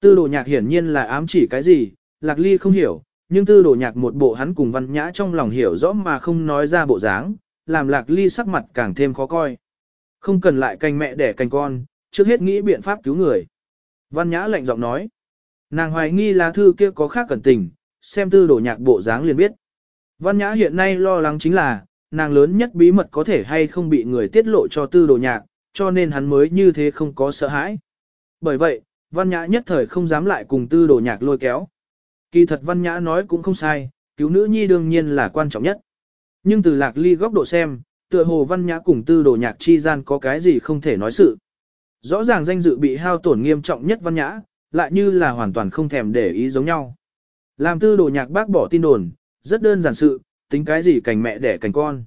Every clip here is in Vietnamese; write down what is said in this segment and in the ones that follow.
Tư đồ nhạc hiển nhiên là ám chỉ cái gì, lạc ly không hiểu, nhưng tư đồ nhạc một bộ hắn cùng văn nhã trong lòng hiểu rõ mà không nói ra bộ dáng, làm lạc ly sắc mặt càng thêm khó coi. Không cần lại canh mẹ để canh con, trước hết nghĩ biện pháp cứu người. Văn nhã lạnh giọng nói. Nàng hoài nghi lá thư kia có khác cẩn tình, xem tư đồ nhạc bộ dáng liền biết. Văn nhã hiện nay lo lắng chính là, nàng lớn nhất bí mật có thể hay không bị người tiết lộ cho tư đồ nhạc, cho nên hắn mới như thế không có sợ hãi. Bởi vậy, văn nhã nhất thời không dám lại cùng tư đồ nhạc lôi kéo. Kỳ thật văn nhã nói cũng không sai, cứu nữ nhi đương nhiên là quan trọng nhất. Nhưng từ lạc ly góc độ xem, tựa hồ văn nhã cùng tư đồ nhạc chi gian có cái gì không thể nói sự. Rõ ràng danh dự bị hao tổn nghiêm trọng nhất văn nhã, lại như là hoàn toàn không thèm để ý giống nhau. Làm tư đồ nhạc bác bỏ tin đồn, rất đơn giản sự, tính cái gì cành mẹ đẻ cành con.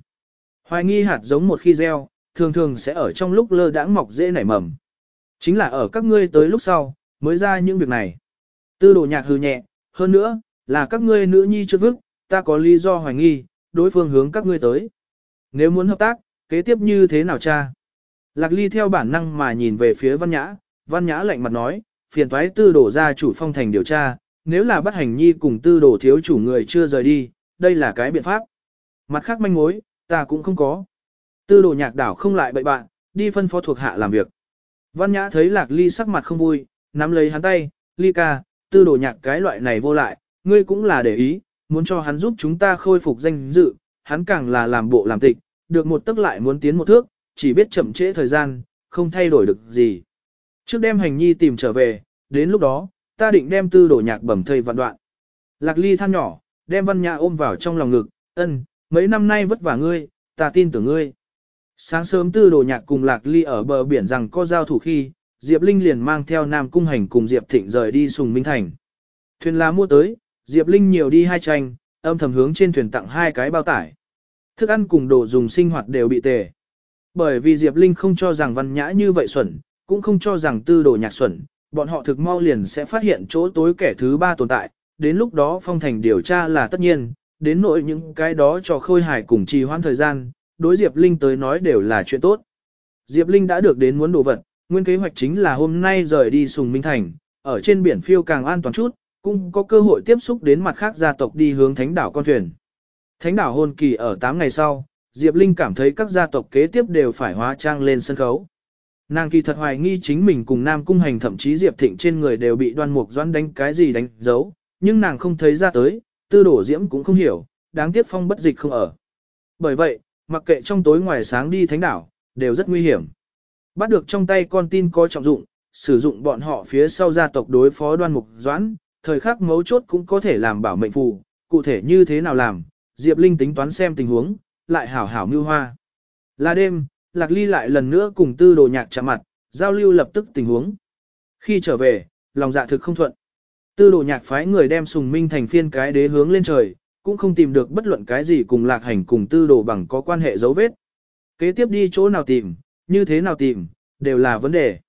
Hoài nghi hạt giống một khi gieo, thường thường sẽ ở trong lúc lơ đãng mọc dễ nảy mầm. Chính là ở các ngươi tới lúc sau, mới ra những việc này. Tư đồ nhạc hư nhẹ, hơn nữa, là các ngươi nữ nhi chưa vức, ta có lý do hoài nghi, đối phương hướng các ngươi tới. Nếu muốn hợp tác, kế tiếp như thế nào cha? Lạc ly theo bản năng mà nhìn về phía văn nhã, văn nhã lạnh mặt nói, phiền thoái tư đổ ra chủ phong thành điều tra, nếu là bắt hành nhi cùng tư đổ thiếu chủ người chưa rời đi, đây là cái biện pháp. Mặt khác manh mối, ta cũng không có. Tư đồ nhạc đảo không lại bậy bạn, đi phân phó thuộc hạ làm việc. Văn nhã thấy lạc ly sắc mặt không vui, nắm lấy hắn tay, ly ca, tư đồ nhạc cái loại này vô lại, ngươi cũng là để ý, muốn cho hắn giúp chúng ta khôi phục danh dự, hắn càng là làm bộ làm tịch, được một tức lại muốn tiến một thước, chỉ biết chậm trễ thời gian, không thay đổi được gì. Trước đem hành nhi tìm trở về, đến lúc đó, ta định đem tư đồ nhạc bẩm thầy vạn đoạn. Lạc ly than nhỏ, đem văn nhã ôm vào trong lòng ngực, ân, mấy năm nay vất vả ngươi, ta tin tưởng ngươi. Sáng sớm tư đồ nhạc cùng Lạc ly ở bờ biển rằng có giao thủ khi, Diệp Linh liền mang theo Nam Cung Hành cùng Diệp Thịnh rời đi Sùng Minh Thành. Thuyền lá mua tới, Diệp Linh nhiều đi hai tranh, âm thầm hướng trên thuyền tặng hai cái bao tải. Thức ăn cùng đồ dùng sinh hoạt đều bị tề. Bởi vì Diệp Linh không cho rằng văn nhã như vậy xuẩn, cũng không cho rằng tư đồ nhạc xuẩn, bọn họ thực mau liền sẽ phát hiện chỗ tối kẻ thứ ba tồn tại, đến lúc đó phong thành điều tra là tất nhiên, đến nỗi những cái đó cho khôi hài cùng trì hoãn thời gian, đối Diệp Linh tới nói đều là chuyện tốt. Diệp Linh đã được đến muốn đồ vật, nguyên kế hoạch chính là hôm nay rời đi Sùng Minh Thành, ở trên biển phiêu càng an toàn chút, cũng có cơ hội tiếp xúc đến mặt khác gia tộc đi hướng thánh đảo con thuyền. Thánh đảo hôn kỳ ở 8 ngày sau, Diệp Linh cảm thấy các gia tộc kế tiếp đều phải hóa trang lên sân khấu. Nàng kỳ thật hoài nghi chính mình cùng Nam Cung Hành thậm chí Diệp Thịnh trên người đều bị đoan mục doãn đánh cái gì đánh dấu, nhưng nàng không thấy ra tới, tư đổ diễm cũng không hiểu, đáng tiếc phong bất dịch không ở. Bởi vậy, mặc kệ trong tối ngoài sáng đi thánh đảo, đều rất nguy hiểm. Bắt được trong tay con tin có trọng dụng, sử dụng bọn họ phía sau gia tộc đối phó đoan mục doãn, thời khắc mấu chốt cũng có thể làm bảo mệnh phù, cụ thể như thế nào làm, Diệp Linh tính toán xem tình huống, lại hảo hảo mưu hoa. Là đêm, Lạc Ly lại lần nữa cùng tư đồ nhạc chạm mặt, giao lưu lập tức tình huống. Khi trở về, lòng dạ thực không thuận. Tư đồ nhạc phái người đem sùng minh thành phiên cái đế hướng lên trời, cũng không tìm được bất luận cái gì cùng lạc hành cùng tư đồ bằng có quan hệ dấu vết. Kế tiếp đi chỗ nào tìm, như thế nào tìm, đều là vấn đề.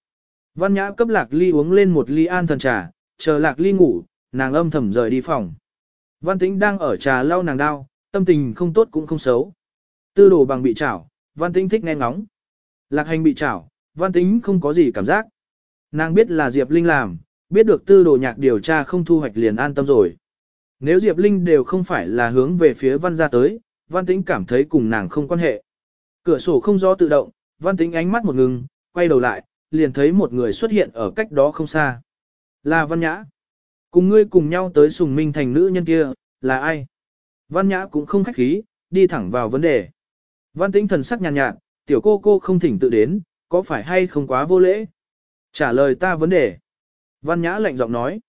Văn nhã cấp lạc ly uống lên một ly an thần trà, chờ lạc ly ngủ, nàng âm thầm rời đi phòng. Văn tĩnh đang ở trà lau nàng đau, tâm tình không tốt cũng không xấu. Tư đồ bằng bị chảo, văn tĩnh thích nghe ngóng. Lạc hành bị chảo, văn tĩnh không có gì cảm giác. Nàng biết là Diệp Linh làm, biết được tư đồ nhạc điều tra không thu hoạch liền an tâm rồi. Nếu Diệp Linh đều không phải là hướng về phía văn ra tới, văn tĩnh cảm thấy cùng nàng không quan hệ. Cửa sổ không do tự động, văn tĩnh ánh mắt một ngừng, quay đầu lại, liền thấy một người xuất hiện ở cách đó không xa. Là văn nhã. Cùng ngươi cùng nhau tới sùng minh thành nữ nhân kia, là ai? Văn nhã cũng không khách khí, đi thẳng vào vấn đề. Văn tĩnh thần sắc nhàn nhạt, nhạt, tiểu cô cô không thỉnh tự đến, có phải hay không quá vô lễ? Trả lời ta vấn đề. Văn nhã lạnh giọng nói.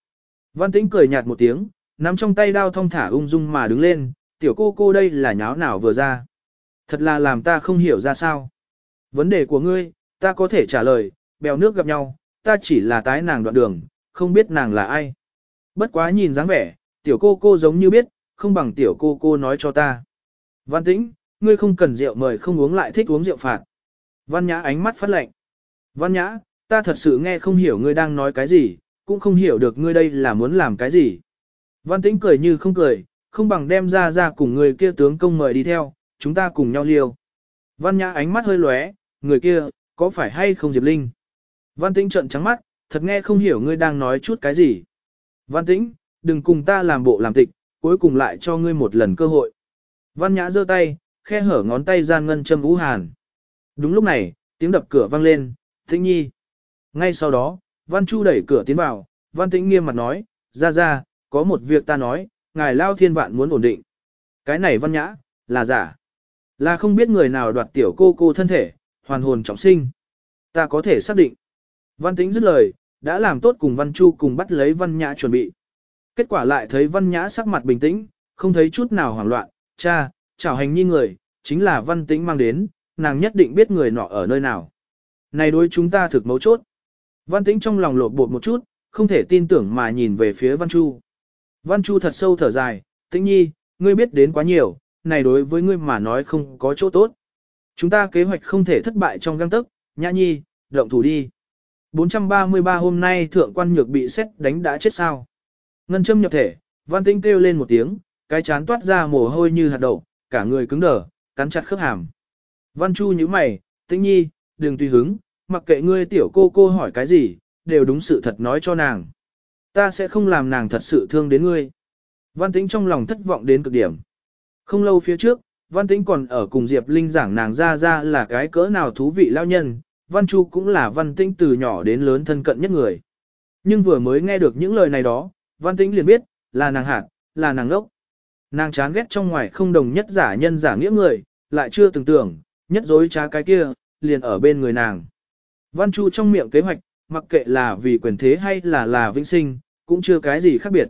Văn tĩnh cười nhạt một tiếng, nắm trong tay đao thong thả ung dung mà đứng lên, tiểu cô cô đây là nháo nào vừa ra. Thật là làm ta không hiểu ra sao. Vấn đề của ngươi, ta có thể trả lời, bèo nước gặp nhau, ta chỉ là tái nàng đoạn đường, không biết nàng là ai. Bất quá nhìn dáng vẻ, tiểu cô cô giống như biết, không bằng tiểu cô cô nói cho ta. Văn tĩnh, ngươi không cần rượu mời không uống lại thích uống rượu phạt. Văn nhã ánh mắt phát lệnh. Văn nhã, ta thật sự nghe không hiểu ngươi đang nói cái gì, cũng không hiểu được ngươi đây là muốn làm cái gì. Văn tĩnh cười như không cười, không bằng đem ra ra cùng người kia tướng công mời đi theo, chúng ta cùng nhau liều. Văn nhã ánh mắt hơi lóe, người kia, có phải hay không Diệp Linh? Văn tĩnh trợn trắng mắt, thật nghe không hiểu ngươi đang nói chút cái gì. Văn tĩnh, đừng cùng ta làm bộ làm tịch, cuối cùng lại cho ngươi một lần cơ hội. Văn nhã giơ tay, khe hở ngón tay gian ngân châm ú hàn. Đúng lúc này, tiếng đập cửa vang lên, tĩnh nhi. Ngay sau đó, Văn Chu đẩy cửa tiến vào, Văn tĩnh nghiêm mặt nói, ra ra, có một việc ta nói, ngài lao thiên vạn muốn ổn định. Cái này văn nhã, là giả. Là không biết người nào đoạt tiểu cô cô thân thể, hoàn hồn trọng sinh. Ta có thể xác định. Văn tĩnh dứt lời, đã làm tốt cùng Văn Chu cùng bắt lấy Văn Nhã chuẩn bị. Kết quả lại thấy Văn Nhã sắc mặt bình tĩnh, không thấy chút nào hoảng loạn, cha, chào hành nhi người, chính là Văn Tĩnh mang đến, nàng nhất định biết người nọ ở nơi nào. Này đối chúng ta thực mấu chốt. Văn Tĩnh trong lòng lột bột một chút, không thể tin tưởng mà nhìn về phía Văn Chu. Văn Chu thật sâu thở dài, Tĩnh nhi, ngươi biết đến quá nhiều, này đối với ngươi mà nói không có chỗ tốt. Chúng ta kế hoạch không thể thất bại trong găng tức, nhã nhi, động thủ đi. 433 hôm nay thượng quan nhược bị xét đánh đã chết sao. Ngân châm nhập thể, văn tinh kêu lên một tiếng, cái chán toát ra mồ hôi như hạt đậu, cả người cứng đờ, cắn chặt khớp hàm. Văn chu như mày, tĩnh nhi, đừng tùy hứng, mặc kệ ngươi tiểu cô cô hỏi cái gì, đều đúng sự thật nói cho nàng. Ta sẽ không làm nàng thật sự thương đến ngươi. Văn tĩnh trong lòng thất vọng đến cực điểm. Không lâu phía trước, Văn tĩnh còn ở cùng Diệp Linh giảng nàng ra ra là cái cỡ nào thú vị lao nhân, Văn Chu cũng là Văn Tĩnh từ nhỏ đến lớn thân cận nhất người. Nhưng vừa mới nghe được những lời này đó, Văn Tĩnh liền biết, là nàng hạt, là nàng ngốc. Nàng chán ghét trong ngoài không đồng nhất giả nhân giả nghĩa người, lại chưa từng tưởng, nhất dối trá cái kia, liền ở bên người nàng. Văn Chu trong miệng kế hoạch, mặc kệ là vì quyền thế hay là là vĩnh sinh, cũng chưa cái gì khác biệt.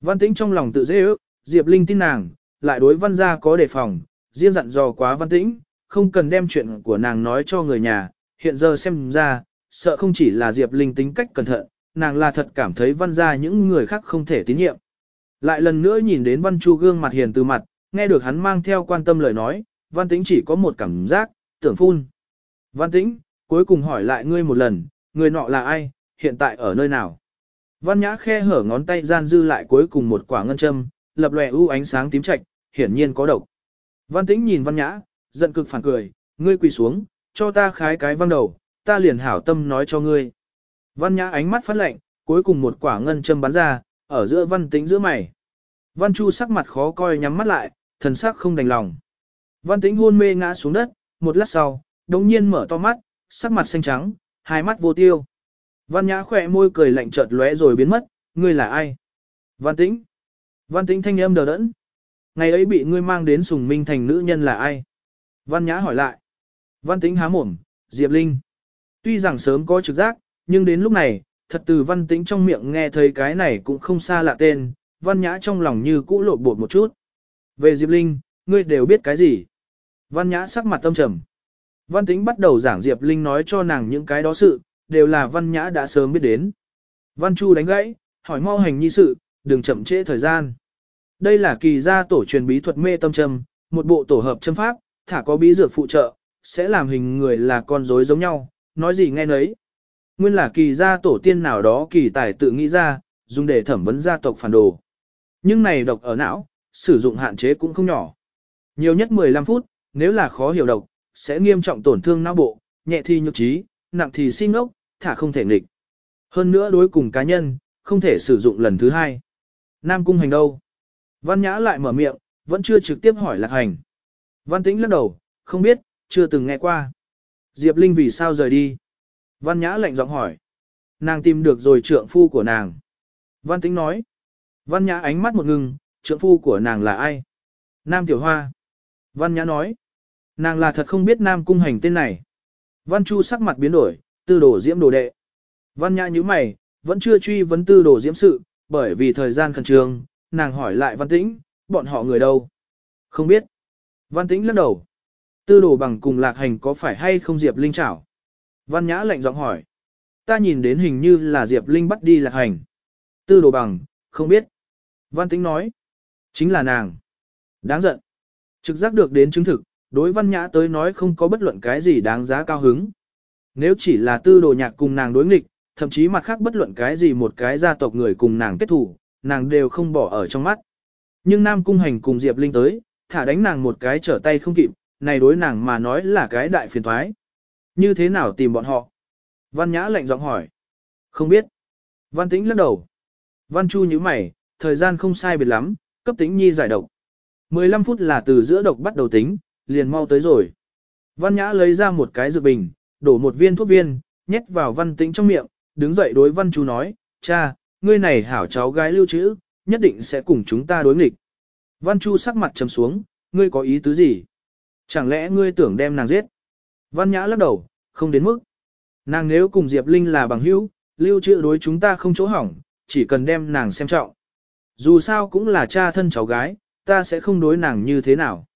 Văn Tĩnh trong lòng tự dễ ước, Diệp Linh tin nàng, lại đối văn gia có đề phòng, riêng dặn dò quá Văn Tĩnh, không cần đem chuyện của nàng nói cho người nhà, hiện giờ xem ra, sợ không chỉ là Diệp Linh tính cách cẩn thận, nàng là thật cảm thấy văn Gia những người khác không thể tín nhiệm. Lại lần nữa nhìn đến văn chu gương mặt hiền từ mặt, nghe được hắn mang theo quan tâm lời nói, văn tĩnh chỉ có một cảm giác, tưởng phun. Văn tĩnh, cuối cùng hỏi lại ngươi một lần, người nọ là ai, hiện tại ở nơi nào? Văn nhã khe hở ngón tay gian dư lại cuối cùng một quả ngân châm, lập lòe u ánh sáng tím trạch, hiển nhiên có độc. Văn tĩnh nhìn văn nhã, giận cực phản cười, ngươi quỳ xuống, cho ta khái cái văng đầu, ta liền hảo tâm nói cho ngươi. Văn nhã ánh mắt phát lạnh, cuối cùng một quả ngân châm bắn ra, ở giữa văn tĩnh giữa mày. Văn chu sắc mặt khó coi nhắm mắt lại, thần sắc không đành lòng. Văn tĩnh hôn mê ngã xuống đất, một lát sau, đống nhiên mở to mắt, sắc mặt xanh trắng, hai mắt vô tiêu. Văn nhã khỏe môi cười lạnh chợt lóe rồi biến mất, ngươi là ai? Văn tĩnh. Văn tĩnh thanh âm đờ đẫn. Ngày ấy bị ngươi mang đến sùng minh thành nữ nhân là ai? Văn nhã hỏi lại. Văn tĩnh há mồm, Diệp Linh. Tuy rằng sớm có trực giác, nhưng đến lúc này, thật từ văn tĩnh trong miệng nghe thấy cái này cũng không xa lạ tên, văn nhã trong lòng như cũ lộn bột một chút. Về Diệp Linh, ngươi đều biết cái gì? Văn nhã sắc mặt tâm trầm. Văn tĩnh bắt đầu giảng Diệp Linh nói cho nàng những cái đó sự, đều là văn nhã đã sớm biết đến. Văn Chu đánh gãy, hỏi mau hành nhi sự, đừng chậm trễ thời gian. Đây là kỳ gia tổ truyền bí thuật mê tâm trầm, một bộ tổ hợp châm pháp, thả có bí dược phụ trợ, sẽ làm hình người là con rối giống nhau, nói gì nghe nấy. Nguyên là kỳ gia tổ tiên nào đó kỳ tài tự nghĩ ra, dùng để thẩm vấn gia tộc phản đồ. Nhưng này độc ở não, sử dụng hạn chế cũng không nhỏ. Nhiều nhất 15 phút, nếu là khó hiểu độc, sẽ nghiêm trọng tổn thương não bộ, nhẹ thì nhược trí, nặng thì sinh ốc, thả không thể nghịch. Hơn nữa đối cùng cá nhân, không thể sử dụng lần thứ hai. Nam cung hành đâu? Văn Nhã lại mở miệng, vẫn chưa trực tiếp hỏi lạc hành. Văn Tĩnh lắc đầu, không biết, chưa từng nghe qua. Diệp Linh vì sao rời đi? Văn Nhã lạnh giọng hỏi. Nàng tìm được rồi trượng phu của nàng. Văn Tĩnh nói. Văn Nhã ánh mắt một ngừng, trượng phu của nàng là ai? Nam Tiểu Hoa. Văn Nhã nói. Nàng là thật không biết Nam Cung Hành tên này. Văn Chu sắc mặt biến đổi, tư đồ diễm đồ đệ. Văn Nhã như mày, vẫn chưa truy vấn tư đồ diễm sự, bởi vì thời gian khẩn trương, nàng hỏi lại Văn Tĩnh, bọn họ người đâu? Không biết. Văn Tĩnh lắc đầu. Tư đồ bằng cùng lạc hành có phải hay không Diệp Linh chảo? Văn Nhã lạnh giọng hỏi. Ta nhìn đến hình như là Diệp Linh bắt đi lạc hành. Tư đồ bằng, không biết. Văn Tĩnh nói. Chính là nàng. Đáng giận. Trực giác được đến chứng thực, đối Văn Nhã tới nói không có bất luận cái gì đáng giá cao hứng. Nếu chỉ là tư đồ nhạc cùng nàng đối nghịch, thậm chí mặt khác bất luận cái gì một cái gia tộc người cùng nàng kết thủ, nàng đều không bỏ ở trong mắt. Nhưng Nam Cung Hành cùng Diệp Linh tới, thả đánh nàng một cái trở tay không kịp, này đối nàng mà nói là cái đại phiền thoái. Như thế nào tìm bọn họ? Văn Nhã lạnh giọng hỏi. Không biết. Văn Tĩnh lắc đầu. Văn Chu nhíu mày, thời gian không sai biệt lắm, cấp tính nhi giải độc. 15 phút là từ giữa độc bắt đầu tính, liền mau tới rồi. Văn Nhã lấy ra một cái dược bình, đổ một viên thuốc viên, nhét vào Văn Tĩnh trong miệng, đứng dậy đối Văn Chu nói, cha, ngươi này hảo cháu gái lưu trữ, nhất định sẽ cùng chúng ta đối nghịch. Văn Chu sắc mặt trầm xuống, ngươi có ý tứ gì? Chẳng lẽ ngươi tưởng đem nàng giết? Văn Nhã lắc đầu, không đến mức. Nàng nếu cùng Diệp Linh là bằng hữu, lưu trữ đối chúng ta không chỗ hỏng, chỉ cần đem nàng xem trọng. Dù sao cũng là cha thân cháu gái, ta sẽ không đối nàng như thế nào.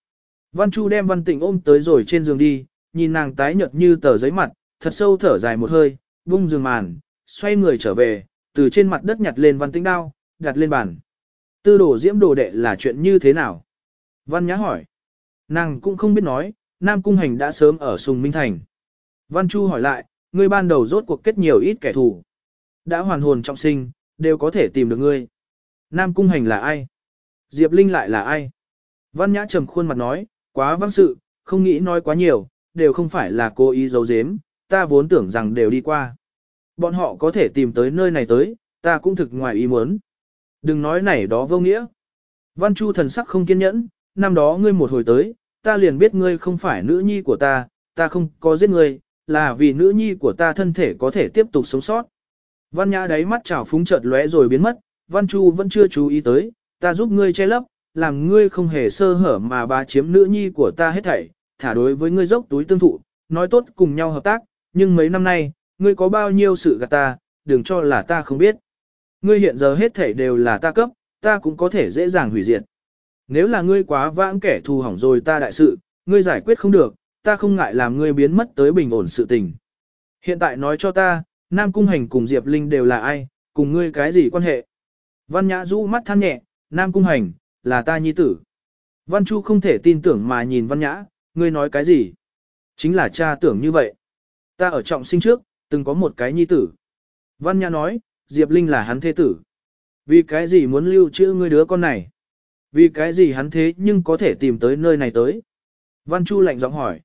Văn Chu đem Văn Tịnh ôm tới rồi trên giường đi, nhìn nàng tái nhợt như tờ giấy mặt, thật sâu thở dài một hơi, bung giường màn, xoay người trở về, từ trên mặt đất nhặt lên Văn Tĩnh đao, đặt lên bàn. Tư đồ diễm đồ đệ là chuyện như thế nào? Văn Nhã hỏi. Nàng cũng không biết nói, Nam Cung Hành đã sớm ở Sùng Minh Thành. Văn Chu hỏi lại, ngươi ban đầu rốt cuộc kết nhiều ít kẻ thù. Đã hoàn hồn trọng sinh, đều có thể tìm được ngươi. Nam Cung Hành là ai? Diệp Linh lại là ai? Văn Nhã trầm khuôn mặt nói, quá văng sự, không nghĩ nói quá nhiều, đều không phải là cố ý giấu giếm, ta vốn tưởng rằng đều đi qua. Bọn họ có thể tìm tới nơi này tới, ta cũng thực ngoài ý muốn. Đừng nói này đó vô nghĩa. Văn Chu thần sắc không kiên nhẫn, năm đó ngươi một hồi tới, ta liền biết ngươi không phải nữ nhi của ta, ta không có giết ngươi, là vì nữ nhi của ta thân thể có thể tiếp tục sống sót. Văn Nhã đáy mắt trào phúng chợt lóe rồi biến mất, Văn Chu vẫn chưa chú ý tới, ta giúp ngươi che lấp, làm ngươi không hề sơ hở mà bá chiếm nữ nhi của ta hết thảy, thả đối với ngươi dốc túi tương thụ, nói tốt cùng nhau hợp tác, nhưng mấy năm nay, ngươi có bao nhiêu sự gạt ta, đừng cho là ta không biết. Ngươi hiện giờ hết thảy đều là ta cấp, ta cũng có thể dễ dàng hủy diệt. Nếu là ngươi quá vãng kẻ thù hỏng rồi ta đại sự, ngươi giải quyết không được, ta không ngại làm ngươi biến mất tới bình ổn sự tình. Hiện tại nói cho ta, Nam Cung Hành cùng Diệp Linh đều là ai, cùng ngươi cái gì quan hệ? Văn Nhã rũ mắt than nhẹ, Nam Cung Hành, là ta nhi tử. Văn Chu không thể tin tưởng mà nhìn Văn Nhã, ngươi nói cái gì? Chính là cha tưởng như vậy. Ta ở trọng sinh trước, từng có một cái nhi tử. Văn Nhã nói, Diệp Linh là hắn thế tử. Vì cái gì muốn lưu trữ ngươi đứa con này? Vì cái gì hắn thế nhưng có thể tìm tới nơi này tới? Văn Chu lạnh giọng hỏi.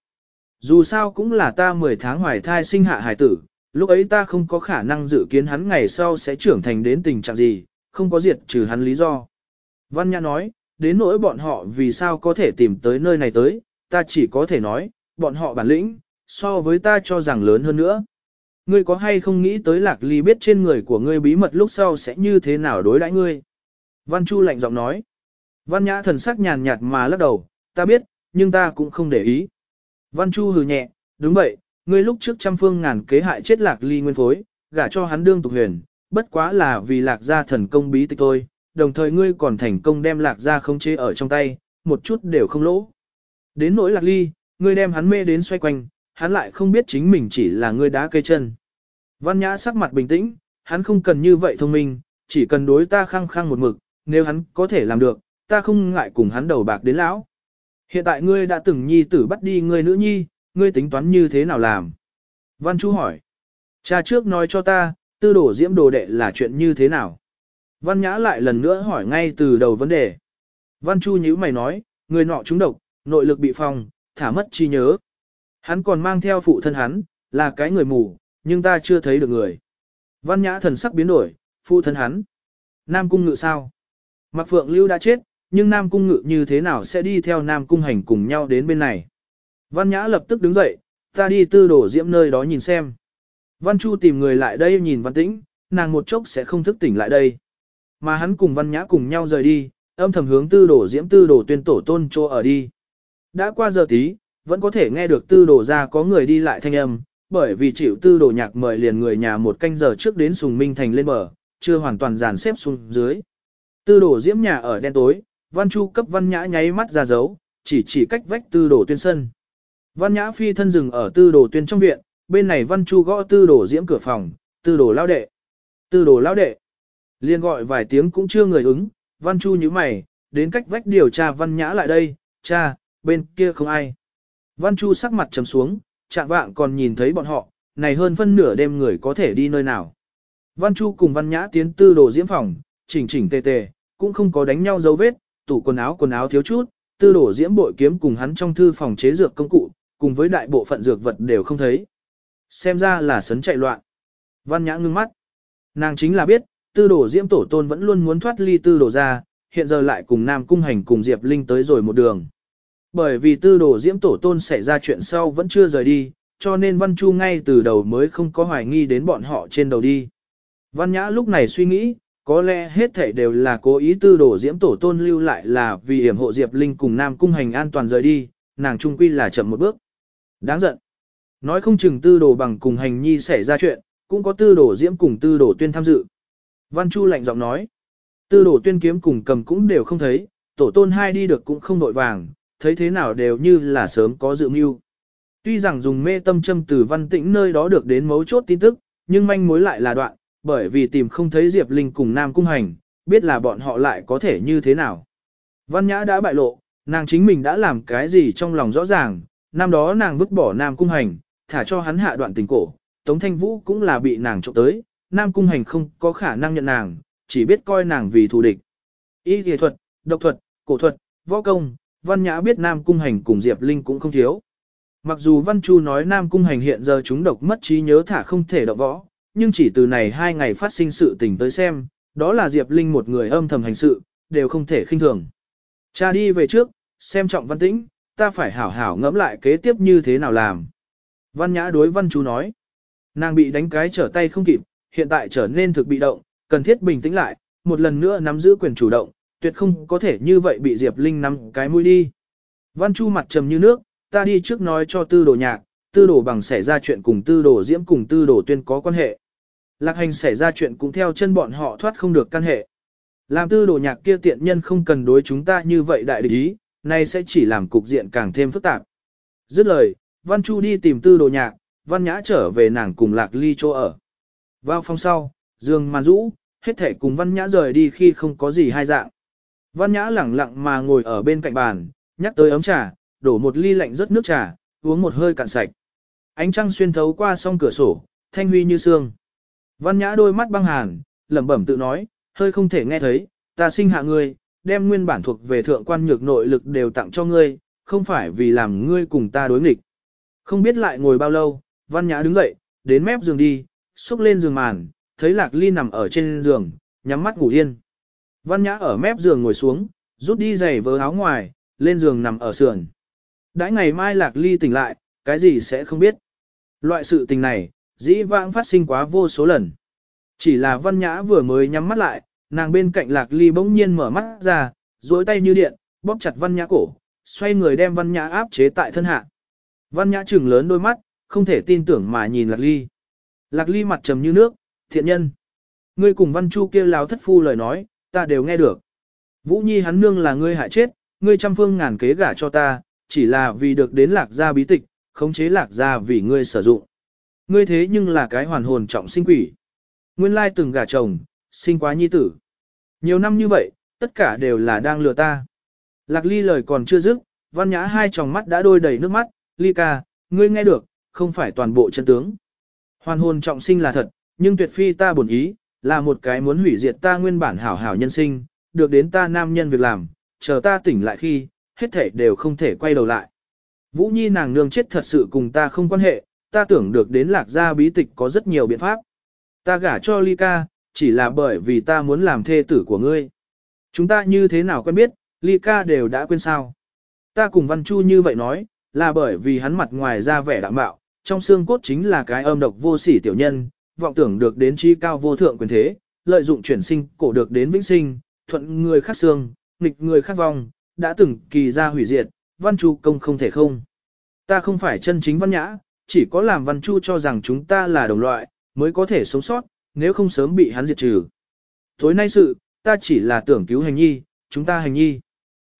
Dù sao cũng là ta 10 tháng hoài thai sinh hạ hải tử, lúc ấy ta không có khả năng dự kiến hắn ngày sau sẽ trưởng thành đến tình trạng gì, không có diệt trừ hắn lý do. Văn Nhã nói, đến nỗi bọn họ vì sao có thể tìm tới nơi này tới, ta chỉ có thể nói, bọn họ bản lĩnh, so với ta cho rằng lớn hơn nữa. Ngươi có hay không nghĩ tới lạc ly biết trên người của ngươi bí mật lúc sau sẽ như thế nào đối đãi ngươi? Văn Chu lạnh giọng nói. Văn Nhã thần sắc nhàn nhạt mà lắc đầu, ta biết, nhưng ta cũng không để ý. Văn Chu hừ nhẹ, đúng vậy, ngươi lúc trước trăm phương ngàn kế hại chết lạc ly nguyên phối, gả cho hắn đương tục huyền, bất quá là vì lạc gia thần công bí tịch thôi, đồng thời ngươi còn thành công đem lạc gia không chế ở trong tay, một chút đều không lỗ. Đến nỗi lạc ly, ngươi đem hắn mê đến xoay quanh, hắn lại không biết chính mình chỉ là ngươi đá cây chân. Văn nhã sắc mặt bình tĩnh, hắn không cần như vậy thông minh, chỉ cần đối ta khăng khăng một mực, nếu hắn có thể làm được, ta không ngại cùng hắn đầu bạc đến lão. Hiện tại ngươi đã từng nhi tử bắt đi ngươi nữ nhi, ngươi tính toán như thế nào làm? Văn Chu hỏi. Cha trước nói cho ta, tư đổ diễm đồ đệ là chuyện như thế nào? Văn Nhã lại lần nữa hỏi ngay từ đầu vấn đề. Văn Chu nhíu mày nói, người nọ trúng độc, nội lực bị phong, thả mất trí nhớ. Hắn còn mang theo phụ thân hắn, là cái người mù, nhưng ta chưa thấy được người. Văn Nhã thần sắc biến đổi, phụ thân hắn. Nam Cung Ngự sao? Mạc Phượng Lưu đã chết, nhưng Nam Cung Ngự như thế nào sẽ đi theo Nam Cung Hành cùng nhau đến bên này? Văn Nhã lập tức đứng dậy, ta đi tư đổ diễm nơi đó nhìn xem. Văn Chu tìm người lại đây nhìn Văn Tĩnh, nàng một chốc sẽ không thức tỉnh lại đây. Mà hắn cùng Văn Nhã cùng nhau rời đi, âm thầm hướng tư đổ diễm tư đổ tuyên tổ tôn cho ở đi. Đã qua giờ tí, vẫn có thể nghe được tư đổ ra có người đi lại thanh âm, bởi vì chịu tư đổ nhạc mời liền người nhà một canh giờ trước đến Sùng Minh Thành lên bờ, chưa hoàn toàn dàn xếp xuống dưới. Tư đổ diễm nhà ở đen tối, Văn Chu cấp Văn Nhã nháy mắt ra dấu, chỉ chỉ cách vách tư đổ tuyên sân. Văn Nhã phi thân rừng ở tư đổ tuyên trong viện, bên này Văn Chu gõ tư đổ diễm cửa phòng, tư đổ lao đệ. Tư đổ lao đệ. Liên gọi vài tiếng cũng chưa người ứng, Văn Chu như mày, đến cách vách điều tra Văn Nhã lại đây, cha, bên kia không ai. Văn Chu sắc mặt trầm xuống, chạm vạng còn nhìn thấy bọn họ, này hơn phân nửa đêm người có thể đi nơi nào. Văn Chu cùng Văn Nhã tiến tư đồ diễm phòng, chỉnh chỉnh tề tề, cũng không có đánh nhau dấu vết, tủ quần áo quần áo thiếu chút, tư đồ diễm bội kiếm cùng hắn trong thư phòng chế dược công cụ, cùng với đại bộ phận dược vật đều không thấy. Xem ra là sấn chạy loạn. Văn Nhã ngưng mắt. Nàng chính là biết, tư đồ diễm tổ tôn vẫn luôn muốn thoát ly tư đồ ra, hiện giờ lại cùng Nam Cung Hành cùng Diệp Linh tới rồi một đường. Bởi vì tư đồ diễm tổ tôn xảy ra chuyện sau vẫn chưa rời đi, cho nên Văn Chu ngay từ đầu mới không có hoài nghi đến bọn họ trên đầu đi. Văn Nhã lúc này suy nghĩ, có lẽ hết thảy đều là cố ý tư đồ diễm tổ tôn lưu lại là vì hiểm hộ Diệp Linh cùng Nam Cung Hành an toàn rời đi, nàng trung quy là chậm một bước. Đáng giận. Nói không chừng tư đồ bằng cùng hành nhi xảy ra chuyện, cũng có tư đồ diễm cùng tư đồ tuyên tham dự. Văn Chu lạnh giọng nói. Tư đồ tuyên kiếm cùng cầm cũng đều không thấy, tổ tôn hai đi được cũng không nội vàng, thấy thế nào đều như là sớm có dự mưu. Tuy rằng dùng mê tâm châm từ văn tĩnh nơi đó được đến mấu chốt tin tức, nhưng manh mối lại là đoạn, bởi vì tìm không thấy Diệp Linh cùng Nam Cung Hành, biết là bọn họ lại có thể như thế nào. Văn Nhã đã bại lộ, nàng chính mình đã làm cái gì trong lòng rõ ràng, năm đó nàng vứt bỏ Nam Cung Hành, thả cho hắn hạ đoạn tình cổ, Tống Thanh Vũ cũng là bị nàng trộm tới, Nam Cung Hành không có khả năng nhận nàng, chỉ biết coi nàng vì thù địch. Y kỳ thuật, độc thuật, cổ thuật, võ công, Văn Nhã biết Nam Cung Hành cùng Diệp Linh cũng không thiếu. Mặc dù Văn Chu nói Nam Cung Hành hiện giờ chúng độc mất trí nhớ thả không thể đọc võ, nhưng chỉ từ này hai ngày phát sinh sự tình tới xem, đó là Diệp Linh một người âm thầm hành sự, đều không thể khinh thường. Cha đi về trước, xem trọng Văn Tĩnh, ta phải hảo hảo ngẫm lại kế tiếp như thế nào làm. Văn Nhã đối Văn Chu nói, nàng bị đánh cái trở tay không kịp, hiện tại trở nên thực bị động, cần thiết bình tĩnh lại, một lần nữa nắm giữ quyền chủ động, tuyệt không có thể như vậy bị Diệp Linh nắm cái mũi đi. Văn Chu mặt trầm như nước, ta đi trước nói cho tư đồ nhạc, tư đồ bằng xảy ra chuyện cùng tư đồ diễm cùng tư đồ tuyên có quan hệ. Lạc hành xảy ra chuyện cũng theo chân bọn họ thoát không được căn hệ. Làm tư đồ nhạc kia tiện nhân không cần đối chúng ta như vậy đại địch ý, nay sẽ chỉ làm cục diện càng thêm phức tạp. Dứt lời, Văn Chu đi tìm tư đồ nhạc, Văn Nhã trở về nàng cùng Lạc Ly chỗ ở. Vào phòng sau, giường màn rũ, hết thể cùng Văn Nhã rời đi khi không có gì hai dạng. Văn Nhã lẳng lặng mà ngồi ở bên cạnh bàn, nhắc tới ấm trà, đổ một ly lạnh rất nước trà, uống một hơi cạn sạch. Ánh trăng xuyên thấu qua song cửa sổ, thanh huy như sương. Văn Nhã đôi mắt băng hàn, lẩm bẩm tự nói, hơi không thể nghe thấy, ta sinh hạ ngươi, đem nguyên bản thuộc về thượng quan nhược nội lực đều tặng cho ngươi, không phải vì làm ngươi cùng ta đối nghịch. Không biết lại ngồi bao lâu, Văn Nhã đứng dậy, đến mép giường đi, xúc lên giường màn, thấy Lạc Ly nằm ở trên giường, nhắm mắt ngủ yên. Văn Nhã ở mép giường ngồi xuống, rút đi giày vớ áo ngoài, lên giường nằm ở sườn. Đãi ngày mai Lạc Ly tỉnh lại, cái gì sẽ không biết. Loại sự tình này, dĩ vãng phát sinh quá vô số lần. Chỉ là Văn Nhã vừa mới nhắm mắt lại, nàng bên cạnh Lạc Ly bỗng nhiên mở mắt ra, duỗi tay như điện, bóp chặt Văn Nhã cổ, xoay người đem Văn Nhã áp chế tại thân hạ. Văn Nhã trừng lớn đôi mắt, không thể tin tưởng mà nhìn Lạc Ly. Lạc Ly mặt trầm như nước, thiện nhân. Ngươi cùng Văn Chu kia láo thất phu lời nói, ta đều nghe được. Vũ Nhi hắn nương là ngươi hại chết, ngươi trăm phương ngàn kế gả cho ta, chỉ là vì được đến lạc gia bí tịch, khống chế lạc gia vì ngươi sử dụng. Ngươi thế nhưng là cái hoàn hồn trọng sinh quỷ. Nguyên lai từng gả chồng, sinh quá nhi tử. Nhiều năm như vậy, tất cả đều là đang lừa ta. Lạc ly lời còn chưa dứt, văn nhã hai tròng mắt đã đôi đầy nước mắt, ly ca, ngươi nghe được, không phải toàn bộ chân tướng. Hoàn hồn trọng sinh là thật, nhưng tuyệt phi ta bổn ý, là một cái muốn hủy diệt ta nguyên bản hảo hảo nhân sinh, được đến ta nam nhân việc làm, chờ ta tỉnh lại khi, hết thể đều không thể quay đầu lại. Vũ Nhi nàng nương chết thật sự cùng ta không quan hệ, ta tưởng được đến lạc gia bí tịch có rất nhiều biện pháp. Ta gả cho Ly ca, chỉ là bởi vì ta muốn làm thê tử của ngươi. Chúng ta như thế nào quen biết, Ly ca đều đã quên sao. Ta cùng Văn Chu như vậy nói, là bởi vì hắn mặt ngoài ra vẻ đạm bạo, trong xương cốt chính là cái âm độc vô sỉ tiểu nhân, vọng tưởng được đến chi cao vô thượng quyền thế, lợi dụng chuyển sinh cổ được đến vĩnh sinh, thuận người khác xương, nghịch người khác vong, đã từng kỳ ra hủy diệt, văn chu công không thể không. Ta không phải chân chính văn nhã, chỉ có làm văn chu cho rằng chúng ta là đồng loại, mới có thể sống sót, nếu không sớm bị hắn diệt trừ. Tối nay sự, ta chỉ là tưởng cứu hành nhi, chúng ta hành nhi.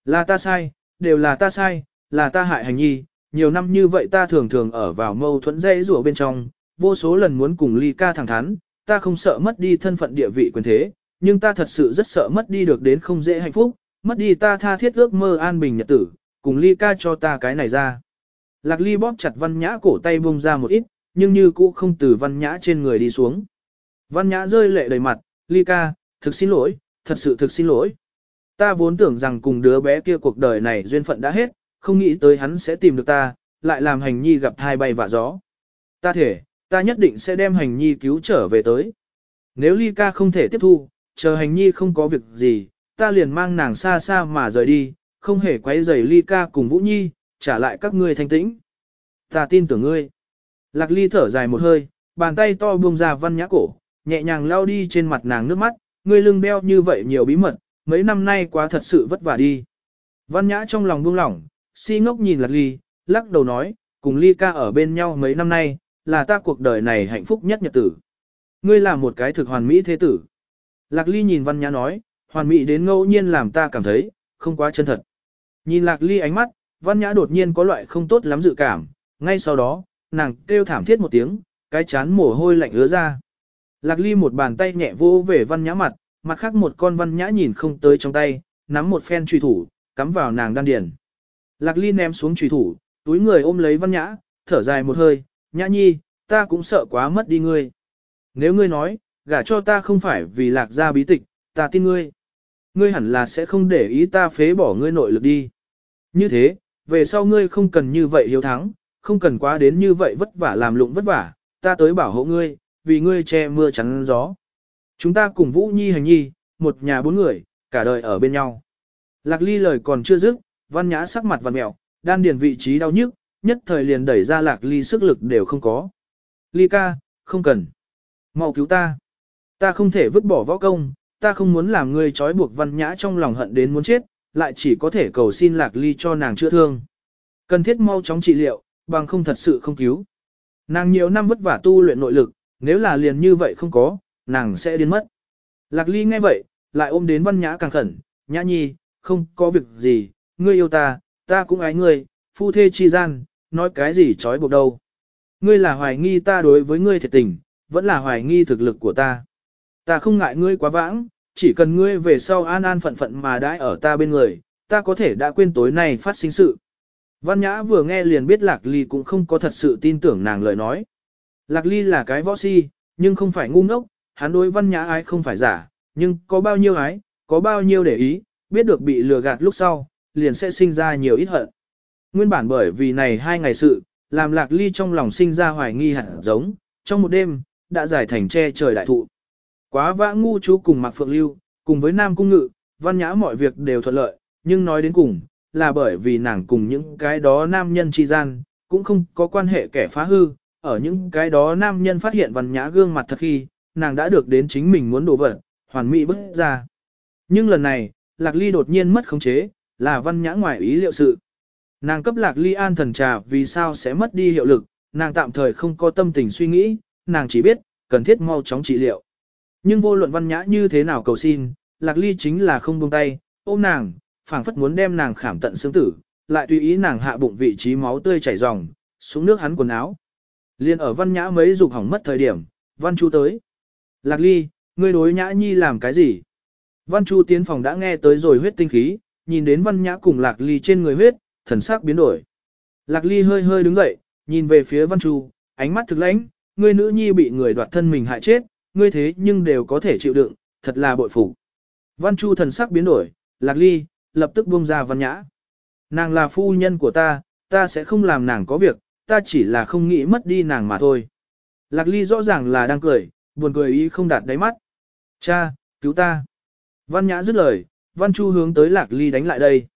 Là ta sai, đều là ta sai, là ta hại hành nhi, nhiều năm như vậy ta thường thường ở vào mâu thuẫn dây rủa bên trong, vô số lần muốn cùng ly ca thẳng thắn, ta không sợ mất đi thân phận địa vị quyền thế, nhưng ta thật sự rất sợ mất đi được đến không dễ hạnh phúc, mất đi ta tha thiết ước mơ an bình nhật tử, cùng ly ca cho ta cái này ra. Lạc ly bóp chặt văn nhã cổ tay buông ra một ít, nhưng như cũ không từ văn nhã trên người đi xuống. Văn nhã rơi lệ đầy mặt, ly ca, thực xin lỗi, thật sự thực xin lỗi. Ta vốn tưởng rằng cùng đứa bé kia cuộc đời này duyên phận đã hết, không nghĩ tới hắn sẽ tìm được ta, lại làm hành nhi gặp thai bay vạ gió. Ta thể, ta nhất định sẽ đem hành nhi cứu trở về tới. Nếu ly ca không thể tiếp thu, chờ hành nhi không có việc gì, ta liền mang nàng xa xa mà rời đi, không hề quấy rầy ly ca cùng Vũ Nhi, trả lại các ngươi thanh tĩnh. Ta tin tưởng ngươi. Lạc ly thở dài một hơi, bàn tay to buông ra văn nhã cổ, nhẹ nhàng lao đi trên mặt nàng nước mắt, ngươi lưng đeo như vậy nhiều bí mật, mấy năm nay quá thật sự vất vả đi. Văn nhã trong lòng buông lỏng, si ngốc nhìn lạc ly, lắc đầu nói, cùng ly ca ở bên nhau mấy năm nay, là ta cuộc đời này hạnh phúc nhất nhật tử. Ngươi là một cái thực hoàn mỹ thế tử. Lạc ly nhìn văn nhã nói, hoàn mỹ đến ngẫu nhiên làm ta cảm thấy, không quá chân thật. Nhìn lạc ly ánh mắt, văn nhã đột nhiên có loại không tốt lắm dự cảm, ngay sau đó, nàng kêu thảm thiết một tiếng, cái chán mồ hôi lạnh ứa ra. Lạc ly một bàn tay nhẹ vô về văn nhã mặt, mặt khác một con văn nhã nhìn không tới trong tay, nắm một phen truy thủ, cắm vào nàng đan điền. Lạc ly ném xuống trùy thủ, túi người ôm lấy văn nhã, thở dài một hơi, nhã nhi, ta cũng sợ quá mất đi ngươi. Nếu ngươi nói, gả cho ta không phải vì lạc gia bí tịch, ta tin ngươi. Ngươi hẳn là sẽ không để ý ta phế bỏ ngươi nội lực đi. Như thế, về sau ngươi không cần như vậy hiếu thắng, không cần quá đến như vậy vất vả làm lụng vất vả, ta tới bảo hộ ngươi, vì ngươi che mưa chắn gió. Chúng ta cùng Vũ Nhi hành nhi, một nhà bốn người, cả đời ở bên nhau. Lạc ly lời còn chưa dứt, văn nhã sắc mặt vằn mẹo, đan điền vị trí đau nhức, nhất thời liền đẩy ra lạc ly sức lực đều không có. Ly ca, không cần. mau cứu ta. Ta không thể vứt bỏ võ công, ta không muốn làm ngươi trói buộc văn nhã trong lòng hận đến muốn chết, lại chỉ có thể cầu xin lạc ly cho nàng chữa thương. Cần thiết mau chóng trị liệu, bằng không thật sự không cứu. Nàng nhiều năm vất vả tu luyện nội lực, nếu là liền như vậy không có, nàng sẽ điên mất. Lạc ly nghe vậy, lại ôm đến văn nhã càng khẩn, nhã nhi, không có việc gì, ngươi yêu ta, ta cũng ái ngươi, phu thê chi gian, nói cái gì trói buộc đâu. Ngươi là hoài nghi ta đối với ngươi thiệt tình, vẫn là hoài nghi thực lực của ta. Ta không ngại ngươi quá vãng, chỉ cần ngươi về sau an an phận phận mà đãi ở ta bên người, ta có thể đã quên tối nay phát sinh sự. Văn Nhã vừa nghe liền biết Lạc Ly cũng không có thật sự tin tưởng nàng lời nói. Lạc Ly là cái võ si, nhưng không phải ngu ngốc, hắn đối Văn Nhã ái không phải giả, nhưng có bao nhiêu ái, có bao nhiêu để ý, biết được bị lừa gạt lúc sau, liền sẽ sinh ra nhiều ít hận. Nguyên bản bởi vì này hai ngày sự, làm Lạc Ly trong lòng sinh ra hoài nghi hẳn giống, trong một đêm, đã giải thành che trời đại thụ. Quá vã ngu chú cùng Mạc Phượng Lưu, cùng với Nam Cung Ngự, Văn Nhã mọi việc đều thuận lợi, nhưng nói đến cùng, là bởi vì nàng cùng những cái đó nam nhân chi gian, cũng không có quan hệ kẻ phá hư, ở những cái đó nam nhân phát hiện văn nhã gương mặt thật khi, nàng đã được đến chính mình muốn đổ vật, hoàn mỹ bức ra. Nhưng lần này, Lạc Ly đột nhiên mất khống chế, là văn nhã ngoài ý liệu sự. Nàng cấp Lạc Ly an thần trà vì sao sẽ mất đi hiệu lực, nàng tạm thời không có tâm tình suy nghĩ, nàng chỉ biết, cần thiết mau chóng trị liệu. Nhưng vô luận văn nhã như thế nào cầu xin, Lạc Ly chính là không buông tay, ôm nàng, phảng phất muốn đem nàng khảm tận xương tử, lại tùy ý nàng hạ bụng vị trí máu tươi chảy ròng, xuống nước hắn quần áo. Liên ở văn nhã mấy dục hỏng mất thời điểm, văn chu tới. Lạc ly, ngươi đối nhã nhi làm cái gì? Văn chu tiến phòng đã nghe tới rồi huyết tinh khí, nhìn đến văn nhã cùng lạc ly trên người huyết, thần sắc biến đổi. Lạc ly hơi hơi đứng dậy, nhìn về phía văn chu, ánh mắt thực lãnh, ngươi nữ nhi bị người đoạt thân mình hại chết, ngươi thế nhưng đều có thể chịu đựng, thật là bội phục. Văn chu thần sắc biến đổi, lạc ly, lập tức buông ra văn nhã. Nàng là phu nhân của ta, ta sẽ không làm nàng có việc, ta chỉ là không nghĩ mất đi nàng mà thôi. Lạc ly rõ ràng là đang cười, buồn cười ý không đạt đáy mắt. Cha, cứu ta. Văn nhã dứt lời, văn chu hướng tới lạc ly đánh lại đây.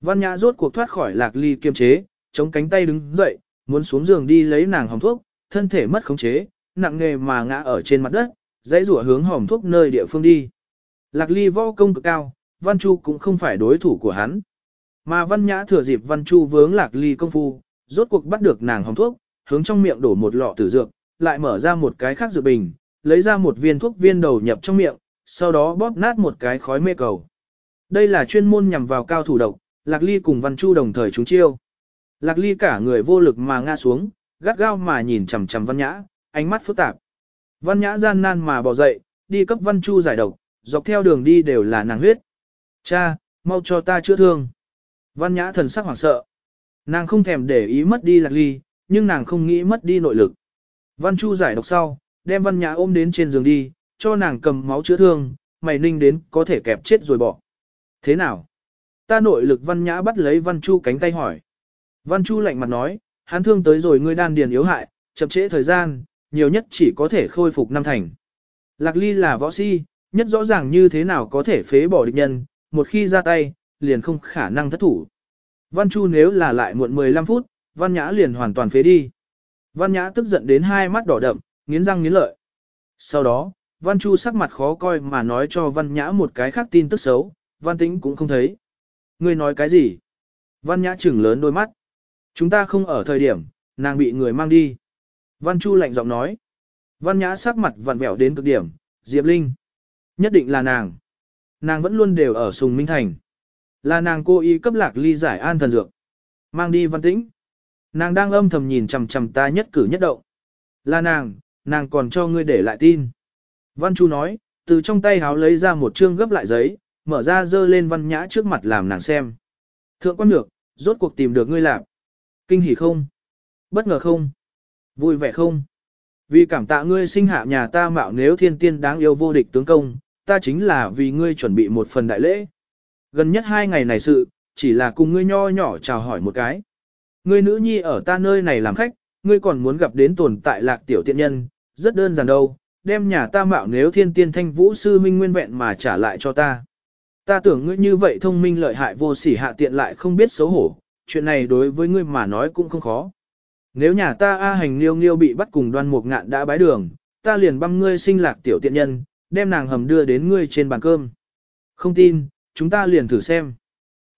Văn nhã rốt cuộc thoát khỏi lạc ly kiềm chế, chống cánh tay đứng dậy, muốn xuống giường đi lấy nàng hồng thuốc, thân thể mất khống chế, nặng nghề mà ngã ở trên mặt đất, dãy rủa hướng hồng thuốc nơi địa phương đi. Lạc ly võ công cực cao, Văn Chu cũng không phải đối thủ của hắn. Mà Văn Nhã thừa dịp Văn Chu vướng lạc ly công phu, rốt cuộc bắt được nàng hồng thuốc, hướng trong miệng đổ một lọ tử dược, lại mở ra một cái khác dược bình, lấy ra một viên thuốc viên đầu nhập trong miệng, sau đó bóp nát một cái khói mê cầu. Đây là chuyên môn nhằm vào cao thủ độc, Lạc Ly cùng Văn Chu đồng thời trúng chiêu. Lạc Ly cả người vô lực mà ngã xuống, gắt gao mà nhìn chằm chằm Văn Nhã, ánh mắt phức tạp. Văn Nhã gian nan mà bò dậy, đi cấp Văn Chu giải độc, dọc theo đường đi đều là nàng huyết. Cha, mau cho ta chữa thương. Văn nhã thần sắc hoảng sợ. Nàng không thèm để ý mất đi lạc ly, nhưng nàng không nghĩ mất đi nội lực. Văn Chu giải độc sau, đem văn nhã ôm đến trên giường đi, cho nàng cầm máu chữa thương, mày ninh đến có thể kẹp chết rồi bỏ. Thế nào? Ta nội lực văn nhã bắt lấy văn Chu cánh tay hỏi. Văn Chu lạnh mặt nói, hắn thương tới rồi ngươi đan điền yếu hại, chậm trễ thời gian, nhiều nhất chỉ có thể khôi phục năm thành. Lạc ly là võ si, nhất rõ ràng như thế nào có thể phế bỏ địch nhân, một khi ra tay, liền không khả năng thất thủ. Văn Chu nếu là lại muộn 15 phút, Văn Nhã liền hoàn toàn phế đi. Văn Nhã tức giận đến hai mắt đỏ đậm, nghiến răng nghiến lợi. Sau đó, Văn Chu sắc mặt khó coi mà nói cho Văn Nhã một cái khác tin tức xấu, Văn Tĩnh cũng không thấy. Ngươi nói cái gì? Văn Nhã trừng lớn đôi mắt. Chúng ta không ở thời điểm, nàng bị người mang đi. Văn Chu lạnh giọng nói. Văn Nhã sắc mặt vặn vẹo đến cực điểm, Diệp Linh. Nhất định là nàng. Nàng vẫn luôn đều ở Sùng Minh Thành. Là nàng cô y cấp lạc ly giải an thần dược. Mang đi Văn Tĩnh. Nàng đang âm thầm nhìn chằm chằm ta nhất cử nhất động. Là nàng, nàng còn cho ngươi để lại tin. Văn Chu nói, từ trong tay háo lấy ra một chương gấp lại giấy, mở ra dơ lên văn nhã trước mặt làm nàng xem. Thượng quan được, rốt cuộc tìm được ngươi làm. Kinh hỉ không? Bất ngờ không? Vui vẻ không? Vì cảm tạ ngươi sinh hạ nhà ta mạo nếu thiên tiên đáng yêu vô địch tướng công, ta chính là vì ngươi chuẩn bị một phần đại lễ. Gần nhất hai ngày này sự, chỉ là cùng ngươi nho nhỏ chào hỏi một cái. Ngươi nữ nhi ở ta nơi này làm khách, ngươi còn muốn gặp đến tồn tại lạc tiểu tiện nhân, rất đơn giản đâu, đem nhà ta mạo nếu thiên tiên thanh vũ sư minh nguyên vẹn mà trả lại cho ta. Ta tưởng ngươi như vậy thông minh lợi hại vô sỉ hạ tiện lại không biết xấu hổ, chuyện này đối với ngươi mà nói cũng không khó. Nếu nhà ta A hành liêu nghiêu bị bắt cùng đoan mục ngạn đã bái đường, ta liền băm ngươi sinh lạc tiểu tiện nhân, đem nàng hầm đưa đến ngươi trên bàn cơm. Không tin, chúng ta liền thử xem.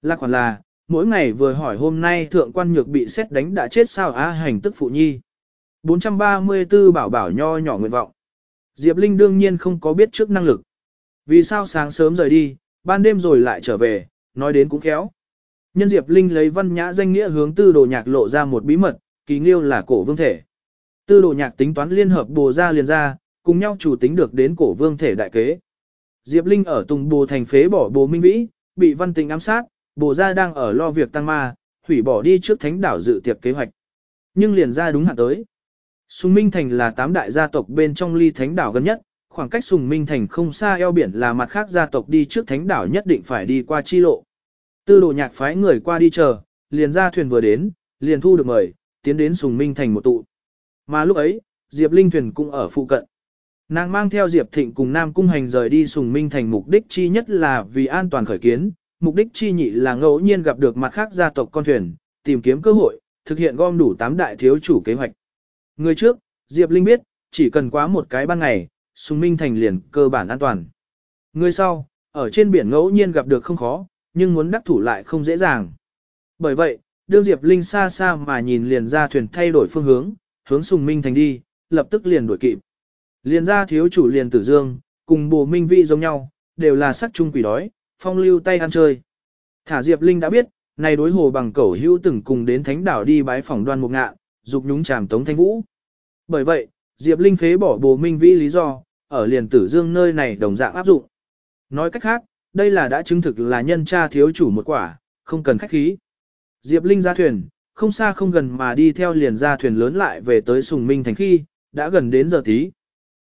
Lạc khoản là, mỗi ngày vừa hỏi hôm nay thượng quan nhược bị xét đánh đã chết sao A hành tức phụ nhi. 434 bảo bảo nho nhỏ nguyện vọng. Diệp Linh đương nhiên không có biết trước năng lực. Vì sao sáng sớm rời đi, ban đêm rồi lại trở về, nói đến cũng khéo. Nhân Diệp Linh lấy văn nhã danh nghĩa hướng tư đồ nhạc lộ ra một bí mật, kỳ nghiêu là cổ vương thể. Tư đồ nhạc tính toán liên hợp bồ ra liền ra, cùng nhau chủ tính được đến cổ vương thể đại kế. Diệp Linh ở Tùng Bồ thành phế bỏ bồ minh vĩ, bị văn tình ám sát, bồ ra đang ở lo việc tăng ma, hủy bỏ đi trước thánh đảo dự tiệc kế hoạch. Nhưng liền ra đúng hạn tới. Sùng Minh Thành là tám đại gia tộc bên trong ly thánh đảo gần nhất, khoảng cách Sùng Minh Thành không xa eo biển là mặt khác gia tộc đi trước thánh đảo nhất định phải đi qua chi lộ. Tư đồ nhạc phái người qua đi chờ, liền ra thuyền vừa đến, liền thu được mời, tiến đến Sùng Minh Thành một tụ. Mà lúc ấy, Diệp Linh thuyền cũng ở phụ cận. Nàng mang theo Diệp Thịnh cùng Nam Cung Hành rời đi Sùng Minh Thành mục đích chi nhất là vì an toàn khởi kiến, mục đích chi nhị là ngẫu nhiên gặp được mặt khác gia tộc con thuyền, tìm kiếm cơ hội, thực hiện gom đủ tám đại thiếu chủ kế hoạch. Người trước, Diệp Linh biết, chỉ cần quá một cái ban ngày, Sùng Minh Thành liền cơ bản an toàn. Người sau, ở trên biển ngẫu nhiên gặp được không khó, nhưng muốn đắc thủ lại không dễ dàng. Bởi vậy, đương Diệp Linh xa xa mà nhìn liền ra thuyền thay đổi phương hướng, hướng Sùng Minh Thành đi, lập tức liền đuổi kịp. Liền ra thiếu chủ liền tử dương, cùng bồ minh vị giống nhau, đều là sắc chung quỷ đói, phong lưu tay ăn chơi. Thả Diệp Linh đã biết, này đối hồ bằng cẩu hữu từng cùng đến thánh đảo đi bái phỏng đoan một ngạ, dục nhúng chàm tống thanh vũ. Bởi vậy, Diệp Linh phế bỏ bồ minh vĩ lý do, ở liền tử dương nơi này đồng dạng áp dụng. Nói cách khác, đây là đã chứng thực là nhân cha thiếu chủ một quả, không cần khách khí. Diệp Linh ra thuyền, không xa không gần mà đi theo liền ra thuyền lớn lại về tới Sùng Minh thành khi, đã gần đến giờ tí.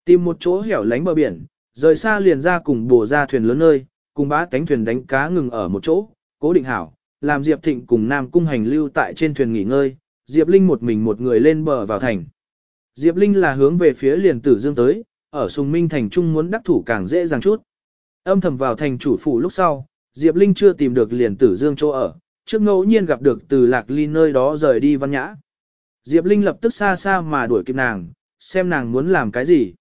Tìm một chỗ hẻo lánh bờ biển, rời xa liền ra cùng bổ ra thuyền lớn nơi, cùng bá cánh thuyền đánh cá ngừng ở một chỗ, cố định hảo, làm Diệp Thịnh cùng Nam Cung hành lưu tại trên thuyền nghỉ ngơi, Diệp Linh một mình một người lên bờ vào thành. Diệp Linh là hướng về phía liền tử dương tới, ở Sùng Minh thành trung muốn đắc thủ càng dễ dàng chút. Âm thầm vào thành chủ phủ lúc sau, Diệp Linh chưa tìm được liền tử dương chỗ ở, trước ngẫu nhiên gặp được từ lạc ly nơi đó rời đi văn nhã. Diệp Linh lập tức xa xa mà đuổi kịp nàng, xem nàng muốn làm cái gì.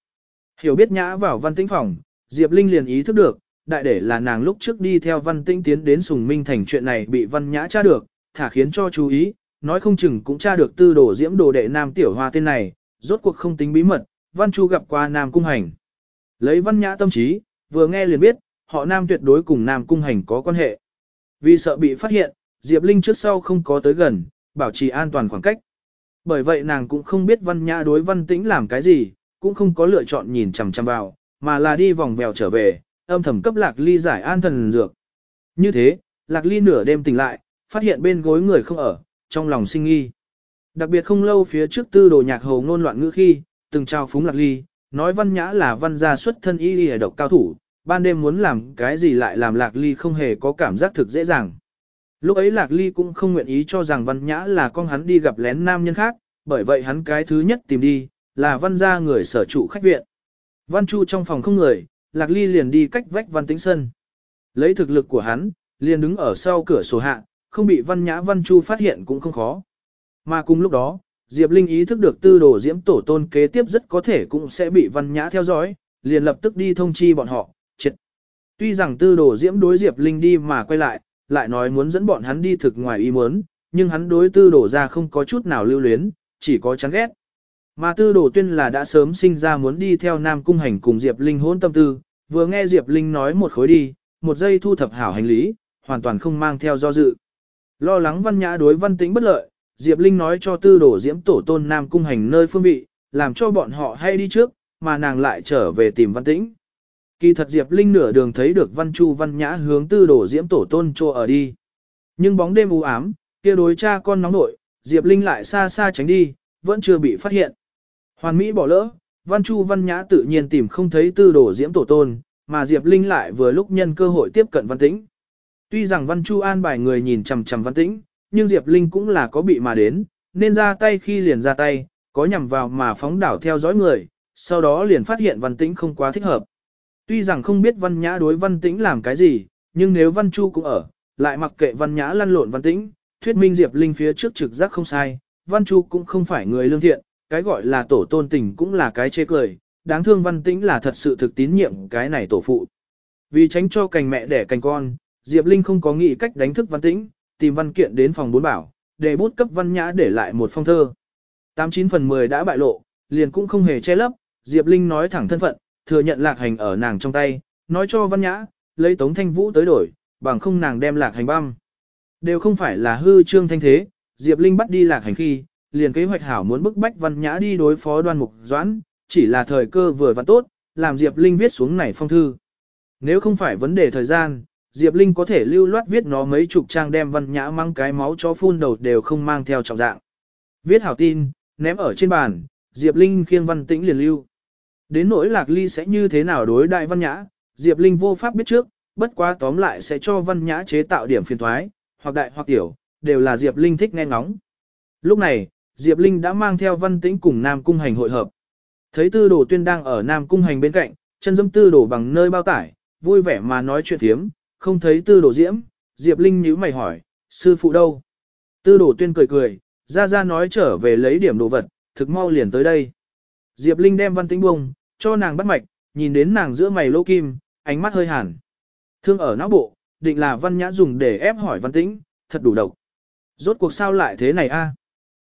Hiểu biết nhã vào văn tĩnh phòng, Diệp Linh liền ý thức được, đại để là nàng lúc trước đi theo văn tĩnh tiến đến sùng minh thành chuyện này bị văn nhã tra được, thả khiến cho chú ý, nói không chừng cũng tra được tư đồ diễm đồ đệ nam tiểu hoa tên này, rốt cuộc không tính bí mật, văn chu gặp qua nam cung hành. Lấy văn nhã tâm trí, vừa nghe liền biết, họ nam tuyệt đối cùng nam cung hành có quan hệ. Vì sợ bị phát hiện, Diệp Linh trước sau không có tới gần, bảo trì an toàn khoảng cách. Bởi vậy nàng cũng không biết văn nhã đối văn tĩnh làm cái gì, cũng không có lựa chọn nhìn chằm chằm vào, mà là đi vòng vèo trở về, âm thầm cấp lạc ly giải an thần dược. Như thế, lạc ly nửa đêm tỉnh lại, phát hiện bên gối người không ở, trong lòng sinh nghi. Đặc biệt không lâu phía trước tư đồ nhạc hầu ngôn loạn ngữ khi, từng trao phúng lạc ly, nói văn nhã là văn gia xuất thân y y độc cao thủ, ban đêm muốn làm cái gì lại làm lạc ly không hề có cảm giác thực dễ dàng. Lúc ấy lạc ly cũng không nguyện ý cho rằng văn nhã là con hắn đi gặp lén nam nhân khác, bởi vậy hắn cái thứ nhất tìm đi, là văn gia người sở trụ khách viện. Văn Chu trong phòng không người, Lạc Ly liền đi cách vách Văn Tĩnh Sân. Lấy thực lực của hắn, liền đứng ở sau cửa sổ hạ, không bị Văn Nhã Văn Chu phát hiện cũng không khó. Mà cùng lúc đó, Diệp Linh ý thức được tư đồ diễm tổ tôn kế tiếp rất có thể cũng sẽ bị Văn Nhã theo dõi, liền lập tức đi thông chi bọn họ, triệt. Tuy rằng tư đồ diễm đối Diệp Linh đi mà quay lại, lại nói muốn dẫn bọn hắn đi thực ngoài ý muốn, nhưng hắn đối tư đồ ra không có chút nào lưu luyến, chỉ có chán ghét. Mà tư đồ tuyên là đã sớm sinh ra muốn đi theo Nam Cung Hành cùng Diệp Linh hôn tâm tư, vừa nghe Diệp Linh nói một khối đi, một giây thu thập hảo hành lý, hoàn toàn không mang theo do dự. Lo lắng văn nhã đối văn tĩnh bất lợi, Diệp Linh nói cho tư đổ diễm tổ tôn Nam Cung Hành nơi phương vị, làm cho bọn họ hay đi trước, mà nàng lại trở về tìm văn tĩnh. Kỳ thật Diệp Linh nửa đường thấy được văn chu văn nhã hướng tư đổ diễm tổ tôn cho ở đi. Nhưng bóng đêm u ám, kia đối cha con nóng nội, Diệp Linh lại xa xa tránh đi, vẫn chưa bị phát hiện. Hoàn Mỹ bỏ lỡ, Văn Chu Văn Nhã tự nhiên tìm không thấy tư đổ diễm tổ tôn, mà Diệp Linh lại vừa lúc nhân cơ hội tiếp cận Văn Tĩnh. Tuy rằng Văn Chu an bài người nhìn chằm chằm Văn Tĩnh, nhưng Diệp Linh cũng là có bị mà đến, nên ra tay khi liền ra tay, có nhằm vào mà phóng đảo theo dõi người, sau đó liền phát hiện Văn Tĩnh không quá thích hợp. Tuy rằng không biết Văn Nhã đối Văn Tĩnh làm cái gì, nhưng nếu Văn Chu cũng ở, lại mặc kệ Văn Nhã lăn lộn Văn Tĩnh, thuyết minh Diệp Linh phía trước trực giác không sai, Văn Chu cũng không phải người lương thiện, cái gọi là tổ tôn tình cũng là cái chê cười, đáng thương văn tĩnh là thật sự thực tín nhiệm cái này tổ phụ. Vì tránh cho cành mẹ đẻ cành con, Diệp Linh không có nghĩ cách đánh thức văn tĩnh, tìm văn kiện đến phòng bốn bảo, để bút cấp văn nhã để lại một phong thơ. 89 phần 10 đã bại lộ, liền cũng không hề che lấp, Diệp Linh nói thẳng thân phận, thừa nhận lạc hành ở nàng trong tay, nói cho văn nhã, lấy tống thanh vũ tới đổi, bằng không nàng đem lạc hành băm. Đều không phải là hư trương thanh thế, Diệp Linh bắt đi lạc hành khi, liền kế hoạch hảo muốn bức bách văn nhã đi đối phó đoan mục doãn, chỉ là thời cơ vừa và tốt, làm Diệp Linh viết xuống này phong thư. Nếu không phải vấn đề thời gian, Diệp Linh có thể lưu loát viết nó mấy chục trang đem văn nhã mang cái máu cho phun đầu đều không mang theo trọng dạng. Viết hảo tin, ném ở trên bàn, Diệp Linh khiêng văn tĩnh liền lưu. Đến nỗi lạc ly sẽ như thế nào đối đại văn nhã, Diệp Linh vô pháp biết trước, bất quá tóm lại sẽ cho văn nhã chế tạo điểm phiền thoái, hoặc đại hoặc tiểu, đều là Diệp Linh thích nghe ngóng. Lúc này, Diệp Linh đã mang theo văn tĩnh cùng Nam Cung Hành hội hợp. Thấy tư đồ tuyên đang ở Nam Cung Hành bên cạnh, chân dâm tư đồ bằng nơi bao tải, vui vẻ mà nói chuyện thiếm, không thấy tư đồ diễm, Diệp Linh nhíu mày hỏi, sư phụ đâu? Tư đồ tuyên cười cười, ra ra nói trở về lấy điểm đồ vật, thực mau liền tới đây. Diệp Linh đem văn tĩnh bông, cho nàng bắt mạch, nhìn đến nàng giữa mày lỗ kim, ánh mắt hơi hàn. Thương ở não bộ, định là văn nhã dùng để ép hỏi văn tĩnh, thật đủ độc. Rốt cuộc sao lại thế này a?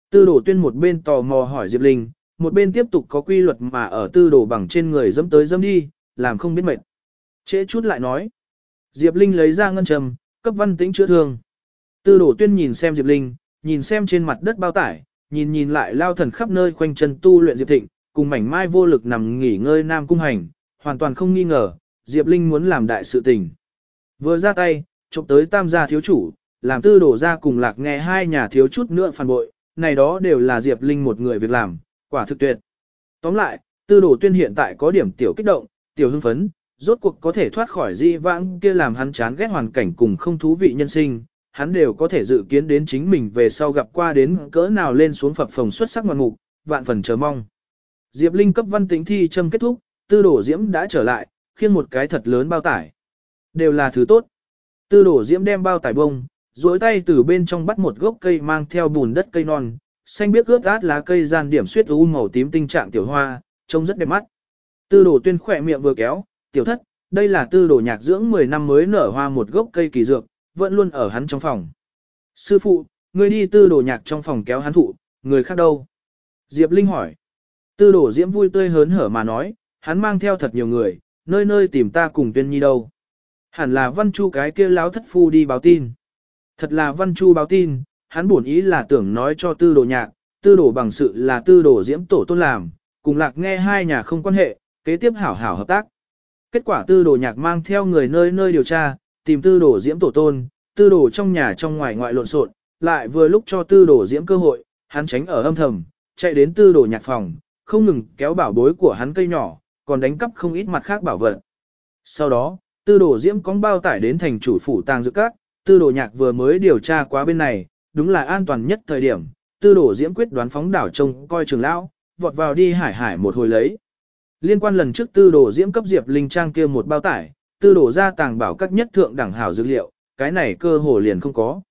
Tư đồ tuyên một bên tò mò hỏi Diệp Linh, một bên tiếp tục có quy luật mà ở tư đồ bằng trên người dẫm tới dẫm đi, làm không biết mệt. Trễ chút lại nói. Diệp Linh lấy ra ngân trầm, cấp văn tĩnh chữa thương. Tư đồ tuyên nhìn xem Diệp Linh, nhìn xem trên mặt đất bao tải, nhìn nhìn lại lao thần khắp nơi quanh chân tu luyện Diệp Thịnh, cùng mảnh mai vô lực nằm nghỉ ngơi nam cung hành, hoàn toàn không nghi ngờ, Diệp Linh muốn làm đại sự tình. Vừa ra tay, chụp tới tam gia thiếu chủ, làm tư đổ ra cùng lạc nghe hai nhà thiếu chút nữa phản bội, này đó đều là Diệp Linh một người việc làm, quả thực tuyệt. Tóm lại, tư đồ tuyên hiện tại có điểm tiểu kích động, tiểu hưng phấn, rốt cuộc có thể thoát khỏi di vãng kia làm hắn chán ghét hoàn cảnh cùng không thú vị nhân sinh, hắn đều có thể dự kiến đến chính mình về sau gặp qua đến cỡ nào lên xuống phập phòng xuất sắc ngoạn mục, vạn phần chờ mong. Diệp Linh cấp văn tính thi châm kết thúc, tư đổ diễm đã trở lại, khiêng một cái thật lớn bao tải. Đều là thứ tốt. Tư đổ diễm đem bao tải bông, duỗi tay từ bên trong bắt một gốc cây mang theo bùn đất cây non, xanh biếc ướt át lá cây gian điểm suyết u màu tím tinh trạng tiểu hoa, trông rất đẹp mắt. Tư đồ tuyên khỏe miệng vừa kéo, tiểu thất, đây là tư đồ nhạc dưỡng 10 năm mới nở hoa một gốc cây kỳ dược, vẫn luôn ở hắn trong phòng. Sư phụ, người đi tư đồ nhạc trong phòng kéo hắn thụ, người khác đâu? Diệp Linh hỏi. Tư đồ diễm vui tươi hớn hở mà nói, hắn mang theo thật nhiều người, nơi nơi tìm ta cùng tuyên nhi đâu. Hẳn là văn chu cái kia láo thất phu đi báo tin. Thật là Văn Chu báo tin, hắn buồn ý là tưởng nói cho tư đồ nhạc, tư đồ bằng sự là tư đồ diễm tổ tôn làm, cùng lạc nghe hai nhà không quan hệ, kế tiếp hảo hảo hợp tác. Kết quả tư đồ nhạc mang theo người nơi nơi điều tra, tìm tư đồ diễm tổ tôn, tư đồ trong nhà trong ngoài ngoại lộn xộn, lại vừa lúc cho tư đồ diễm cơ hội, hắn tránh ở âm thầm, chạy đến tư đồ nhạc phòng, không ngừng kéo bảo bối của hắn cây nhỏ, còn đánh cắp không ít mặt khác bảo vật. Sau đó, tư đồ diễm cóng bao tải đến thành chủ phủ tàng dự các, tư đồ nhạc vừa mới điều tra quá bên này, đúng là an toàn nhất thời điểm, tư đồ diễm quyết đoán phóng đảo trông coi trường lão, vọt vào đi hải hải một hồi lấy liên quan lần trước tư đồ diễm cấp Diệp Linh Trang kia một bao tải, tư đồ ra tàng bảo các nhất thượng đẳng hảo dược liệu, cái này cơ hồ liền không có.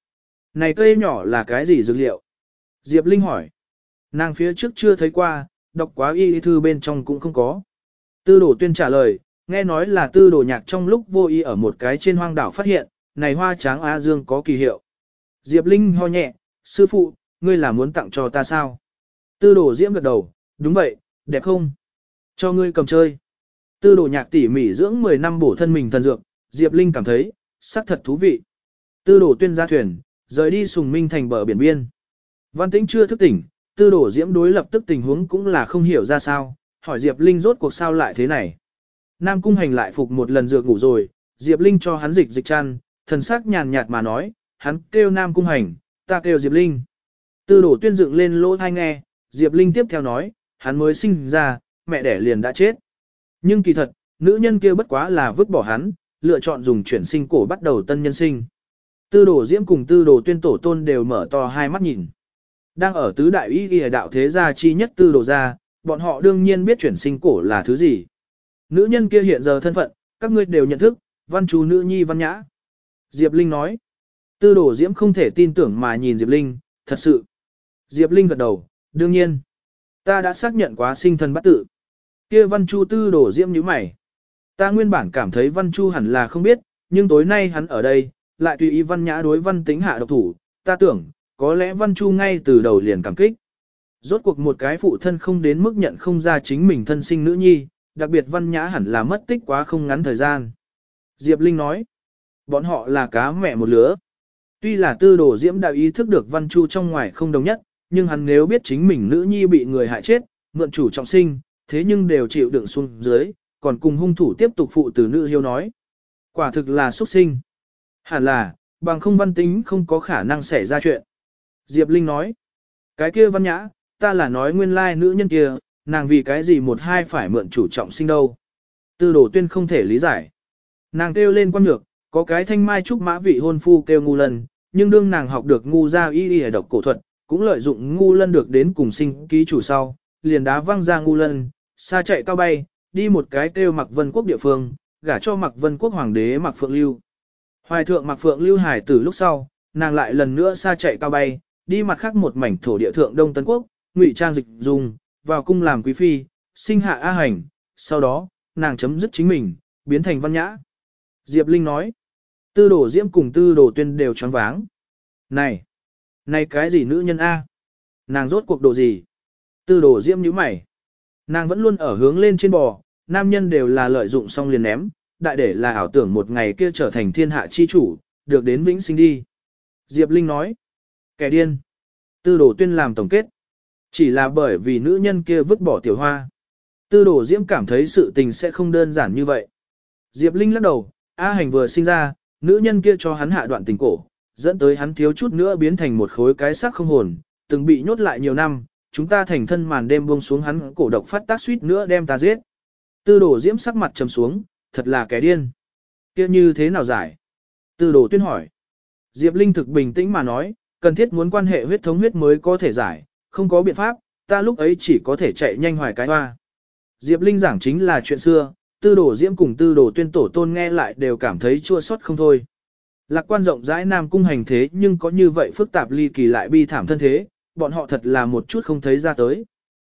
Này cây nhỏ là cái gì dược liệu? Diệp Linh hỏi. Nàng phía trước chưa thấy qua, đọc quá y thư bên trong cũng không có. Tư đồ tuyên trả lời, nghe nói là tư đồ nhạc trong lúc vô ý ở một cái trên hoang đảo phát hiện, này hoa tráng Á Dương có kỳ hiệu. Diệp Linh ho nhẹ, sư phụ, ngươi là muốn tặng cho ta sao? Tư đồ diễm gật đầu, đúng vậy, đẹp không? Cho ngươi cầm chơi. Tư đồ nhạc tỉ mỉ dưỡng 10 năm bổ thân mình thần dược, Diệp Linh cảm thấy, sắc thật thú vị. Tư đồ tuyên ra thuyền, rời đi sùng minh thành bờ biển biên. Văn tĩnh chưa thức tỉnh, tư đồ diễm đối lập tức tình huống cũng là không hiểu ra sao, hỏi Diệp Linh rốt cuộc sao lại thế này. Nam cung hành lại phục một lần dược ngủ rồi, Diệp Linh cho hắn dịch dịch chăn, thần sắc nhàn nhạt mà nói, hắn kêu Nam cung hành, ta kêu Diệp Linh. Tư đổ tuyên dựng lên lỗ thai nghe, Diệp Linh tiếp theo nói, hắn mới sinh ra, mẹ đẻ liền đã chết. Nhưng kỳ thật, nữ nhân kia bất quá là vứt bỏ hắn, lựa chọn dùng chuyển sinh cổ bắt đầu tân nhân sinh. Tư đồ diễm cùng tư đồ tuyên tổ tôn đều mở to hai mắt nhìn. Đang ở tứ đại ý ghi đạo thế gia chi nhất tư đồ gia, bọn họ đương nhiên biết chuyển sinh cổ là thứ gì. Nữ nhân kia hiện giờ thân phận, các ngươi đều nhận thức, văn chú nữ nhi văn nhã. Diệp Linh nói. Tư đồ diễm không thể tin tưởng mà nhìn Diệp Linh, thật sự. Diệp Linh gật đầu, đương nhiên. Ta đã xác nhận quá sinh thần bắt tự. Kia văn chu tư đổ diễm như mày. Ta nguyên bản cảm thấy văn chu hẳn là không biết, nhưng tối nay hắn ở đây, lại tùy ý văn nhã đối văn tính hạ độc thủ. Ta tưởng, có lẽ văn chu ngay từ đầu liền cảm kích. Rốt cuộc một cái phụ thân không đến mức nhận không ra chính mình thân sinh nữ nhi, đặc biệt văn nhã hẳn là mất tích quá không ngắn thời gian. Diệp Linh nói, bọn họ là cá mẹ một lứa. Tuy là tư đồ diễm đạo ý thức được văn chu trong ngoài không đồng nhất, nhưng hắn nếu biết chính mình nữ nhi bị người hại chết, mượn chủ trọng sinh, thế nhưng đều chịu đựng xuống dưới, còn cùng hung thủ tiếp tục phụ từ nữ hiếu nói. Quả thực là xuất sinh. Hẳn là, bằng không văn tính không có khả năng xảy ra chuyện. Diệp Linh nói, cái kia văn nhã, ta là nói nguyên lai nữ nhân kia, nàng vì cái gì một hai phải mượn chủ trọng sinh đâu. Tư đồ tuyên không thể lý giải. Nàng kêu lên quan nhược, có cái thanh mai trúc mã vị hôn phu kêu ngu lần, nhưng đương nàng học được ngu ra y y độc cổ thuật, cũng lợi dụng ngu lân được đến cùng sinh ký chủ sau, liền đá văng ra ngu lân, xa chạy cao bay, đi một cái kêu mặc vân quốc địa phương, gả cho mặc vân quốc hoàng đế mặc phượng lưu. Hoài thượng mặc phượng lưu hải tử lúc sau, nàng lại lần nữa xa chạy cao bay, đi mặt khác một mảnh thổ địa thượng đông tân quốc, ngụy trang dịch dùng, vào cung làm quý phi, sinh hạ A hành, sau đó, nàng chấm dứt chính mình, biến thành văn nhã. Diệp Linh nói, tư đồ diễm cùng tư đồ tuyên đều choáng váng. Này, này cái gì nữ nhân A? Nàng rốt cuộc đồ gì? Tư đồ diễm như mày. Nàng vẫn luôn ở hướng lên trên bò, nam nhân đều là lợi dụng xong liền ném, đại để là ảo tưởng một ngày kia trở thành thiên hạ chi chủ, được đến vĩnh sinh đi. Diệp Linh nói, kẻ điên. Tư đồ tuyên làm tổng kết. Chỉ là bởi vì nữ nhân kia vứt bỏ tiểu hoa. Tư đồ diễm cảm thấy sự tình sẽ không đơn giản như vậy. Diệp Linh lắc đầu, A hành vừa sinh ra, nữ nhân kia cho hắn hạ đoạn tình cổ, dẫn tới hắn thiếu chút nữa biến thành một khối cái xác không hồn, từng bị nhốt lại nhiều năm, chúng ta thành thân màn đêm buông xuống hắn cổ độc phát tác suýt nữa đem ta giết. Tư đồ diễm sắc mặt trầm xuống, thật là kẻ điên. kia như thế nào giải? Tư đồ tuyên hỏi. Diệp Linh thực bình tĩnh mà nói, cần thiết muốn quan hệ huyết thống huyết mới có thể giải, không có biện pháp, ta lúc ấy chỉ có thể chạy nhanh hoài cái hoa. Diệp Linh giảng chính là chuyện xưa, tư đồ diễm cùng tư đồ tuyên tổ tôn nghe lại đều cảm thấy chua xót không thôi. Lạc quan rộng rãi Nam Cung hành thế nhưng có như vậy phức tạp ly kỳ lại bi thảm thân thế, bọn họ thật là một chút không thấy ra tới.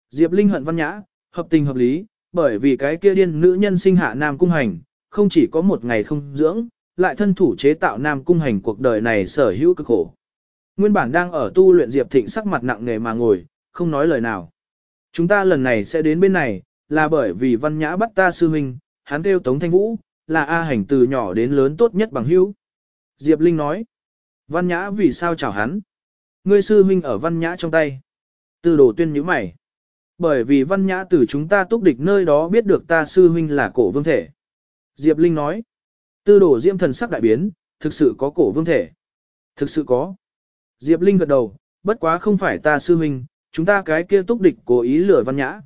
Diệp Linh hận văn nhã, hợp tình hợp lý, bởi vì cái kia điên nữ nhân sinh hạ Nam Cung hành, không chỉ có một ngày không dưỡng, lại thân thủ chế tạo Nam Cung hành cuộc đời này sở hữu cực khổ. Nguyên bản đang ở tu luyện Diệp Thịnh sắc mặt nặng nề mà ngồi, không nói lời nào. Chúng ta lần này sẽ đến bên này, là bởi vì văn nhã bắt ta sư huynh, hắn kêu Tống Thanh Vũ, là A hành từ nhỏ đến lớn tốt nhất bằng hữu. Diệp Linh nói, văn nhã vì sao chào hắn? Ngươi sư huynh ở văn nhã trong tay. Tư đồ tuyên nhíu mày. Bởi vì văn nhã từ chúng ta túc địch nơi đó biết được ta sư huynh là cổ vương thể. Diệp Linh nói, tư đồ diễm thần sắc đại biến, thực sự có cổ vương thể. Thực sự có. Diệp Linh gật đầu, bất quá không phải ta sư huynh, chúng ta cái kia túc địch cố ý lừa văn nhã.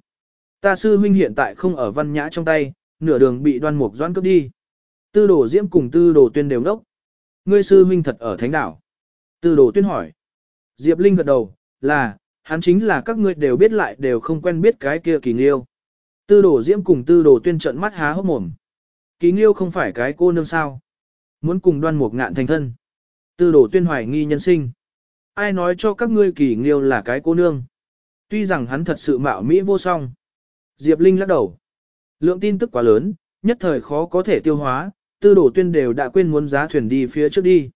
Ta sư huynh hiện tại không ở văn nhã trong tay, nửa đường bị đoan mục doan cướp đi. Tư đồ diễm cùng tư đồ tuyên đều đốc. Ngươi sư huynh thật ở thánh đảo. Tư đồ tuyên hỏi. Diệp Linh gật đầu, là, hắn chính là các ngươi đều biết lại đều không quen biết cái kia kỳ nghiêu. Tư đồ diễm cùng tư đồ tuyên trận mắt há hốc mồm. Kỳ nghiêu không phải cái cô nương sao. Muốn cùng đoan một ngạn thành thân. Tư đồ tuyên hoài nghi nhân sinh. Ai nói cho các ngươi kỳ nghiêu là cái cô nương. Tuy rằng hắn thật sự mạo mỹ vô song. Diệp Linh lắc đầu. Lượng tin tức quá lớn, nhất thời khó có thể tiêu hóa, tư đồ tuyên đều đã quên muốn giá thuyền đi phía trước đi.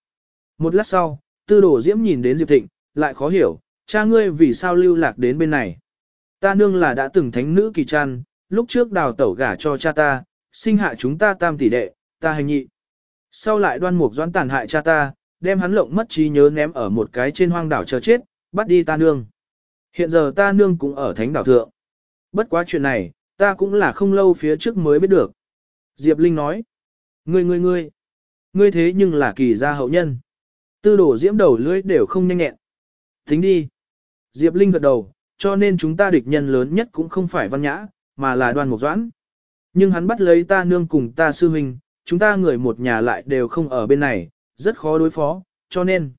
Một lát sau, tư đồ diễm nhìn đến Diệp Thịnh, lại khó hiểu, cha ngươi vì sao lưu lạc đến bên này. Ta nương là đã từng thánh nữ kỳ trăn, lúc trước đào tẩu gả cho cha ta, sinh hạ chúng ta tam tỷ đệ, ta hành nhị. Sau lại đoan mục doãn tàn hại cha ta, đem hắn lộng mất trí nhớ ném ở một cái trên hoang đảo chờ chết, bắt đi ta nương. Hiện giờ ta nương cũng ở thánh đảo thượng. Bất quá chuyện này, ta cũng là không lâu phía trước mới biết được. Diệp Linh nói, ngươi ngươi ngươi, ngươi thế nhưng là kỳ gia hậu nhân. Tư đổ diễm đầu lưỡi đều không nhanh nhẹn. Tính đi. Diệp Linh gật đầu, cho nên chúng ta địch nhân lớn nhất cũng không phải văn nhã, mà là Đoàn mục doãn. Nhưng hắn bắt lấy ta nương cùng ta sư huynh, chúng ta người một nhà lại đều không ở bên này, rất khó đối phó, cho nên.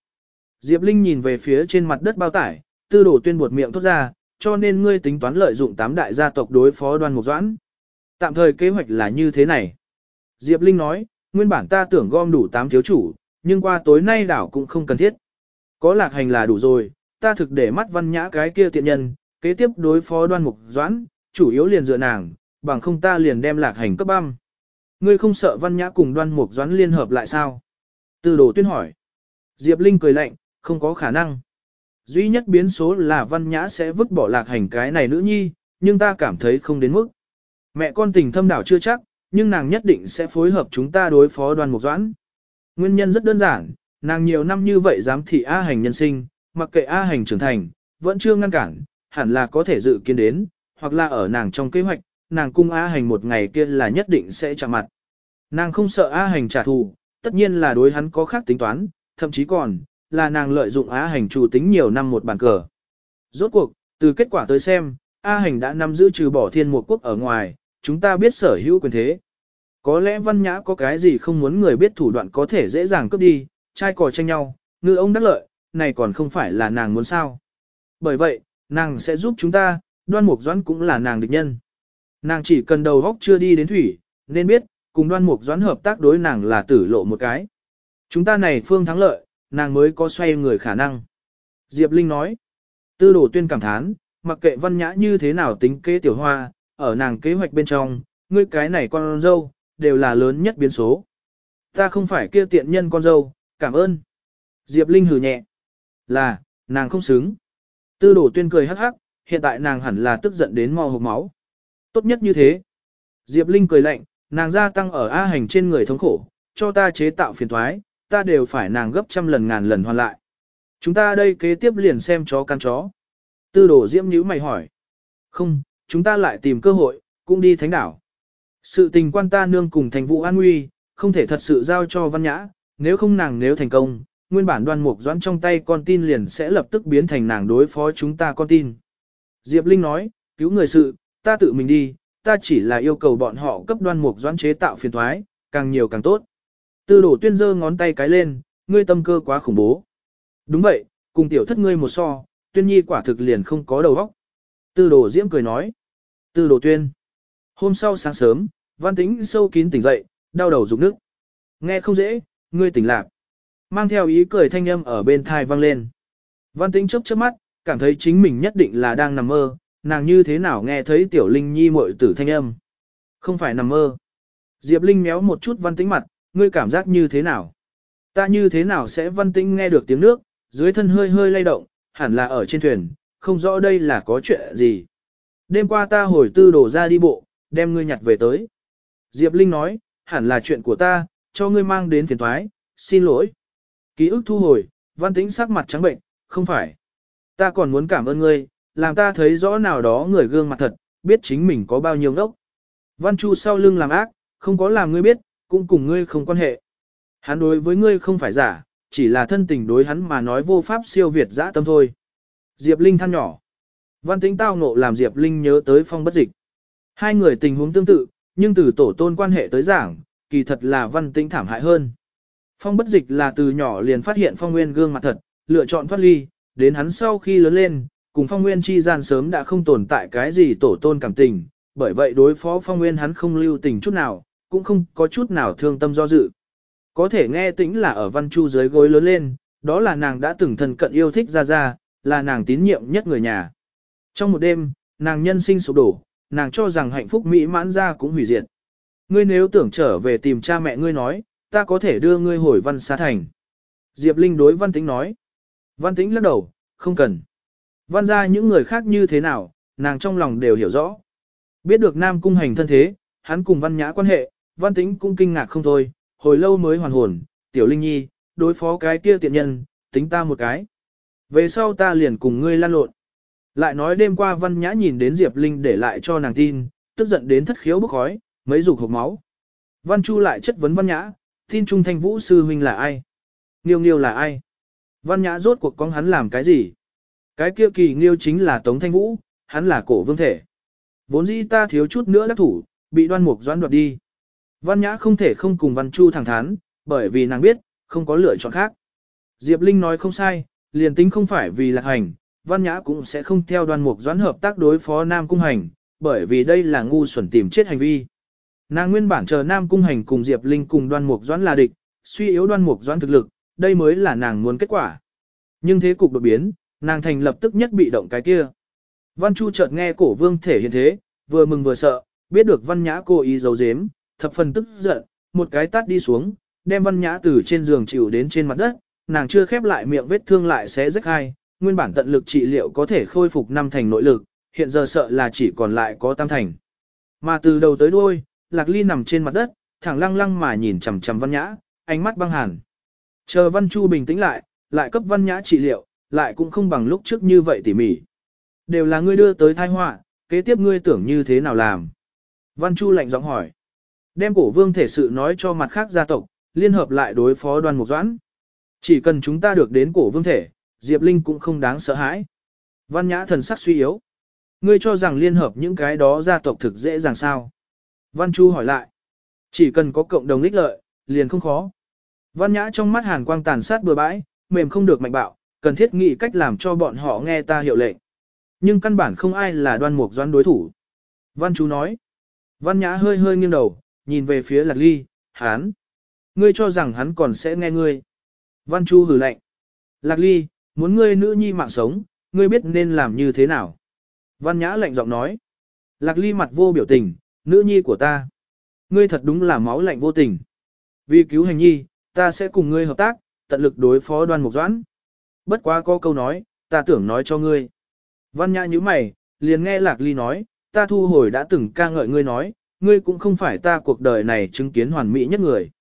Diệp Linh nhìn về phía trên mặt đất bao tải, tư đổ tuyên buột miệng thốt ra, cho nên ngươi tính toán lợi dụng tám đại gia tộc đối phó Đoàn mục doãn. Tạm thời kế hoạch là như thế này. Diệp Linh nói, nguyên bản ta tưởng gom đủ 8 thiếu chủ, nhưng qua tối nay đảo cũng không cần thiết. Có lạc hành là đủ rồi, ta thực để mắt văn nhã cái kia tiện nhân, kế tiếp đối phó đoan mục doãn, chủ yếu liền dựa nàng, bằng không ta liền đem lạc hành cấp băm. Ngươi không sợ văn nhã cùng đoan mục doãn liên hợp lại sao? Từ đồ tuyên hỏi. Diệp Linh cười lạnh, không có khả năng. Duy nhất biến số là văn nhã sẽ vứt bỏ lạc hành cái này nữ nhi, nhưng ta cảm thấy không đến mức. Mẹ con tình thâm đảo chưa chắc, nhưng nàng nhất định sẽ phối hợp chúng ta đối phó đoàn mục doãn. Nguyên nhân rất đơn giản, nàng nhiều năm như vậy dám thị A hành nhân sinh, mặc kệ A hành trưởng thành, vẫn chưa ngăn cản, hẳn là có thể dự kiến đến, hoặc là ở nàng trong kế hoạch, nàng cung A hành một ngày kia là nhất định sẽ chạm mặt. Nàng không sợ A hành trả thù, tất nhiên là đối hắn có khác tính toán, thậm chí còn, là nàng lợi dụng A hành chủ tính nhiều năm một bàn cờ. Rốt cuộc, từ kết quả tới xem, A hành đã nắm giữ trừ bỏ thiên một quốc ở ngoài, chúng ta biết sở hữu quyền thế. Có lẽ văn nhã có cái gì không muốn người biết thủ đoạn có thể dễ dàng cướp đi, trai cò tranh nhau, ngư ông đắc lợi, này còn không phải là nàng muốn sao. Bởi vậy, nàng sẽ giúp chúng ta, đoan mục doãn cũng là nàng địch nhân. Nàng chỉ cần đầu góc chưa đi đến thủy, nên biết, cùng đoan mục doãn hợp tác đối nàng là tử lộ một cái. Chúng ta này phương thắng lợi, nàng mới có xoay người khả năng. Diệp Linh nói, tư đồ tuyên cảm thán, mặc kệ văn nhã như thế nào tính kế tiểu hoa, ở nàng kế hoạch bên trong, ngươi cái này con dâu, đều là lớn nhất biến số. Ta không phải kia tiện nhân con dâu, cảm ơn. Diệp Linh hừ nhẹ. Là, nàng không xứng. Tư đổ tuyên cười hắc hắc, hiện tại nàng hẳn là tức giận đến mò hộp máu. Tốt nhất như thế. Diệp Linh cười lạnh, nàng gia tăng ở A hành trên người thống khổ, cho ta chế tạo phiền thoái, ta đều phải nàng gấp trăm lần ngàn lần hoàn lại. Chúng ta đây kế tiếp liền xem chó căn chó. Tư đổ diễm nhữ mày hỏi. Không, chúng ta lại tìm cơ hội, cũng đi thánh đảo. Sự tình quan ta nương cùng thành vụ an nguy, không thể thật sự giao cho văn nhã, nếu không nàng nếu thành công, nguyên bản đoan mục doãn trong tay con tin liền sẽ lập tức biến thành nàng đối phó chúng ta con tin. Diệp Linh nói, cứu người sự, ta tự mình đi, ta chỉ là yêu cầu bọn họ cấp đoan mục doãn chế tạo phiền thoái, càng nhiều càng tốt. Tư đổ tuyên giơ ngón tay cái lên, ngươi tâm cơ quá khủng bố. Đúng vậy, cùng tiểu thất ngươi một so, tuyên nhi quả thực liền không có đầu óc. Tư đồ diễm cười nói. Tư đồ tuyên. Hôm sau sáng sớm, văn tính sâu kín tỉnh dậy, đau đầu rụng nước. Nghe không dễ, ngươi tỉnh lạc. Mang theo ý cười thanh âm ở bên thai vang lên. Văn tính chớp chớp mắt, cảm thấy chính mình nhất định là đang nằm mơ, nàng như thế nào nghe thấy tiểu linh nhi muội tử thanh âm. Không phải nằm mơ. Diệp Linh méo một chút văn tính mặt, ngươi cảm giác như thế nào? Ta như thế nào sẽ văn tính nghe được tiếng nước, dưới thân hơi hơi lay động, hẳn là ở trên thuyền, không rõ đây là có chuyện gì. Đêm qua ta hồi tư đổ ra đi bộ, đem ngươi nhặt về tới. Diệp Linh nói, hẳn là chuyện của ta, cho ngươi mang đến phiền thoái, xin lỗi. Ký ức thu hồi, văn tĩnh sắc mặt trắng bệnh, không phải. Ta còn muốn cảm ơn ngươi, làm ta thấy rõ nào đó người gương mặt thật, biết chính mình có bao nhiêu ngốc. Văn Chu sau lưng làm ác, không có làm ngươi biết, cũng cùng ngươi không quan hệ. Hắn đối với ngươi không phải giả, chỉ là thân tình đối hắn mà nói vô pháp siêu việt dã tâm thôi. Diệp Linh than nhỏ. Văn tính tao ngộ làm Diệp Linh nhớ tới phong bất dịch. Hai người tình huống tương tự, nhưng từ tổ tôn quan hệ tới giảng, kỳ thật là văn tính thảm hại hơn. Phong bất dịch là từ nhỏ liền phát hiện phong nguyên gương mặt thật, lựa chọn thoát ly, đến hắn sau khi lớn lên, cùng phong nguyên chi gian sớm đã không tồn tại cái gì tổ tôn cảm tình, bởi vậy đối phó phong nguyên hắn không lưu tình chút nào, cũng không có chút nào thương tâm do dự. Có thể nghe tĩnh là ở văn chu dưới gối lớn lên, đó là nàng đã từng thần cận yêu thích ra ra, là nàng tín nhiệm nhất người nhà. Trong một đêm, nàng nhân sinh sụp đổ, nàng cho rằng hạnh phúc mỹ mãn ra cũng hủy diệt. Ngươi nếu tưởng trở về tìm cha mẹ ngươi nói, ta có thể đưa ngươi hồi văn xá thành. Diệp Linh đối văn tĩnh nói. Văn tĩnh lắc đầu, không cần. Văn ra những người khác như thế nào, nàng trong lòng đều hiểu rõ. Biết được Nam Cung hành thân thế, hắn cùng văn nhã quan hệ, văn tĩnh cũng kinh ngạc không thôi, hồi lâu mới hoàn hồn, tiểu linh nhi, đối phó cái kia tiện nhân, tính ta một cái. Về sau ta liền cùng ngươi lan lộn. Lại nói đêm qua văn nhã nhìn đến Diệp Linh để lại cho nàng tin, tức giận đến thất khiếu bốc khói, mấy dục hộp máu. Văn Chu lại chất vấn văn nhã, tin trung thanh vũ sư huynh là ai? Nghiêu nghiêu là ai? Văn nhã rốt cuộc con hắn làm cái gì? Cái kia kỳ nghiêu chính là Tống Thanh Vũ, hắn là cổ vương thể. Vốn dĩ ta thiếu chút nữa đắc thủ, bị đoan mục doãn đoạt đi. Văn Nhã không thể không cùng Văn Chu thẳng thắn, bởi vì nàng biết, không có lựa chọn khác. Diệp Linh nói không sai, liền tính không phải vì lạc hành, Văn Nhã cũng sẽ không theo đoan mục doãn hợp tác đối phó Nam Cung Hành, bởi vì đây là ngu xuẩn tìm chết hành vi. Nàng nguyên bản chờ Nam Cung Hành cùng Diệp Linh cùng đoan mục doãn là địch, suy yếu đoan mục doãn thực lực, đây mới là nàng muốn kết quả. Nhưng thế cục đột biến, nàng thành lập tức nhất bị động cái kia. Văn Chu chợt nghe cổ vương thể hiện thế, vừa mừng vừa sợ, biết được Văn Nhã cố ý giấu giếm, thập phần tức giận, một cái tát đi xuống, đem Văn Nhã từ trên giường chịu đến trên mặt đất, nàng chưa khép lại miệng vết thương lại sẽ rách hai, nguyên bản tận lực trị liệu có thể khôi phục năm thành nội lực, hiện giờ sợ là chỉ còn lại có tam thành. Mà từ đầu tới đuôi, Lạc Ly nằm trên mặt đất, thẳng lăng lăng mà nhìn chằm chằm Văn Nhã, ánh mắt băng hàn. Chờ Văn Chu bình tĩnh lại, lại cấp Văn Nhã trị liệu, lại cũng không bằng lúc trước như vậy tỉ mỉ. Đều là ngươi đưa tới tai họa, kế tiếp ngươi tưởng như thế nào làm? Văn Chu lạnh giọng hỏi. Đem cổ vương thể sự nói cho mặt khác gia tộc, liên hợp lại đối phó đoàn mục doãn. Chỉ cần chúng ta được đến cổ vương thể, Diệp Linh cũng không đáng sợ hãi. Văn Nhã thần sắc suy yếu. Ngươi cho rằng liên hợp những cái đó gia tộc thực dễ dàng sao? Văn Chu hỏi lại. Chỉ cần có cộng đồng ích lợi, liền không khó. Văn Nhã trong mắt hàn quang tàn sát bừa bãi, mềm không được mạnh bạo, cần thiết nghĩ cách làm cho bọn họ nghe ta hiệu lệnh. Nhưng căn bản không ai là đoan mục doan đối thủ. Văn Chu nói. Văn nhã hơi hơi nghiêng đầu, nhìn về phía lạc ly, hán. Ngươi cho rằng hắn còn sẽ nghe ngươi. Văn chu hử lạnh. Lạc ly, muốn ngươi nữ nhi mạng sống, ngươi biết nên làm như thế nào. Văn nhã lạnh giọng nói. Lạc ly mặt vô biểu tình, nữ nhi của ta. Ngươi thật đúng là máu lạnh vô tình. Vì cứu hành nhi, ta sẽ cùng ngươi hợp tác, tận lực đối phó đoan mục doãn. Bất quá có câu nói, ta tưởng nói cho ngươi. Văn nhã như mày, liền nghe Lạc Ly nói, ta thu hồi đã từng ca ngợi ngươi nói, ngươi cũng không phải ta cuộc đời này chứng kiến hoàn mỹ nhất người.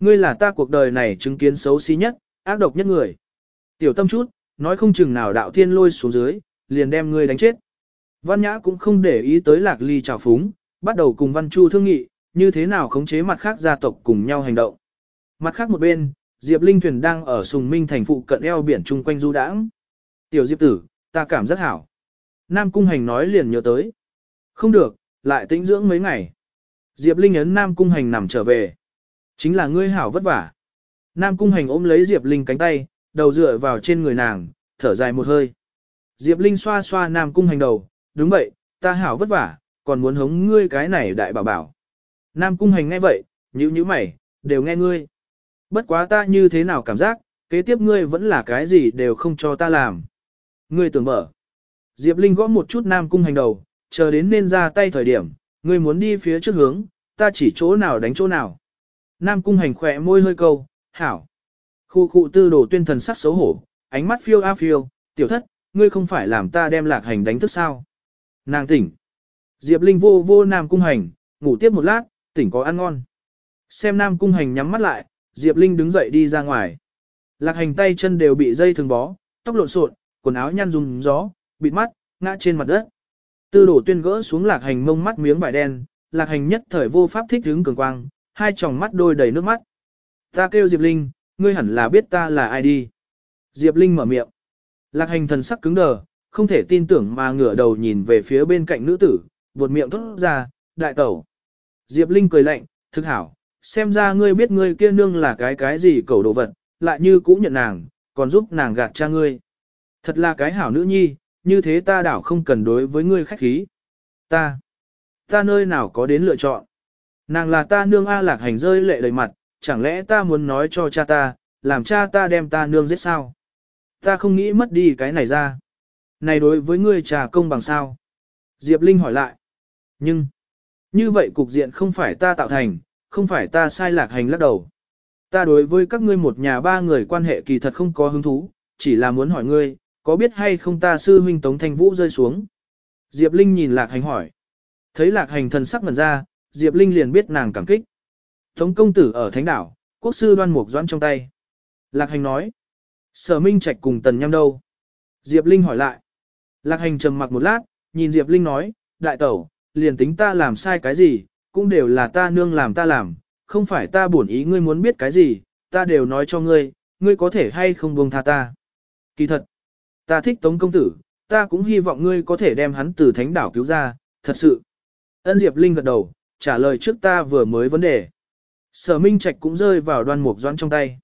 Ngươi là ta cuộc đời này chứng kiến xấu xí nhất, ác độc nhất người. Tiểu tâm chút, nói không chừng nào đạo thiên lôi xuống dưới, liền đem ngươi đánh chết. Văn Nhã cũng không để ý tới Lạc Ly trào phúng, bắt đầu cùng Văn Chu thương nghị, như thế nào khống chế mặt khác gia tộc cùng nhau hành động. Mặt khác một bên, Diệp Linh thuyền đang ở Sùng Minh thành phụ cận eo biển chung quanh du đãng. Tiểu Diệp tử, ta cảm rất hảo. Nam Cung Hành nói liền nhớ tới. Không được, lại tĩnh dưỡng mấy ngày. Diệp Linh ấn Nam Cung Hành nằm trở về. Chính là ngươi hảo vất vả. Nam Cung Hành ôm lấy Diệp Linh cánh tay, đầu dựa vào trên người nàng, thở dài một hơi. Diệp Linh xoa xoa Nam Cung Hành đầu, đúng vậy, ta hảo vất vả, còn muốn hống ngươi cái này đại bảo bảo. Nam Cung Hành nghe vậy, nhíu nhíu mày, đều nghe ngươi. Bất quá ta như thế nào cảm giác, kế tiếp ngươi vẫn là cái gì đều không cho ta làm. Ngươi tưởng mở. Diệp Linh gõ một chút Nam Cung hành đầu, chờ đến nên ra tay thời điểm, ngươi muốn đi phía trước hướng, ta chỉ chỗ nào đánh chỗ nào. Nam Cung hành khỏe môi hơi câu, hảo. Khu khu tư đồ tuyên thần sắc xấu hổ, ánh mắt phiêu a phiêu, tiểu thất, ngươi không phải làm ta đem lạc hành đánh thức sao. Nàng tỉnh. Diệp Linh vô vô Nam Cung hành, ngủ tiếp một lát, tỉnh có ăn ngon. Xem Nam Cung hành nhắm mắt lại, Diệp Linh đứng dậy đi ra ngoài. Lạc hành tay chân đều bị dây thường bó, tóc lộn xộn, quần áo nhăn rung gió, bịt mắt, ngã trên mặt đất. Tư đổ tuyên gỡ xuống lạc hành mông mắt miếng vải đen, lạc hành nhất thời vô pháp thích hứng cường quang, hai tròng mắt đôi đầy nước mắt. Ta kêu Diệp Linh, ngươi hẳn là biết ta là ai đi. Diệp Linh mở miệng. Lạc hành thần sắc cứng đờ, không thể tin tưởng mà ngửa đầu nhìn về phía bên cạnh nữ tử, buột miệng thốt ra, đại tẩu. Diệp Linh cười lạnh, thực hảo, xem ra ngươi biết ngươi kia nương là cái cái gì cầu đồ vật, lại như cũ nhận nàng, còn giúp nàng gạt cha ngươi. Thật là cái hảo nữ nhi, như thế ta đảo không cần đối với ngươi khách khí. Ta, Ta nơi nào có đến lựa chọn. Nàng là ta nương A lạc hành rơi lệ đầy mặt, chẳng lẽ ta muốn nói cho cha ta, làm cha ta đem ta nương giết sao? Ta không nghĩ mất đi cái này ra. Này đối với ngươi trà công bằng sao? Diệp Linh hỏi lại. Nhưng, như vậy cục diện không phải ta tạo thành, không phải ta sai lạc hành lắc đầu. Ta đối với các ngươi một nhà ba người quan hệ kỳ thật không có hứng thú, chỉ là muốn hỏi ngươi, có biết hay không ta sư huynh Tống Thanh Vũ rơi xuống. Diệp Linh nhìn lạc hành hỏi. Thấy lạc hành thần sắc ngẩn ra, Diệp Linh liền biết nàng cảm kích. Tống công tử ở Thánh Đảo, quốc sư đoan mục doãn trong tay. Lạc hành nói. Sở Minh Trạch cùng Tần Nham đâu? Diệp Linh hỏi lại. Lạc hành trầm mặc một lát, nhìn Diệp Linh nói, đại tẩu, liền tính ta làm sai cái gì, cũng đều là ta nương làm ta làm, không phải ta bổn ý ngươi muốn biết cái gì, ta đều nói cho ngươi, ngươi có thể hay không buông tha ta. Kỳ thật, ta thích Tống công tử, ta cũng hy vọng ngươi có thể đem hắn từ thánh đảo cứu ra, thật sự. Ân Diệp Linh gật đầu, trả lời trước ta vừa mới vấn đề. Sở Minh Trạch cũng rơi vào đoan mục doãn trong tay.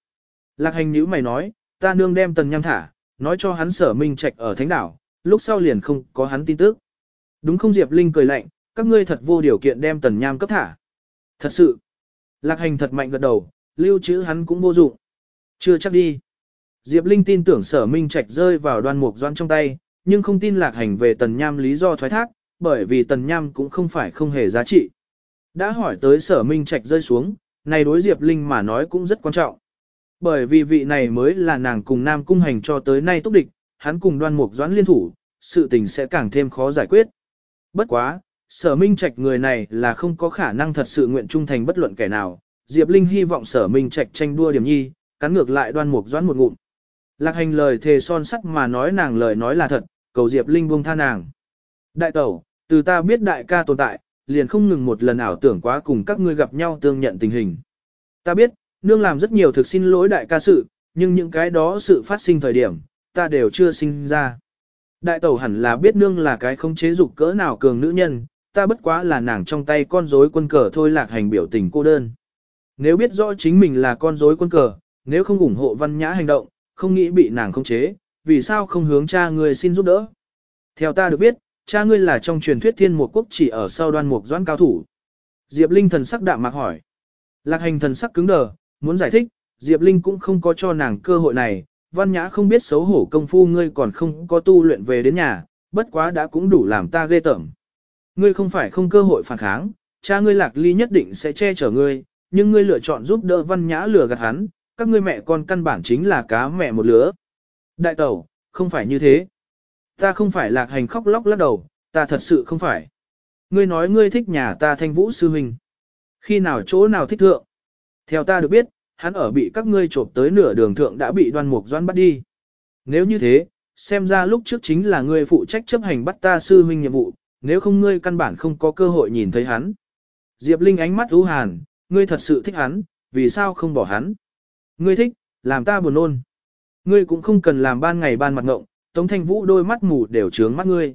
Lạc hành nhữ mày nói, ta nương đem tần nham thả, nói cho hắn sở Minh Trạch ở thánh đảo, lúc sau liền không có hắn tin tức. Đúng không Diệp Linh cười lạnh, các ngươi thật vô điều kiện đem tần nham cấp thả. Thật sự. Lạc hành thật mạnh gật đầu, lưu trữ hắn cũng vô dụng. Chưa chắc đi. Diệp Linh tin tưởng sở minh trạch rơi vào đoan mục doan trong tay, nhưng không tin lạc hành về tần nham lý do thoái thác, bởi vì tần nham cũng không phải không hề giá trị. Đã hỏi tới sở minh trạch rơi xuống, này đối Diệp Linh mà nói cũng rất quan trọng. Bởi vì vị này mới là nàng cùng Nam Cung Hành cho tới nay túc địch, hắn cùng đoan mục doãn liên thủ, sự tình sẽ càng thêm khó giải quyết. Bất quá, sở minh trạch người này là không có khả năng thật sự nguyện trung thành bất luận kẻ nào. Diệp Linh hy vọng sở minh trạch tranh đua điểm nhi, cắn ngược lại đoan mục doãn một ngụm. Lạc hành lời thề son sắt mà nói nàng lời nói là thật, cầu Diệp Linh buông tha nàng. Đại tẩu, từ ta biết đại ca tồn tại, liền không ngừng một lần ảo tưởng quá cùng các ngươi gặp nhau tương nhận tình hình. Ta biết, nương làm rất nhiều thực xin lỗi đại ca sự, nhưng những cái đó sự phát sinh thời điểm, ta đều chưa sinh ra. Đại tẩu hẳn là biết nương là cái không chế dục cỡ nào cường nữ nhân, ta bất quá là nàng trong tay con rối quân cờ thôi lạc hành biểu tình cô đơn. Nếu biết rõ chính mình là con rối quân cờ, nếu không ủng hộ văn nhã hành động, không nghĩ bị nàng khống chế, vì sao không hướng cha ngươi xin giúp đỡ. Theo ta được biết, cha ngươi là trong truyền thuyết thiên một quốc chỉ ở sau đoan mục doãn cao thủ. Diệp Linh thần sắc đạm mạc hỏi. Lạc hành thần sắc cứng đờ, muốn giải thích, Diệp Linh cũng không có cho nàng cơ hội này, văn nhã không biết xấu hổ công phu ngươi còn không có tu luyện về đến nhà, bất quá đã cũng đủ làm ta ghê tởm. Ngươi không phải không cơ hội phản kháng, cha ngươi lạc ly nhất định sẽ che chở ngươi, nhưng ngươi lựa chọn giúp đỡ văn nhã lừa gạt hắn, các ngươi mẹ con căn bản chính là cá mẹ một lứa. Đại tẩu, không phải như thế. Ta không phải lạc hành khóc lóc lắc đầu, ta thật sự không phải. Ngươi nói ngươi thích nhà ta thanh vũ sư huynh. Khi nào chỗ nào thích thượng? Theo ta được biết, hắn ở bị các ngươi trộm tới nửa đường thượng đã bị đoan mục doan bắt đi. Nếu như thế, xem ra lúc trước chính là ngươi phụ trách chấp hành bắt ta sư huynh nhiệm vụ, nếu không ngươi căn bản không có cơ hội nhìn thấy hắn. Diệp Linh ánh mắt u hàn, ngươi thật sự thích hắn, vì sao không bỏ hắn? Ngươi thích, làm ta buồn nôn. Ngươi cũng không cần làm ban ngày ban mặt ngộng, Tống Thanh Vũ đôi mắt mù đều trướng mắt ngươi.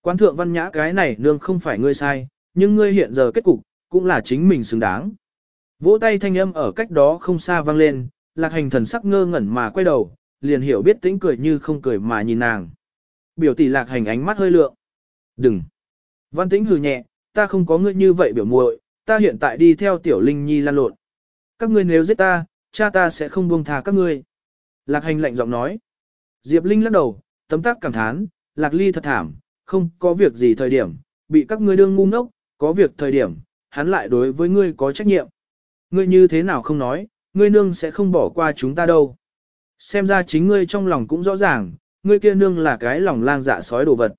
Quán thượng văn nhã cái này nương không phải ngươi sai, nhưng ngươi hiện giờ kết cục, cũng là chính mình xứng đáng. Vỗ tay thanh âm ở cách đó không xa vang lên, lạc hành thần sắc ngơ ngẩn mà quay đầu, liền hiểu biết tĩnh cười như không cười mà nhìn nàng. Biểu tỷ lạc hành ánh mắt hơi lượng. Đừng! Văn tĩnh hừ nhẹ, ta không có ngươi như vậy biểu muội, ta hiện tại đi theo tiểu linh nhi lan lộn. Các ngươi nếu giết ta, cha ta sẽ không buông tha các ngươi. Lạc hành lạnh giọng nói. Diệp Linh lắc đầu, tấm tác cảm thán, lạc ly thật thảm, không có việc gì thời điểm, bị các ngươi đương ngu ngốc, có việc thời điểm, hắn lại đối với ngươi có trách nhiệm. Ngươi như thế nào không nói, ngươi nương sẽ không bỏ qua chúng ta đâu. Xem ra chính ngươi trong lòng cũng rõ ràng, ngươi kia nương là cái lòng lang dạ sói đồ vật.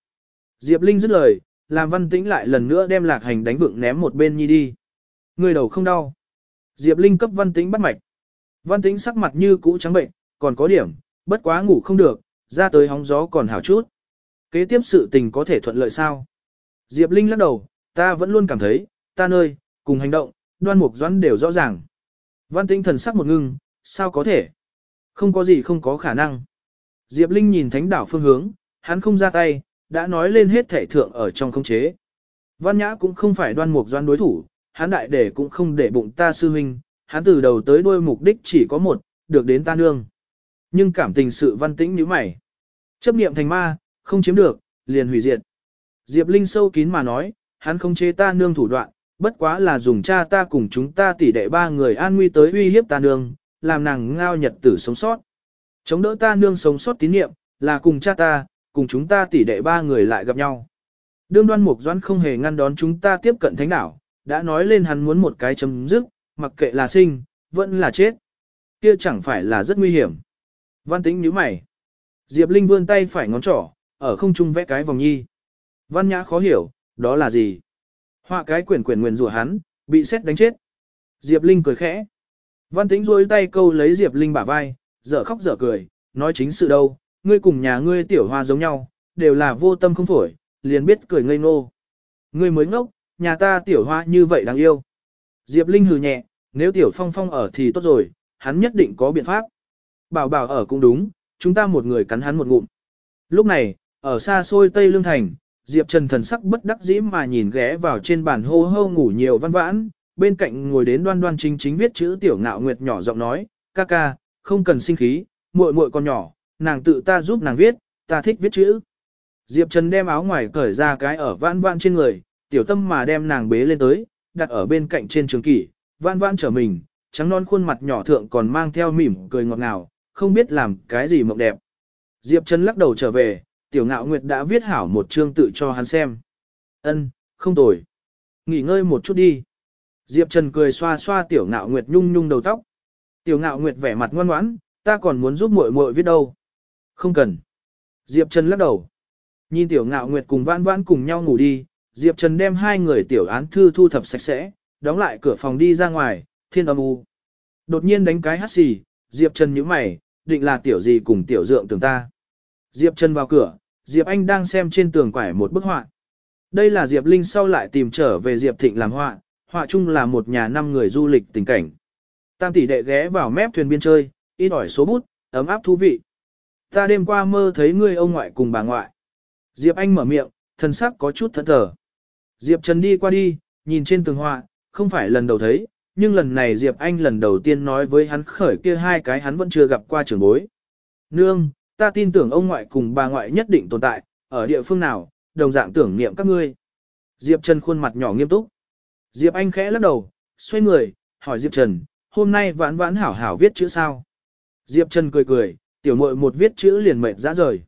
Diệp Linh dứt lời, làm văn tĩnh lại lần nữa đem lạc hành đánh vựng ném một bên nhi đi. người đầu không đau. Diệp Linh cấp văn tĩnh bắt mạch. Văn tĩnh sắc mặt như cũ trắng bệnh, còn có điểm, bất quá ngủ không được, ra tới hóng gió còn hảo chút. Kế tiếp sự tình có thể thuận lợi sao? Diệp Linh lắc đầu, ta vẫn luôn cảm thấy, ta nơi, cùng hành động, đoan mục doãn đều rõ ràng. Văn Tĩnh thần sắc một ngưng, sao có thể? Không có gì không có khả năng. Diệp Linh nhìn thánh đảo phương hướng, hắn không ra tay, đã nói lên hết thể thượng ở trong không chế. Văn nhã cũng không phải đoan mục doan đối thủ, hắn đại để cũng không để bụng ta sư huynh, hắn từ đầu tới đuôi mục đích chỉ có một, được đến ta nương. Nhưng cảm tình sự văn tĩnh như mày. Chấp niệm thành ma, không chiếm được, liền hủy diệt. Diệp Linh sâu kín mà nói, hắn không chế ta nương thủ đoạn, bất quá là dùng cha ta cùng chúng ta tỷ đệ ba người an nguy tới uy hiếp ta nương, làm nàng ngao nhật tử sống sót. Chống đỡ ta nương sống sót tín niệm, là cùng cha ta, cùng chúng ta tỷ đệ ba người lại gặp nhau. Đương đoan mục doãn không hề ngăn đón chúng ta tiếp cận thánh đảo, đã nói lên hắn muốn một cái chấm dứt, mặc kệ là sinh, vẫn là chết. Kia chẳng phải là rất nguy hiểm. Văn tính nhíu mày. Diệp Linh vươn tay phải ngón trỏ, ở không trung vẽ cái vòng nhi. Văn nhã khó hiểu, đó là gì? Họa cái quyển quyển nguyền rủa hắn, bị xét đánh chết. Diệp Linh cười khẽ. Văn tính rôi tay câu lấy Diệp Linh bả vai, dở khóc dở cười, nói chính sự đâu, ngươi cùng nhà ngươi tiểu hoa giống nhau, đều là vô tâm không phổi, liền biết cười ngây ngô. Ngươi mới ngốc, nhà ta tiểu hoa như vậy đáng yêu. Diệp Linh hừ nhẹ, nếu tiểu phong phong ở thì tốt rồi, hắn nhất định có biện pháp. Bảo bảo ở cũng đúng, chúng ta một người cắn hắn một ngụm. Lúc này, ở xa xôi Tây Lương Thành, Diệp Trần thần sắc bất đắc dĩ mà nhìn ghé vào trên bàn hô hô ngủ nhiều văn vãn, bên cạnh ngồi đến đoan đoan chính chính viết chữ tiểu ngạo nguyệt nhỏ giọng nói, ca ca, không cần sinh khí, muội muội con nhỏ, nàng tự ta giúp nàng viết, ta thích viết chữ. Diệp Trần đem áo ngoài cởi ra cái ở vãn vãn trên người, tiểu tâm mà đem nàng bế lên tới, đặt ở bên cạnh trên trường kỷ, vãn vãn trở mình, trắng non khuôn mặt nhỏ thượng còn mang theo mỉm cười ngọt ngào, không biết làm cái gì mộng đẹp. Diệp Trần lắc đầu trở về, tiểu ngạo nguyệt đã viết hảo một chương tự cho hắn xem. Ân, không tồi. Nghỉ ngơi một chút đi. Diệp Trần cười xoa xoa tiểu ngạo nguyệt nhung nhung đầu tóc. Tiểu ngạo nguyệt vẻ mặt ngoan ngoãn, ta còn muốn giúp muội muội viết đâu. Không cần. Diệp Trần lắc đầu. Nhìn tiểu ngạo nguyệt cùng vãn vãn cùng nhau ngủ đi, Diệp Trần đem hai người tiểu án thư thu thập sạch sẽ, đóng lại cửa phòng đi ra ngoài, thiên âm u. Đột nhiên đánh cái hắt xì, Diệp Trần nhíu mày, định là tiểu gì cùng tiểu dượng tưởng ta. Diệp Trần vào cửa, Diệp Anh đang xem trên tường quải một bức họa. Đây là Diệp Linh sau lại tìm trở về Diệp Thịnh làm họa, họa chung là một nhà năm người du lịch tình cảnh. Tam tỷ đệ ghé vào mép thuyền biên chơi, ít ỏi số bút, ấm áp thú vị. Ta đêm qua mơ thấy ngươi ông ngoại cùng bà ngoại. Diệp Anh mở miệng, thần sắc có chút thẫn thờ. Diệp Trần đi qua đi, nhìn trên tường họa, không phải lần đầu thấy, nhưng lần này Diệp Anh lần đầu tiên nói với hắn khởi kia hai cái hắn vẫn chưa gặp qua trưởng bối. Nương, ta tin tưởng ông ngoại cùng bà ngoại nhất định tồn tại, ở địa phương nào, đồng dạng tưởng niệm các ngươi. Diệp Trần khuôn mặt nhỏ nghiêm túc. Diệp Anh khẽ lắc đầu, xoay người, hỏi Diệp Trần, hôm nay vãn vãn hảo hảo viết chữ sao? Diệp Trần cười cười, tiểu muội một viết chữ liền mệt ra rời.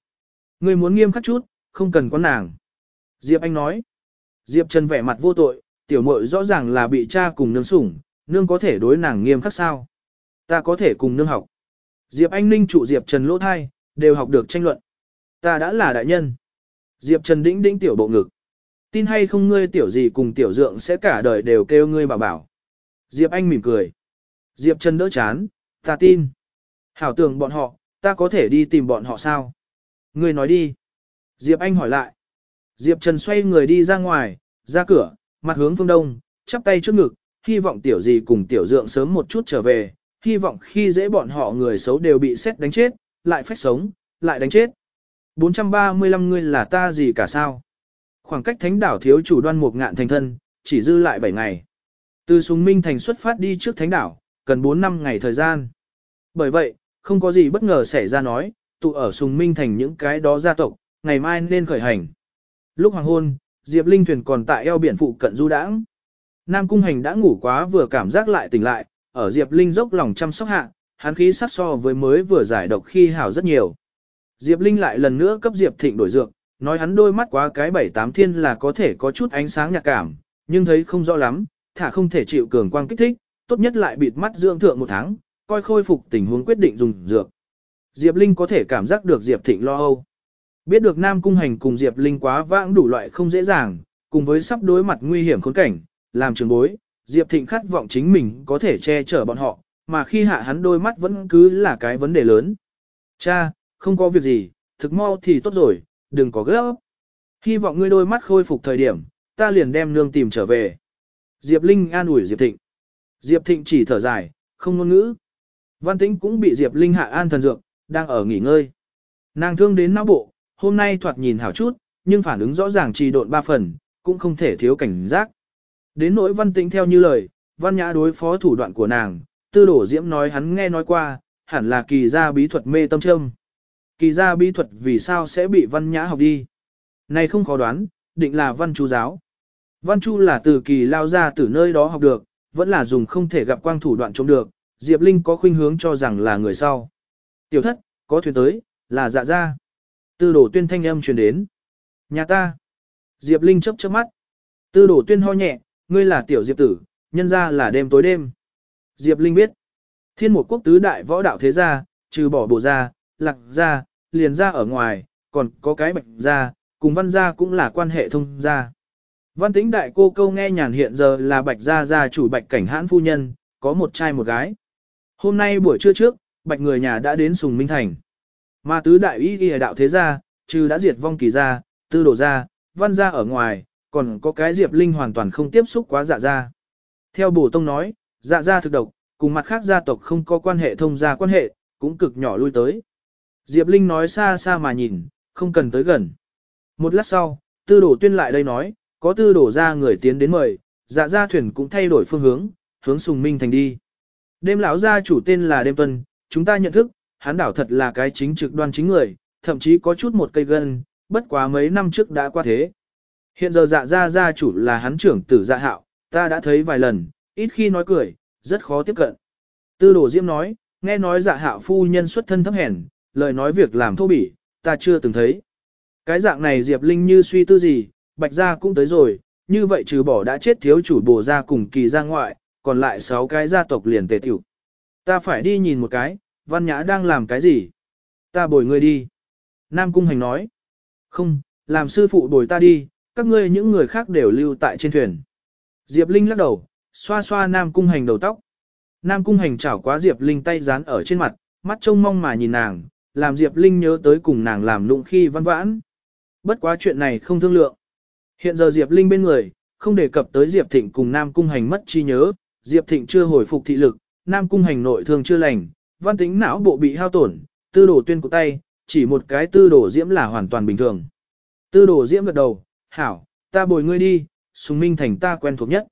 Ngươi muốn nghiêm khắc chút, không cần con nàng. Diệp Anh nói. Diệp Trần vẻ mặt vô tội, tiểu muội rõ ràng là bị cha cùng nương sủng, nương có thể đối nàng nghiêm khắc sao? Ta có thể cùng nương học. Diệp Anh ninh trụ Diệp Trần lỗ thai, đều học được tranh luận. Ta đã là đại nhân. Diệp Trần đĩnh đĩnh tiểu bộ ngực. Tin hay không ngươi tiểu gì cùng tiểu dượng sẽ cả đời đều kêu ngươi bảo bảo. Diệp Anh mỉm cười. Diệp Trần đỡ chán, ta tin. Hảo tưởng bọn họ, ta có thể đi tìm bọn họ sao? Ngươi nói đi. Diệp Anh hỏi lại. Diệp Trần xoay người đi ra ngoài, ra cửa, mặt hướng phương đông, chắp tay trước ngực, hy vọng tiểu gì cùng tiểu dượng sớm một chút trở về, hy vọng khi dễ bọn họ người xấu đều bị xét đánh chết, lại phách sống, lại đánh chết. 435 người là ta gì cả sao? Khoảng cách thánh đảo thiếu chủ đoan một ngạn thành thân, chỉ dư lại 7 ngày. Từ Sùng Minh thành xuất phát đi trước thánh đảo, cần 4 năm ngày thời gian. Bởi vậy, không có gì bất ngờ xảy ra nói, tụ ở Sùng Minh thành những cái đó gia tộc, ngày mai nên khởi hành. Lúc hoàng hôn, Diệp Linh thuyền còn tại eo biển phụ cận du đãng. Nam Cung Hành đã ngủ quá vừa cảm giác lại tỉnh lại, ở Diệp Linh dốc lòng chăm sóc hạ, hắn khí sắc so với mới vừa giải độc khi hảo rất nhiều. Diệp Linh lại lần nữa cấp Diệp Thịnh đổi dược, nói hắn đôi mắt quá cái bảy tám thiên là có thể có chút ánh sáng nhạc cảm, nhưng thấy không rõ lắm, thả không thể chịu cường quang kích thích, tốt nhất lại bịt mắt dưỡng thượng một tháng, coi khôi phục tình huống quyết định dùng dược. Diệp Linh có thể cảm giác được Diệp Thịnh lo âu. Biết được Nam Cung Hành cùng Diệp Linh quá vãng đủ loại không dễ dàng, cùng với sắp đối mặt nguy hiểm khốn cảnh, làm trường bối, Diệp Thịnh khát vọng chính mình có thể che chở bọn họ, mà khi hạ hắn đôi mắt vẫn cứ là cái vấn đề lớn. Cha, không có việc gì, thực mau thì tốt rồi, đừng có gấp. Hy vọng ngươi đôi mắt khôi phục thời điểm, ta liền đem nương tìm trở về. Diệp Linh an ủi Diệp Thịnh. Diệp Thịnh chỉ thở dài, không ngôn ngữ. Văn Tĩnh cũng bị Diệp Linh hạ an thần dược, đang ở nghỉ ngơi. Nàng thương đến não bộ, hôm nay thoạt nhìn hảo chút, nhưng phản ứng rõ ràng trì độn ba phần, cũng không thể thiếu cảnh giác. Đến nỗi văn tĩnh theo như lời, văn nhã đối phó thủ đoạn của nàng, tư đổ diễm nói hắn nghe nói qua, hẳn là kỳ gia bí thuật mê tâm trâm. Kỳ gia bí thuật vì sao sẽ bị văn nhã học đi? Này không khó đoán, định là văn chú giáo. Văn Chu là từ kỳ lao ra từ nơi đó học được, vẫn là dùng không thể gặp quang thủ đoạn trông được, Diệp Linh có khuynh hướng cho rằng là người sau. Tiểu thất, có thuyền tới, là dạ ra. Tư đổ tuyên thanh âm truyền đến. Nhà ta. Diệp Linh chấp chớp mắt. Tư đổ tuyên ho nhẹ, ngươi là tiểu Diệp tử, nhân ra là đêm tối đêm. Diệp Linh biết. Thiên một quốc tứ đại võ đạo thế gia, trừ bỏ bộ gia, lạc gia, liền gia ở ngoài, còn có cái bạch gia, cùng văn gia cũng là quan hệ thông gia. Văn tính đại cô câu nghe nhàn hiện giờ là bạch gia gia chủ bạch cảnh hãn phu nhân, có một trai một gái. Hôm nay buổi trưa trước, bạch người nhà đã đến Sùng Minh Thành. Mà tứ đại ý ghi đạo thế gia, trừ đã diệt vong kỳ gia, tư đồ gia, văn gia ở ngoài, còn có cái Diệp Linh hoàn toàn không tiếp xúc quá dạ gia. Theo bổ tông nói, dạ gia thực độc, cùng mặt khác gia tộc không có quan hệ thông gia quan hệ, cũng cực nhỏ lui tới. Diệp Linh nói xa xa mà nhìn, không cần tới gần. Một lát sau, tư đổ tuyên lại đây nói, có tư đổ ra người tiến đến mời, dạ gia thuyền cũng thay đổi phương hướng, hướng sùng minh thành đi. Đêm lão gia chủ tên là Đêm Tuân, chúng ta nhận thức, hắn đảo thật là cái chính trực đoan chính người, thậm chí có chút một cây gân, bất quá mấy năm trước đã qua thế. Hiện giờ dạ gia gia chủ là hắn trưởng tử dạ hạo, ta đã thấy vài lần, ít khi nói cười, rất khó tiếp cận. Tư đồ diễm nói, nghe nói dạ hạo phu nhân xuất thân thấp hèn, lời nói việc làm thô bỉ, ta chưa từng thấy. Cái dạng này Diệp Linh như suy tư gì, bạch gia cũng tới rồi, như vậy trừ bỏ đã chết thiếu chủ bổ ra cùng kỳ ra ngoại, còn lại 6 cái gia tộc liền tề tiểu. Ta phải đi nhìn một cái, văn nhã đang làm cái gì? Ta bồi ngươi đi. Nam Cung Hành nói. Không, làm sư phụ bồi ta đi, các ngươi những người khác đều lưu tại trên thuyền. Diệp Linh lắc đầu, xoa xoa Nam Cung Hành đầu tóc. Nam Cung Hành chảo quá Diệp Linh tay dán ở trên mặt, mắt trông mong mà nhìn nàng, làm Diệp Linh nhớ tới cùng nàng làm lụng khi văn vãn. Bất quá chuyện này không thương lượng. Hiện giờ Diệp Linh bên người, không đề cập tới Diệp Thịnh cùng Nam Cung Hành mất chi nhớ, Diệp Thịnh chưa hồi phục thị lực, Nam Cung Hành nội thương chưa lành, văn tính não bộ bị hao tổn, tư Đồ tuyên của tay, chỉ một cái tư Đồ diễm là hoàn toàn bình thường. Tư Đồ diễm gật đầu, hảo, ta bồi ngươi đi, sùng minh thành ta quen thuộc nhất.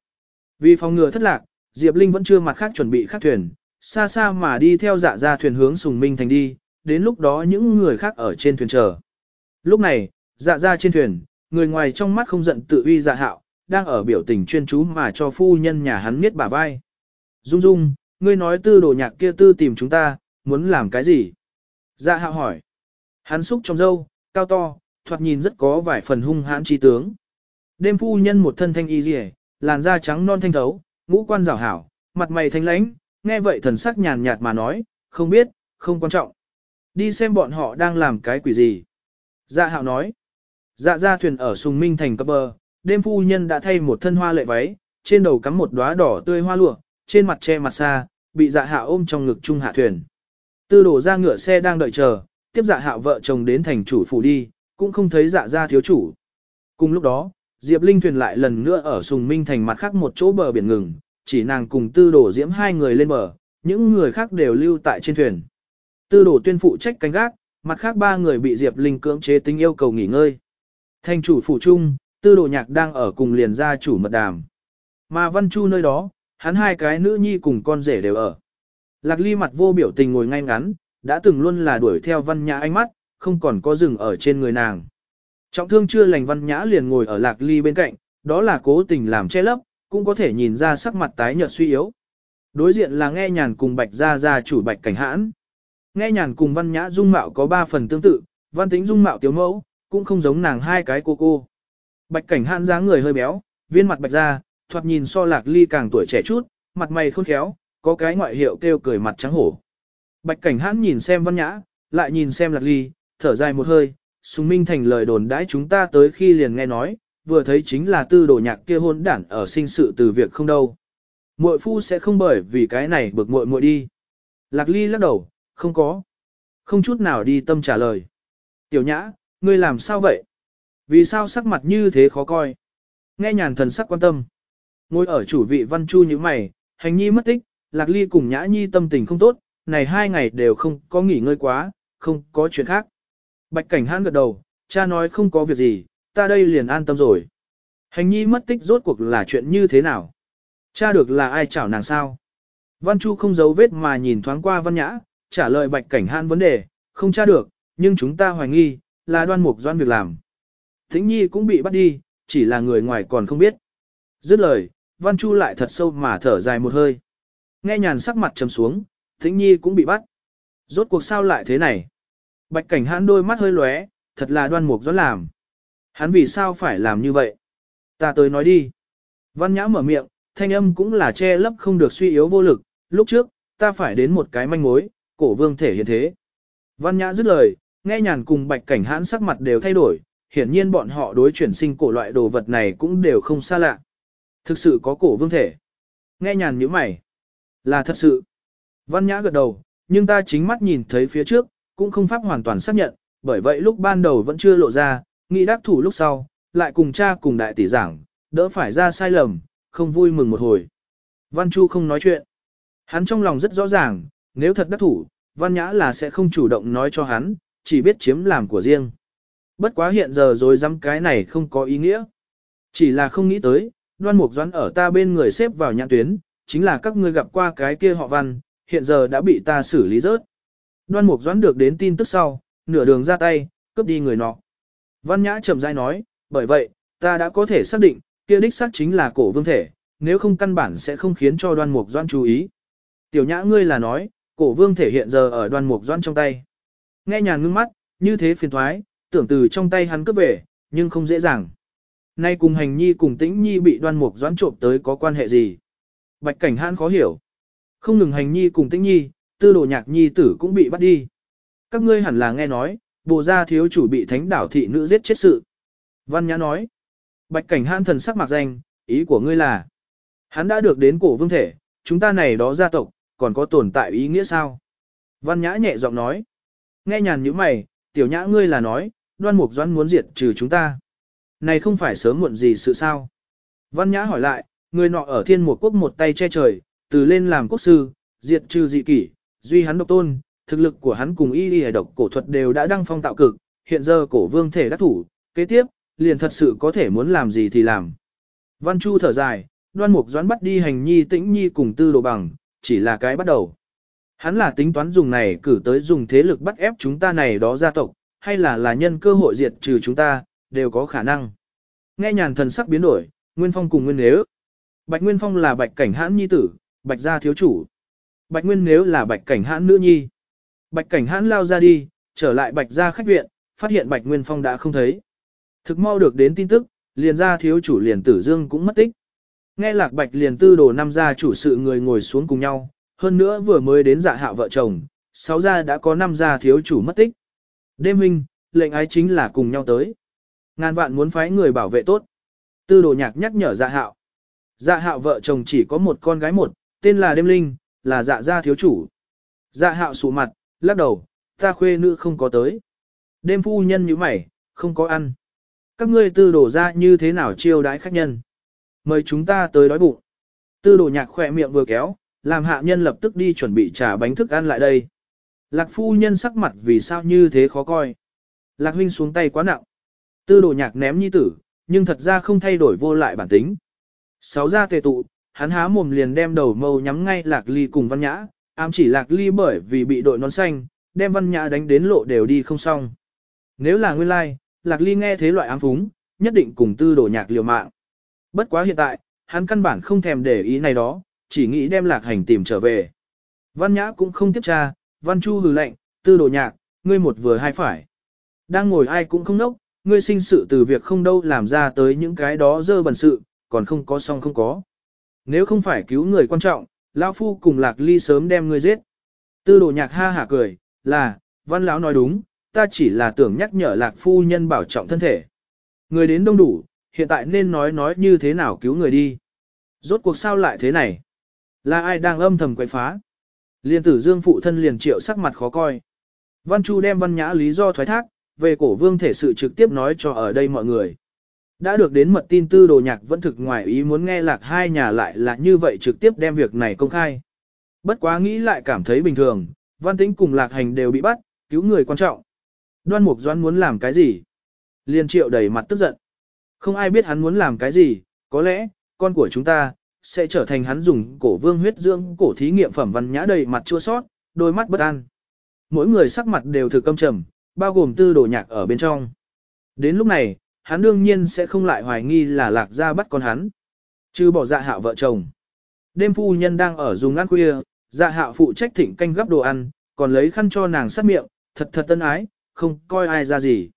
Vì phòng ngừa thất lạc, Diệp Linh vẫn chưa mặt khác chuẩn bị khác thuyền, xa xa mà đi theo dạ ra thuyền hướng sùng minh thành đi, đến lúc đó những người khác ở trên thuyền chờ. Lúc này, dạ ra trên thuyền, người ngoài trong mắt không giận tự uy dạ hạo, đang ở biểu tình chuyên chú mà cho phu nhân nhà hắn miết bả vai. Dung dung, ngươi nói tư đồ nhạc kia tư tìm chúng ta, muốn làm cái gì? Dạ hạo hỏi. Hắn xúc trong dâu, cao to, thoạt nhìn rất có vài phần hung hãn trí tướng. Đêm phu nhân một thân thanh y rỉ, làn da trắng non thanh thấu, ngũ quan rào hảo, mặt mày thanh lãnh, nghe vậy thần sắc nhàn nhạt mà nói, không biết, không quan trọng. Đi xem bọn họ đang làm cái quỷ gì. Dạ hạo nói. Dạ ra thuyền ở Sùng Minh thành cấp bờ, đêm phu nhân đã thay một thân hoa lệ váy, trên đầu cắm một đóa đỏ tươi hoa lụa, trên mặt che mặt xa, bị dạ hạ ôm trong ngực trung hạ thuyền. Tư đổ ra ngựa xe đang đợi chờ, tiếp dạ hạ vợ chồng đến thành chủ phủ đi, cũng không thấy dạ ra thiếu chủ. Cùng lúc đó, Diệp Linh thuyền lại lần nữa ở Sùng Minh thành mặt khác một chỗ bờ biển ngừng, chỉ nàng cùng tư đổ diễm hai người lên bờ, những người khác đều lưu tại trên thuyền. Tư đổ tuyên phụ trách canh gác, mặt khác ba người bị Diệp Linh cưỡng chế tính yêu cầu nghỉ ngơi. Thành chủ phủ trung, tư đồ nhạc đang ở cùng liền gia chủ mật đàm. Mà Văn Chu nơi đó, hắn hai cái nữ nhi cùng con rể đều ở. Lạc ly mặt vô biểu tình ngồi ngay ngắn, đã từng luôn là đuổi theo văn nhã ánh mắt, không còn có rừng ở trên người nàng. Trọng thương chưa lành văn nhã liền ngồi ở lạc ly bên cạnh, đó là cố tình làm che lấp, cũng có thể nhìn ra sắc mặt tái nhợt suy yếu. Đối diện là nghe nhàn cùng bạch gia gia chủ bạch cảnh hãn. Nghe nhàn cùng văn nhã dung mạo có ba phần tương tự, văn tính dung mạo tiểu mẫu, cũng không giống nàng hai cái cô cô. Bạch cảnh hãn dáng người hơi béo, viên mặt bạch da, thoạt nhìn so lạc ly càng tuổi trẻ chút, mặt mày khôn khéo, có cái ngoại hiệu kêu cười mặt trắng hổ. Bạch cảnh hãn nhìn xem văn nhã, lại nhìn xem lạc ly, thở dài một hơi, sùng minh thành lời đồn đãi chúng ta tới khi liền nghe nói, vừa thấy chính là tư đồ nhạc kia hôn đản ở sinh sự từ việc không đâu. Muội phu sẽ không bởi vì cái này bực muội muội đi. Lạc ly lắc đầu, không có. Không chút nào đi tâm trả lời. Tiểu nhã, ngươi làm sao vậy? Vì sao sắc mặt như thế khó coi? Nghe nhàn thần sắc quan tâm. Ngồi ở chủ vị văn chu như mày, hành nhi mất tích, lạc ly cùng nhã nhi tâm tình không tốt, này hai ngày đều không có nghỉ ngơi quá, không có chuyện khác. Bạch cảnh hãn gật đầu, cha nói không có việc gì, ta đây liền an tâm rồi. Hành nhi mất tích rốt cuộc là chuyện như thế nào? Cha được là ai chảo nàng sao? Văn Chu không giấu vết mà nhìn thoáng qua văn nhã, trả lời bạch cảnh hãn vấn đề, không tra được, nhưng chúng ta hoài nghi, là đoan mục doan việc làm. Thính nhi cũng bị bắt đi, chỉ là người ngoài còn không biết. Dứt lời, Văn Chu lại thật sâu mà thở dài một hơi. Nghe nhàn sắc mặt trầm xuống, Thính Nhi cũng bị bắt. Rốt cuộc sao lại thế này? Bạch cảnh hãn đôi mắt hơi lóe, thật là đoan mục doãn làm. Hắn vì sao phải làm như vậy? Ta tới nói đi. Văn nhã mở miệng, thanh âm cũng là che lấp không được suy yếu vô lực. Lúc trước, ta phải đến một cái manh mối, cổ vương thể hiện thế. Văn nhã dứt lời, nghe nhàn cùng bạch cảnh hãn sắc mặt đều thay đổi, hiển nhiên bọn họ đối chuyển sinh cổ loại đồ vật này cũng đều không xa lạ. Thực sự có cổ vương thể. Nghe nhàn nhíu mày. Là thật sự. Văn nhã gật đầu, nhưng ta chính mắt nhìn thấy phía trước, cũng không pháp hoàn toàn xác nhận, bởi vậy lúc ban đầu vẫn chưa lộ ra, nghĩ đắc thủ lúc sau, lại cùng cha cùng đại tỷ giảng, đỡ phải ra sai lầm, không vui mừng một hồi. Văn Chu không nói chuyện. Hắn trong lòng rất rõ ràng, nếu thật đắc thủ, Văn Nhã là sẽ không chủ động nói cho hắn, chỉ biết chiếm làm của riêng. Bất quá hiện giờ rồi dám cái này không có ý nghĩa. Chỉ là không nghĩ tới, đoan mục doãn ở ta bên người xếp vào nhãn tuyến, chính là các ngươi gặp qua cái kia họ văn, hiện giờ đã bị ta xử lý rớt. Đoan mục doãn được đến tin tức sau, nửa đường ra tay, cướp đi người nọ. Văn nhã trầm dai nói, bởi vậy, ta đã có thể xác định, kia đích xác chính là cổ vương thể, nếu không căn bản sẽ không khiến cho đoan mục doãn chú ý. Tiểu nhã ngươi là nói, cổ vương thể hiện giờ ở đoan mục doãn trong tay. Nghe nhàn ngưng mắt, như thế phiền thoái, tưởng từ trong tay hắn cướp về, nhưng không dễ dàng. Nay cùng hành nhi cùng tĩnh nhi bị đoan mục doãn trộm tới có quan hệ gì? Bạch cảnh hãn khó hiểu. Không ngừng hành nhi cùng tĩnh nhi, tư đồ nhạc nhi tử cũng bị bắt đi. Các ngươi hẳn là nghe nói, bộ gia thiếu chủ bị thánh đảo thị nữ giết chết sự. Văn Nhã nói, bạch cảnh hãn thần sắc mặc danh, ý của ngươi là, hắn đã được đến cổ vương thể, chúng ta này đó gia tộc, còn có tồn tại ý nghĩa sao? Văn Nhã nhẹ giọng nói, nghe nhàn như mày, tiểu nhã ngươi là nói, đoan mục Doãn muốn diệt trừ chúng ta. Này không phải sớm muộn gì sự sao? Văn Nhã hỏi lại, người nọ ở thiên một quốc một tay che trời, từ lên làm quốc sư, diệt trừ dị kỷ, duy hắn độc tôn, thực lực của hắn cùng y y độc cổ thuật đều đã đăng phong tạo cực, hiện giờ cổ vương thể đắc thủ, kế tiếp, liền thật sự có thể muốn làm gì thì làm. Văn Chu thở dài, đoan mục doãn bắt đi hành nhi tĩnh nhi cùng tư đồ bằng, chỉ là cái bắt đầu. Hắn là tính toán dùng này cử tới dùng thế lực bắt ép chúng ta này đó gia tộc, hay là là nhân cơ hội diệt trừ chúng ta, đều có khả năng. Nghe nhàn thần sắc biến đổi, Nguyên Phong cùng Nguyên Nếu. Bạch Nguyên Phong là bạch cảnh hãn nhi tử, bạch gia thiếu chủ. Bạch Nguyên nếu là bạch cảnh hãn nữ nhi. Bạch cảnh hãn lao ra đi, trở lại bạch gia khách viện, phát hiện bạch Nguyên Phong đã không thấy. Thực mau được đến tin tức, liền gia thiếu chủ liền tử dương cũng mất tích. Nghe lạc bạch liền tư đồ năm gia chủ sự người ngồi xuống cùng nhau, hơn nữa vừa mới đến dạ hạ vợ chồng, sáu gia đã có năm gia thiếu chủ mất tích. Đêm minh, lệnh ái chính là cùng nhau tới. Ngàn vạn muốn phái người bảo vệ tốt. Tư đồ nhạc nhắc nhở dạ hạo. Dạ hạo vợ chồng chỉ có một con gái một, tên là đêm linh, là dạ gia thiếu chủ. Dạ hạo sụ mặt, lắc đầu, ta khuê nữ không có tới. Đêm phu nhân như mày, không có ăn. Các ngươi tư đổ ra như thế nào chiêu đãi khách nhân. Mời chúng ta tới đói bụng. Tư đồ nhạc khỏe miệng vừa kéo, làm hạ nhân lập tức đi chuẩn bị trả bánh thức ăn lại đây. Lạc phu nhân sắc mặt vì sao như thế khó coi. Lạc huynh xuống tay quá nặng. Tư đồ nhạc ném nhi tử, nhưng thật ra không thay đổi vô lại bản tính. Sáu gia tề tụ, hắn há mồm liền đem đầu mâu nhắm ngay lạc ly cùng văn nhã, ám chỉ lạc ly bởi vì bị đội nón xanh, đem văn nhã đánh đến lộ đều đi không xong. Nếu là nguyên lai, lạc ly nghe thế loại ám phúng, nhất định cùng tư đồ nhạc liều mạng. Bất quá hiện tại, hắn căn bản không thèm để ý này đó, chỉ nghĩ đem lạc hành tìm trở về. Văn nhã cũng không tiếp tra, văn chu hừ lệnh, tư đồ nhạc, ngươi một vừa hai phải. Đang ngồi ai cũng không nốc, ngươi sinh sự từ việc không đâu làm ra tới những cái đó dơ bẩn sự, còn không có xong không có. Nếu không phải cứu người quan trọng, lão phu cùng lạc ly sớm đem ngươi giết. Tư đồ nhạc ha hả cười, là, văn lão nói đúng, ta chỉ là tưởng nhắc nhở lạc phu nhân bảo trọng thân thể. Người đến đông đủ, hiện tại nên nói nói như thế nào cứu người đi. Rốt cuộc sao lại thế này? Là ai đang âm thầm quậy phá? Liên tử dương phụ thân liền triệu sắc mặt khó coi. Văn Chu đem văn nhã lý do thoái thác, về cổ vương thể sự trực tiếp nói cho ở đây mọi người. Đã được đến mật tin tư đồ nhạc vẫn thực ngoài ý muốn nghe lạc hai nhà lại là như vậy trực tiếp đem việc này công khai. Bất quá nghĩ lại cảm thấy bình thường, văn tĩnh cùng lạc hành đều bị bắt, cứu người quan trọng. Đoan mục doan muốn làm cái gì? Liên triệu đầy mặt tức giận. Không ai biết hắn muốn làm cái gì, có lẽ, con của chúng ta, sẽ trở thành hắn dùng cổ vương huyết dưỡng cổ thí nghiệm phẩm văn nhã đầy mặt chua sót, đôi mắt bất an. Mỗi người sắc mặt đều thử câm trầm, bao gồm tư đồ nhạc ở bên trong. Đến lúc này, hắn đương nhiên sẽ không lại hoài nghi là lạc gia bắt con hắn. Chứ bỏ dạ hạo vợ chồng. Đêm phu nhân đang ở dùng ăn khuya, dạ hạo phụ trách thỉnh canh gấp đồ ăn, còn lấy khăn cho nàng sát miệng, thật thật tân ái, không coi ai ra gì.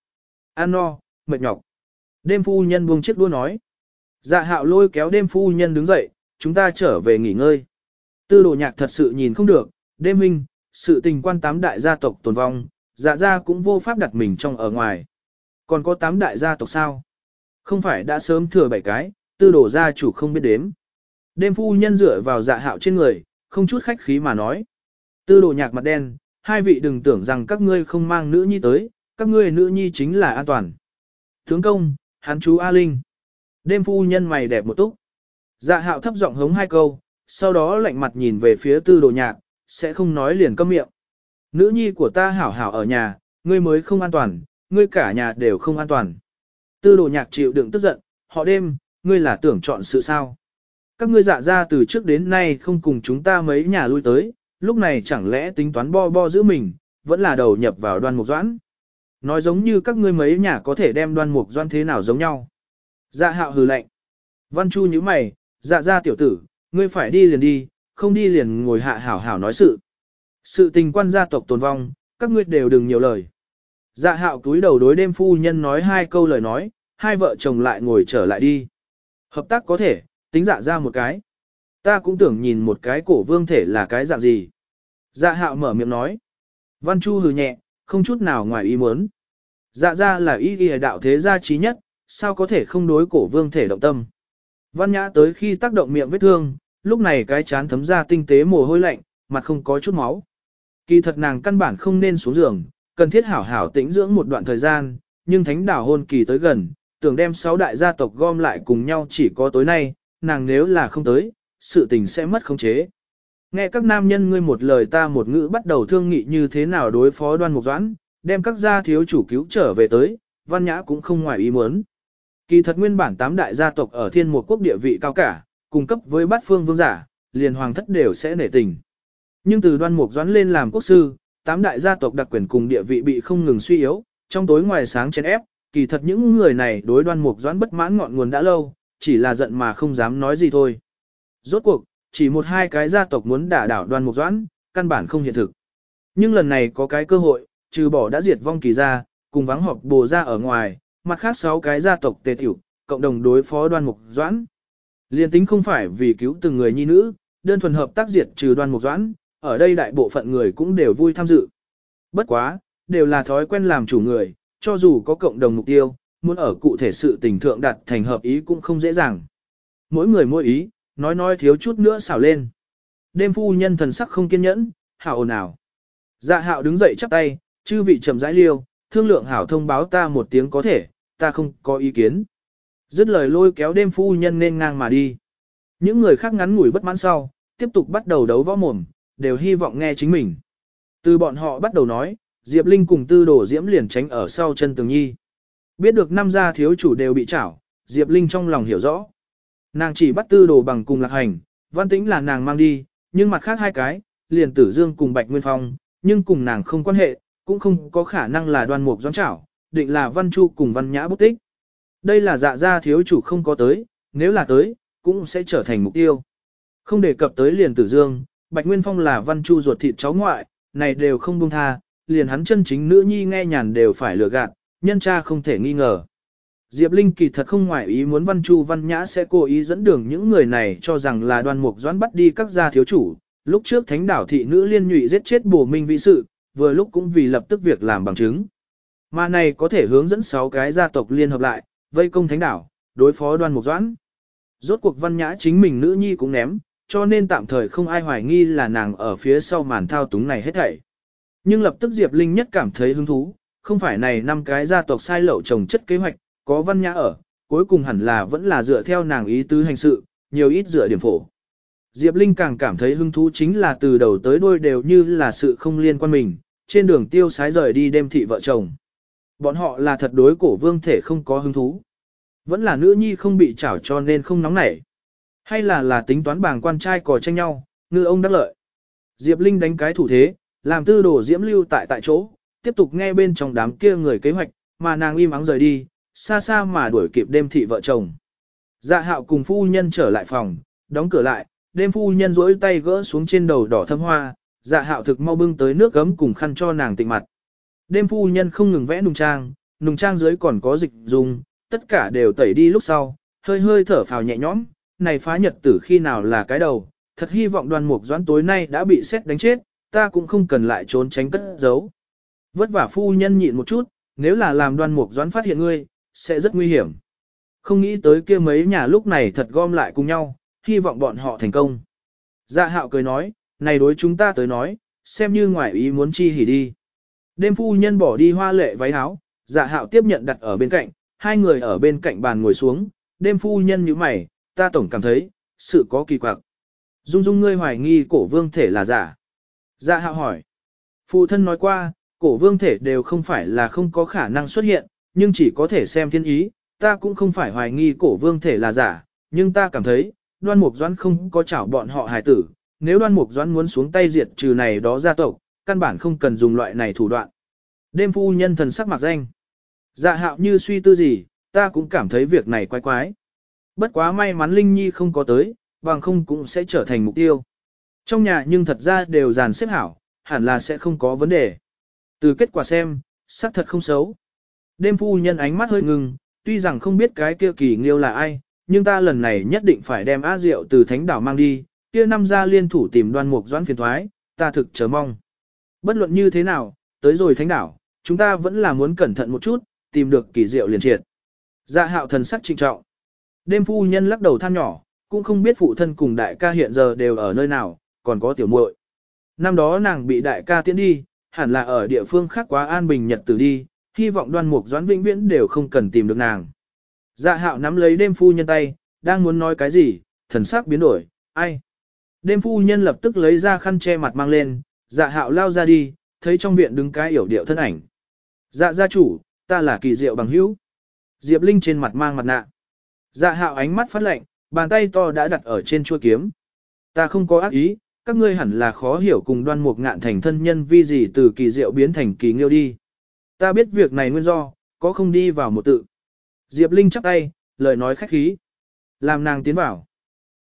Ăn no, mệt nhọc. Đêm phu nhân buông chiếc đua nói. Dạ hạo lôi kéo đêm phu nhân đứng dậy, chúng ta trở về nghỉ ngơi. Tư đồ nhạc thật sự nhìn không được, đêm minh, sự tình quan tám đại gia tộc tồn vong, dạ gia cũng vô pháp đặt mình trong ở ngoài. Còn có tám đại gia tộc sao? Không phải đã sớm thừa bảy cái, tư đồ gia chủ không biết đếm. Đêm phu nhân dựa vào dạ hạo trên người, không chút khách khí mà nói. Tư đồ nhạc mặt đen, hai vị đừng tưởng rằng các ngươi không mang nữ nhi tới, các ngươi nữ nhi chính là an toàn. Tướng công, hắn chú A Linh. Đêm phu nhân mày đẹp một túc. Dạ hạo thấp giọng hống hai câu, sau đó lạnh mặt nhìn về phía tư đồ nhạc, sẽ không nói liền câm miệng. Nữ nhi của ta hảo hảo ở nhà, ngươi mới không an toàn, ngươi cả nhà đều không an toàn. Tư đồ nhạc chịu đựng tức giận, họ đêm, ngươi là tưởng chọn sự sao. Các ngươi dạ ra từ trước đến nay không cùng chúng ta mấy nhà lui tới, lúc này chẳng lẽ tính toán bo bo giữ mình, vẫn là đầu nhập vào đoan mục doãn. Nói giống như các ngươi mấy nhà có thể đem đoan mục doãn thế nào giống nhau. Dạ hạo hừ lạnh. Văn Chu như mày, dạ ra tiểu tử, ngươi phải đi liền đi, không đi liền ngồi hạ hảo hảo nói sự. Sự tình quan gia tộc tồn vong, các ngươi đều đừng nhiều lời. Dạ hạo túi đầu đối đêm phu nhân nói hai câu lời nói, hai vợ chồng lại ngồi trở lại đi. Hợp tác có thể, tính dạ ra một cái. Ta cũng tưởng nhìn một cái cổ vương thể là cái dạng gì. Dạ hạo mở miệng nói. Văn Chu hừ nhẹ, không chút nào ngoài ý muốn. Dạ ra là ý ghi đạo thế gia trí nhất, sao có thể không đối cổ vương thể động tâm. Văn nhã tới khi tác động miệng vết thương, lúc này cái chán thấm ra tinh tế mồ hôi lạnh, mặt không có chút máu. Kỳ thật nàng căn bản không nên xuống giường, cần thiết hảo hảo tĩnh dưỡng một đoạn thời gian, nhưng thánh đảo hôn kỳ tới gần, tưởng đem sáu đại gia tộc gom lại cùng nhau chỉ có tối nay, nàng nếu là không tới, sự tình sẽ mất khống chế. Nghe các nam nhân ngươi một lời ta một ngữ bắt đầu thương nghị như thế nào đối phó đoan mục doãn, đem các gia thiếu chủ cứu trở về tới, văn nhã cũng không ngoài ý muốn. Kỳ thật nguyên bản tám đại gia tộc ở thiên một quốc địa vị cao cả, cung cấp với bát phương vương giả, liền hoàng thất đều sẽ nể tình. Nhưng từ đoan mục doãn lên làm quốc sư, tám đại gia tộc đặc quyền cùng địa vị bị không ngừng suy yếu, trong tối ngoài sáng chèn ép, kỳ thật những người này đối đoan mục doãn bất mãn ngọn nguồn đã lâu, chỉ là giận mà không dám nói gì thôi. Rốt cuộc, chỉ một hai cái gia tộc muốn đả đảo đoan mục doãn, căn bản không hiện thực. Nhưng lần này có cái cơ hội, trừ bỏ đã diệt vong kỳ gia, cùng vắng họp bồ ra ở ngoài, mặt khác sáu cái gia tộc tề tiểu, cộng đồng đối phó đoan mục doãn. Liên tính không phải vì cứu từng người nhi nữ, đơn thuần hợp tác diệt trừ đoan mục doãn, ở đây đại bộ phận người cũng đều vui tham dự. Bất quá, đều là thói quen làm chủ người, cho dù có cộng đồng mục tiêu, muốn ở cụ thể sự tình thượng đặt thành hợp ý cũng không dễ dàng. Mỗi người mỗi ý, nói nói thiếu chút nữa xảo lên. Đêm phu nhân thần sắc không kiên nhẫn, hảo ồn ào. Dạ hạo đứng dậy chắp tay, chư vị trầm rãi liêu, thương lượng hảo thông báo ta một tiếng có thể, ta không có ý kiến. Dứt lời lôi kéo đêm phu nhân nên ngang mà đi. Những người khác ngắn ngủi bất mãn sau, tiếp tục bắt đầu đấu võ mồm, đều hy vọng nghe chính mình. Từ bọn họ bắt đầu nói, Diệp Linh cùng tư đổ diễm liền tránh ở sau chân tường nhi. Biết được năm gia thiếu chủ đều bị chảo, Diệp Linh trong lòng hiểu rõ. Nàng chỉ bắt tư đồ bằng cùng lạc hành, văn tĩnh là nàng mang đi, nhưng mặt khác hai cái, liền tử dương cùng bạch nguyên phong, nhưng cùng nàng không quan hệ, cũng không có khả năng là đoan mục doãn chảo, định là văn chu cùng văn nhã bút tích. Đây là dạ gia thiếu chủ không có tới, nếu là tới, cũng sẽ trở thành mục tiêu. Không đề cập tới liền tử dương, bạch nguyên phong là văn chu ruột thịt cháu ngoại, này đều không buông tha, liền hắn chân chính nữ nhi nghe nhàn đều phải lừa gạt, nhân cha không thể nghi ngờ. Diệp Linh kỳ thật không ngoại ý muốn Văn Chu Văn Nhã sẽ cố ý dẫn đường những người này cho rằng là đoan mục doãn bắt đi các gia thiếu chủ. Lúc trước thánh đảo thị nữ liên nhụy giết chết bổ minh vị sự, vừa lúc cũng vì lập tức việc làm bằng chứng. Mà này có thể hướng dẫn 6 cái gia tộc liên hợp lại, vây công thánh đảo, đối phó đoan mục doãn. Rốt cuộc Văn Nhã chính mình nữ nhi cũng ném, cho nên tạm thời không ai hoài nghi là nàng ở phía sau màn thao túng này hết thảy. Nhưng lập tức Diệp Linh nhất cảm thấy hứng thú, không phải này năm cái gia tộc sai lậu trồng chất kế hoạch, có văn nhã ở, cuối cùng hẳn là vẫn là dựa theo nàng ý tứ hành sự, nhiều ít dựa điểm phổ. Diệp Linh càng cảm thấy hứng thú chính là từ đầu tới đuôi đều như là sự không liên quan mình, trên đường tiêu sái rời đi đêm thị vợ chồng. Bọn họ là thật đối cổ vương thể không có hứng thú. Vẫn là nữ nhi không bị chảo cho nên không nóng nảy. Hay là là tính toán bảng quan trai cò tranh nhau, ngư ông đắc lợi. Diệp Linh đánh cái thủ thế, làm tư đồ diễm lưu tại tại chỗ, tiếp tục nghe bên trong đám kia người kế hoạch, mà nàng im ắng rời đi, xa xa mà đuổi kịp đêm thị vợ chồng. Dạ hạo cùng phu nhân trở lại phòng, đóng cửa lại, đêm phu nhân rỗi tay gỡ xuống trên đầu đỏ thâm hoa, dạ hạo thực mau bưng tới nước gấm cùng khăn cho nàng tịnh mặt. Đêm phu nhân không ngừng vẽ nùng trang, nùng trang dưới còn có dịch dùng, tất cả đều tẩy đi lúc sau, hơi hơi thở phào nhẹ nhõm, này phá nhật tử khi nào là cái đầu, thật hy vọng đoàn mục doãn tối nay đã bị xét đánh chết, ta cũng không cần lại trốn tránh cất giấu. Vất vả phu nhân nhịn một chút, nếu là làm đoàn mục doãn phát hiện ngươi, sẽ rất nguy hiểm. Không nghĩ tới kia mấy nhà lúc này thật gom lại cùng nhau, hy vọng bọn họ thành công. Dạ hạo cười nói, này đối chúng ta tới nói, xem như ngoại ý muốn chi hỉ đi. Đêm phu nhân bỏ đi hoa lệ váy áo, dạ hạo tiếp nhận đặt ở bên cạnh, hai người ở bên cạnh bàn ngồi xuống, đêm phu nhân như mày, ta tổng cảm thấy, sự có kỳ quặc. Dung dung ngươi hoài nghi cổ vương thể là giả. Dạ hạo hỏi. Phụ thân nói qua, cổ vương thể đều không phải là không có khả năng xuất hiện, nhưng chỉ có thể xem thiên ý, ta cũng không phải hoài nghi cổ vương thể là giả, nhưng ta cảm thấy, đoan mục doãn không có chảo bọn họ hài tử, nếu đoan mục doãn muốn xuống tay diệt trừ này đó gia tộc, căn bản không cần dùng loại này thủ đoạn. Đêm phu nhân thần sắc mặc danh. Dạ hạo như suy tư gì, ta cũng cảm thấy việc này quái quái. Bất quá may mắn Linh Nhi không có tới, bằng không cũng sẽ trở thành mục tiêu. Trong nhà nhưng thật ra đều dàn xếp hảo, hẳn là sẽ không có vấn đề. Từ kết quả xem, xác thật không xấu. Đêm phu nhân ánh mắt hơi ngừng, tuy rằng không biết cái kia kỳ nghiêu là ai, nhưng ta lần này nhất định phải đem A Diệu từ thánh đảo mang đi, kia năm gia liên thủ tìm đoan mục doãn phiền thoái, ta thực chờ mong. Bất luận như thế nào, tới rồi thánh đảo, chúng ta vẫn là muốn cẩn thận một chút, tìm được kỳ diệu liền triệt. Dạ hạo thần sắc trịnh trọng. Đêm phu nhân lắc đầu than nhỏ, cũng không biết phụ thân cùng đại ca hiện giờ đều ở nơi nào, còn có tiểu muội. Năm đó nàng bị đại ca tiễn đi, hẳn là ở địa phương khác quá an bình nhật tử đi, hy vọng đoan mục doãn vĩnh viễn đều không cần tìm được nàng. Dạ hạo nắm lấy đêm phu nhân tay, đang muốn nói cái gì, thần sắc biến đổi, ai. Đêm phu nhân lập tức lấy ra khăn che mặt mang lên, dạ hạo lao ra đi, thấy trong viện đứng cái hiểu điệu thân ảnh. Dạ gia chủ, ta là kỳ diệu bằng hữu. Diệp Linh trên mặt mang mặt nạ. Dạ hạo ánh mắt phát lạnh, bàn tay to đã đặt ở trên chuôi kiếm. Ta không có ác ý, các ngươi hẳn là khó hiểu cùng đoan mục ngạn thành thân nhân vì gì từ kỳ diệu biến thành kỳ nghiêu đi. Ta biết việc này nguyên do, có không đi vào một tự. Diệp Linh chắp tay, lời nói khách khí. Làm nàng tiến vào.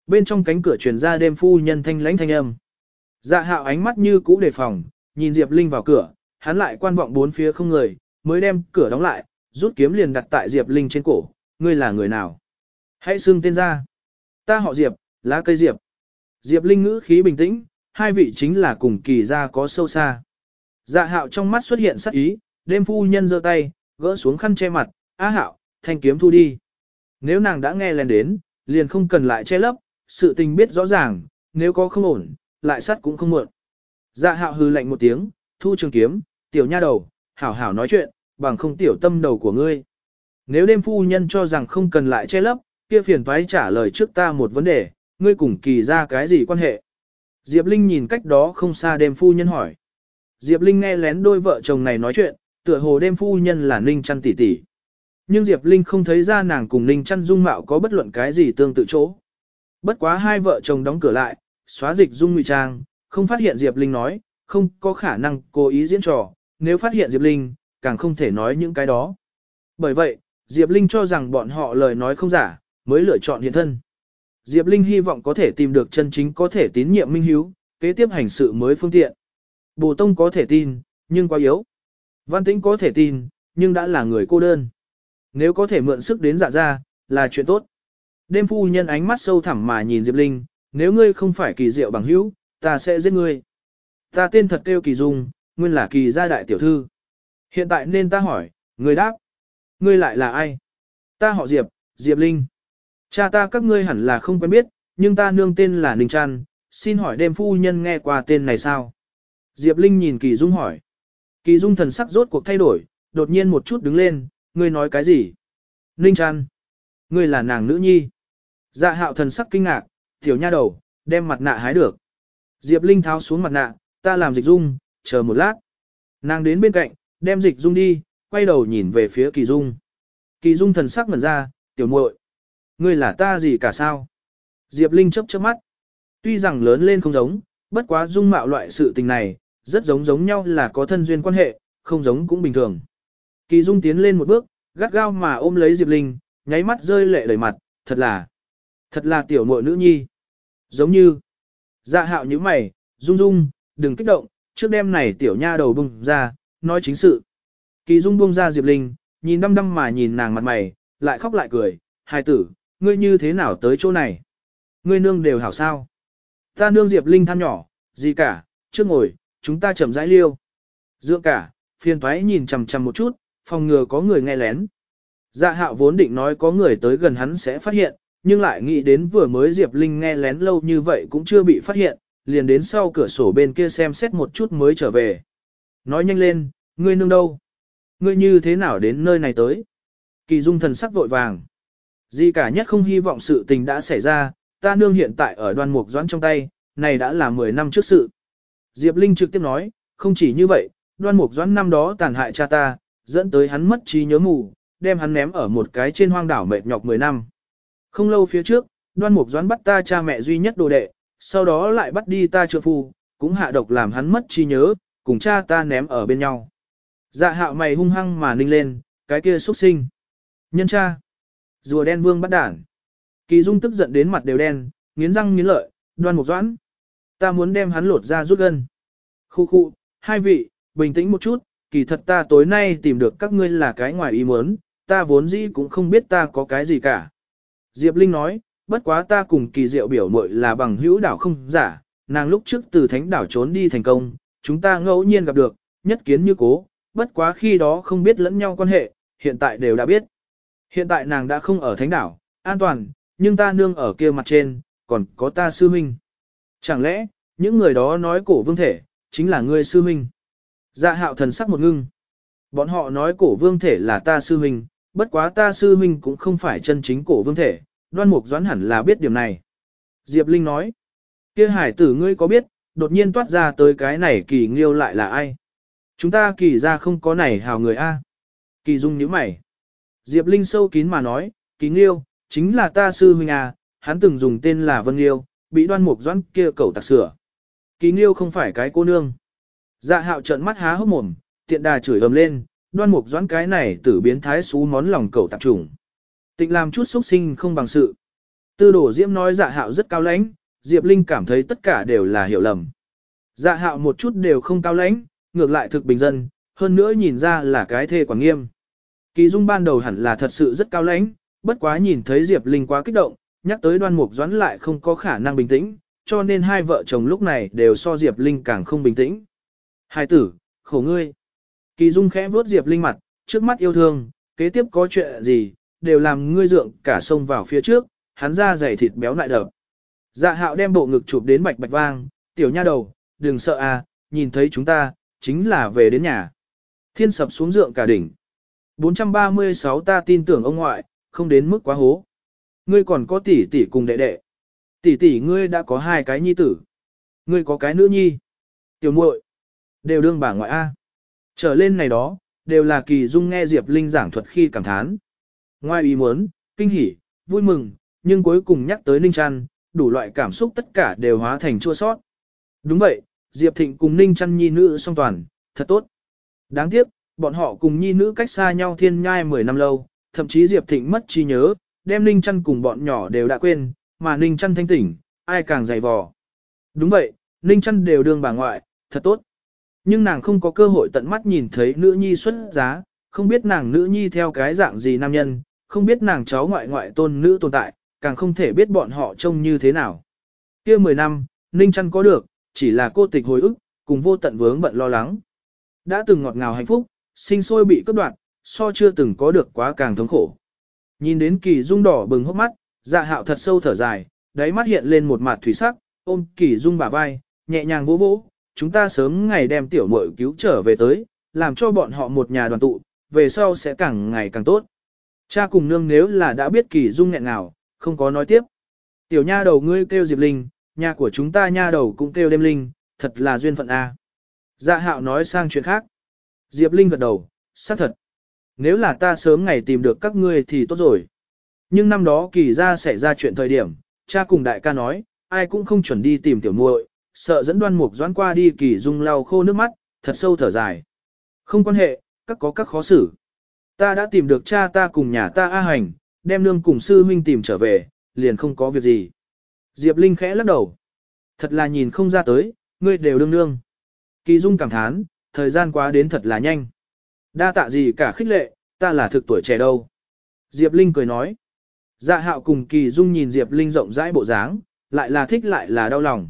Bên trong cánh cửa truyền ra đêm phu nhân thanh lãnh thanh âm. Dạ hạo ánh mắt như cũ đề phòng, nhìn Diệp Linh vào cửa, hắn lại quan vọng bốn phía không người, mới đem cửa đóng lại, rút kiếm liền đặt tại Diệp Linh trên cổ. Ngươi là người nào? Hãy xưng tên ra. Ta họ Diệp, lá cây Diệp. Diệp Linh ngữ khí bình tĩnh, hai vị chính là cùng kỳ gia có sâu xa. Dạ hạo trong mắt xuất hiện sắc ý, đêm phu nhân giơ tay, gỡ xuống khăn che mặt, á hạo, thanh kiếm thu đi. Nếu nàng đã nghe lên đến, liền không cần lại che lấp, sự tình biết rõ ràng, nếu có không ổn, lại sắt cũng không muộn. Dạ hạo hư lạnh một tiếng, thu trường kiếm, tiểu nha đầu, hảo hảo nói chuyện, bằng không tiểu tâm đầu của ngươi. Nếu đêm phu nhân cho rằng không cần lại che lấp, kia phiền toái trả lời trước ta một vấn đề, ngươi cùng kỳ ra cái gì quan hệ? Diệp Linh nhìn cách đó không xa đêm phu nhân hỏi. Diệp Linh nghe lén đôi vợ chồng này nói chuyện, tựa hồ đêm phu nhân là Ninh chăn tỷ tỷ. Nhưng Diệp Linh không thấy ra nàng cùng Ninh chăn dung mạo có bất luận cái gì tương tự chỗ. Bất quá hai vợ chồng đóng cửa lại, xóa dịch dung ngụy trang, không phát hiện Diệp Linh nói, không có khả năng cố ý diễn trò, nếu phát hiện Diệp Linh, càng không thể nói những cái đó. Bởi vậy, Diệp Linh cho rằng bọn họ lời nói không giả, mới lựa chọn hiện thân. Diệp Linh hy vọng có thể tìm được chân chính có thể tín nhiệm minh hiếu, kế tiếp hành sự mới phương tiện. Bồ Tông có thể tin, nhưng quá yếu. Văn Tĩnh có thể tin, nhưng đã là người cô đơn. Nếu có thể mượn sức đến dạ ra, là chuyện tốt. Đêm phu nhân ánh mắt sâu thẳm mà nhìn Diệp Linh, nếu ngươi không phải kỳ diệu bằng hữu, ta sẽ giết ngươi. Ta tên thật kêu kỳ dung, nguyên là kỳ gia đại tiểu thư. Hiện tại nên ta hỏi, ngươi đáp. Ngươi lại là ai? Ta họ Diệp, Diệp Linh. Cha ta các ngươi hẳn là không quen biết, nhưng ta nương tên là Ninh Trăn, xin hỏi đêm phu nhân nghe qua tên này sao? Diệp Linh nhìn Kỳ Dung hỏi. Kỳ Dung thần sắc rốt cuộc thay đổi, đột nhiên một chút đứng lên, ngươi nói cái gì? Ninh chăn, Ngươi là nàng nữ nhi. Dạ hạo thần sắc kinh ngạc, tiểu nha đầu, đem mặt nạ hái được. Diệp Linh tháo xuống mặt nạ, ta làm dịch dung, chờ một lát. Nàng đến bên cạnh, đem dịch dung đi, quay đầu nhìn về phía Kỳ Dung. Kỳ Dung thần sắc ngẩn ra, tiểu muội, ngươi là ta gì cả sao? Diệp Linh chớp chớp mắt. Tuy rằng lớn lên không giống, bất quá dung mạo loại sự tình này, rất giống giống nhau là có thân duyên quan hệ, không giống cũng bình thường. Kỳ Dung tiến lên một bước, gắt gao mà ôm lấy Diệp Linh, nháy mắt rơi lệ đầy mặt, thật là Thật là tiểu muội nữ nhi. Giống như, dạ hạo như mày, dung dung, đừng kích động, trước đêm này tiểu nha đầu bung ra, nói chính sự. Kỳ dung buông ra Diệp Linh, nhìn đăm đăm mà nhìn nàng mặt mày, lại khóc lại cười, hài tử, ngươi như thế nào tới chỗ này? Ngươi nương đều hảo sao? Ta nương Diệp Linh than nhỏ, gì cả, trước ngồi, chúng ta chậm rãi liêu. dưỡng cả, phiền thoái nhìn chằm chằm một chút, phòng ngừa có người nghe lén. Dạ hạo vốn định nói có người tới gần hắn sẽ phát hiện, nhưng lại nghĩ đến vừa mới Diệp Linh nghe lén lâu như vậy cũng chưa bị phát hiện, liền đến sau cửa sổ bên kia xem xét một chút mới trở về. Nói nhanh lên, ngươi nương đâu? Ngươi như thế nào đến nơi này tới? Kỳ dung thần sắc vội vàng. Gì cả nhất không hy vọng sự tình đã xảy ra, ta nương hiện tại ở đoan mục doãn trong tay, này đã là 10 năm trước sự. Diệp Linh trực tiếp nói, không chỉ như vậy, đoan mục doãn năm đó tàn hại cha ta, dẫn tới hắn mất trí nhớ mù, đem hắn ném ở một cái trên hoang đảo mệt nhọc 10 năm. Không lâu phía trước, đoan mục doãn bắt ta cha mẹ duy nhất đồ đệ, sau đó lại bắt đi ta trượng phu, cũng hạ độc làm hắn mất trí nhớ, cùng cha ta ném ở bên nhau. Dạ hạo mày hung hăng mà ninh lên, cái kia xuất sinh. Nhân cha. Rùa đen vương bắt đản. Kỳ dung tức giận đến mặt đều đen, nghiến răng nghiến lợi, đoan mục doãn. Ta muốn đem hắn lột ra rút gân. Khu khu, hai vị, bình tĩnh một chút, kỳ thật ta tối nay tìm được các ngươi là cái ngoài ý muốn, ta vốn dĩ cũng không biết ta có cái gì cả. Diệp Linh nói, bất quá ta cùng kỳ diệu biểu muội là bằng hữu đảo không giả, nàng lúc trước từ thánh đảo trốn đi thành công, chúng ta ngẫu nhiên gặp được, nhất kiến như cố, bất quá khi đó không biết lẫn nhau quan hệ, hiện tại đều đã biết. Hiện tại nàng đã không ở thánh đảo, an toàn, nhưng ta nương ở kia mặt trên, còn có ta sư minh. Chẳng lẽ, những người đó nói cổ vương thể, chính là ngươi sư minh? Dạ hạo thần sắc một ngưng. Bọn họ nói cổ vương thể là ta sư huynh, bất quá ta sư huynh cũng không phải chân chính cổ vương thể, đoan mục doãn hẳn là biết điểm này. Diệp Linh nói, kia hải tử ngươi có biết, đột nhiên toát ra tới cái này kỳ nghiêu lại là ai? Chúng ta kỳ ra không có này hào người A. Kỳ dung nhíu mày. Diệp Linh sâu kín mà nói, kỳ nghiêu, chính là ta sư huynh à, hắn từng dùng tên là Vân Nghiêu, bị đoan mục doãn kia cẩu tạc sửa. Kỳ nghiêu không phải cái cô nương. Dạ hạo trợn mắt há hốc mồm, tiện đà chửi ầm lên, đoan mục doãn cái này tử biến thái xú món lòng cầu tạp trùng. Tịnh làm chút xúc sinh không bằng sự. Tư đổ diễm nói dạ hạo rất cao lãnh, Diệp Linh cảm thấy tất cả đều là hiểu lầm. Dạ hạo một chút đều không cao lãnh, ngược lại thực bình dân, hơn nữa nhìn ra là cái thê quản nghiêm. Kỳ dung ban đầu hẳn là thật sự rất cao lãnh, bất quá nhìn thấy Diệp Linh quá kích động, nhắc tới đoan mục doãn lại không có khả năng bình tĩnh, cho nên hai vợ chồng lúc này đều so Diệp Linh càng không bình tĩnh. Hai tử, khổ ngươi. Kỳ dung khẽ vuốt Diệp Linh mặt, trước mắt yêu thương, kế tiếp có chuyện gì, đều làm ngươi dượng cả sông vào phía trước, hắn ra dày thịt béo lại đập. Dạ hạo đem bộ ngực chụp đến bạch bạch vang, tiểu nha đầu, đừng sợ à, nhìn thấy chúng ta, chính là về đến nhà. Thiên sập xuống dượng cả đỉnh. 436 ta tin tưởng ông ngoại, không đến mức quá hố. Ngươi còn có tỷ tỷ cùng đệ đệ. Tỷ tỷ ngươi đã có hai cái nhi tử. Ngươi có cái nữ nhi. Tiểu muội đều đương bà ngoại A. Trở lên này đó, đều là kỳ dung nghe Diệp Linh giảng thuật khi cảm thán. Ngoài ý muốn, kinh hỉ, vui mừng, nhưng cuối cùng nhắc tới Ninh Trăn, đủ loại cảm xúc tất cả đều hóa thành chua sót. Đúng vậy, Diệp Thịnh cùng Ninh Trăn nhi nữ song toàn, thật tốt. Đáng tiếc, bọn họ cùng nhi nữ cách xa nhau thiên nhai 10 năm lâu, thậm chí Diệp Thịnh mất trí nhớ, đem Ninh Trăn cùng bọn nhỏ đều đã quên, mà Ninh Trăn thanh tỉnh, ai càng dày vò. Đúng vậy, Ninh Trăn đều đương bà ngoại, thật tốt. Nhưng nàng không có cơ hội tận mắt nhìn thấy nữ nhi xuất giá, không biết nàng nữ nhi theo cái dạng gì nam nhân, không biết nàng cháu ngoại ngoại tôn nữ tồn tại, càng không thể biết bọn họ trông như thế nào. kia 10 năm, Ninh Trăn có được, chỉ là cô tịch hồi ức, cùng vô tận vướng bận lo lắng. Đã từng ngọt ngào hạnh phúc, sinh sôi bị cướp đoạt, so chưa từng có được quá càng thống khổ. Nhìn đến kỳ dung đỏ bừng hốc mắt, dạ hạo thật sâu thở dài, đáy mắt hiện lên một mặt thủy sắc, ôm kỳ dung bả vai, nhẹ nhàng vỗ vỗ, chúng ta sớm ngày đem tiểu muội cứu trở về tới, làm cho bọn họ một nhà đoàn tụ, về sau sẽ càng ngày càng tốt. Cha cùng nương nếu là đã biết kỳ dung nghẹn nào, không có nói tiếp. Tiểu nha đầu ngươi kêu Diệp Linh, nhà của chúng ta nha đầu cũng kêu đêm Linh, thật là duyên phận A. Dạ hạo nói sang chuyện khác. Diệp Linh gật đầu, xác thật. Nếu là ta sớm ngày tìm được các ngươi thì tốt rồi. Nhưng năm đó kỳ ra xảy ra chuyện thời điểm, cha cùng đại ca nói, ai cũng không chuẩn đi tìm tiểu muội, sợ dẫn đoan mục doãn qua đi kỳ dung lau khô nước mắt, thật sâu thở dài. Không quan hệ, các có các khó xử. Ta đã tìm được cha ta cùng nhà ta A hành, đem nương cùng sư huynh tìm trở về, liền không có việc gì. Diệp Linh khẽ lắc đầu. Thật là nhìn không ra tới, ngươi đều đương nương. Kỳ Dung cảm thán, thời gian quá đến thật là nhanh. Đa tạ gì cả khích lệ, ta là thực tuổi trẻ đâu. Diệp Linh cười nói. Dạ hạo cùng Kỳ Dung nhìn Diệp Linh rộng rãi bộ dáng, lại là thích lại là đau lòng.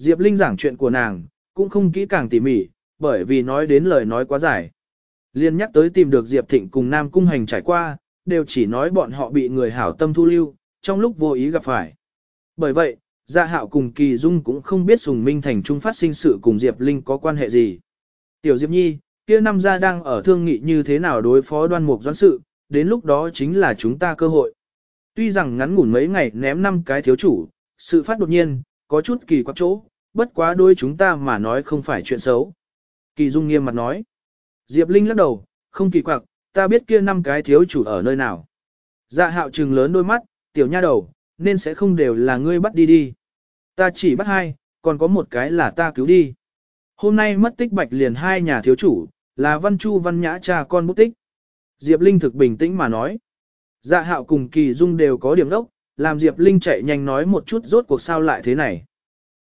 Diệp Linh giảng chuyện của nàng, cũng không kỹ càng tỉ mỉ, bởi vì nói đến lời nói quá dài. Liên nhắc tới tìm được Diệp Thịnh cùng Nam Cung Hành trải qua, đều chỉ nói bọn họ bị người hảo tâm thu lưu, trong lúc vô ý gặp phải. Bởi vậy, Dạ Hạo cùng Kỳ Dung cũng không biết Sùng Minh Thành Trung phát sinh sự cùng Diệp Linh có quan hệ gì. Tiểu Diệp Nhi, kia năm gia đang ở thương nghị như thế nào đối phó đoan mục doãn sự, đến lúc đó chính là chúng ta cơ hội. Tuy rằng ngắn ngủn mấy ngày ném năm cái thiếu chủ, sự phát đột nhiên, có chút kỳ quặc chỗ, bất quá đôi chúng ta mà nói không phải chuyện xấu. Kỳ Dung nghiêm mặt nói. Diệp Linh lắc đầu, không kỳ quặc, ta biết kia năm cái thiếu chủ ở nơi nào. Dạ hạo trừng lớn đôi mắt, tiểu nha đầu, nên sẽ không đều là ngươi bắt đi đi. Ta chỉ bắt hai, còn có một cái là ta cứu đi. Hôm nay mất tích bạch liền hai nhà thiếu chủ, là Văn Chu Văn Nhã cha con mất tích. Diệp Linh thực bình tĩnh mà nói. Dạ hạo cùng Kỳ Dung đều có điểm đốc, làm Diệp Linh chạy nhanh nói một chút rốt cuộc sao lại thế này.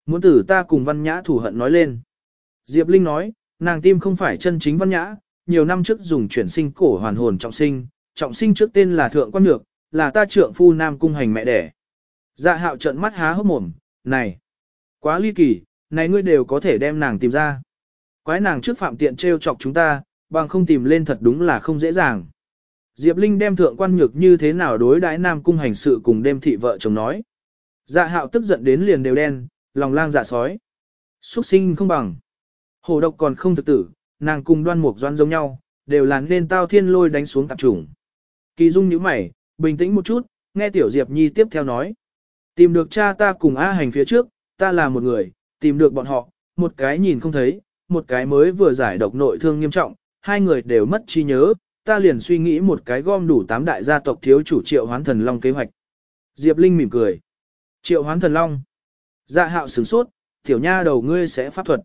Muốn tử ta cùng Văn Nhã thủ hận nói lên. Diệp Linh nói, nàng tim không phải chân chính Văn Nhã, nhiều năm trước dùng chuyển sinh cổ hoàn hồn trọng sinh, trọng sinh trước tên là Thượng Quan Nhược, là ta trượng phu Nam Cung hành mẹ đẻ. Dạ hạo trận mắt há hốc mồm, này, quá ly kỳ, này ngươi đều có thể đem nàng tìm ra. Quái nàng trước phạm tiện trêu chọc chúng ta, bằng không tìm lên thật đúng là không dễ dàng. Diệp Linh đem thượng quan nhược như thế nào đối đãi Nam Cung hành sự cùng đêm thị vợ chồng nói. Dạ hạo tức giận đến liền đều đen, lòng lang dạ sói. Xuất sinh không bằng. Hồ độc còn không thực tử, nàng cùng đoan mục doan giống nhau, đều là nên tao thiên lôi đánh xuống tạp trùng. Kỳ dung nhíu mày, bình tĩnh một chút, nghe tiểu Diệp Nhi tiếp theo nói. Tìm được cha ta cùng A hành phía trước, ta là một người, tìm được bọn họ, một cái nhìn không thấy, một cái mới vừa giải độc nội thương nghiêm trọng, hai người đều mất trí nhớ, ta liền suy nghĩ một cái gom đủ tám đại gia tộc thiếu chủ triệu hoán thần long kế hoạch. Diệp Linh mỉm cười. Triệu hoán thần long. Dạ hạo sửng sốt, tiểu nha đầu ngươi sẽ pháp thuật.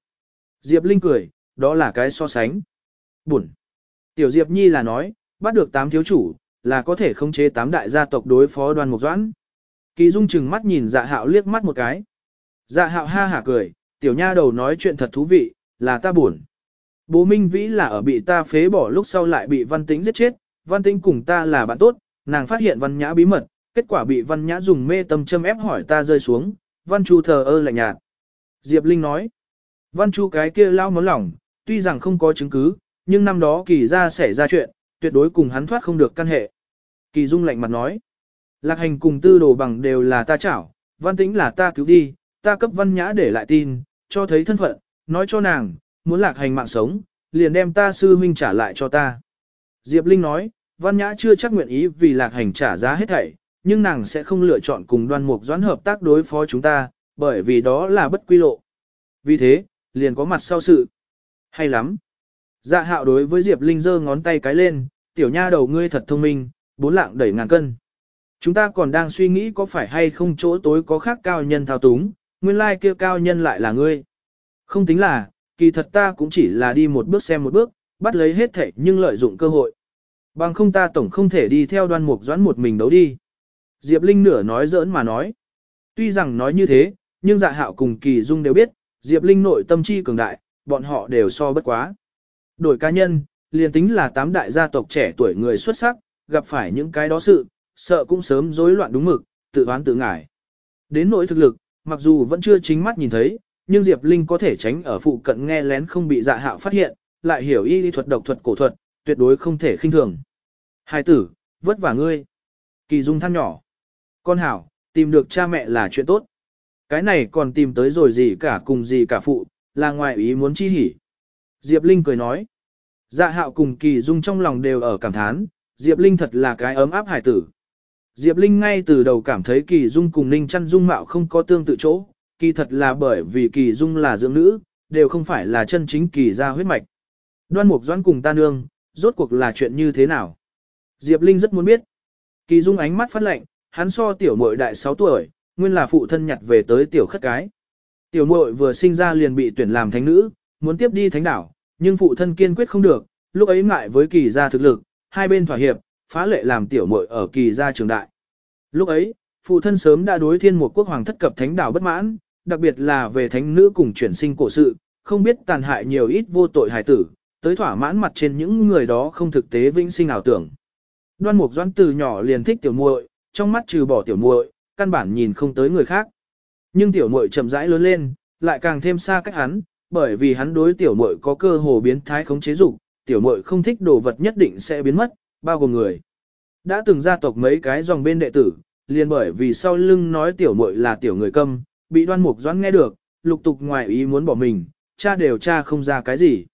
Diệp Linh cười, đó là cái so sánh. Bụn. Tiểu Diệp Nhi là nói, bắt được tám thiếu chủ, là có thể khống chế tám đại gia tộc đối phó đoàn mục doãn. Kỳ Dung chừng mắt nhìn dạ hạo liếc mắt một cái. Dạ hạo ha hả cười, tiểu nha đầu nói chuyện thật thú vị, là ta buồn. Bố Minh Vĩ là ở bị ta phế bỏ lúc sau lại bị Văn Tĩnh giết chết, Văn Tĩnh cùng ta là bạn tốt, nàng phát hiện Văn Nhã bí mật, kết quả bị Văn Nhã dùng mê tâm châm ép hỏi ta rơi xuống, Văn Chu thờ ơ lạnh nhạt. Diệp Linh nói, Văn Chu cái kia lao món lỏng, tuy rằng không có chứng cứ, nhưng năm đó kỳ ra xảy ra chuyện, tuyệt đối cùng hắn thoát không được căn hệ. Kỳ Dung lạnh mặt nói, Lạc hành cùng tư đồ bằng đều là ta chảo, Văn Tĩnh là ta cứu đi, ta cấp Văn Nhã để lại tin, cho thấy thân phận, nói cho nàng, muốn lạc hành mạng sống, liền đem ta sư huynh trả lại cho ta. Diệp Linh nói, Văn Nhã chưa chắc nguyện ý vì lạc hành trả giá hết thảy, nhưng nàng sẽ không lựa chọn cùng đoan mục doãn hợp tác đối phó chúng ta, bởi vì đó là bất quy lộ. Vì thế, liền có mặt sau sự. Hay lắm. Dạ hạo đối với Diệp Linh giơ ngón tay cái lên, tiểu nha đầu ngươi thật thông minh, bốn lạng đẩy ngàn cân. Chúng ta còn đang suy nghĩ có phải hay không chỗ tối có khác cao nhân thao túng, nguyên lai kia cao nhân lại là ngươi. Không tính là, kỳ thật ta cũng chỉ là đi một bước xem một bước, bắt lấy hết thể nhưng lợi dụng cơ hội. Bằng không ta tổng không thể đi theo đoan mục doãn một mình đấu đi. Diệp Linh nửa nói giỡn mà nói. Tuy rằng nói như thế, nhưng dạ hạo cùng kỳ dung đều biết, Diệp Linh nội tâm chi cường đại, bọn họ đều so bất quá. Đổi cá nhân, liền tính là tám đại gia tộc trẻ tuổi người xuất sắc, gặp phải những cái đó sự, sợ cũng sớm rối loạn đúng mực, tự oán tự ngải. Đến nỗi thực lực, mặc dù vẫn chưa chính mắt nhìn thấy, nhưng Diệp Linh có thể tránh ở phụ cận nghe lén không bị dạ hạo phát hiện, lại hiểu y lý thuật độc thuật cổ thuật, tuyệt đối không thể khinh thường. Hai tử, vất vả ngươi. Kỳ dung than nhỏ. Con hảo, tìm được cha mẹ là chuyện tốt. Cái này còn tìm tới rồi gì cả cùng gì cả phụ, là ngoài ý muốn chi hỉ. Diệp Linh cười nói. Dạ hạo cùng kỳ dung trong lòng đều ở cảm thán, Diệp Linh thật là cái ấm áp hải tử. Diệp Linh ngay từ đầu cảm thấy kỳ dung cùng ninh chăn dung mạo không có tương tự chỗ, kỳ thật là bởi vì kỳ dung là dưỡng nữ, đều không phải là chân chính kỳ ra huyết mạch. Đoan mục doãn cùng ta nương, rốt cuộc là chuyện như thế nào? Diệp Linh rất muốn biết. Kỳ dung ánh mắt phát lạnh hắn so tiểu muội đại 6 tuổi, nguyên là phụ thân nhặt về tới tiểu khất cái. Tiểu muội vừa sinh ra liền bị tuyển làm thánh nữ, muốn tiếp đi thánh đảo, nhưng phụ thân kiên quyết không được, lúc ấy ngại với kỳ gia thực lực, hai bên thỏa hiệp, phá lệ làm tiểu muội ở kỳ gia trường đại. Lúc ấy, phụ thân sớm đã đối thiên một quốc hoàng thất cập thánh đảo bất mãn, đặc biệt là về thánh nữ cùng chuyển sinh cổ sự, không biết tàn hại nhiều ít vô tội hài tử, tới thỏa mãn mặt trên những người đó không thực tế vĩnh sinh ảo tưởng. Đoan Mục Doãn từ nhỏ liền thích tiểu muội, trong mắt trừ bỏ tiểu muội, căn bản nhìn không tới người khác. Nhưng tiểu muội chậm rãi lớn lên, lại càng thêm xa cách hắn, bởi vì hắn đối tiểu muội có cơ hồ biến thái khống chế dục, tiểu muội không thích đồ vật nhất định sẽ biến mất, bao gồm người. Đã từng gia tộc mấy cái dòng bên đệ tử, liền bởi vì sau lưng nói tiểu muội là tiểu người câm, bị Đoan Mục Doãn nghe được, lục tục ngoài ý muốn bỏ mình, cha đều cha không ra cái gì.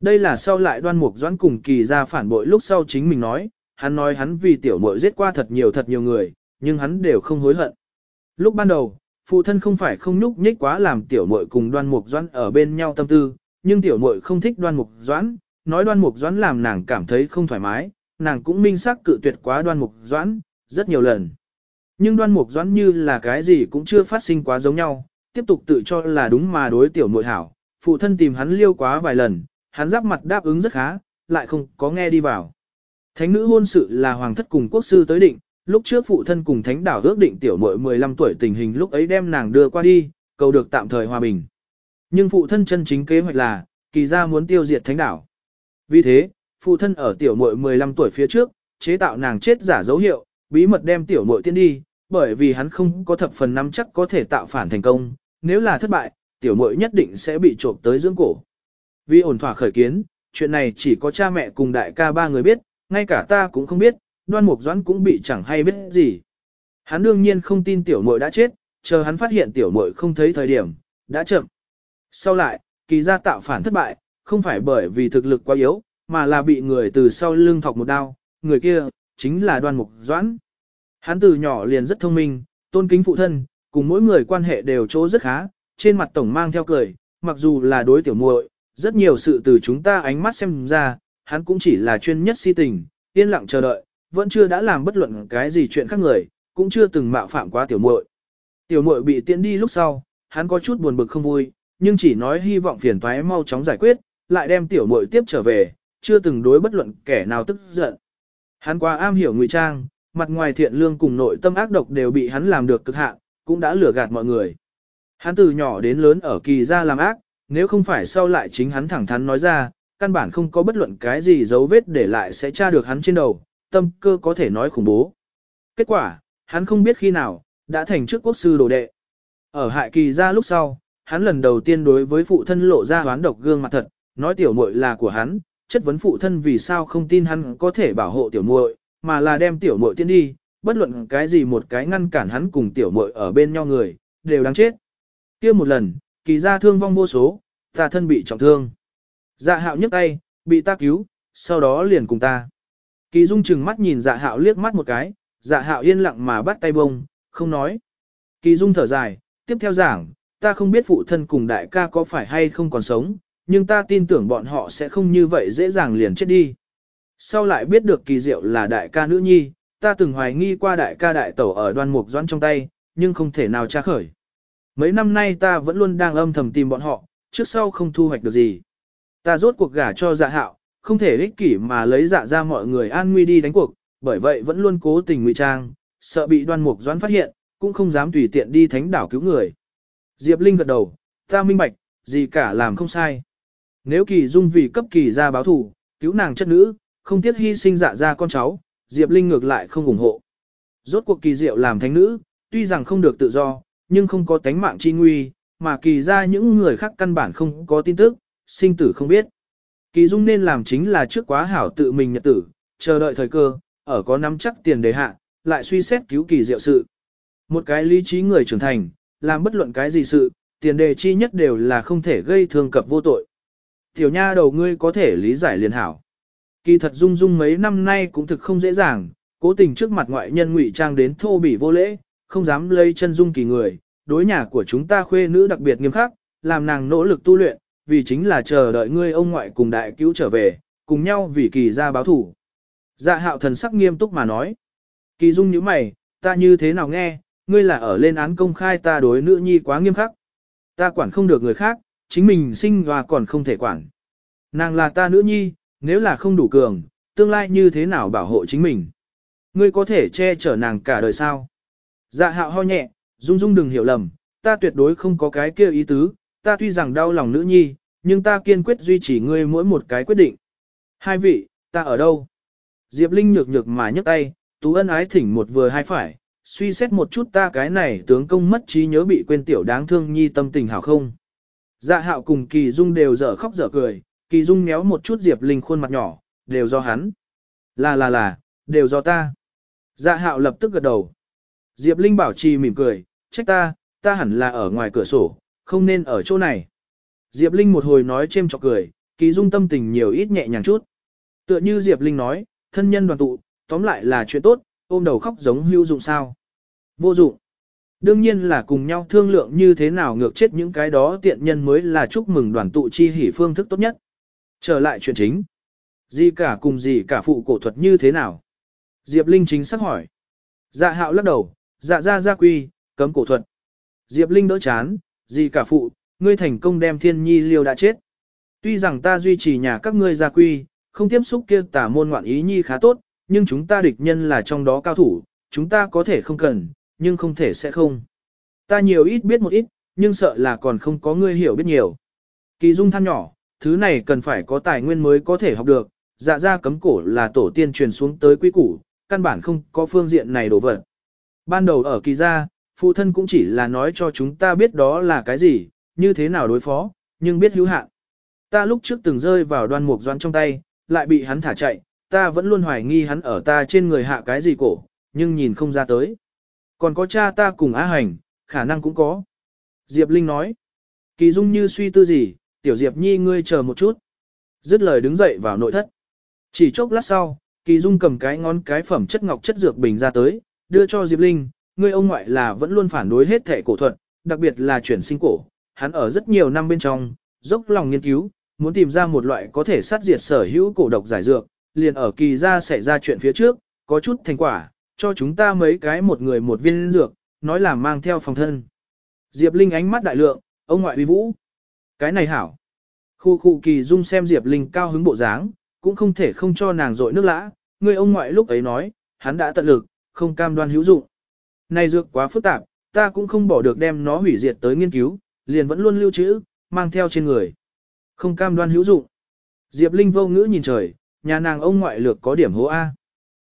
Đây là sau lại Đoan Mục Doãn cùng kỳ ra phản bội lúc sau chính mình nói, hắn nói hắn vì tiểu muội giết qua thật nhiều thật nhiều người, nhưng hắn đều không hối hận. Lúc ban đầu, phụ thân không phải không nhúc nhích quá làm tiểu muội cùng đoan mục doãn ở bên nhau tâm tư, nhưng tiểu muội không thích đoan mục doãn, nói đoan mục doãn làm nàng cảm thấy không thoải mái, nàng cũng minh xác cự tuyệt quá đoan mục doãn, rất nhiều lần. Nhưng đoan mục doãn như là cái gì cũng chưa phát sinh quá giống nhau, tiếp tục tự cho là đúng mà đối tiểu muội hảo, phụ thân tìm hắn liêu quá vài lần, hắn giáp mặt đáp ứng rất khá, lại không có nghe đi vào. Thánh nữ hôn sự là hoàng thất cùng quốc sư tới định, lúc trước phụ thân cùng thánh đảo ước định tiểu muội 15 tuổi tình hình lúc ấy đem nàng đưa qua đi, cầu được tạm thời hòa bình. Nhưng phụ thân chân chính kế hoạch là, kỳ ra muốn tiêu diệt thánh đảo. Vì thế, phụ thân ở tiểu muội 15 tuổi phía trước, chế tạo nàng chết giả dấu hiệu, bí mật đem tiểu muội tiên đi, bởi vì hắn không có thập phần nắm chắc có thể tạo phản thành công, nếu là thất bại, tiểu muội nhất định sẽ bị trộm tới dưỡng cổ. Vì ổn thỏa khởi kiến, chuyện này chỉ có cha mẹ cùng đại ca ba người biết, ngay cả ta cũng không biết, đoan mục doãn cũng bị chẳng hay biết gì. Hắn đương nhiên không tin tiểu muội đã chết, chờ hắn phát hiện tiểu muội không thấy thời điểm, đã chậm. Sau lại, kỳ gia tạo phản thất bại, không phải bởi vì thực lực quá yếu, mà là bị người từ sau lưng thọc một đao, người kia, chính là đoan mục doãn. Hắn từ nhỏ liền rất thông minh, tôn kính phụ thân, cùng mỗi người quan hệ đều chỗ rất khá, trên mặt tổng mang theo cười, mặc dù là đối tiểu muội, rất nhiều sự từ chúng ta ánh mắt xem ra, hắn cũng chỉ là chuyên nhất si tình, yên lặng chờ đợi, vẫn chưa đã làm bất luận cái gì chuyện khác người, cũng chưa từng mạo phạm quá tiểu muội. Tiểu muội bị tiễn đi lúc sau, hắn có chút buồn bực không vui, nhưng chỉ nói hy vọng phiền toái mau chóng giải quyết, lại đem tiểu muội tiếp trở về, chưa từng đối bất luận kẻ nào tức giận. Hắn quá am hiểu ngụy trang, mặt ngoài thiện lương cùng nội tâm ác độc đều bị hắn làm được cực hạn, cũng đã lừa gạt mọi người. Hắn từ nhỏ đến lớn ở kỳ gia làm ác, nếu không phải sau lại chính hắn thẳng thắn nói ra, căn bản không có bất luận cái gì dấu vết để lại sẽ tra được hắn trên đầu, tâm cơ có thể nói khủng bố. Kết quả, hắn không biết khi nào, đã thành trước quốc sư đồ đệ. Ở hại kỳ ra lúc sau, hắn lần đầu tiên đối với phụ thân lộ ra hoán độc gương mặt thật, nói tiểu muội là của hắn, chất vấn phụ thân vì sao không tin hắn có thể bảo hộ tiểu muội, mà là đem tiểu muội tiên đi, bất luận cái gì một cái ngăn cản hắn cùng tiểu muội ở bên nhau người, đều đáng chết. kia một lần, kỳ ra thương vong vô số, ta thân bị trọng thương. Dạ hạo nhấc tay, bị ta cứu, sau đó liền cùng ta. Kỳ Dung chừng mắt nhìn dạ hạo liếc mắt một cái, dạ hạo yên lặng mà bắt tay bông, không nói. Kỳ Dung thở dài, tiếp theo giảng, ta không biết phụ thân cùng đại ca có phải hay không còn sống, nhưng ta tin tưởng bọn họ sẽ không như vậy dễ dàng liền chết đi. Sau lại biết được kỳ diệu là đại ca nữ nhi, ta từng hoài nghi qua đại ca đại tẩu ở đoan mục doãn trong tay, nhưng không thể nào tra khởi. Mấy năm nay ta vẫn luôn đang âm thầm tìm bọn họ, trước sau không thu hoạch được gì. Ta rốt cuộc gả cho dạ hạo, không thể ích kỷ mà lấy dạ ra mọi người an nguy đi đánh cuộc, bởi vậy vẫn luôn cố tình ngụy trang, sợ bị đoan mục doãn phát hiện, cũng không dám tùy tiện đi thánh đảo cứu người. Diệp Linh gật đầu, ta minh bạch, gì cả làm không sai. Nếu kỳ dung vì cấp kỳ ra báo thủ, cứu nàng chất nữ, không tiếc hy sinh dạ ra con cháu, Diệp Linh ngược lại không ủng hộ. Rốt cuộc kỳ diệu làm thánh nữ, tuy rằng không được tự do, nhưng không có tánh mạng chi nguy, mà kỳ ra những người khác căn bản không có tin tức, sinh tử không biết. Kỳ Dung nên làm chính là trước quá hảo tự mình nhật tử, chờ đợi thời cơ, ở có nắm chắc tiền đề hạ, lại suy xét cứu kỳ diệu sự. Một cái lý trí người trưởng thành, làm bất luận cái gì sự, tiền đề chi nhất đều là không thể gây thương cập vô tội. Tiểu nha đầu ngươi có thể lý giải liền hảo. Kỳ thật Dung Dung mấy năm nay cũng thực không dễ dàng, cố tình trước mặt ngoại nhân ngụy trang đến thô bỉ vô lễ, không dám lây chân Dung kỳ người, đối nhà của chúng ta khuê nữ đặc biệt nghiêm khắc, làm nàng nỗ lực tu luyện, vì chính là chờ đợi ngươi ông ngoại cùng đại cứu trở về, cùng nhau vì kỳ ra báo thủ. Dạ hạo thần sắc nghiêm túc mà nói. Kỳ dung như mày, ta như thế nào nghe, ngươi là ở lên án công khai ta đối nữ nhi quá nghiêm khắc. Ta quản không được người khác, chính mình sinh và còn không thể quản. Nàng là ta nữ nhi, nếu là không đủ cường, tương lai như thế nào bảo hộ chính mình. Ngươi có thể che chở nàng cả đời sao? Dạ hạo ho nhẹ, dung dung đừng hiểu lầm, ta tuyệt đối không có cái kia ý tứ, ta tuy rằng đau lòng nữ nhi, nhưng ta kiên quyết duy trì ngươi mỗi một cái quyết định. Hai vị, ta ở đâu? Diệp Linh nhược nhược mà nhấc tay, tú ân ái thỉnh một vừa hai phải, suy xét một chút ta cái này tướng công mất trí nhớ bị quên tiểu đáng thương nhi tâm tình hảo không. Dạ hạo cùng Kỳ Dung đều dở khóc dở cười, Kỳ Dung méo một chút Diệp Linh khuôn mặt nhỏ, đều do hắn. Là là là, đều do ta. Dạ hạo lập tức gật đầu. Diệp Linh bảo trì mỉm cười, trách ta, ta hẳn là ở ngoài cửa sổ, không nên ở chỗ này. Diệp Linh một hồi nói chêm chọc cười, Kỳ Dung tâm tình nhiều ít nhẹ nhàng chút. Tựa như Diệp Linh nói, thân nhân đoàn tụ, tóm lại là chuyện tốt, ôm đầu khóc giống hưu dụng sao. Vô dụng. Đương nhiên là cùng nhau thương lượng như thế nào ngược chết những cái đó tiện nhân mới là chúc mừng đoàn tụ chi hỷ phương thức tốt nhất. Trở lại chuyện chính. Gì cả cùng gì cả phụ cổ thuật như thế nào? Diệp Linh chính xác hỏi. Dạ hạo lắc đầu, dạ ra gia quy, cấm cổ thuật. Diệp Linh đỡ chán, gì cả phụ, ngươi thành công đem thiên nhi liêu đã chết. Tuy rằng ta duy trì nhà các ngươi gia quy, không tiếp xúc kia tả môn ngoạn ý nhi khá tốt, nhưng chúng ta địch nhân là trong đó cao thủ, chúng ta có thể không cần, nhưng không thể sẽ không. Ta nhiều ít biết một ít, nhưng sợ là còn không có ngươi hiểu biết nhiều. Kỳ dung than nhỏ, thứ này cần phải có tài nguyên mới có thể học được, dạ ra cấm cổ là tổ tiên truyền xuống tới quý củ, căn bản không có phương diện này đổ vật. Ban đầu ở kỳ gia, phụ thân cũng chỉ là nói cho chúng ta biết đó là cái gì, như thế nào đối phó, nhưng biết hữu hạn. Ta lúc trước từng rơi vào đoan mục doan trong tay, lại bị hắn thả chạy, ta vẫn luôn hoài nghi hắn ở ta trên người hạ cái gì cổ, nhưng nhìn không ra tới. Còn có cha ta cùng Á Hành, khả năng cũng có. Diệp Linh nói. Kỳ Dung như suy tư gì, tiểu Diệp Nhi ngươi chờ một chút. Dứt lời đứng dậy vào nội thất. Chỉ chốc lát sau, Kỳ Dung cầm cái ngón cái phẩm chất ngọc chất dược bình ra tới, đưa cho Diệp Linh, ngươi ông ngoại là vẫn luôn phản đối hết thể cổ thuật, đặc biệt là chuyển sinh cổ. Hắn ở rất nhiều năm bên trong, dốc lòng nghiên cứu, muốn tìm ra một loại có thể sát diệt sở hữu cổ độc giải dược, liền ở kỳ ra xảy ra chuyện phía trước, có chút thành quả, cho chúng ta mấy cái một người một viên dược, nói là mang theo phòng thân. Diệp Linh ánh mắt đại lượng, ông ngoại uy vũ. Cái này hảo. Khu khu kỳ dung xem Diệp Linh cao hứng bộ dáng, cũng không thể không cho nàng dội nước lã, người ông ngoại lúc ấy nói, hắn đã tận lực, không cam đoan hữu dụng. Này dược quá phức tạp, ta cũng không bỏ được đem nó hủy diệt tới nghiên cứu, liền vẫn luôn lưu trữ, mang theo trên người. Không cam đoan hữu dụng. Diệp Linh vô ngữ nhìn trời, nhà nàng ông ngoại lược có điểm hố A.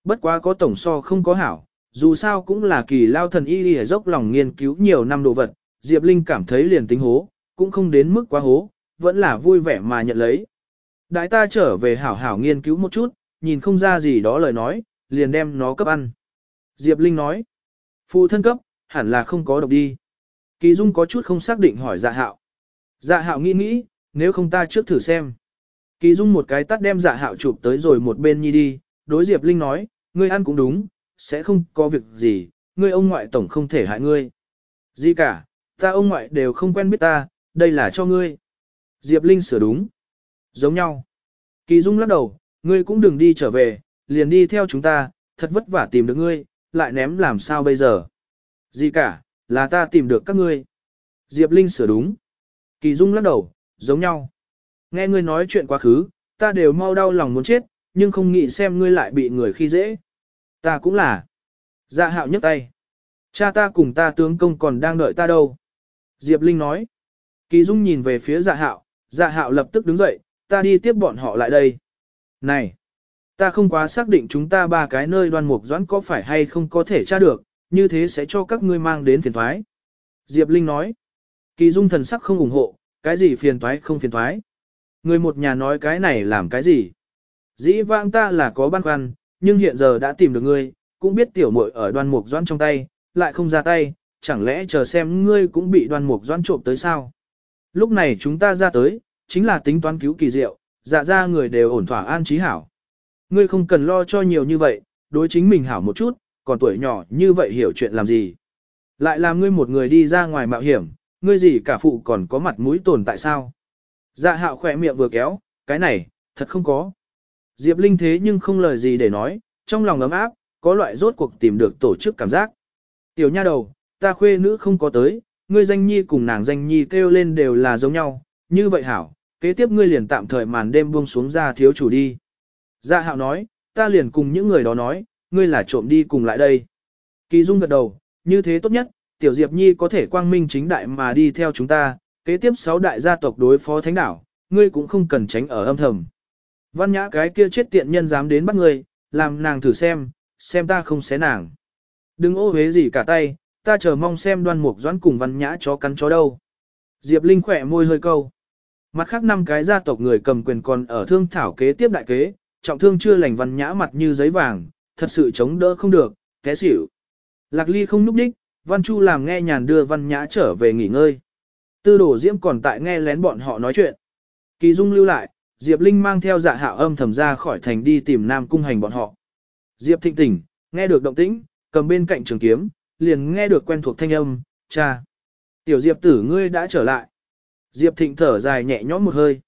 Bất quá có tổng so không có hảo, dù sao cũng là kỳ lao thần y y dốc lòng nghiên cứu nhiều năm đồ vật, Diệp Linh cảm thấy liền tính hố, cũng không đến mức quá hố, vẫn là vui vẻ mà nhận lấy. Đại ta trở về hảo hảo nghiên cứu một chút, nhìn không ra gì đó lời nói, liền đem nó cấp ăn. Diệp Linh nói, phụ thân cấp, hẳn là không có độc đi. Kỳ Dung có chút không xác định hỏi dạ hạo. Dạ hạo nghĩ nghĩ, nếu không ta trước thử xem. Kỳ Dung một cái tắt đem dạ hạo chụp tới rồi một bên nhi đi, đối Diệp Linh nói, ngươi ăn cũng đúng, sẽ không có việc gì, ngươi ông ngoại tổng không thể hại ngươi. Gì cả, ta ông ngoại đều không quen biết ta, đây là cho ngươi. Diệp Linh sửa đúng. Giống nhau. Kỳ Dung lắc đầu, ngươi cũng đừng đi trở về, liền đi theo chúng ta, thật vất vả tìm được ngươi, lại ném làm sao bây giờ. Gì cả, là ta tìm được các ngươi. Diệp Linh sửa đúng. Kỳ Dung lắc đầu, giống nhau. Nghe ngươi nói chuyện quá khứ, ta đều mau đau lòng muốn chết, nhưng không nghĩ xem ngươi lại bị người khi dễ. Ta cũng là. Dạ hạo nhấc tay. Cha ta cùng ta tướng công còn đang đợi ta đâu. Diệp Linh nói. Kỳ Dung nhìn về phía dạ hạo, dạ hạo lập tức đứng dậy, ta đi tiếp bọn họ lại đây. Này, ta không quá xác định chúng ta ba cái nơi đoan mục doãn có phải hay không có thể tra được, như thế sẽ cho các ngươi mang đến phiền thoái. Diệp Linh nói. Kỳ Dung thần sắc không ủng hộ, cái gì phiền thoái không phiền thoái. Người một nhà nói cái này làm cái gì. Dĩ vãng ta là có băn khoăn, nhưng hiện giờ đã tìm được ngươi, cũng biết tiểu muội ở đoan mục doãn trong tay, lại không ra tay, chẳng lẽ chờ xem ngươi cũng bị đoan mục doãn trộm tới sao? Lúc này chúng ta ra tới, chính là tính toán cứu kỳ diệu, dạ ra người đều ổn thỏa an trí hảo. Ngươi không cần lo cho nhiều như vậy, đối chính mình hảo một chút, còn tuổi nhỏ như vậy hiểu chuyện làm gì. Lại làm ngươi một người đi ra ngoài mạo hiểm, ngươi gì cả phụ còn có mặt mũi tồn tại sao? Dạ hạo khỏe miệng vừa kéo, cái này, thật không có. Diệp Linh thế nhưng không lời gì để nói, trong lòng ấm áp, có loại rốt cuộc tìm được tổ chức cảm giác. Tiểu nha đầu, ta khuê nữ không có tới, ngươi danh nhi cùng nàng danh nhi kêu lên đều là giống nhau, như vậy hảo, kế tiếp ngươi liền tạm thời màn đêm buông xuống ra thiếu chủ đi. Dạ hạo nói, ta liền cùng những người đó nói, ngươi là trộm đi cùng lại đây. Kỳ Dung gật đầu, như thế tốt nhất, tiểu Diệp Nhi có thể quang minh chính đại mà đi theo chúng ta, kế tiếp sáu đại gia tộc đối phó thánh đảo, ngươi cũng không cần tránh ở âm thầm. Văn nhã cái kia chết tiện nhân dám đến bắt ngươi, làm nàng thử xem, xem ta không xé nàng. Đừng ô hế gì cả tay, ta chờ mong xem đoan mục doãn cùng văn nhã chó cắn chó đâu. Diệp Linh khỏe môi hơi câu. Mặt khác năm cái gia tộc người cầm quyền còn ở thương thảo kế tiếp đại kế, trọng thương chưa lành văn nhã mặt như giấy vàng, thật sự chống đỡ không được, té xỉu. Lạc ly không núp đích, văn chu làm nghe nhàn đưa văn nhã trở về nghỉ ngơi. Tư đổ diễm còn tại nghe lén bọn họ nói chuyện. Kỳ dung lưu lại, Diệp Linh mang theo dạ hạo âm thầm ra khỏi thành đi tìm Nam Cung hành bọn họ. Diệp thịnh tỉnh, nghe được động tĩnh, cầm bên cạnh trường kiếm, liền nghe được quen thuộc thanh âm, cha. Tiểu Diệp tử ngươi đã trở lại. Diệp thịnh thở dài nhẹ nhõm một hơi.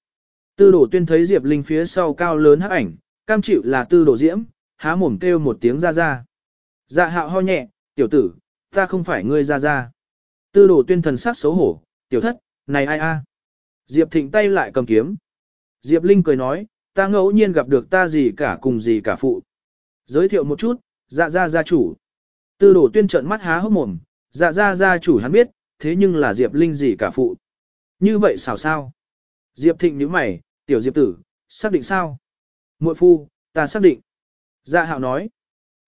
Tư đổ tuyên thấy Diệp Linh phía sau cao lớn hắc ảnh, cam chịu là tư đồ diễm, há mồm kêu một tiếng ra ra. Dạ hạo ho nhẹ, tiểu tử, ta không phải ngươi ra ra. Tư đồ tuyên thần sắc xấu hổ, tiểu thất, này ai a? Diệp thịnh tay lại cầm kiếm. Diệp Linh cười nói, ta ngẫu nhiên gặp được ta gì cả cùng gì cả phụ. Giới thiệu một chút, dạ ra gia chủ. Tư đồ tuyên trận mắt há hốc mồm, dạ ra gia chủ hắn biết, thế nhưng là Diệp Linh gì cả phụ. Như vậy sao sao? Diệp thịnh nhíu mày, tiểu Diệp tử, xác định sao? Muội phu, ta xác định. Dạ hạo nói.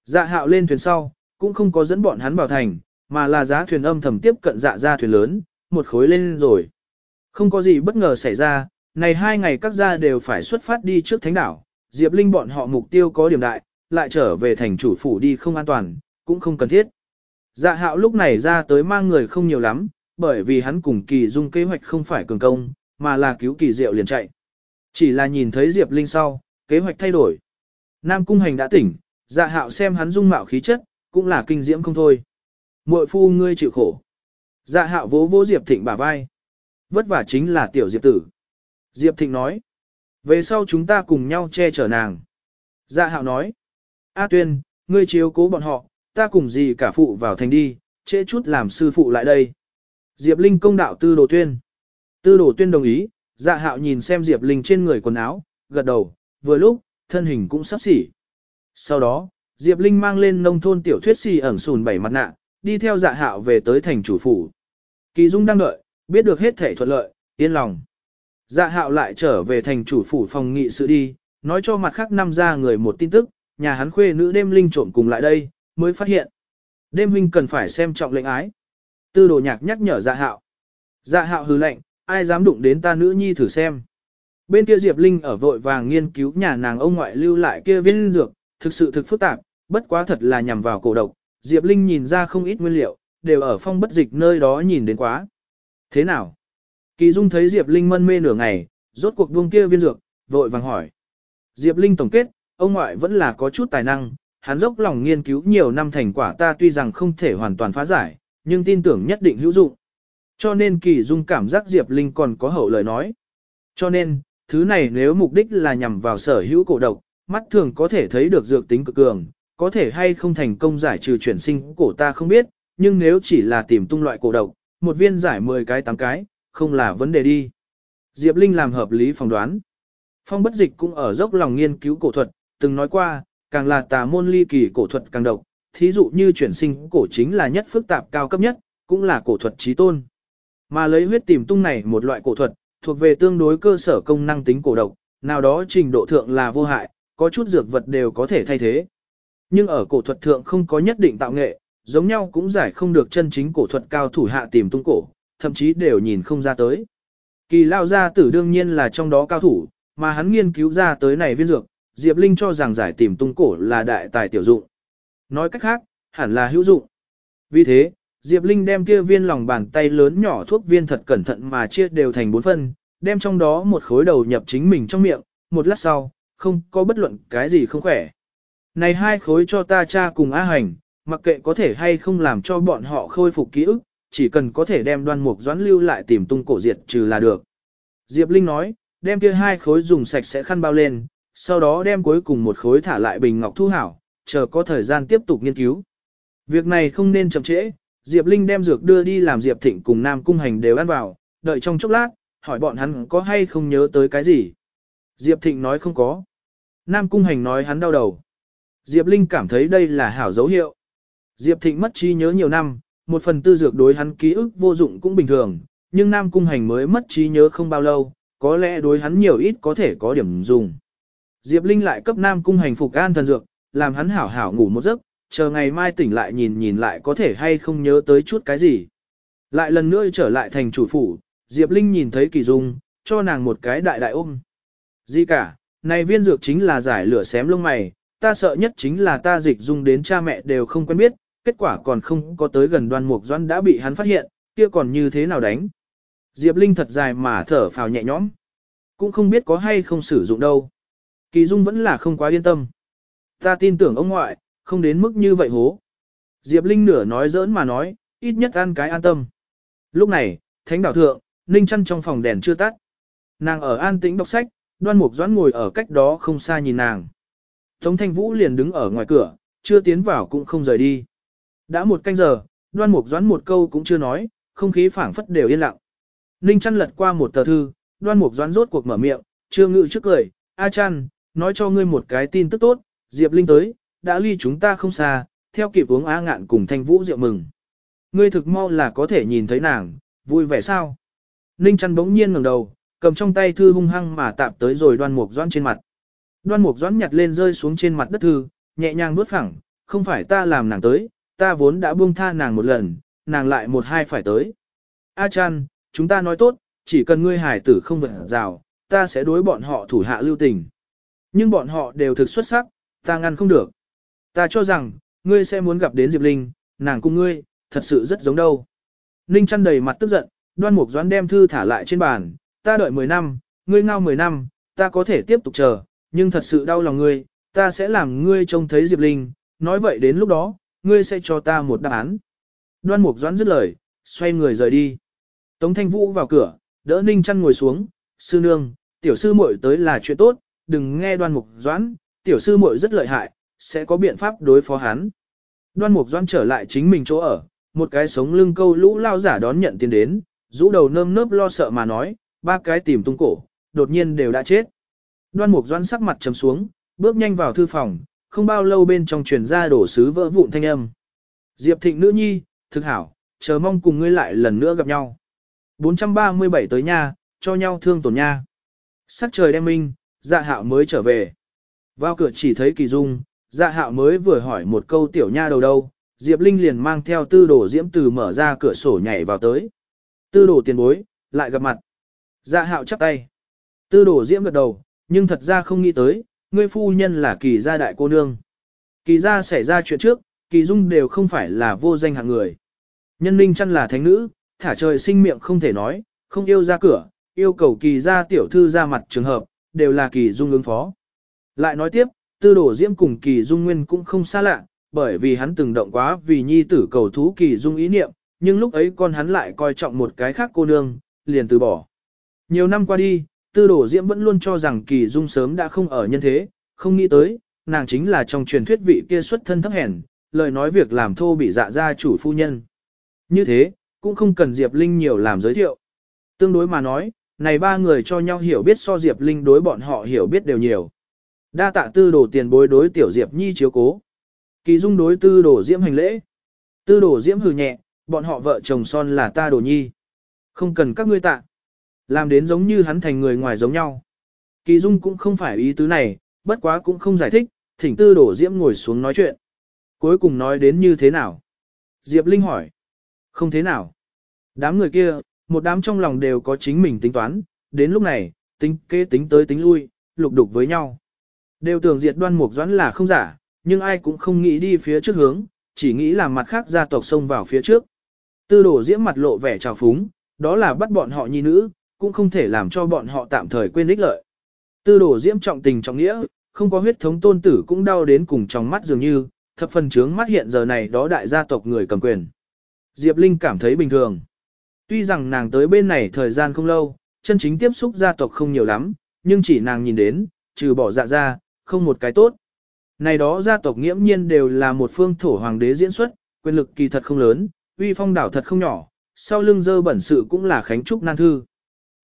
Dạ hạo lên thuyền sau, cũng không có dẫn bọn hắn vào thành, mà là giá thuyền âm thầm tiếp cận dạ ra thuyền lớn, một khối lên rồi. Không có gì bất ngờ xảy ra, này hai ngày các gia đều phải xuất phát đi trước thánh đảo, Diệp Linh bọn họ mục tiêu có điểm đại, lại trở về thành chủ phủ đi không an toàn, cũng không cần thiết. Dạ hạo lúc này ra tới mang người không nhiều lắm, bởi vì hắn cùng kỳ dung kế hoạch không phải cường công, mà là cứu kỳ diệu liền chạy. Chỉ là nhìn thấy Diệp Linh sau, kế hoạch thay đổi. Nam cung hành đã tỉnh, dạ hạo xem hắn dung mạo khí chất, cũng là kinh diễm không thôi. Muội phu ngươi chịu khổ. Dạ hạo vỗ vỗ Diệp Thịnh bả vai. Vất vả chính là tiểu Diệp tử. Diệp Thịnh nói. Về sau chúng ta cùng nhau che chở nàng. Dạ hạo nói. A tuyên, ngươi chiếu cố bọn họ, ta cùng gì cả phụ vào thành đi, trễ chút làm sư phụ lại đây. Diệp Linh công đạo tư đồ tuyên. Tư đồ tuyên đồng ý, dạ hạo nhìn xem Diệp Linh trên người quần áo, gật đầu, vừa lúc, thân hình cũng sắp xỉ. Sau đó, Diệp Linh mang lên nông thôn tiểu thuyết xì ẩn sùn bảy mặt nạ, đi theo dạ hạo về tới thành chủ phủ. Kỳ Dung đang đợi, biết được hết thể thuận lợi, yên lòng. Dạ hạo lại trở về thành chủ phủ phòng nghị sự đi, nói cho mặt khác năm ra người một tin tức, nhà hắn khuê nữ đêm linh trộm cùng lại đây, mới phát hiện. Đêm huynh cần phải xem trọng lệnh ái. Tư đồ nhạc nhắc nhở dạ hạo. Dạ hạo hừ lệnh, ai dám đụng đến ta nữ nhi thử xem. Bên kia Diệp Linh ở vội vàng nghiên cứu nhà nàng ông ngoại lưu lại kia viên dược, thực sự thực phức tạp, bất quá thật là nhằm vào cổ độc. Diệp Linh nhìn ra không ít nguyên liệu, đều ở phong bất dịch nơi đó nhìn đến quá. Thế nào? Kỳ Dung thấy Diệp Linh mân mê nửa ngày, rốt cuộc buông kia viên dược, vội vàng hỏi. Diệp Linh tổng kết, ông ngoại vẫn là có chút tài năng, hắn dốc lòng nghiên cứu nhiều năm thành quả ta tuy rằng không thể hoàn toàn phá giải, nhưng tin tưởng nhất định hữu dụng. Cho nên Kỳ Dung cảm giác Diệp Linh còn có hậu lời nói. Cho nên, thứ này nếu mục đích là nhằm vào sở hữu cổ độc, mắt thường có thể thấy được dược tính cực cường, có thể hay không thành công giải trừ chuyển sinh cổ ta không biết, nhưng nếu chỉ là tìm tung loại cổ độc, một viên giải 10 cái 8 cái, không là vấn đề đi. Diệp Linh làm hợp lý phỏng đoán. Phong bất dịch cũng ở dốc lòng nghiên cứu cổ thuật, từng nói qua, càng là tà môn ly kỳ cổ thuật càng độc, thí dụ như chuyển sinh cổ chính là nhất phức tạp cao cấp nhất, cũng là cổ thuật trí tôn. Mà lấy huyết tìm tung này một loại cổ thuật, thuộc về tương đối cơ sở công năng tính cổ độc, nào đó trình độ thượng là vô hại, có chút dược vật đều có thể thay thế. Nhưng ở cổ thuật thượng không có nhất định tạo nghệ, giống nhau cũng giải không được chân chính cổ thuật cao thủ hạ tìm tung cổ, thậm chí đều nhìn không ra tới. Kỳ lao gia tử đương nhiên là trong đó cao thủ, mà hắn nghiên cứu ra tới này viên dược, Diệp Linh cho rằng giải tìm tung cổ là đại tài tiểu dụng. Nói cách khác, hẳn là hữu dụng. Vì thế, Diệp Linh đem kia viên lòng bàn tay lớn nhỏ thuốc viên thật cẩn thận mà chia đều thành bốn phân, đem trong đó một khối đầu nhập chính mình trong miệng, một lát sau, không có bất luận cái gì không khỏe. Này hai khối cho ta cha cùng A hành, mặc kệ có thể hay không làm cho bọn họ khôi phục ký ức, chỉ cần có thể đem đoan mục doãn lưu lại tìm tung cổ diệt trừ là được. Diệp Linh nói, đem kia hai khối dùng sạch sẽ khăn bao lên, sau đó đem cuối cùng một khối thả lại bình ngọc thu hảo, chờ có thời gian tiếp tục nghiên cứu. Việc này không nên chậm trễ, Diệp Linh đem dược đưa đi làm Diệp Thịnh cùng Nam Cung Hành đều ăn vào, đợi trong chốc lát, hỏi bọn hắn có hay không nhớ tới cái gì. Diệp Thịnh nói không có. Nam Cung Hành nói hắn đau đầu. Diệp Linh cảm thấy đây là hảo dấu hiệu. Diệp Thịnh mất trí nhớ nhiều năm, một phần tư dược đối hắn ký ức vô dụng cũng bình thường, nhưng Nam Cung Hành mới mất trí nhớ không bao lâu, có lẽ đối hắn nhiều ít có thể có điểm dùng. Diệp Linh lại cấp Nam Cung Hành phục an thần dược, làm hắn hảo hảo ngủ một giấc, chờ ngày mai tỉnh lại nhìn nhìn lại có thể hay không nhớ tới chút cái gì. Lại lần nữa trở lại thành chủ phủ, Diệp Linh nhìn thấy Kỳ Dung, cho nàng một cái đại đại ôm. Gì cả, này viên dược chính là giải lửa xém lông mày, ta sợ nhất chính là ta dịch dung đến cha mẹ đều không quen biết, kết quả còn không có tới gần đoan mục doan đã bị hắn phát hiện, kia còn như thế nào đánh. Diệp Linh thật dài mà thở phào nhẹ nhõm. Cũng không biết có hay không sử dụng đâu. Kỳ Dung vẫn là không quá yên tâm. Ta tin tưởng ông ngoại, không đến mức như vậy hố. Diệp Linh nửa nói giỡn mà nói, ít nhất ăn cái an tâm. Lúc này, thánh đảo thượng, Ninh chăn trong phòng đèn chưa tắt. Nàng ở an tĩnh đọc sách, đoan mục doãn ngồi ở cách đó không xa nhìn nàng. Tống thanh vũ liền đứng ở ngoài cửa, chưa tiến vào cũng không rời đi. Đã một canh giờ, đoan mục doãn một câu cũng chưa nói, không khí phảng phất đều yên lặng. Ninh chăn lật qua một tờ thư, đoan mục doãn rốt cuộc mở miệng, chưa ngự trước cười, A chăn, nói cho ngươi một cái tin tức tốt, Diệp Linh tới, đã ly chúng ta không xa, theo kịp uống A ngạn cùng thanh vũ rượu mừng. Ngươi thực mau là có thể nhìn thấy nàng, vui vẻ sao? Ninh chăn bỗng nhiên ngẩng đầu, cầm trong tay thư hung hăng mà tạp tới rồi đoan mục doãn trên mặt. Đoan mục doãn nhặt lên rơi xuống trên mặt đất thư, nhẹ nhàng nuốt phẳng, không phải ta làm nàng tới, ta vốn đã buông tha nàng một lần, nàng lại một hai phải tới. A chăn, chúng ta nói tốt, chỉ cần ngươi hải tử không vượt rào, ta sẽ đối bọn họ thủ hạ lưu tình. Nhưng bọn họ đều thực xuất sắc, ta ngăn không được. Ta cho rằng, ngươi sẽ muốn gặp đến Diệp Linh, nàng cùng ngươi, thật sự rất giống đâu. Ninh chăn đầy mặt tức giận, đoan mục doãn đem thư thả lại trên bàn, ta đợi 10 năm, ngươi ngao 10 năm, ta có thể tiếp tục chờ, nhưng thật sự đau lòng ngươi, ta sẽ làm ngươi trông thấy Diệp Linh, nói vậy đến lúc đó, ngươi sẽ cho ta một đáp án. Đoan mục doãn dứt lời, xoay người rời đi. Tống thanh vũ vào cửa, đỡ ninh chăn ngồi xuống, sư nương, tiểu sư muội tới là chuyện tốt, đừng nghe đoan mục doãn, tiểu sư muội rất lợi hại, sẽ có biện pháp đối phó hắn. Đoan mục doãn trở lại chính mình chỗ ở, một cái sống lưng câu lũ lao giả đón nhận tiền đến, rũ đầu nơm nớp lo sợ mà nói, ba cái tìm tung cổ, đột nhiên đều đã chết. Đoan mục doãn sắc mặt trầm xuống, bước nhanh vào thư phòng, không bao lâu bên trong truyền ra đổ sứ vỡ vụn thanh âm. Diệp thịnh nữ nhi, thực hảo, chờ mong cùng ngươi lại lần nữa gặp nhau. 437 tới nha, cho nhau thương tổn nha. Sắc trời đem minh, dạ hạo mới trở về. Vào cửa chỉ thấy kỳ dung, dạ hạo mới vừa hỏi một câu tiểu nha đầu đâu, Diệp Linh liền mang theo tư đồ diễm từ mở ra cửa sổ nhảy vào tới. Tư đồ tiền bối, lại gặp mặt. Dạ hạo chắp tay. Tư đồ diễm gật đầu, nhưng thật ra không nghĩ tới, ngươi phu nhân là kỳ gia đại cô nương. Kỳ gia xảy ra chuyện trước, kỳ dung đều không phải là vô danh hạng người. Nhân linh chăn là thánh nữ, thả trời sinh miệng không thể nói, không yêu ra cửa, yêu cầu kỳ gia tiểu thư ra mặt trường hợp, đều là kỳ dung ứng phó. Lại nói tiếp, tư đồ diễm cùng kỳ dung nguyên cũng không xa lạ, bởi vì hắn từng động quá vì nhi tử cầu thú kỳ dung ý niệm, nhưng lúc ấy con hắn lại coi trọng một cái khác cô nương, liền từ bỏ. Nhiều năm qua đi, tư đồ diễm vẫn luôn cho rằng kỳ dung sớm đã không ở nhân thế, không nghĩ tới, nàng chính là trong truyền thuyết vị kia xuất thân thấp hèn, lời nói việc làm thô bị dạ ra chủ phu nhân. Như thế, cũng không cần Diệp Linh nhiều làm giới thiệu. Tương đối mà nói, này ba người cho nhau hiểu biết so Diệp Linh đối bọn họ hiểu biết đều nhiều. Đa tạ tư đồ tiền bối đối tiểu Diệp Nhi chiếu cố. Kỳ dung đối tư đồ diễm hành lễ. Tư đồ diễm hừ nhẹ, bọn họ vợ chồng son là ta đồ nhi. Không cần các ngươi tạ. Làm đến giống như hắn thành người ngoài giống nhau. Kỳ dung cũng không phải ý tứ này, bất quá cũng không giải thích, thỉnh tư đồ diễm ngồi xuống nói chuyện. Cuối cùng nói đến như thế nào? Diệp Linh hỏi. Không thế nào. Đám người kia, một đám trong lòng đều có chính mình tính toán, đến lúc này, tính kế tính tới tính lui, lục đục với nhau. Đều tưởng diệt đoan mục doãn là không giả, nhưng ai cũng không nghĩ đi phía trước hướng, chỉ nghĩ là mặt khác gia tộc xông vào phía trước. Tư đổ diễm mặt lộ vẻ trào phúng, đó là bắt bọn họ nhi nữ, cũng không thể làm cho bọn họ tạm thời quên ích lợi. Tư đổ diễm trọng tình trọng nghĩa, không có huyết thống tôn tử cũng đau đến cùng trong mắt dường như, thập phần trướng mắt hiện giờ này đó đại gia tộc người cầm quyền. Diệp Linh cảm thấy bình thường. Tuy rằng nàng tới bên này thời gian không lâu, chân chính tiếp xúc gia tộc không nhiều lắm, nhưng chỉ nàng nhìn đến, trừ bỏ dạ ra, không một cái tốt. Này đó gia tộc nghiễm nhiên đều là một phương thổ hoàng đế diễn xuất, quyền lực kỳ thật không lớn, uy phong đảo thật không nhỏ, sau lưng dơ bẩn sự cũng là khánh trúc nan thư.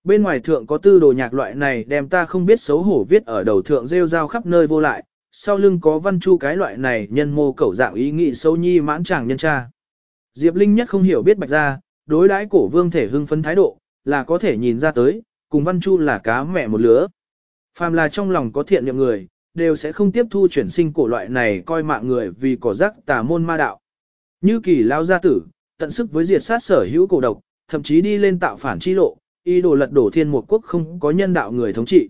Bên ngoài thượng có tư đồ nhạc loại này đem ta không biết xấu hổ viết ở đầu thượng rêu rao khắp nơi vô lại, sau lưng có văn chu cái loại này nhân mô cẩu dạng ý nghĩ sâu nhi mãn chàng nhân cha. Diệp Linh nhất không hiểu biết bạch ra, đối đãi cổ vương thể hưng phấn thái độ, là có thể nhìn ra tới, cùng văn chu là cá mẹ một lứa. Phàm là trong lòng có thiện niệm người, đều sẽ không tiếp thu chuyển sinh cổ loại này coi mạng người vì cỏ rắc tà môn ma đạo. Như kỳ lao gia tử, tận sức với diệt sát sở hữu cổ độc, thậm chí đi lên tạo phản chi lộ, y đồ lật đổ thiên một quốc không có nhân đạo người thống trị.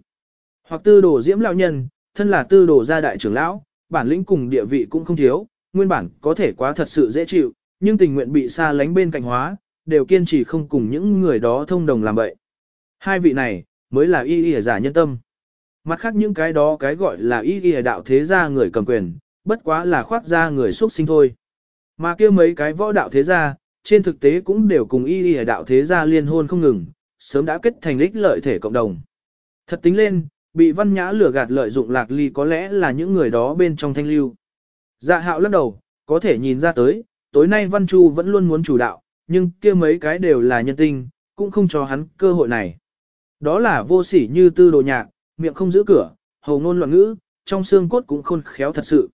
Hoặc tư đồ diễm lão nhân, thân là tư đồ gia đại trưởng lão, bản lĩnh cùng địa vị cũng không thiếu, nguyên bản có thể quá thật sự dễ chịu, nhưng tình nguyện bị xa lánh bên cạnh hóa, đều kiên trì không cùng những người đó thông đồng làm vậy. Hai vị này, mới là y y giả nhân tâm. Mặt khác những cái đó cái gọi là y y đạo thế gia người cầm quyền, bất quá là khoác ra người xuất sinh thôi. Mà kia mấy cái võ đạo thế gia, trên thực tế cũng đều cùng y y đạo thế gia liên hôn không ngừng, sớm đã kết thành lích lợi thể cộng đồng. Thật tính lên, bị văn nhã lừa gạt lợi dụng lạc ly có lẽ là những người đó bên trong thanh lưu. Dạ hạo lắc đầu, có thể nhìn ra tới, tối nay văn chu vẫn luôn muốn chủ đạo, nhưng kia mấy cái đều là nhân tinh, cũng không cho hắn cơ hội này. Đó là vô sỉ như tư đồ nhạc, miệng không giữ cửa, hầu ngôn loạn ngữ, trong xương cốt cũng khôn khéo thật sự.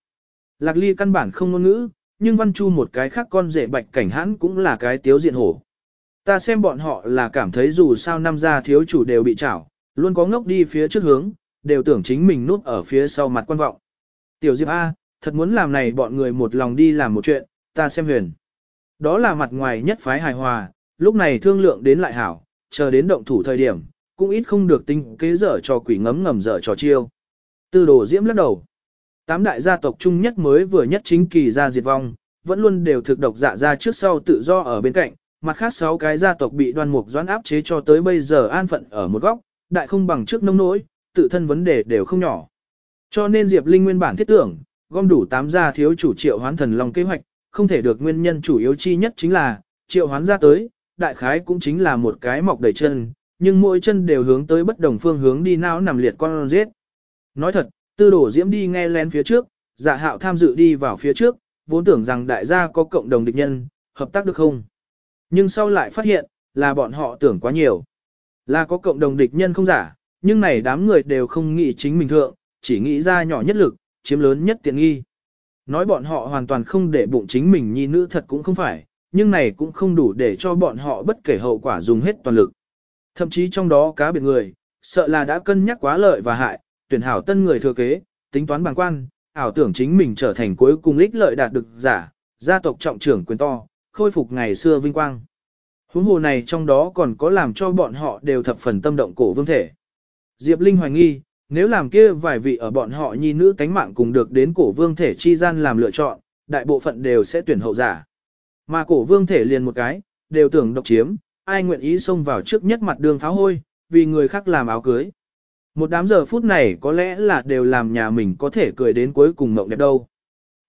Lạc ly căn bản không ngôn ngữ, nhưng văn chu một cái khác con rể bạch cảnh hãn cũng là cái tiếu diện hổ. Ta xem bọn họ là cảm thấy dù sao năm gia thiếu chủ đều bị chảo, luôn có ngốc đi phía trước hướng, đều tưởng chính mình núp ở phía sau mặt quan vọng. Tiểu Diệp A, thật muốn làm này bọn người một lòng đi làm một chuyện, ta xem huyền. Đó là mặt ngoài nhất phái hài hòa, lúc này thương lượng đến lại hảo, chờ đến động thủ thời điểm, cũng ít không được tinh kế dở cho quỷ ngấm ngầm dở trò chiêu. Tư đồ diễm lắc đầu. Tám đại gia tộc chung nhất mới vừa nhất chính kỳ ra diệt vong, vẫn luôn đều thực độc dạ ra trước sau tự do ở bên cạnh, mặt khác sáu cái gia tộc bị đoan mục doãn áp chế cho tới bây giờ an phận ở một góc, đại không bằng trước nông nỗi, tự thân vấn đề đều không nhỏ. Cho nên Diệp Linh nguyên bản thiết tưởng, gom đủ tám gia thiếu chủ triệu hoán thần long kế hoạch, không thể được nguyên nhân chủ yếu chi nhất chính là, triệu hoán ra tới, đại khái cũng chính là một cái mọc đầy chân, nhưng mỗi chân đều hướng tới bất đồng phương hướng đi não nằm liệt con giết. Nói thật, tư đổ diễm đi nghe lén phía trước, dạ hạo tham dự đi vào phía trước, vốn tưởng rằng đại gia có cộng đồng địch nhân, hợp tác được không? Nhưng sau lại phát hiện, là bọn họ tưởng quá nhiều. Là có cộng đồng địch nhân không giả, nhưng này đám người đều không nghĩ chính mình thượng, chỉ nghĩ ra nhỏ nhất lực, chiếm lớn nhất tiện nghi. Nói bọn họ hoàn toàn không để bụng chính mình nhi nữ thật cũng không phải, nhưng này cũng không đủ để cho bọn họ bất kể hậu quả dùng hết toàn lực. Thậm chí trong đó cá biệt người, sợ là đã cân nhắc quá lợi và hại, tuyển hảo tân người thừa kế, tính toán bằng quan, ảo tưởng chính mình trở thành cuối cùng ích lợi đạt được giả, gia tộc trọng trưởng quyền to, khôi phục ngày xưa vinh quang. Huống hồ này trong đó còn có làm cho bọn họ đều thập phần tâm động cổ vương thể. Diệp Linh hoài nghi, nếu làm kia vài vị ở bọn họ nhi nữ tánh mạng cùng được đến cổ vương thể chi gian làm lựa chọn, đại bộ phận đều sẽ tuyển hậu giả. Mà cổ vương thể liền một cái, đều tưởng độc chiếm, ai nguyện ý xông vào trước nhất mặt đường pháo hôi, vì người khác làm áo cưới. Một đám giờ phút này có lẽ là đều làm nhà mình có thể cười đến cuối cùng mộng đẹp đâu.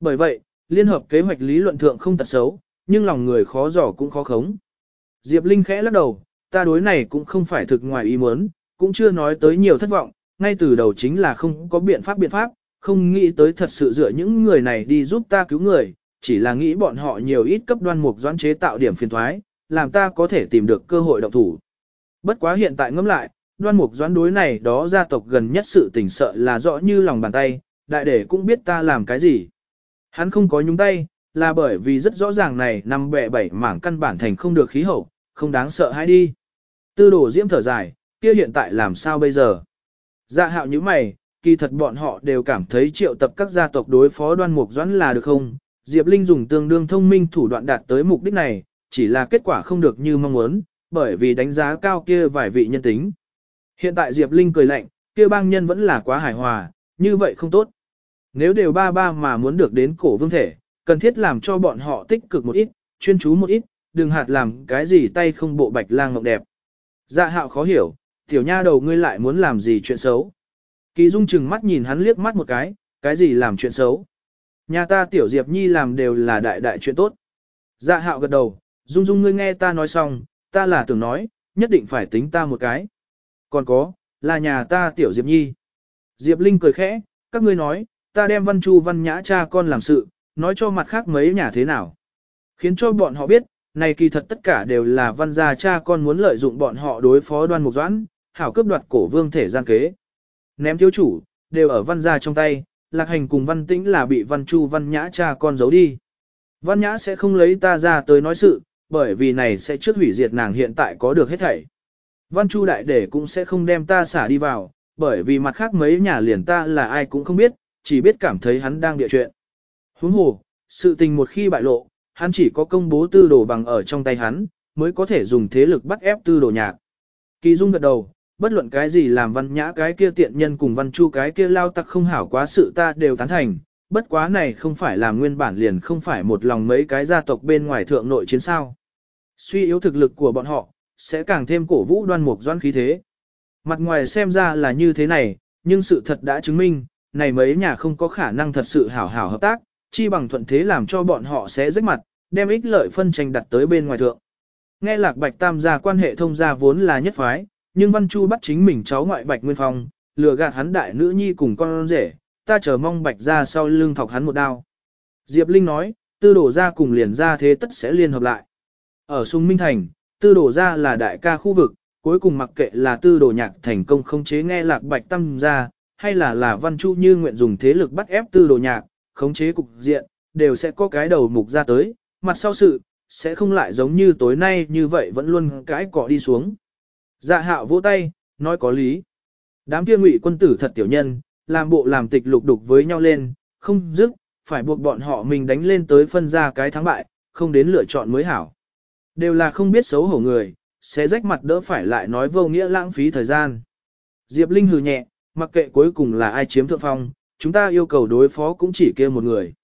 Bởi vậy, liên hợp kế hoạch lý luận thượng không tật xấu, nhưng lòng người khó giỏ cũng khó khống. Diệp Linh khẽ lắc đầu, ta đối này cũng không phải thực ngoài ý muốn, cũng chưa nói tới nhiều thất vọng, ngay từ đầu chính là không có biện pháp biện pháp, không nghĩ tới thật sự dựa những người này đi giúp ta cứu người, chỉ là nghĩ bọn họ nhiều ít cấp đoan mục doãn chế tạo điểm phiền thoái, làm ta có thể tìm được cơ hội động thủ. Bất quá hiện tại ngẫm lại, đoan mục doãn đối này đó gia tộc gần nhất sự tình sợ là rõ như lòng bàn tay, đại đệ cũng biết ta làm cái gì. Hắn không có nhúng tay, là bởi vì rất rõ ràng này năm bẹ bảy mảng căn bản thành không được khí hậu, không đáng sợ hãi đi. Tư đồ diễm thở dài, kia hiện tại làm sao bây giờ? Dạ hạo như mày, kỳ thật bọn họ đều cảm thấy triệu tập các gia tộc đối phó đoan mục doãn là được không? Diệp Linh dùng tương đương thông minh thủ đoạn đạt tới mục đích này, chỉ là kết quả không được như mong muốn, bởi vì đánh giá cao kia vài vị nhân tính. Hiện tại Diệp Linh cười lạnh, kia bang nhân vẫn là quá hài hòa, như vậy không tốt. Nếu đều ba ba mà muốn được đến cổ vương thể, cần thiết làm cho bọn họ tích cực một ít, chuyên chú một ít, đừng hạt làm cái gì tay không bộ bạch lang ngọc đẹp. Dạ hạo khó hiểu, tiểu nha đầu ngươi lại muốn làm gì chuyện xấu. Kỳ Dung chừng mắt nhìn hắn liếc mắt một cái, cái gì làm chuyện xấu. Nhà ta tiểu Diệp Nhi làm đều là đại đại chuyện tốt. Dạ hạo gật đầu, Dung Dung ngươi nghe ta nói xong, ta là tưởng nói, nhất định phải tính ta một cái. Còn có, là nhà ta tiểu Diệp Nhi. Diệp Linh cười khẽ, các ngươi nói, ta đem văn chu văn nhã cha con làm sự, nói cho mặt khác mấy nhà thế nào. Khiến cho bọn họ biết, này kỳ thật tất cả đều là văn gia cha con muốn lợi dụng bọn họ đối phó đoan mục doãn, hảo cướp đoạt cổ vương thể gian kế. Ném thiếu chủ, đều ở văn gia trong tay, lạc hành cùng văn tĩnh là bị văn chu văn nhã cha con giấu đi. Văn nhã sẽ không lấy ta ra tới nói sự, bởi vì này sẽ trước hủy diệt nàng hiện tại có được hết thảy. Văn chu đại để cũng sẽ không đem ta xả đi vào, bởi vì mặt khác mấy nhà liền ta là ai cũng không biết, chỉ biết cảm thấy hắn đang địa chuyện. Huống hồ, sự tình một khi bại lộ, hắn chỉ có công bố tư đồ bằng ở trong tay hắn, mới có thể dùng thế lực bắt ép tư đồ nhạc. Kỳ Dung gật đầu, bất luận cái gì làm văn nhã cái kia tiện nhân cùng văn chu cái kia lao tặc không hảo quá sự ta đều tán thành, bất quá này không phải là nguyên bản liền không phải một lòng mấy cái gia tộc bên ngoài thượng nội chiến sao. Suy yếu thực lực của bọn họ, sẽ càng thêm cổ vũ đoan mục doan khí thế. Mặt ngoài xem ra là như thế này, nhưng sự thật đã chứng minh, này mấy nhà không có khả năng thật sự hảo hảo hợp tác, chi bằng thuận thế làm cho bọn họ sẽ rách mặt, đem ích lợi phân tranh đặt tới bên ngoài thượng. Nghe lạc bạch tam gia quan hệ thông gia vốn là nhất phái, nhưng Văn Chu bắt chính mình cháu ngoại bạch nguyên phong, lừa gạt hắn đại nữ nhi cùng con rể, ta chờ mong bạch ra sau lưng thọc hắn một đao. Diệp Linh nói, tư đổ ra cùng liền ra thế tất sẽ liên hợp lại. Ở Sùng Minh Thành, tư đổ ra là đại ca khu vực, cuối cùng mặc kệ là tư đồ nhạc thành công khống chế nghe lạc bạch tâm ra, hay là là văn chu như nguyện dùng thế lực bắt ép tư đồ nhạc, khống chế cục diện, đều sẽ có cái đầu mục ra tới, mặt sau sự, sẽ không lại giống như tối nay như vậy vẫn luôn cãi cọ đi xuống. Dạ hạo vỗ tay, nói có lý. Đám kia ngụy quân tử thật tiểu nhân, làm bộ làm tịch lục đục với nhau lên, không dứt, phải buộc bọn họ mình đánh lên tới phân ra cái thắng bại, không đến lựa chọn mới hảo. Đều là không biết xấu hổ người, sẽ rách mặt đỡ phải lại nói vô nghĩa lãng phí thời gian. Diệp Linh hừ nhẹ, mặc kệ cuối cùng là ai chiếm thượng phong, chúng ta yêu cầu đối phó cũng chỉ kia một người.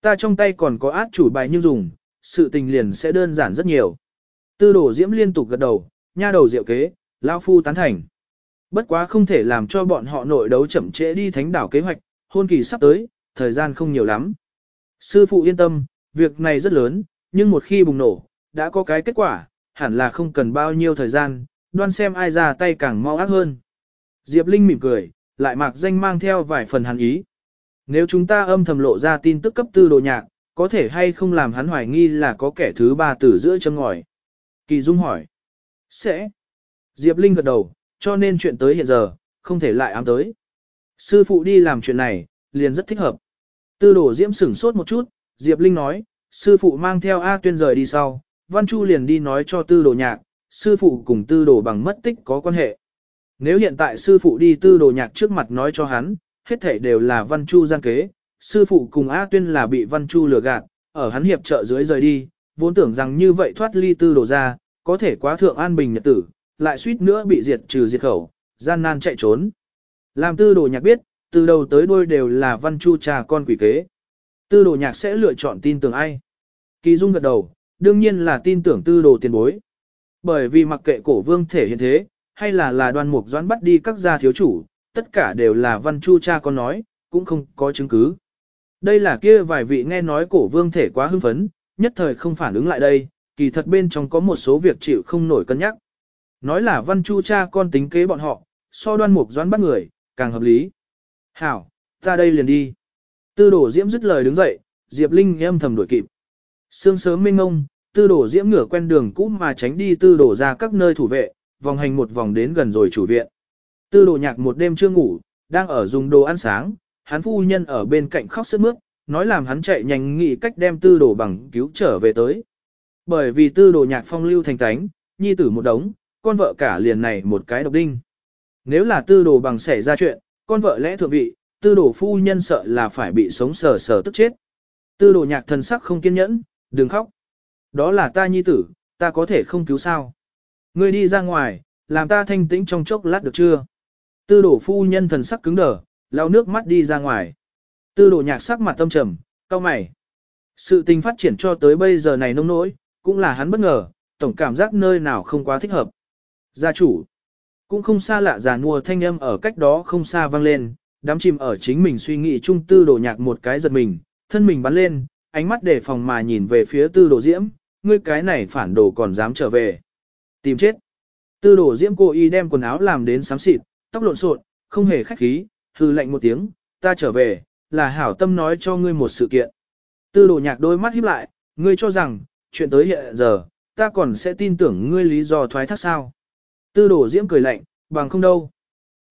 Ta trong tay còn có át chủ bài như dùng, sự tình liền sẽ đơn giản rất nhiều. Tư đổ diễm liên tục gật đầu, nha đầu diệu kế, lão phu tán thành. Bất quá không thể làm cho bọn họ nội đấu chậm trễ đi thánh đảo kế hoạch, hôn kỳ sắp tới, thời gian không nhiều lắm. Sư phụ yên tâm, việc này rất lớn, nhưng một khi bùng nổ, đã có cái kết quả, hẳn là không cần bao nhiêu thời gian, đoan xem ai ra tay càng mau ác hơn. Diệp Linh mỉm cười, lại mặc danh mang theo vài phần hàn ý. Nếu chúng ta âm thầm lộ ra tin tức cấp tư đồ nhạc, có thể hay không làm hắn hoài nghi là có kẻ thứ ba từ giữa chân ngòi. Kỳ Dung hỏi. Sẽ. Diệp Linh gật đầu, cho nên chuyện tới hiện giờ, không thể lại ám tới. Sư phụ đi làm chuyện này, liền rất thích hợp. Tư đổ diễm sửng sốt một chút, Diệp Linh nói, sư phụ mang theo A tuyên rời đi sau, Văn Chu liền đi nói cho tư đồ nhạc, sư phụ cùng tư đồ bằng mất tích có quan hệ. Nếu hiện tại sư phụ đi tư đồ nhạc trước mặt nói cho hắn, hết thể đều là Văn Chu gian kế, sư phụ cùng A tuyên là bị Văn Chu lừa gạt, ở hắn hiệp trợ dưới rời đi, vốn tưởng rằng như vậy thoát ly tư đồ ra, có thể quá thượng an bình nhật tử, lại suýt nữa bị diệt trừ diệt khẩu, gian nan chạy trốn. Làm tư đồ nhạc biết, từ đầu tới đuôi đều là Văn Chu trà con quỷ kế. Tư đồ nhạc sẽ lựa chọn tin tưởng ai? Kỳ Dung gật đầu, đương nhiên là tin tưởng tư đồ tiền bối. Bởi vì mặc kệ cổ vương thể hiện thế, hay là là đoan mục doãn bắt đi các gia thiếu chủ, tất cả đều là văn chu cha con nói, cũng không có chứng cứ. Đây là kia vài vị nghe nói cổ vương thể quá hưng phấn, nhất thời không phản ứng lại đây, kỳ thật bên trong có một số việc chịu không nổi cân nhắc. Nói là văn chu cha con tính kế bọn họ, so đoan mục doãn bắt người, càng hợp lý. Hảo, ta đây liền đi. Tư đổ diễm dứt lời đứng dậy, Diệp Linh âm thầm đuổi kịp. Sương sớm minh ngông, tư đổ diễm ngửa quen đường cũ mà tránh đi tư đổ ra các nơi thủ vệ, vòng hành một vòng đến gần rồi chủ viện. Tư đổ nhạc một đêm chưa ngủ, đang ở dùng đồ ăn sáng, hắn phu nhân ở bên cạnh khóc sướt mướt, nói làm hắn chạy nhanh nghĩ cách đem tư đổ bằng cứu trở về tới. Bởi vì tư đổ nhạc phong lưu thành tánh, nhi tử một đống, con vợ cả liền này một cái độc đinh. Nếu là tư đồ bằng xảy ra chuyện, con vợ lẽ thượng vị, tư đồ phu nhân sợ là phải bị sống sờ sờ tức chết. Tư đồ nhạc thần sắc không kiên nhẫn, đừng khóc. Đó là ta nhi tử, ta có thể không cứu sao. Ngươi đi ra ngoài, làm ta thanh tĩnh trong chốc lát được chưa? Tư đổ phu nhân thần sắc cứng đờ, lau nước mắt đi ra ngoài. Tư đổ nhạc sắc mặt tâm trầm, cao mày. Sự tình phát triển cho tới bây giờ này nông nỗi, cũng là hắn bất ngờ, tổng cảm giác nơi nào không quá thích hợp. Gia chủ, cũng không xa lạ già nua thanh âm ở cách đó không xa vang lên, đám chìm ở chính mình suy nghĩ chung tư đổ nhạc một cái giật mình, thân mình bắn lên, ánh mắt đề phòng mà nhìn về phía tư đồ diễm, ngươi cái này phản đồ còn dám trở về. Tìm chết. Tư đồ diễm cô y đem quần áo làm đến xám xịt, tóc lộn xộn, không hề khách khí, hư lệnh một tiếng, ta trở về, là hảo tâm nói cho ngươi một sự kiện. Tư đồ nhạc đôi mắt híp lại, ngươi cho rằng, chuyện tới hiện giờ, ta còn sẽ tin tưởng ngươi lý do thoái thác sao. Tư đồ diễm cười lạnh, bằng không đâu.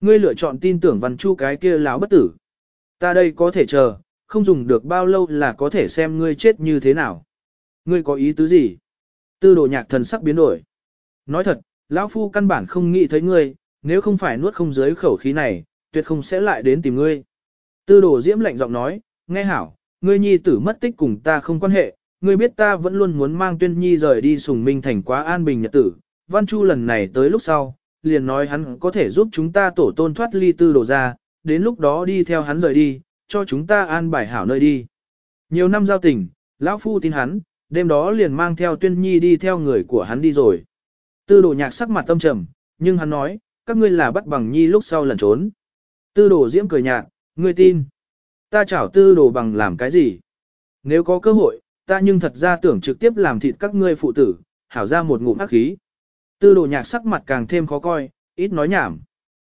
Ngươi lựa chọn tin tưởng văn chu cái kia láo bất tử. Ta đây có thể chờ, không dùng được bao lâu là có thể xem ngươi chết như thế nào. Ngươi có ý tứ gì? Tư đồ nhạc thần sắc biến đổi. Nói thật, lão phu căn bản không nghĩ thấy ngươi, nếu không phải nuốt không dưới khẩu khí này, tuyệt không sẽ lại đến tìm ngươi. Tư đồ diễm lạnh giọng nói, nghe hảo, ngươi nhi tử mất tích cùng ta không quan hệ, ngươi biết ta vẫn luôn muốn mang tuyên nhi rời đi sùng minh thành quá an bình nhật tử. Văn Chu lần này tới lúc sau, liền nói hắn có thể giúp chúng ta tổ tôn thoát ly tư đồ ra, đến lúc đó đi theo hắn rời đi, cho chúng ta an bài hảo nơi đi. Nhiều năm giao tình, lão phu tin hắn, đêm đó liền mang theo tuyên nhi đi theo người của hắn đi rồi. Tư đồ nhạc sắc mặt tâm trầm, nhưng hắn nói, các ngươi là bắt bằng nhi lúc sau lần trốn. Tư đồ diễm cười nhạt, ngươi tin. Ta chảo tư đồ bằng làm cái gì? Nếu có cơ hội, ta nhưng thật ra tưởng trực tiếp làm thịt các ngươi phụ tử, hảo ra một ngụm ác khí. Tư đồ nhạc sắc mặt càng thêm khó coi, ít nói nhảm.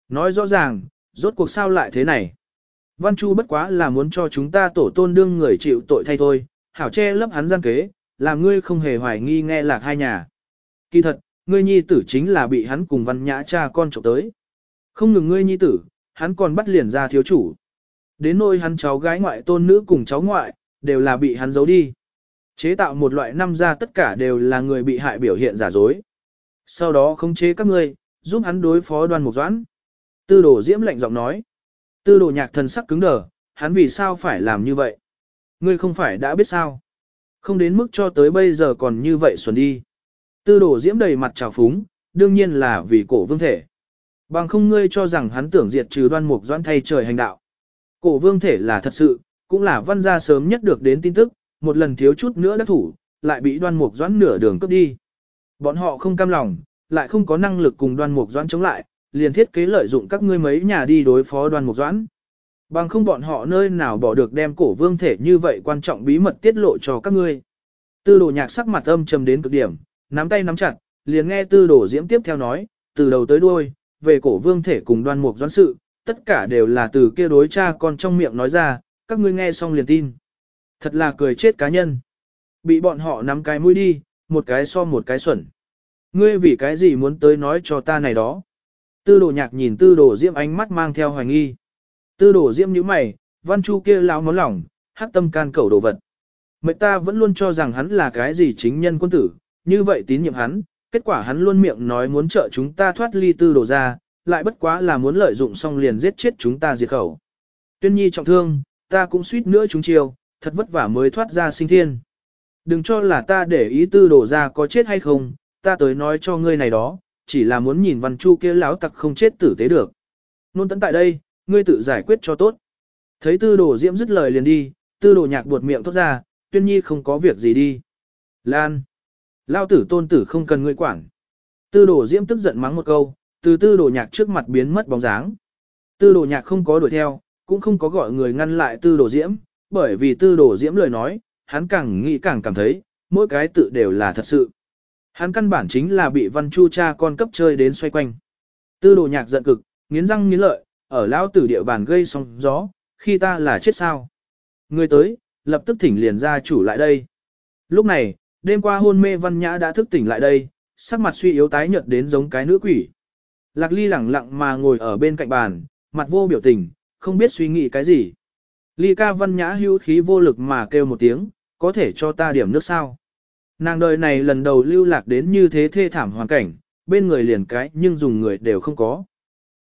Nói rõ ràng, rốt cuộc sao lại thế này. Văn Chu bất quá là muốn cho chúng ta tổ tôn đương người chịu tội thay thôi, hảo che lấp hắn gian kế, làm ngươi không hề hoài nghi nghe lạc hai nhà. Kỳ thật, ngươi nhi tử chính là bị hắn cùng văn nhã cha con trộm tới. Không ngừng ngươi nhi tử, hắn còn bắt liền ra thiếu chủ. Đến nôi hắn cháu gái ngoại tôn nữ cùng cháu ngoại, đều là bị hắn giấu đi. Chế tạo một loại năm ra tất cả đều là người bị hại biểu hiện giả dối. Sau đó không chế các ngươi, giúp hắn đối phó đoan mục doãn. Tư đồ diễm lạnh giọng nói. Tư đồ nhạc thần sắc cứng đờ, hắn vì sao phải làm như vậy? Ngươi không phải đã biết sao? Không đến mức cho tới bây giờ còn như vậy xuân đi. Tư đồ diễm đầy mặt trào phúng, đương nhiên là vì cổ vương thể. Bằng không ngươi cho rằng hắn tưởng diệt trừ đoan mục doan thay trời hành đạo. Cổ vương thể là thật sự, cũng là văn gia sớm nhất được đến tin tức, một lần thiếu chút nữa đã thủ, lại bị đoan mục doãn nửa đường cướp đi. Bọn họ không cam lòng, lại không có năng lực cùng đoan mục doãn chống lại, liền thiết kế lợi dụng các ngươi mấy nhà đi đối phó Đoàn mục doãn. Bằng không bọn họ nơi nào bỏ được đem cổ vương thể như vậy quan trọng bí mật tiết lộ cho các ngươi. Tư đồ nhạc sắc mặt âm trầm đến cực điểm, nắm tay nắm chặt, liền nghe tư đồ diễm tiếp theo nói, từ đầu tới đuôi, về cổ vương thể cùng đoan mục doãn sự, tất cả đều là từ kia đối cha con trong miệng nói ra, các ngươi nghe xong liền tin. Thật là cười chết cá nhân. Bị bọn họ nắm cái mũi đi, một cái so một cái xuẩn. Ngươi vì cái gì muốn tới nói cho ta này đó? Tư đồ nhạc nhìn tư đồ diễm ánh mắt mang theo hoài nghi. Tư đồ diễm như mày, văn chu kia lão món lỏng, hát tâm can cầu đồ vật. Mệnh ta vẫn luôn cho rằng hắn là cái gì chính nhân quân tử, như vậy tín nhiệm hắn, kết quả hắn luôn miệng nói muốn trợ chúng ta thoát ly tư đồ ra, lại bất quá là muốn lợi dụng xong liền giết chết chúng ta diệt khẩu. Tuyên nhi trọng thương, ta cũng suýt nữa chúng chiều, thật vất vả mới thoát ra sinh thiên. Đừng cho là ta để ý tư đồ ra có chết hay không, ta tới nói cho ngươi này đó, chỉ là muốn nhìn văn chu kia lão tặc không chết tử tế được. Nôn tấn tại đây, ngươi tự giải quyết cho tốt. Thấy tư đồ diễm dứt lời liền đi, tư đồ nhạc buột miệng thốt ra, tuyên nhi không có việc gì đi. Lan. Lao tử tôn tử không cần ngươi quản. Tư đồ diễm tức giận mắng một câu, từ tư đồ nhạc trước mặt biến mất bóng dáng. Tư đồ nhạc không có đuổi theo, cũng không có gọi người ngăn lại tư đồ diễm, bởi vì tư đồ diễm lời nói, hắn càng nghĩ càng cảm thấy, mỗi cái tự đều là thật sự. Hắn căn bản chính là bị văn chu cha con cấp chơi đến xoay quanh. Tư đồ nhạc giận cực, nghiến răng nghiến lợi, ở lao tử địa bàn gây sóng gió, khi ta là chết sao. Người tới, lập tức thỉnh liền ra chủ lại đây. Lúc này, đêm qua hôn mê văn nhã đã thức tỉnh lại đây, sắc mặt suy yếu tái nhợt đến giống cái nữ quỷ. Lạc ly lẳng lặng mà ngồi ở bên cạnh bàn, mặt vô biểu tình, không biết suy nghĩ cái gì. Ly ca văn nhã hữu khí vô lực mà kêu một tiếng, có thể cho ta điểm nước sao. Nàng đời này lần đầu lưu lạc đến như thế thê thảm hoàn cảnh, bên người liền cái nhưng dùng người đều không có.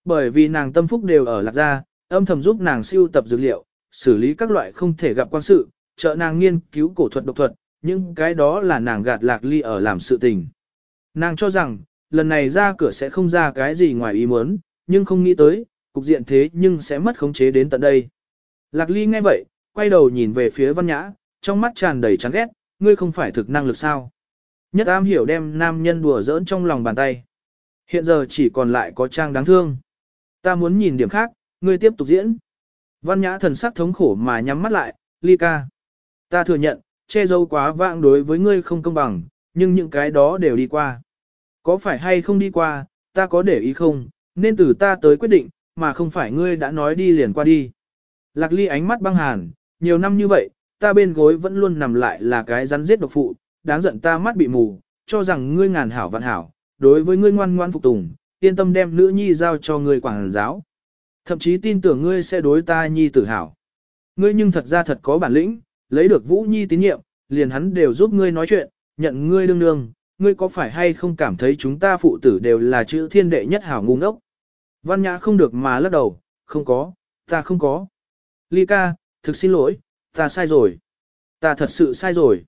Bởi vì nàng tâm phúc đều ở lạc gia, âm thầm giúp nàng siêu tập dữ liệu, xử lý các loại không thể gặp quan sự, trợ nàng nghiên cứu cổ thuật độc thuật, nhưng cái đó là nàng gạt lạc ly ở làm sự tình. Nàng cho rằng, lần này ra cửa sẽ không ra cái gì ngoài ý muốn, nhưng không nghĩ tới, cục diện thế nhưng sẽ mất khống chế đến tận đây. Lạc ly nghe vậy, quay đầu nhìn về phía văn nhã, trong mắt tràn đầy chán ghét, ngươi không phải thực năng lực sao. Nhất am hiểu đem nam nhân đùa giỡn trong lòng bàn tay. Hiện giờ chỉ còn lại có trang đáng thương. Ta muốn nhìn điểm khác, ngươi tiếp tục diễn. Văn nhã thần sắc thống khổ mà nhắm mắt lại, ly ca. Ta thừa nhận, che giấu quá vãng đối với ngươi không công bằng, nhưng những cái đó đều đi qua. Có phải hay không đi qua, ta có để ý không, nên từ ta tới quyết định, mà không phải ngươi đã nói đi liền qua đi. Lạc ly ánh mắt băng hàn, nhiều năm như vậy, ta bên gối vẫn luôn nằm lại là cái rắn giết độc phụ, đáng giận ta mắt bị mù, cho rằng ngươi ngàn hảo vạn hảo, đối với ngươi ngoan ngoan phục tùng, yên tâm đem nữ nhi giao cho ngươi quảng giáo. Thậm chí tin tưởng ngươi sẽ đối ta nhi tử hảo. Ngươi nhưng thật ra thật có bản lĩnh, lấy được Vũ Nhi tín nhiệm, liền hắn đều giúp ngươi nói chuyện, nhận ngươi đương đương, ngươi có phải hay không cảm thấy chúng ta phụ tử đều là chữ thiên đệ nhất hảo ngu ngốc? Văn Nhã không được mà lắc đầu, không có, ta không có. Ly ca, thực xin lỗi, ta sai rồi. Ta thật sự sai rồi.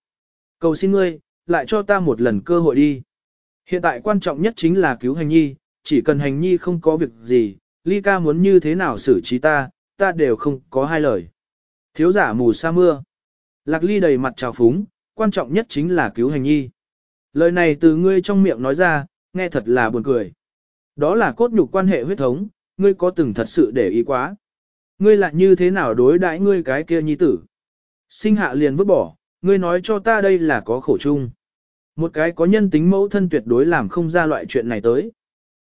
Cầu xin ngươi, lại cho ta một lần cơ hội đi. Hiện tại quan trọng nhất chính là cứu hành nhi, chỉ cần hành nhi không có việc gì, ly ca muốn như thế nào xử trí ta, ta đều không có hai lời. Thiếu giả mù sa mưa. Lạc ly đầy mặt trào phúng, quan trọng nhất chính là cứu hành nhi. Lời này từ ngươi trong miệng nói ra, nghe thật là buồn cười. Đó là cốt nhục quan hệ huyết thống, ngươi có từng thật sự để ý quá. Ngươi lại như thế nào đối đãi ngươi cái kia nhi tử. Sinh hạ liền vứt bỏ, ngươi nói cho ta đây là có khổ chung. Một cái có nhân tính mẫu thân tuyệt đối làm không ra loại chuyện này tới.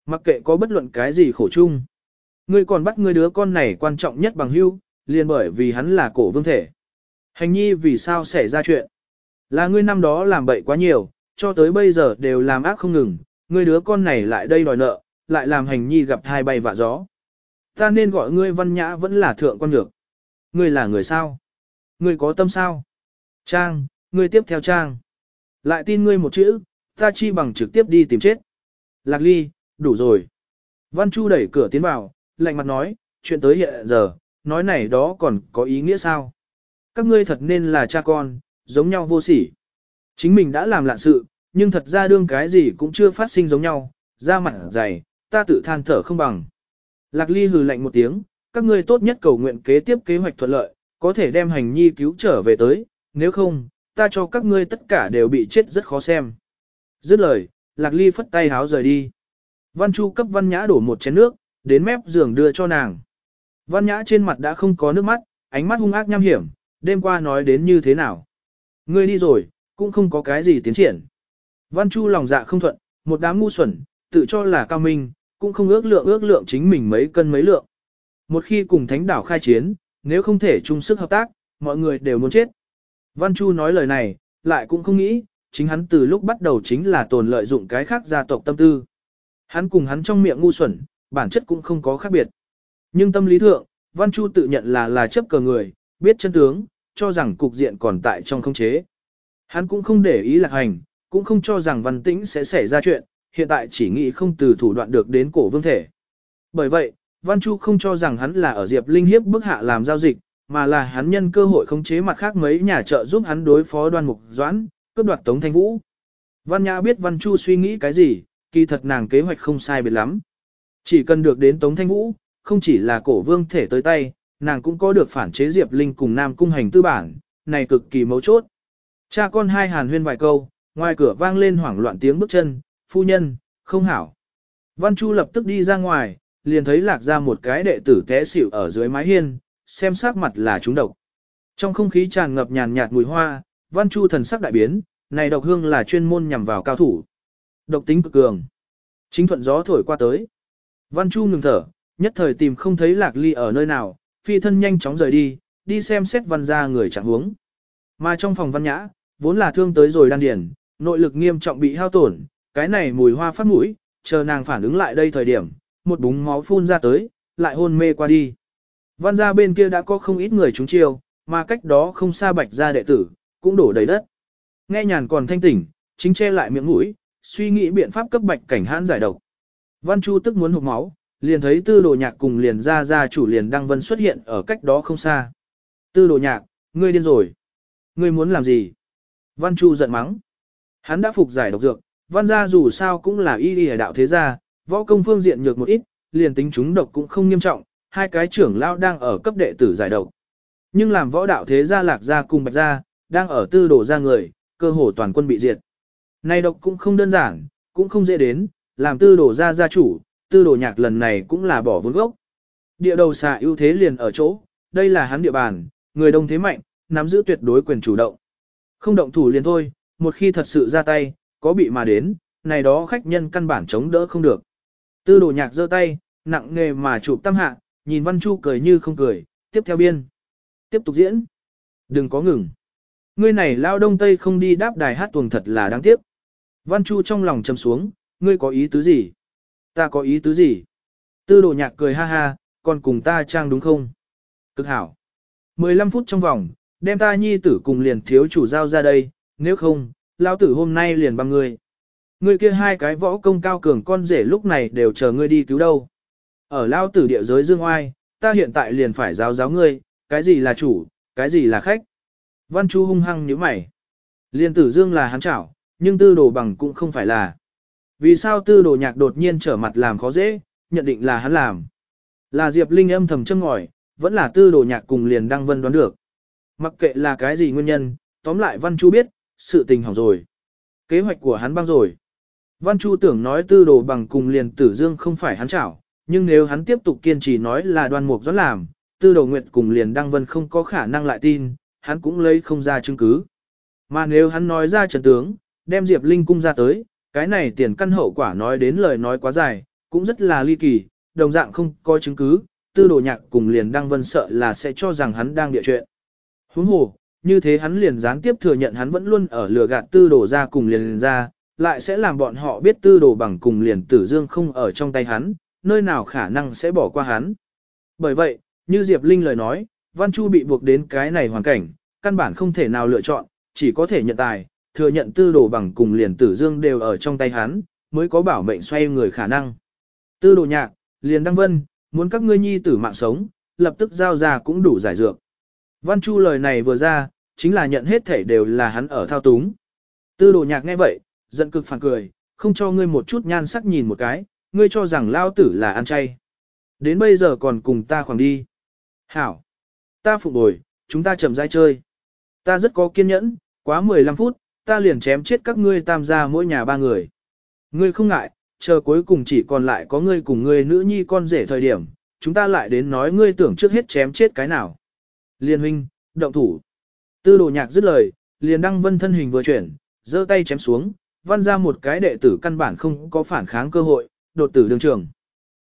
Mặc kệ có bất luận cái gì khổ chung. Ngươi còn bắt ngươi đứa con này quan trọng nhất bằng hưu, liền bởi vì hắn là cổ vương thể. Hành nhi vì sao xảy ra chuyện? Là ngươi năm đó làm bậy quá nhiều, cho tới bây giờ đều làm ác không ngừng, ngươi đứa con này lại đây đòi nợ, lại làm hành nhi gặp thai bay vạ gió. Ta nên gọi ngươi văn nhã vẫn là thượng quan ngược. Ngươi là người sao? Ngươi có tâm sao? Trang, ngươi tiếp theo Trang. Lại tin ngươi một chữ, ta chi bằng trực tiếp đi tìm chết. Lạc ly, đủ rồi. Văn Chu đẩy cửa tiến vào, lạnh mặt nói, chuyện tới hiện giờ, nói này đó còn có ý nghĩa sao? Các ngươi thật nên là cha con, giống nhau vô sỉ. Chính mình đã làm lạ sự, nhưng thật ra đương cái gì cũng chưa phát sinh giống nhau, ra mặt dày, ta tự than thở không bằng. Lạc Ly hừ lạnh một tiếng, các ngươi tốt nhất cầu nguyện kế tiếp kế hoạch thuận lợi, có thể đem hành nhi cứu trở về tới, nếu không, ta cho các ngươi tất cả đều bị chết rất khó xem. Dứt lời, Lạc Ly phất tay háo rời đi. Văn Chu cấp Văn Nhã đổ một chén nước, đến mép giường đưa cho nàng. Văn Nhã trên mặt đã không có nước mắt, ánh mắt hung ác nham hiểm, đêm qua nói đến như thế nào. Ngươi đi rồi, cũng không có cái gì tiến triển. Văn Chu lòng dạ không thuận, một đám ngu xuẩn, tự cho là cao minh, cũng không ước lượng ước lượng chính mình mấy cân mấy lượng. Một khi cùng thánh đảo khai chiến, nếu không thể chung sức hợp tác, mọi người đều muốn chết. Văn Chu nói lời này, lại cũng không nghĩ, chính hắn từ lúc bắt đầu chính là tồn lợi dụng cái khác gia tộc tâm tư. Hắn cùng hắn trong miệng ngu xuẩn, bản chất cũng không có khác biệt. Nhưng tâm lý thượng, Văn Chu tự nhận là là chấp cờ người, biết chân tướng, cho rằng cục diện còn tại trong không chế. Hắn cũng không để ý lạc hành, cũng không cho rằng Văn Tĩnh sẽ xảy ra chuyện, hiện tại chỉ nghĩ không từ thủ đoạn được đến cổ vương thể. Bởi vậy, Văn Chu không cho rằng hắn là ở Diệp Linh hiếp bức hạ làm giao dịch, mà là hắn nhân cơ hội khống chế mặt khác mấy nhà trợ giúp hắn đối phó đoan mục doãn, cướp đoạt Tống Thanh Vũ. Văn Nhã biết Văn Chu suy nghĩ cái gì, kỳ thật nàng kế hoạch không sai biệt lắm. Chỉ cần được đến Tống Thanh Vũ, không chỉ là cổ vương thể tới tay, nàng cũng có được phản chế Diệp Linh cùng Nam Cung hành tư bản, này cực kỳ mấu chốt. Cha con hai hàn huyên vài câu, ngoài cửa vang lên hoảng loạn tiếng bước chân, phu nhân, không hảo. Văn Chu lập tức đi ra ngoài, liền thấy lạc ra một cái đệ tử té xỉu ở dưới mái hiên, xem sắc mặt là trúng độc. Trong không khí tràn ngập nhàn nhạt mùi hoa, Văn Chu thần sắc đại biến, này độc hương là chuyên môn nhằm vào cao thủ. Độc tính cực cường. Chính thuận gió thổi qua tới. Văn Chu ngừng thở, nhất thời tìm không thấy lạc ly ở nơi nào, phi thân nhanh chóng rời đi, đi xem xét văn ra người chẳng huống. Mà trong phòng văn nhã, vốn là thương tới rồi đan điền, nội lực nghiêm trọng bị hao tổn, cái này mùi hoa phát mũi, chờ nàng phản ứng lại đây thời điểm, một búng máu phun ra tới, lại hôn mê qua đi. Văn gia bên kia đã có không ít người trúng chiêu, mà cách đó không xa bạch gia đệ tử, cũng đổ đầy đất. Nghe nhàn còn thanh tỉnh, chính che lại miệng mũi, suy nghĩ biện pháp cấp bạch cảnh hãn giải độc. Văn Chu tức muốn hụt máu, liền thấy tư đồ nhạc cùng liền ra ra chủ liền đăng vân xuất hiện ở cách đó không xa. Tư đồ nhạc, ngươi điên rồi. Ngươi muốn làm gì? Văn Chu giận mắng. Hắn đã phục giải độc dược, văn gia dù sao cũng là y y đạo thế gia, võ công phương diện nhược một ít, liền tính chúng độc cũng không nghiêm trọng, hai cái trưởng lao đang ở cấp đệ tử giải độc. Nhưng làm võ đạo thế gia lạc gia cùng bạch gia, đang ở tư đổ ra người, cơ hồ toàn quân bị diệt. Này độc cũng không đơn giản, cũng không dễ đến, làm tư đổ ra gia chủ, tư đổ nhạc lần này cũng là bỏ vốn gốc. Địa đầu xà ưu thế liền ở chỗ, đây là hắn địa bàn, người đông thế mạnh, nắm giữ tuyệt đối quyền chủ động. Không động thủ liền thôi, một khi thật sự ra tay, có bị mà đến, này đó khách nhân căn bản chống đỡ không được. Tư đồ nhạc giơ tay, nặng nghề mà chụp tam hạ, nhìn Văn Chu cười như không cười, tiếp theo biên. Tiếp tục diễn. Đừng có ngừng. Ngươi này lao đông tây không đi đáp đài hát tuồng thật là đáng tiếc. Văn Chu trong lòng trầm xuống, ngươi có ý tứ gì? Ta có ý tứ gì? Tư đồ nhạc cười ha ha, còn cùng ta trang đúng không? Cực hảo. 15 phút trong vòng, đem ta nhi tử cùng liền thiếu chủ giao ra đây, nếu không, lao tử hôm nay liền bằng ngươi. Ngươi kia hai cái võ công cao cường con rể lúc này đều chờ ngươi đi cứu đâu. Ở lao tử địa giới dương oai, ta hiện tại liền phải giáo giáo ngươi, cái gì là chủ, cái gì là khách. Văn Chu hung hăng nhíu mày. Liên tử dương là hắn chảo, nhưng tư đồ bằng cũng không phải là. Vì sao tư đồ nhạc đột nhiên trở mặt làm khó dễ, nhận định là hắn làm. Là Diệp Linh âm thầm châm ngòi, vẫn là tư đồ nhạc cùng liền đăng vân đoán được. Mặc kệ là cái gì nguyên nhân, tóm lại Văn Chu biết, sự tình hỏng rồi. Kế hoạch của hắn băng rồi. Văn Chu tưởng nói tư đồ bằng cùng liền tử dương không phải hắn chảo, nhưng nếu hắn tiếp tục kiên trì nói là đoan mục doãn làm, tư đồ nguyệt cùng liền đăng vân không có khả năng lại tin, hắn cũng lấy không ra chứng cứ. Mà nếu hắn nói ra trận tướng, đem Diệp Linh cung ra tới, cái này tiền căn hậu quả nói đến lời nói quá dài, cũng rất là ly kỳ, đồng dạng không có chứng cứ, tư đồ nhạc cùng liền đăng vân sợ là sẽ cho rằng hắn đang địa chuyện. Huống hồ, như thế hắn liền gián tiếp thừa nhận hắn vẫn luôn ở lừa gạt tư đồ ra cùng liền, liền ra, lại sẽ làm bọn họ biết tư đồ bằng cùng liền tử dương không ở trong tay hắn, nơi nào khả năng sẽ bỏ qua hắn. Bởi vậy, như Diệp Linh lời nói, Văn Chu bị buộc đến cái này hoàn cảnh, căn bản không thể nào lựa chọn, chỉ có thể nhận tài, thừa nhận tư đồ bằng cùng liền tử dương đều ở trong tay hắn, mới có bảo mệnh xoay người khả năng. Tư đồ nhạc, liền đăng vân, muốn các ngươi nhi tử mạng sống, lập tức giao ra cũng đủ giải dược. Văn Chu lời này vừa ra, chính là nhận hết thể đều là hắn ở thao túng. Tư đồ nhạc nghe vậy, giận cực phản cười, không cho ngươi một chút nhan sắc nhìn một cái, ngươi cho rằng lao tử là ăn chay. Đến bây giờ còn cùng ta khoảng đi. Hảo. Ta phục bồi, chúng ta chậm rãi chơi. Ta rất có kiên nhẫn, quá 15 phút, ta liền chém chết các ngươi tam gia mỗi nhà ba người. Ngươi không ngại, chờ cuối cùng chỉ còn lại có ngươi cùng ngươi nữ nhi con rể thời điểm, chúng ta lại đến nói ngươi tưởng trước hết chém chết cái nào. Liên huynh, động thủ. Tư đồ nhạc dứt lời, liền đăng vân thân hình vừa chuyển, giơ tay chém xuống, văn ra một cái đệ tử căn bản không có phản kháng cơ hội, đột tử đường trường.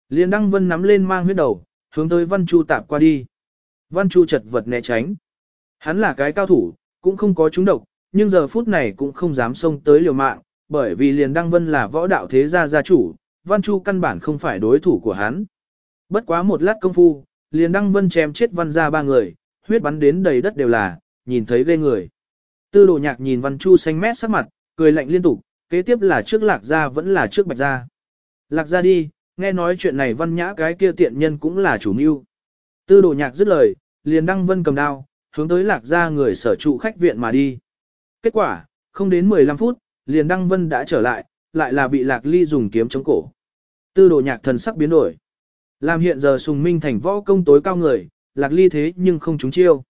Liên đăng vân nắm lên mang huyết đầu, hướng tới văn chu tạp qua đi. Văn chu chật vật né tránh. Hắn là cái cao thủ, cũng không có trúng độc, nhưng giờ phút này cũng không dám xông tới liều mạng, bởi vì Liên đăng vân là võ đạo thế gia gia chủ, văn chu căn bản không phải đối thủ của hắn. Bất quá một lát công phu, Liên đăng vân chém chết văn ra ba người, huyết bắn đến đầy đất đều là, nhìn thấy ghê người. Tư đồ nhạc nhìn văn chu xanh mét sắc mặt, cười lạnh liên tục, kế tiếp là trước lạc gia vẫn là trước bạch gia. Lạc gia đi, nghe nói chuyện này văn nhã cái kia tiện nhân cũng là chủ mưu. Tư đồ nhạc dứt lời, liền đăng vân cầm đao, hướng tới lạc gia người sở trụ khách viện mà đi. Kết quả, không đến 15 phút, liền đăng vân đã trở lại, lại là bị lạc ly dùng kiếm chống cổ. Tư đồ nhạc thần sắc biến đổi. Làm hiện giờ sùng minh thành võ công tối cao người, lạc ly thế nhưng không trúng chiêu.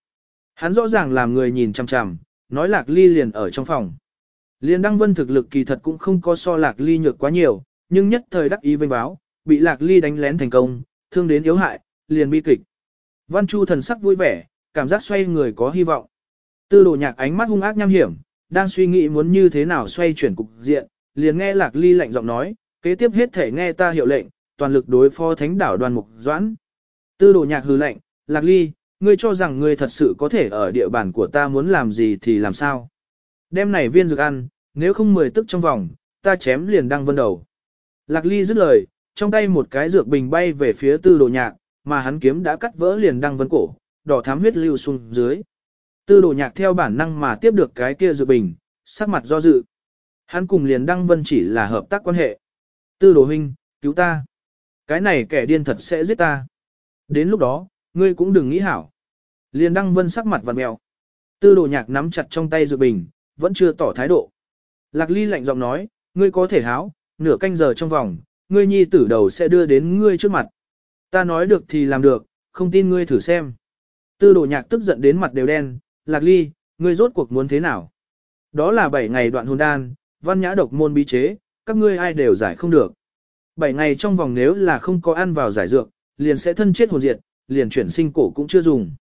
Hắn rõ ràng làm người nhìn chằm chằm, nói lạc ly liền ở trong phòng. Liên đăng vân thực lực kỳ thật cũng không có so lạc ly nhược quá nhiều, nhưng nhất thời đắc ý vinh báo, bị lạc ly đánh lén thành công, thương đến yếu hại, liền bi kịch. Văn Chu thần sắc vui vẻ, cảm giác xoay người có hy vọng. Tư đồ nhạc ánh mắt hung ác nham hiểm, đang suy nghĩ muốn như thế nào xoay chuyển cục diện, liền nghe lạc ly lạnh giọng nói, kế tiếp hết thể nghe ta hiệu lệnh, toàn lực đối phó thánh đảo đoàn mục doãn. Tư đồ nhạc hư lệnh, lạc ly, ngươi cho rằng ngươi thật sự có thể ở địa bàn của ta muốn làm gì thì làm sao. Đêm này viên dược ăn, nếu không mười tức trong vòng, ta chém liền đăng vân đầu. Lạc ly dứt lời, trong tay một cái dược bình bay về phía tư đồ nhạc, mà hắn kiếm đã cắt vỡ liền đăng vân cổ, đỏ thám huyết lưu xuống dưới. Tư đồ nhạc theo bản năng mà tiếp được cái kia dược bình, sắc mặt do dự. Hắn cùng liền đăng vân chỉ là hợp tác quan hệ. Tư đồ huynh, cứu ta. Cái này kẻ điên thật sẽ giết ta. Đến lúc đó, ngươi cũng đừng nghĩ hảo. Liền đăng vân sắc mặt vặn mèo. Tư đồ nhạc nắm chặt trong tay dược bình, vẫn chưa tỏ thái độ. Lạc ly lạnh giọng nói, ngươi có thể háo, nửa canh giờ trong vòng, ngươi nhi tử đầu sẽ đưa đến ngươi trước mặt. Ta nói được thì làm được, không tin ngươi thử xem. Tư đồ nhạc tức giận đến mặt đều đen, lạc ly, ngươi rốt cuộc muốn thế nào? Đó là 7 ngày đoạn hồn đan, văn nhã độc môn bí chế, các ngươi ai đều giải không được. 7 ngày trong vòng nếu là không có ăn vào giải dược, liền sẽ thân chết hồn diệt, liền chuyển sinh cổ cũng chưa dùng.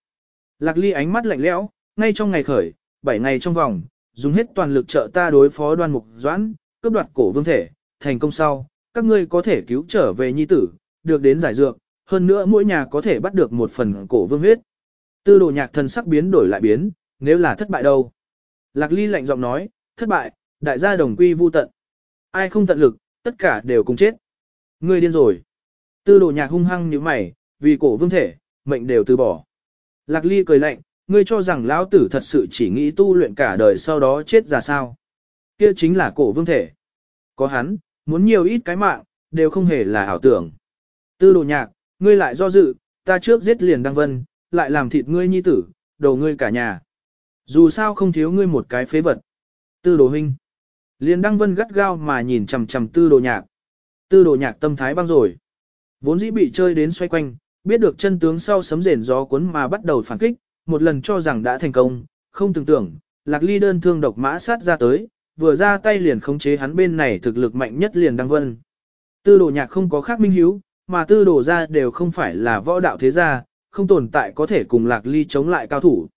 Lạc ly ánh mắt lạnh lẽo, ngay trong ngày khởi, 7 ngày trong vòng, dùng hết toàn lực trợ ta đối phó đoan mục doãn, cướp đoạt cổ vương thể, thành công sau, các ngươi có thể cứu trở về nhi tử, được đến giải dược, hơn nữa mỗi nhà có thể bắt được một phần cổ vương huyết. Tư đồ nhạc thần sắc biến đổi lại biến, nếu là thất bại đâu? Lạc ly lạnh giọng nói, thất bại, đại gia đồng quy vu tận. Ai không tận lực, tất cả đều cùng chết. Ngươi điên rồi. Tư đồ nhạc hung hăng như mày, vì cổ vương thể, mệnh đều từ bỏ. Lạc ly cười lạnh, ngươi cho rằng lão tử thật sự chỉ nghĩ tu luyện cả đời sau đó chết ra sao. Kia chính là cổ vương thể. Có hắn, muốn nhiều ít cái mạng, đều không hề là ảo tưởng. Tư đồ nhạc, ngươi lại do dự, ta trước giết liền đăng vân, lại làm thịt ngươi nhi tử, đầu ngươi cả nhà. Dù sao không thiếu ngươi một cái phế vật. Tư đồ huynh. Liền đăng vân gắt gao mà nhìn chằm chằm tư đồ nhạc. Tư đồ nhạc tâm thái băng rồi. Vốn dĩ bị chơi đến xoay quanh, biết được chân tướng sau sấm rền gió cuốn mà bắt đầu phản kích, một lần cho rằng đã thành công, không tưởng tưởng, lạc ly đơn thương độc mã sát ra tới, vừa ra tay liền khống chế hắn bên này thực lực mạnh nhất liền đăng vân. Tư đồ nhạc không có khác minh hiếu, mà tư đồ ra đều không phải là võ đạo thế gia, không tồn tại có thể cùng lạc ly chống lại cao thủ.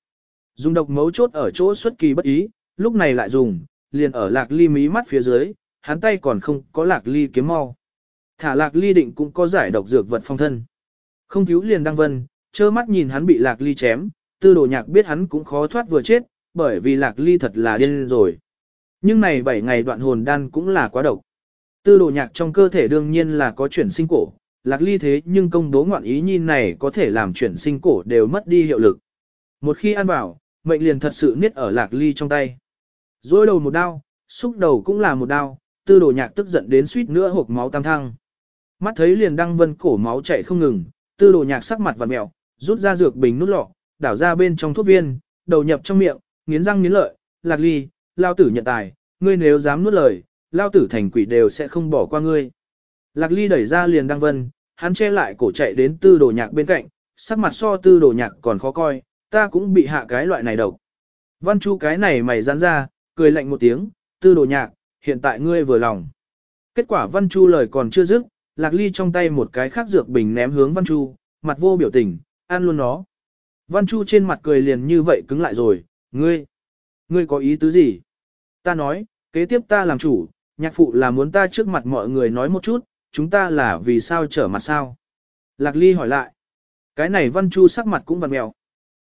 Dùng độc mấu chốt ở chỗ xuất kỳ bất ý, lúc này lại dùng, liền ở lạc ly mí mắt phía dưới, hắn tay còn không có lạc ly kiếm mau. Thả lạc ly định cũng có giải độc dược vật phong thân. Không cứu liền đăng vân, trơ mắt nhìn hắn bị lạc ly chém, tư đồ nhạc biết hắn cũng khó thoát vừa chết, bởi vì lạc ly thật là điên rồi. Nhưng này 7 ngày đoạn hồn đan cũng là quá độc. Tư đồ nhạc trong cơ thể đương nhiên là có chuyển sinh cổ, lạc ly thế nhưng công đố ngoạn ý nhìn này có thể làm chuyển sinh cổ đều mất đi hiệu lực. Một khi ăn vào, mệnh liền thật sự niết ở lạc ly trong tay. rối đầu một đao, xúc đầu cũng là một đao, tư đồ nhạc tức giận đến suýt nữa hộp máu tam thăng. Mắt thấy liền đăng vân cổ máu chạy không ngừng, tư đồ nhạc sắc mặt và mẹo, rút ra dược bình nút lọ, đảo ra bên trong thuốc viên, đầu nhập trong miệng, nghiến răng nghiến lợi, lạc ly, lao tử nhận tài, ngươi nếu dám nuốt lời, lao tử thành quỷ đều sẽ không bỏ qua ngươi. Lạc ly đẩy ra liền đăng vân, hắn che lại cổ chạy đến tư đồ nhạc bên cạnh, sắc mặt so tư đồ nhạc còn khó coi, ta cũng bị hạ cái loại này độc. Văn chu cái này mày giãn ra, cười lạnh một tiếng, tư đồ nhạc, hiện tại ngươi vừa lòng. Kết quả văn chu lời còn chưa dứt, lạc ly trong tay một cái khác dược bình ném hướng văn chu, mặt vô biểu tình, ăn luôn nó. Văn chu trên mặt cười liền như vậy cứng lại rồi, ngươi, ngươi có ý tứ gì? Ta nói, kế tiếp ta làm chủ, nhạc phụ là muốn ta trước mặt mọi người nói một chút, chúng ta là vì sao trở mặt sao? Lạc ly hỏi lại. Cái này văn chu sắc mặt cũng vặn mèo.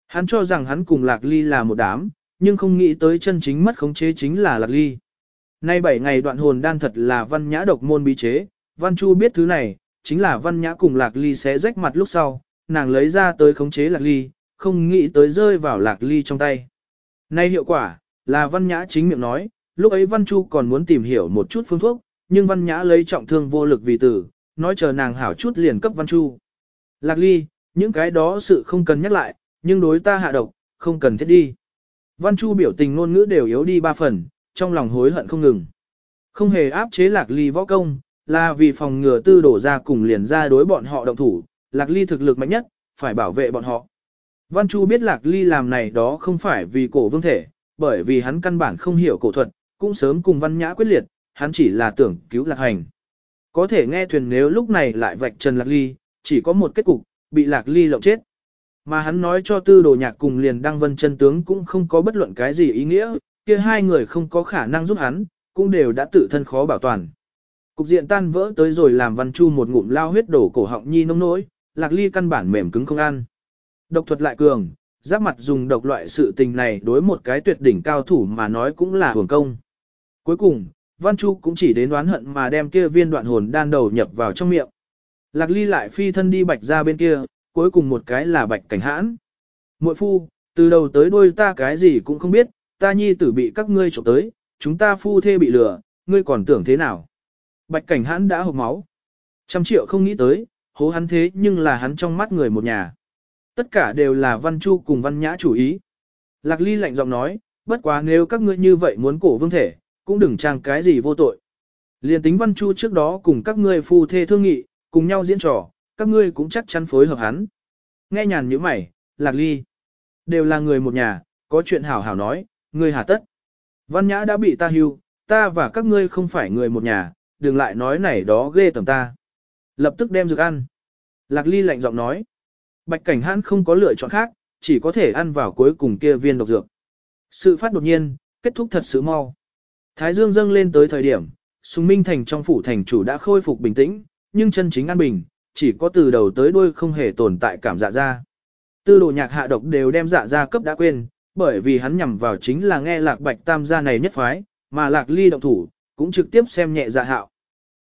Hắn cho rằng hắn cùng lạc ly là một đám, nhưng không nghĩ tới chân chính mất khống chế chính là lạc ly. Nay 7 ngày đoạn hồn đan thật là văn nhã độc môn bí chế, văn chu biết thứ này, chính là văn nhã cùng lạc ly sẽ rách mặt lúc sau, nàng lấy ra tới khống chế lạc ly, không nghĩ tới rơi vào lạc ly trong tay. Nay hiệu quả, là văn nhã chính miệng nói, lúc ấy văn chu còn muốn tìm hiểu một chút phương thuốc, nhưng văn nhã lấy trọng thương vô lực vì tử, nói chờ nàng hảo chút liền cấp văn chu. Lạc ly, những cái đó sự không cần nhắc lại, nhưng đối ta hạ độc, không cần thiết đi. Văn Chu biểu tình ngôn ngữ đều yếu đi ba phần, trong lòng hối hận không ngừng. Không hề áp chế Lạc Ly võ công, là vì phòng ngừa tư đổ ra cùng liền ra đối bọn họ động thủ, Lạc Ly thực lực mạnh nhất, phải bảo vệ bọn họ. Văn Chu biết Lạc Ly làm này đó không phải vì cổ vương thể, bởi vì hắn căn bản không hiểu cổ thuật, cũng sớm cùng Văn Nhã quyết liệt, hắn chỉ là tưởng cứu Lạc Hành. Có thể nghe thuyền nếu lúc này lại vạch trần Lạc Ly, chỉ có một kết cục, bị Lạc Ly lộng chết. Mà hắn nói cho tư đồ nhạc cùng liền đăng vân chân tướng cũng không có bất luận cái gì ý nghĩa, kia hai người không có khả năng giúp hắn, cũng đều đã tự thân khó bảo toàn. Cục diện tan vỡ tới rồi làm văn chu một ngụm lao huyết đổ cổ họng nhi nông nỗi, lạc ly căn bản mềm cứng không ăn. Độc thuật lại cường, giáp mặt dùng độc loại sự tình này đối một cái tuyệt đỉnh cao thủ mà nói cũng là hưởng công. Cuối cùng, Văn Chu cũng chỉ đến đoán hận mà đem kia viên đoạn hồn đan đầu nhập vào trong miệng. Lạc Ly lại phi thân đi bạch ra bên kia, cuối cùng một cái là bạch cảnh hãn. Muội phu, từ đầu tới đuôi ta cái gì cũng không biết, ta nhi tử bị các ngươi trộm tới, chúng ta phu thê bị lừa, ngươi còn tưởng thế nào? Bạch cảnh hãn đã hộc máu. Trăm triệu không nghĩ tới, hố hắn thế nhưng là hắn trong mắt người một nhà. Tất cả đều là văn chu cùng văn nhã chủ ý. Lạc ly lạnh giọng nói, bất quá nếu các ngươi như vậy muốn cổ vương thể, cũng đừng trang cái gì vô tội. Liên tính văn chu trước đó cùng các ngươi phu thê thương nghị, cùng nhau diễn trò, các ngươi cũng chắc chắn phối hợp hắn. Nghe nhàn như mày, lạc ly. Đều là người một nhà, có chuyện hảo hảo nói, ngươi hà tất. Văn nhã đã bị ta hưu, ta và các ngươi không phải người một nhà, đừng lại nói này đó ghê tầm ta. Lập tức đem dược ăn. Lạc ly lạnh giọng nói. Bạch cảnh hãn không có lựa chọn khác, chỉ có thể ăn vào cuối cùng kia viên độc dược. Sự phát đột nhiên, kết thúc thật sự mau. Thái dương dâng lên tới thời điểm, Sùng Minh Thành trong phủ thành chủ đã khôi phục bình tĩnh, nhưng chân chính an bình, chỉ có từ đầu tới đuôi không hề tồn tại cảm dạ ra. Tư đồ nhạc hạ độc đều đem dạ ra cấp đã quên, bởi vì hắn nhằm vào chính là nghe lạc bạch tam gia này nhất phái, mà lạc ly động thủ, cũng trực tiếp xem nhẹ dạ hạo.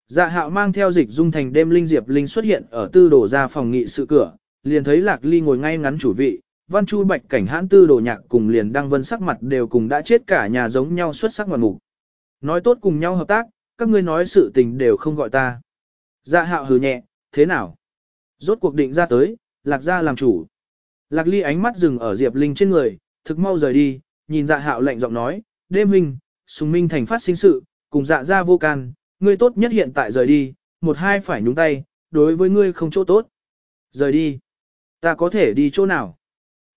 Dạ hạo mang theo dịch dung thành đêm linh diệp linh xuất hiện ở tư đồ ra phòng nghị sự cửa, liền thấy lạc ly ngồi ngay ngắn chủ vị, Văn Chu Bạch cảnh hãn tư đồ nhạc cùng liền đăng vân sắc mặt đều cùng đã chết cả nhà giống nhau xuất sắc ngoạn mục. Nói tốt cùng nhau hợp tác, các ngươi nói sự tình đều không gọi ta. Dạ hạo hừ nhẹ, thế nào? Rốt cuộc định ra tới, lạc ra làm chủ. Lạc ly ánh mắt dừng ở Diệp Linh trên người, thực mau rời đi, nhìn dạ hạo lạnh giọng nói, đêm minh, sùng minh thành phát sinh sự, cùng dạ ra vô can, ngươi tốt nhất hiện tại rời đi, một hai phải nhúng tay, đối với ngươi không chỗ tốt. Rời đi. Ta có thể đi chỗ nào?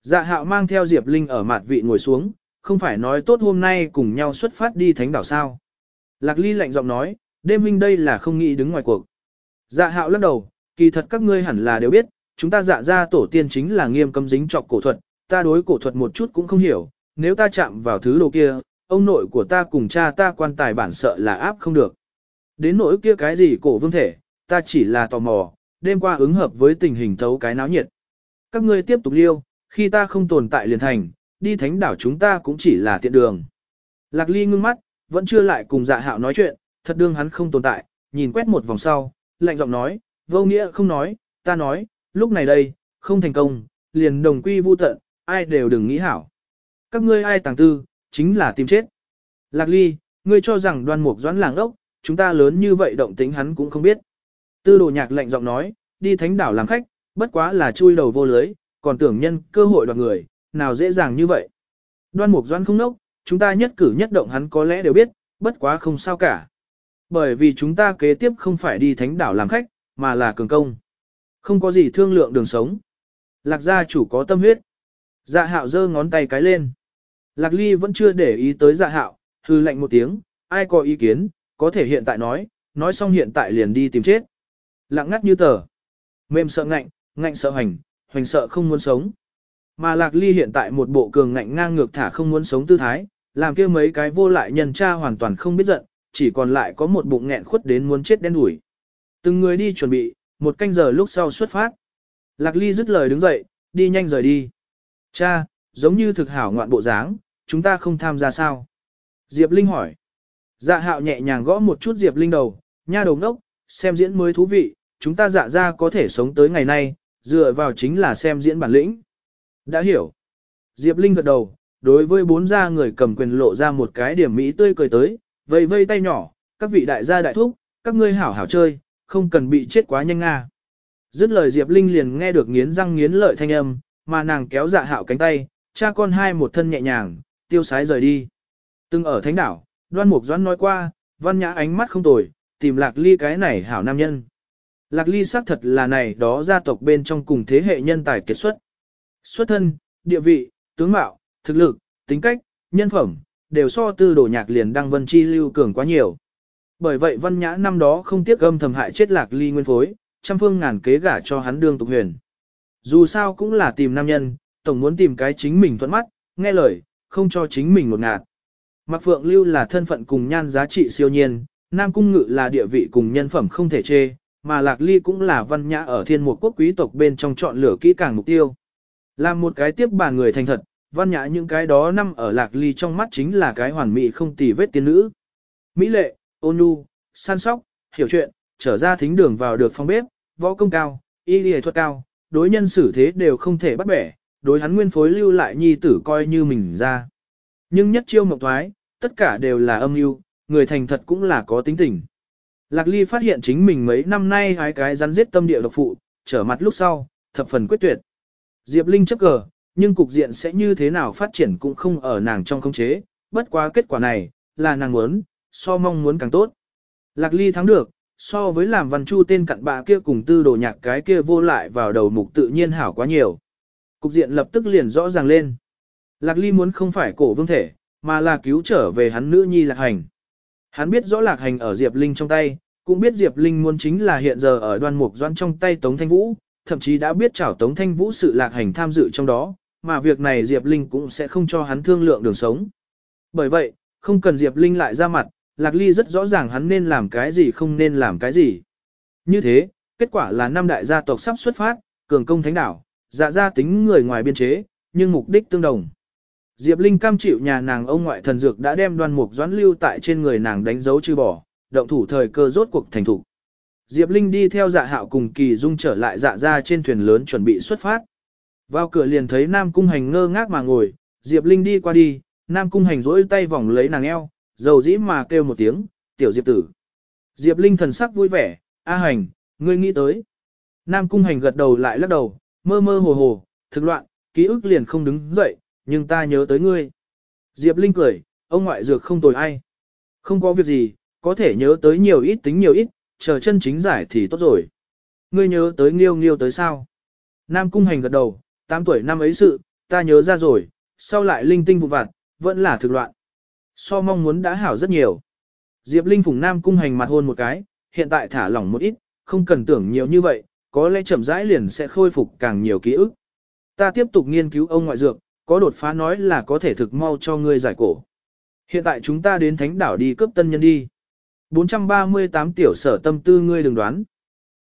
Dạ hạo mang theo Diệp Linh ở mặt vị ngồi xuống, không phải nói tốt hôm nay cùng nhau xuất phát đi thánh đảo sao. Lạc ly lạnh giọng nói, đêm minh đây là không nghĩ đứng ngoài cuộc. Dạ hạo lắc đầu, kỳ thật các ngươi hẳn là đều biết, chúng ta dạ ra tổ tiên chính là nghiêm cấm dính trọc cổ thuật, ta đối cổ thuật một chút cũng không hiểu, nếu ta chạm vào thứ đồ kia, ông nội của ta cùng cha ta quan tài bản sợ là áp không được. Đến nỗi kia cái gì cổ vương thể, ta chỉ là tò mò, đêm qua ứng hợp với tình hình thấu cái náo nhiệt. Các ngươi tiếp tục liêu, khi ta không tồn tại liền thành, đi thánh đảo chúng ta cũng chỉ là tiện đường. Lạc ly ngưng mắt, vẫn chưa lại cùng dạ hạo nói chuyện, thật đương hắn không tồn tại, nhìn quét một vòng sau, lạnh giọng nói, vô nghĩa không nói, ta nói, lúc này đây, không thành công, liền đồng quy vu tận, ai đều đừng nghĩ hảo. Các ngươi ai tàng tư, chính là tìm chết. Lạc ly, ngươi cho rằng đoan mục doãn làng ốc, chúng ta lớn như vậy động tính hắn cũng không biết. Tư đồ nhạc lạnh giọng nói, đi thánh đảo làm khách, bất quá là chui đầu vô lưới, còn tưởng nhân cơ hội đoạt người, nào dễ dàng như vậy. Đoan mục Doan không nốc, chúng ta nhất cử nhất động hắn có lẽ đều biết, bất quá không sao cả. Bởi vì chúng ta kế tiếp không phải đi thánh đảo làm khách, mà là cường công. Không có gì thương lượng đường sống. Lạc gia chủ có tâm huyết. Dạ hạo giơ ngón tay cái lên. Lạc ly vẫn chưa để ý tới dạ hạo, hư lệnh một tiếng, ai có ý kiến, có thể hiện tại nói, nói xong hiện tại liền đi tìm chết. Lặng ngắt như tờ. Mềm sợ ngạnh, ngạnh sợ hoành, hoành sợ không muốn sống. Mà lạc ly hiện tại một bộ cường ngạnh ngang ngược thả không muốn sống tư thái, làm kia mấy cái vô lại nhân cha hoàn toàn không biết giận, chỉ còn lại có một bụng nghẹn khuất đến muốn chết đen đủi. Từng người đi chuẩn bị, một canh giờ lúc sau xuất phát. Lạc ly dứt lời đứng dậy, đi nhanh rời đi. Cha, giống như thực hảo ngoạn bộ dáng, chúng ta không tham gia sao? Diệp Linh hỏi. Dạ hạo nhẹ nhàng gõ một chút Diệp Linh đầu, nha đầu ngốc, xem diễn mới thú vị, chúng ta dạ ra có thể sống tới ngày nay, dựa vào chính là xem diễn bản lĩnh. Đã hiểu. Diệp Linh gật đầu, đối với bốn gia người cầm quyền lộ ra một cái điểm mỹ tươi cười tới, vây vây tay nhỏ, các vị đại gia đại thúc, các ngươi hảo hảo chơi, không cần bị chết quá nhanh nga. Dứt lời Diệp Linh liền nghe được nghiến răng nghiến lợi thanh âm, mà nàng kéo dạ hạo cánh tay, cha con hai một thân nhẹ nhàng, tiêu sái rời đi. Từng ở thánh đảo, đoan mục doãn nói qua, văn nhã ánh mắt không tồi, tìm lạc ly cái này hảo nam nhân. Lạc ly xác thật là này đó gia tộc bên trong cùng thế hệ nhân tài kết xuất. Xuất thân, địa vị, tướng mạo, thực lực, tính cách, nhân phẩm, đều so tư đồ nhạc liền đăng vân chi lưu cường quá nhiều. Bởi vậy văn nhã năm đó không tiếc âm thầm hại chết lạc ly nguyên phối, trăm phương ngàn kế gả cho hắn đương tục huyền. Dù sao cũng là tìm nam nhân, tổng muốn tìm cái chính mình thuận mắt, nghe lời, không cho chính mình một ngạt. Mạc Phượng Lưu là thân phận cùng nhan giá trị siêu nhiên, Nam Cung Ngự là địa vị cùng nhân phẩm không thể chê, mà Lạc Ly cũng là văn nhã ở thiên một quốc quý tộc bên trong chọn lựa kỹ càng mục tiêu. Làm một cái tiếp bàn người thành thật, văn nhã những cái đó năm ở Lạc Ly trong mắt chính là cái hoàn mỹ không tì vết tiên nữ. Mỹ lệ, ôn nhu, săn sóc, hiểu chuyện, trở ra thính đường vào được phòng bếp, võ công cao, y lý thuật cao, đối nhân xử thế đều không thể bắt bẻ, đối hắn nguyên phối lưu lại nhi tử coi như mình ra. Nhưng nhất chiêu mộng thoái, tất cả đều là âm mưu, người thành thật cũng là có tính tình. Lạc Ly phát hiện chính mình mấy năm nay hai cái rắn giết tâm địa độc phụ, trở mặt lúc sau, thập phần quyết tuyệt. Diệp Linh chấp cờ, nhưng cục diện sẽ như thế nào phát triển cũng không ở nàng trong khống chế, bất quá kết quả này, là nàng muốn, so mong muốn càng tốt. Lạc Ly thắng được, so với làm văn chu tên cặn bạ kia cùng tư đồ nhạc cái kia vô lại vào đầu mục tự nhiên hảo quá nhiều. Cục diện lập tức liền rõ ràng lên. Lạc Ly muốn không phải cổ vương thể, mà là cứu trở về hắn nữ nhi lạc hành. Hắn biết rõ lạc hành ở Diệp Linh trong tay, cũng biết Diệp Linh muốn chính là hiện giờ ở đoan mục doan trong tay Tống Thanh Vũ, thậm chí đã biết chảo Tống Thanh Vũ sự lạc hành tham dự trong đó, mà việc này Diệp Linh cũng sẽ không cho hắn thương lượng đường sống. Bởi vậy, không cần Diệp Linh lại ra mặt, Lạc Ly rất rõ ràng hắn nên làm cái gì không nên làm cái gì. Như thế, kết quả là năm đại gia tộc sắp xuất phát, cường công thánh đảo, dạ ra tính người ngoài biên chế, nhưng mục đích tương đồng. Diệp Linh cam chịu nhà nàng ông ngoại thần dược đã đem đoan mục doãn lưu tại trên người nàng đánh dấu trừ bỏ, động thủ thời cơ rốt cuộc thành thủ. Diệp Linh đi theo dạ hạo cùng kỳ dung trở lại dạ ra trên thuyền lớn chuẩn bị xuất phát. Vào cửa liền thấy Nam Cung Hành ngơ ngác mà ngồi, Diệp Linh đi qua đi, Nam Cung Hành rỗi tay vòng lấy nàng eo, dầu dĩ mà kêu một tiếng, tiểu Diệp tử. Diệp Linh thần sắc vui vẻ, A Hành, ngươi nghĩ tới. Nam Cung Hành gật đầu lại lắc đầu, mơ mơ hồ hồ, thực loạn, ký ức liền không đứng dậy, nhưng ta nhớ tới ngươi. Diệp Linh cười, ông ngoại dược không tồi ai. Không có việc gì, có thể nhớ tới nhiều ít tính nhiều ít, chờ chân chính giải thì tốt rồi. Ngươi nhớ tới nghiêu nghiêu tới sao? Nam Cung Hành gật đầu, 8 tuổi năm ấy sự, ta nhớ ra rồi, sau lại linh tinh vụ vặt, vẫn là thực loạn. So mong muốn đã hảo rất nhiều. Diệp Linh phùng Nam Cung Hành mặt hôn một cái, hiện tại thả lỏng một ít, không cần tưởng nhiều như vậy, có lẽ chậm rãi liền sẽ khôi phục càng nhiều ký ức. Ta tiếp tục nghiên cứu ông ngoại dược, có đột phá nói là có thể thực mau cho ngươi giải cổ. Hiện tại chúng ta đến thánh đảo đi cướp tân nhân đi. 438 tiểu sở tâm tư ngươi đừng đoán.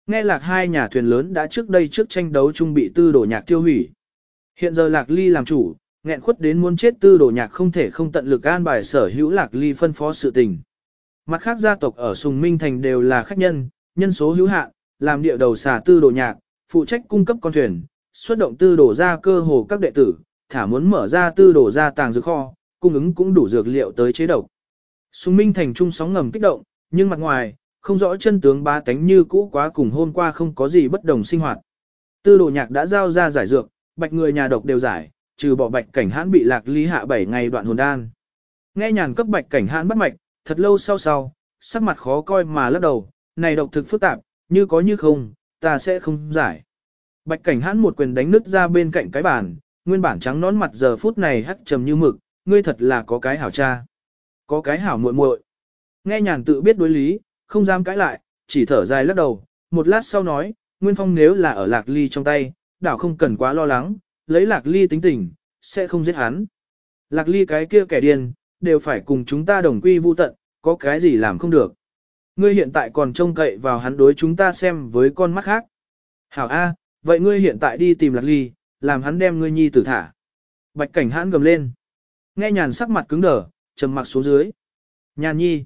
Nghe lạc hai nhà thuyền lớn đã trước đây trước tranh đấu chung bị tư đổ nhạc tiêu hủy. Hiện giờ lạc ly làm chủ, nghẹn khuất đến muốn chết tư đổ nhạc không thể không tận lực an bài sở hữu lạc ly phân phó sự tình. Mặt khác gia tộc ở Sùng Minh Thành đều là khách nhân, nhân số hữu hạn, làm địa đầu xà tư đồ nhạc, phụ trách cung cấp con thuyền, xuất động tư đổ ra cơ hồ các đệ tử, thả muốn mở ra tư đổ ra tàng dược kho, cung ứng cũng đủ dược liệu tới chế độc. Sùng Minh Thành trung sóng ngầm kích động, nhưng mặt ngoài, không rõ chân tướng ba tánh như cũ quá cùng hôm qua không có gì bất đồng sinh hoạt. Tư đồ nhạc đã giao ra giải dược, bạch người nhà độc đều giải, trừ bỏ bạch cảnh hãn bị lạc lý hạ 7 ngày đoạn hồn đan. Nghe nhàn cấp bạch cảnh hãn bắt mạch, thật lâu sau sau, sắc mặt khó coi mà lắc đầu, này độc thực phức tạp, như có như không, ta sẽ không giải. Bạch cảnh hãn một quyền đánh nứt ra bên cạnh cái bàn, nguyên bản trắng nón mặt giờ phút này hắt trầm như mực, ngươi thật là có cái hảo cha. Có cái hảo muội muội. Nghe nhàn tự biết đối lý, không dám cãi lại, chỉ thở dài lắc đầu, một lát sau nói, Nguyên Phong nếu là ở lạc ly trong tay, đảo không cần quá lo lắng, lấy lạc ly tính tình, sẽ không giết hắn. Lạc ly cái kia kẻ điên, đều phải cùng chúng ta đồng quy vu tận, có cái gì làm không được. Ngươi hiện tại còn trông cậy vào hắn đối chúng ta xem với con mắt khác. Hảo A, vậy ngươi hiện tại đi tìm lạc ly, làm hắn đem ngươi nhi tử thả. Bạch cảnh hãn gầm lên. Nghe nhàn sắc mặt cứng đờ, trầm mặc xuống dưới. Nhàn nhi.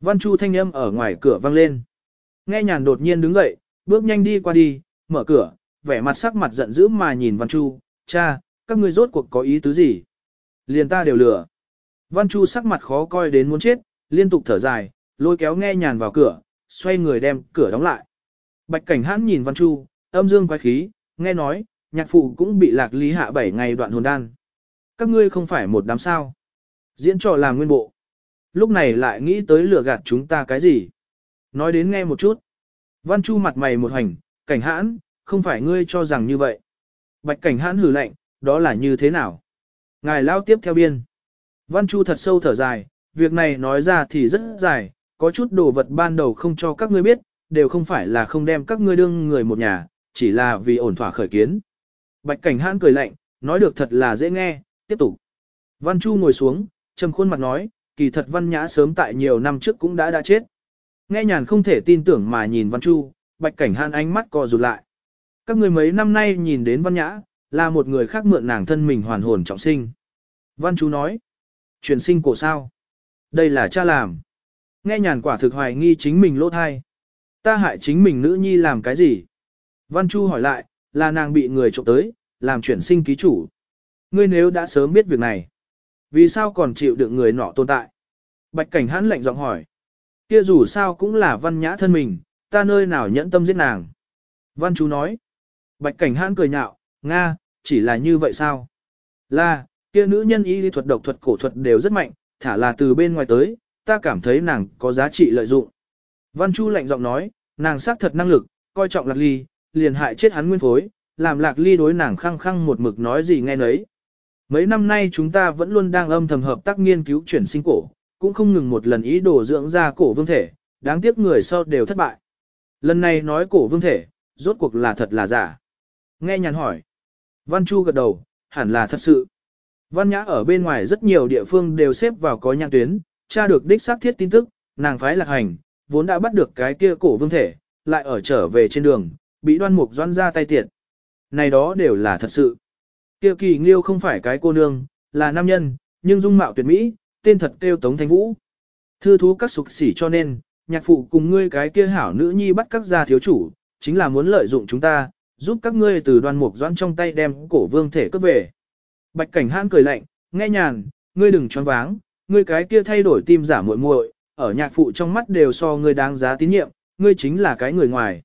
Văn Chu thanh âm ở ngoài cửa vang lên. Nghe nhàn đột nhiên đứng dậy, bước nhanh đi qua đi, mở cửa, vẻ mặt sắc mặt giận dữ mà nhìn Văn Chu, cha, các ngươi rốt cuộc có ý tứ gì? Liền ta đều lừa. Văn Chu sắc mặt khó coi đến muốn chết, liên tục thở dài, lôi kéo nghe nhàn vào cửa, xoay người đem cửa đóng lại. Bạch cảnh hãn nhìn Văn Chu, âm dương quái khí, nghe nói, nhạc phụ cũng bị lạc lý hạ bảy ngày đoạn hồn đan. Các ngươi không phải một đám sao. Diễn trò làm nguyên bộ. Lúc này lại nghĩ tới lừa gạt chúng ta cái gì. Nói đến nghe một chút. Văn Chu mặt mày một hành, cảnh hãn, không phải ngươi cho rằng như vậy. Bạch cảnh hãn hử lạnh, đó là như thế nào? Ngài lao tiếp theo biên. Văn Chu thật sâu thở dài, việc này nói ra thì rất dài, có chút đồ vật ban đầu không cho các ngươi biết, đều không phải là không đem các ngươi đương người một nhà, chỉ là vì ổn thỏa khởi kiến. Bạch cảnh hãn cười lạnh, nói được thật là dễ nghe, tiếp tục. Văn Chu ngồi xuống, trầm khuôn mặt nói, kỳ thật Văn Nhã sớm tại nhiều năm trước cũng đã đã chết. Nghe nhàn không thể tin tưởng mà nhìn Văn Chu, bạch cảnh hãn ánh mắt co rụt lại. Các người mấy năm nay nhìn đến Văn Nhã, là một người khác mượn nàng thân mình hoàn hồn trọng sinh. Văn Chu nói, truyền sinh cổ sao? Đây là cha làm. Nghe nhàn quả thực hoài nghi chính mình lỗ thai. Ta hại chính mình nữ nhi làm cái gì? Văn Chu hỏi lại, là nàng bị người trộm tới, làm chuyển sinh ký chủ. Ngươi nếu đã sớm biết việc này, vì sao còn chịu được người nọ tồn tại? Bạch cảnh hãn lạnh giọng hỏi. Kia dù sao cũng là văn nhã thân mình, ta nơi nào nhẫn tâm giết nàng. Văn Chu nói. Bạch cảnh hãn cười nhạo, Nga, chỉ là như vậy sao? Là, kia nữ nhân y thuật độc thuật cổ thuật đều rất mạnh, thả là từ bên ngoài tới, ta cảm thấy nàng có giá trị lợi dụng. Văn Chu lạnh giọng nói, nàng xác thật năng lực, coi trọng lạc ly, liền hại chết hắn nguyên phối, làm lạc ly đối nàng khăng khăng một mực nói gì nghe nấy. Mấy năm nay chúng ta vẫn luôn đang âm thầm hợp tác nghiên cứu chuyển sinh cổ, cũng không ngừng một lần ý đồ dưỡng ra cổ vương thể, đáng tiếc người sau đều thất bại. Lần này nói cổ vương thể, rốt cuộc là thật là giả. Nghe nhàn hỏi. Văn Chu gật đầu, hẳn là thật sự. Văn Nhã ở bên ngoài rất nhiều địa phương đều xếp vào có nhãn tuyến, tra được đích xác thiết tin tức, nàng phái lạc hành, vốn đã bắt được cái kia cổ vương thể, lại ở trở về trên đường, bị đoan mục doan ra tay tiện. Này đó đều là thật sự. Tiêu kỳ nghiêu không phải cái cô nương, là nam nhân, nhưng dung mạo tuyệt mỹ, tên thật kêu Tống Thanh Vũ. Thư thú các sục sỉ cho nên, nhạc phụ cùng ngươi cái kia hảo nữ nhi bắt các gia thiếu chủ, chính là muốn lợi dụng chúng ta, giúp các ngươi từ đoan mục doãn trong tay đem cổ vương thể cướp về. Bạch cảnh hãn cười lạnh, nghe nhàn, ngươi đừng choáng váng, ngươi cái kia thay đổi tim giả muội muội, ở nhạc phụ trong mắt đều so ngươi đáng giá tín nhiệm, ngươi chính là cái người ngoài.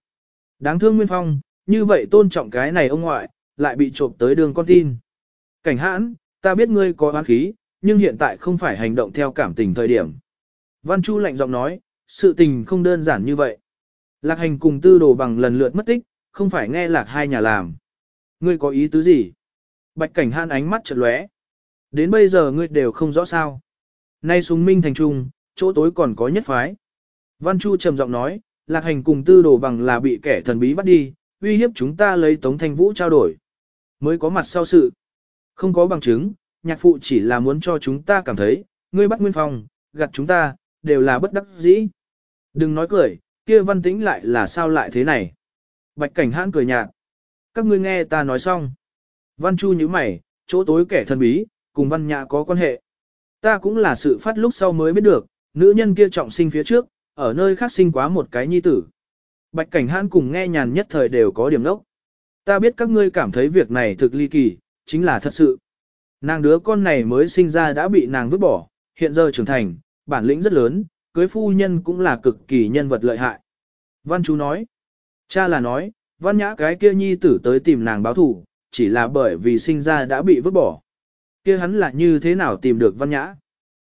Đáng thương Nguyên Phong, như vậy tôn trọng cái này ông ngoại, lại bị trộm tới đường con tin. Cảnh hãn, ta biết ngươi có oán khí, nhưng hiện tại không phải hành động theo cảm tình thời điểm. Văn Chu lạnh giọng nói, sự tình không đơn giản như vậy. Lạc hành cùng tư đồ bằng lần lượt mất tích, không phải nghe lạc hai nhà làm. Ngươi có ý tứ gì? Bạch cảnh hãn ánh mắt chợt lóe. Đến bây giờ ngươi đều không rõ sao. Nay súng minh thành trung, chỗ tối còn có nhất phái. Văn Chu trầm giọng nói, lạc hành cùng tư đồ bằng là bị kẻ thần bí bắt đi, uy hiếp chúng ta lấy Tống Thanh Vũ trao đổi. Mới có mặt sau sự. Không có bằng chứng, nhạc phụ chỉ là muốn cho chúng ta cảm thấy, ngươi bắt Nguyên Phong, gặt chúng ta, đều là bất đắc dĩ. Đừng nói cười, kia văn tĩnh lại là sao lại thế này. Bạch cảnh hãn cười nhạt. Các ngươi nghe ta nói xong. Văn Chu như mày, chỗ tối kẻ thần bí, cùng văn nhã có quan hệ. Ta cũng là sự phát lúc sau mới biết được, nữ nhân kia trọng sinh phía trước, ở nơi khác sinh quá một cái nhi tử. Bạch cảnh hãn cùng nghe nhàn nhất thời đều có điểm lốc. Ta biết các ngươi cảm thấy việc này thực ly kỳ, chính là thật sự. Nàng đứa con này mới sinh ra đã bị nàng vứt bỏ, hiện giờ trưởng thành, bản lĩnh rất lớn, cưới phu nhân cũng là cực kỳ nhân vật lợi hại. Văn chú nói, cha là nói, văn nhã cái kia nhi tử tới tìm nàng báo thủ, chỉ là bởi vì sinh ra đã bị vứt bỏ. Kia hắn là như thế nào tìm được văn nhã?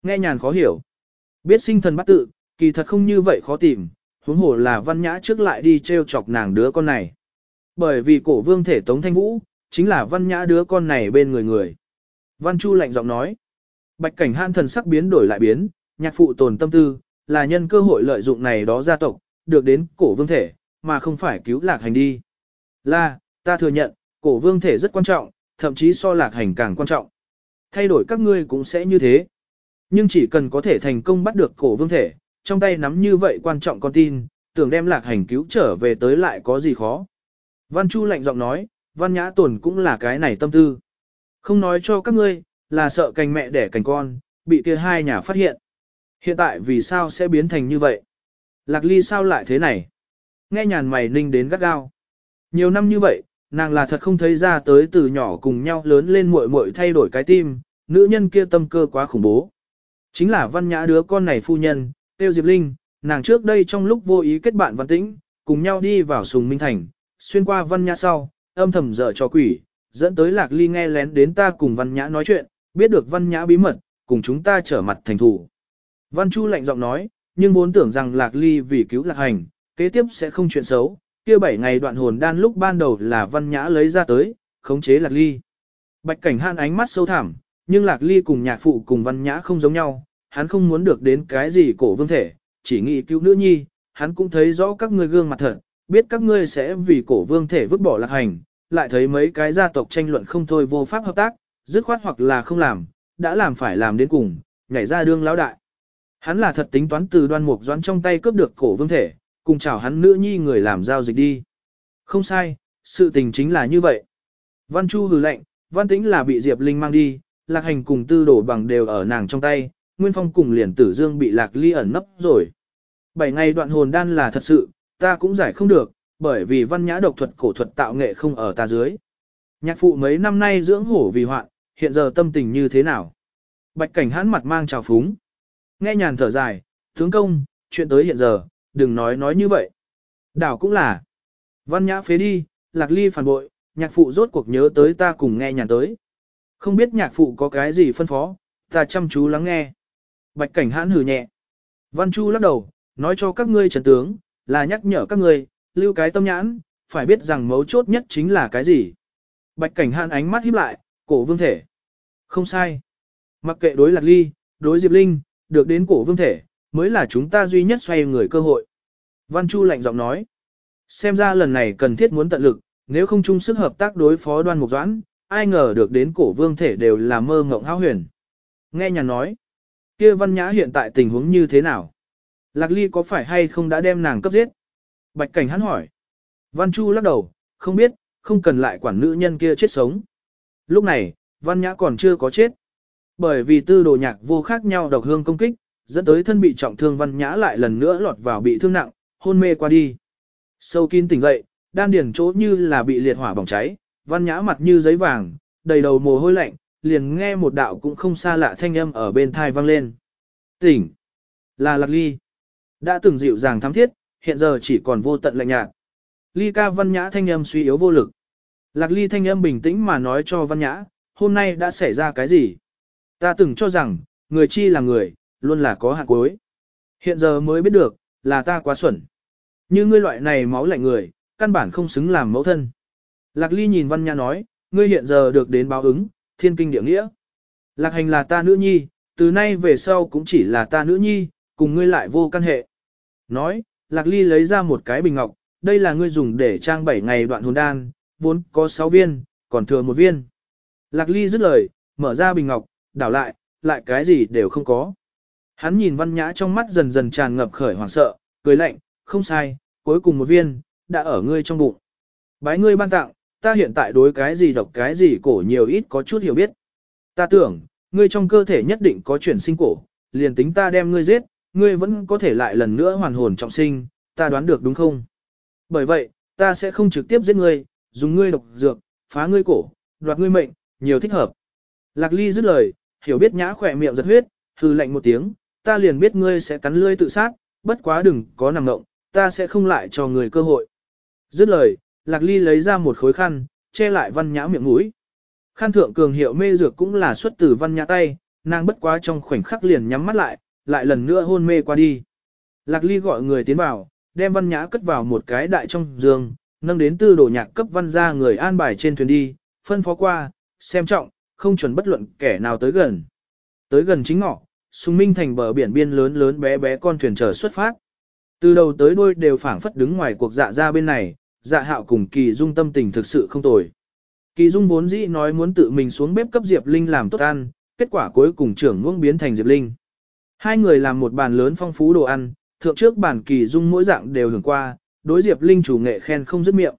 Nghe nhàn khó hiểu. Biết sinh thần bắt tự, kỳ thật không như vậy khó tìm, huống hồ là văn nhã trước lại đi treo chọc nàng đứa con này. Bởi vì cổ vương thể tống thanh vũ, chính là văn nhã đứa con này bên người người. Văn Chu lạnh giọng nói. Bạch cảnh han thần sắc biến đổi lại biến, nhạc phụ tồn tâm tư, là nhân cơ hội lợi dụng này đó gia tộc, được đến cổ vương thể, mà không phải cứu lạc hành đi. Là, ta thừa nhận, cổ vương thể rất quan trọng, thậm chí so lạc hành càng quan trọng. Thay đổi các ngươi cũng sẽ như thế. Nhưng chỉ cần có thể thành công bắt được cổ vương thể, trong tay nắm như vậy quan trọng con tin, tưởng đem lạc hành cứu trở về tới lại có gì khó. Văn Chu lạnh giọng nói, văn nhã tồn cũng là cái này tâm tư. Không nói cho các ngươi, là sợ cành mẹ đẻ cành con, bị kia hai nhà phát hiện. Hiện tại vì sao sẽ biến thành như vậy? Lạc ly sao lại thế này? Nghe nhàn mày ninh đến gắt gao. Nhiều năm như vậy, nàng là thật không thấy ra tới từ nhỏ cùng nhau lớn lên muội muội thay đổi cái tim, nữ nhân kia tâm cơ quá khủng bố. Chính là văn nhã đứa con này phu nhân, tiêu Diệp Linh, nàng trước đây trong lúc vô ý kết bạn văn tĩnh, cùng nhau đi vào sùng minh thành, xuyên qua văn nhã sau, âm thầm dở cho quỷ, dẫn tới lạc ly nghe lén đến ta cùng văn nhã nói chuyện, biết được văn nhã bí mật, cùng chúng ta trở mặt thành thủ. Văn Chu lạnh giọng nói, nhưng vốn tưởng rằng lạc ly vì cứu lạc hành, kế tiếp sẽ không chuyện xấu, kia bảy ngày đoạn hồn đan lúc ban đầu là văn nhã lấy ra tới, khống chế lạc ly. Bạch cảnh han ánh mắt sâu thẳm, nhưng lạc ly cùng nhạc phụ cùng văn nhã không giống nhau, hắn không muốn được đến cái gì cổ vương thể, chỉ nghĩ cứu nữ nhi, hắn cũng thấy rõ các ngươi gương mặt thật, biết các ngươi sẽ vì cổ vương thể vứt bỏ lạc hành, lại thấy mấy cái gia tộc tranh luận không thôi vô pháp hợp tác, dứt khoát hoặc là không làm, đã làm phải làm đến cùng, nhảy ra đương lão đại. Hắn là thật tính toán từ đoan mục doãn trong tay cướp được cổ vương thể, cùng chào hắn nữ nhi người làm giao dịch đi. Không sai, sự tình chính là như vậy. Văn Chu hừ lệnh, Văn Tĩnh là bị Diệp Linh mang đi, Lạc Hành cùng Tư Đổ bằng đều ở nàng trong tay, Nguyên Phong cùng liền tử dương bị Lạc Ly ẩn nấp rồi. Bảy ngày đoạn hồn đan là thật sự, ta cũng giải không được, bởi vì văn nhã độc thuật cổ thuật tạo nghệ không ở ta dưới. Nhạc phụ mấy năm nay dưỡng hổ vì hoạn, hiện giờ tâm tình như thế nào? Bạch cảnh hãn mặt mang trào phúng. Nghe nhàn thở dài, tướng công, chuyện tới hiện giờ, đừng nói nói như vậy. Đảo cũng là. Văn nhã phế đi, lạc ly phản bội, nhạc phụ rốt cuộc nhớ tới ta cùng nghe nhàn tới. Không biết nhạc phụ có cái gì phân phó, ta chăm chú lắng nghe. Bạch cảnh hãn hừ nhẹ. Văn Chu lắc đầu, nói cho các ngươi trần tướng, là nhắc nhở các ngươi, lưu cái tâm nhãn, phải biết rằng mấu chốt nhất chính là cái gì. Bạch cảnh Hãn ánh mắt híp lại, cổ vương thể. Không sai. Mặc kệ đối lạc ly, đối diệp linh, được đến cổ vương thể, mới là chúng ta duy nhất xoay người cơ hội. Văn Chu lạnh giọng nói. Xem ra lần này cần thiết muốn tận lực, nếu không chung sức hợp tác đối phó đoan mục doãn, ai ngờ được đến cổ vương thể đều là mơ ngộng hao huyền. Nghe nhà nói, kia văn nhã hiện tại tình huống như thế nào? Lạc ly có phải hay không đã đem nàng cấp giết? Bạch cảnh hắn hỏi. Văn Chu lắc đầu, không biết, không cần lại quản nữ nhân kia chết sống. Lúc này, Văn Nhã còn chưa có chết. Bởi vì tư đồ nhạc vô khác nhau độc hương công kích, dẫn tới thân bị trọng thương Văn Nhã lại lần nữa lọt vào bị thương nặng, hôn mê qua đi. Sâu kín tỉnh dậy, đan điển chỗ như là bị liệt hỏa bỏng cháy, văn nhã mặt như giấy vàng, đầy đầu mồ hôi lạnh, liền nghe một đạo cũng không xa lạ thanh âm ở bên thai vang lên. Tỉnh! Là lạc ly. Đã từng dịu dàng thắm thiết, hiện giờ chỉ còn vô tận lạnh nhạt. Ly ca văn nhã thanh âm suy yếu vô lực. Lạc ly thanh âm bình tĩnh mà nói cho văn nhã, hôm nay đã xảy ra cái gì? Ta từng cho rằng, người chi là người, luôn là có hạt cuối. Hiện giờ mới biết được, là ta quá xuẩn. Như ngươi loại này máu lạnh người, căn bản không xứng làm mẫu thân. Lạc ly nhìn văn nhã nói, ngươi hiện giờ được đến báo ứng, thiên kinh địa nghĩa. Lạc hành là ta nữ nhi, từ nay về sau cũng chỉ là ta nữ nhi, cùng ngươi lại vô căn hệ. Nói, Lạc Ly lấy ra một cái bình ngọc, đây là ngươi dùng để trang 7 ngày đoạn hồn đan, vốn có 6 viên, còn thừa một viên. Lạc Ly dứt lời, mở ra bình ngọc, đảo lại, lại cái gì đều không có. Hắn nhìn văn nhã trong mắt dần dần tràn ngập khởi hoảng sợ, cười lạnh, không sai, cuối cùng một viên, đã ở ngươi trong bụng. Bái ngươi ban tặng, ta hiện tại đối cái gì độc cái gì cổ nhiều ít có chút hiểu biết. Ta tưởng, ngươi trong cơ thể nhất định có chuyển sinh cổ, liền tính ta đem ngươi giết, ngươi vẫn có thể lại lần nữa hoàn hồn trọng sinh, ta đoán được đúng không? Bởi vậy, ta sẽ không trực tiếp giết ngươi, dùng ngươi độc dược, phá ngươi cổ, đoạt ngươi mệnh, nhiều thích hợp. Lạc Ly dứt lời, hiểu biết nhã khỏe miệng giật huyết, hừ lạnh một tiếng, ta liền biết ngươi sẽ cắn lươi tự sát, bất quá đừng có nằm ngộng, ta sẽ không lại cho ngươi cơ hội. Dứt lời, Lạc Ly lấy ra một khối khăn, che lại văn nhã miệng mũi. Khăn thượng cường hiệu mê dược cũng là xuất từ văn nhã tay, nàng bất quá trong khoảnh khắc liền nhắm mắt lại, lại lần nữa hôn mê qua đi. Lạc Ly gọi người tiến vào, đem văn nhã cất vào một cái đại trong giường, nâng đến tư đồ nhạc cấp văn ra người an bài trên thuyền đi, phân phó qua, xem trọng, không chuẩn bất luận kẻ nào tới gần. Tới gần chính ngọ, Sùng Minh thành bờ biển biên lớn lớn bé bé con thuyền chờ xuất phát. Từ đầu tới đuôi đều phảng phất đứng ngoài cuộc dạ ra bên này, dạ hạo cùng kỳ dung tâm tình thực sự không tồi. Kỳ dung vốn dĩ nói muốn tự mình xuống bếp cấp Diệp Linh làm tốt ăn, kết quả cuối cùng trưởng ngưỡng biến thành Diệp Linh. Hai người làm một bàn lớn phong phú đồ ăn, thượng trước bàn kỳ dung mỗi dạng đều hưởng qua, đối Diệp Linh chủ nghệ khen không dứt miệng.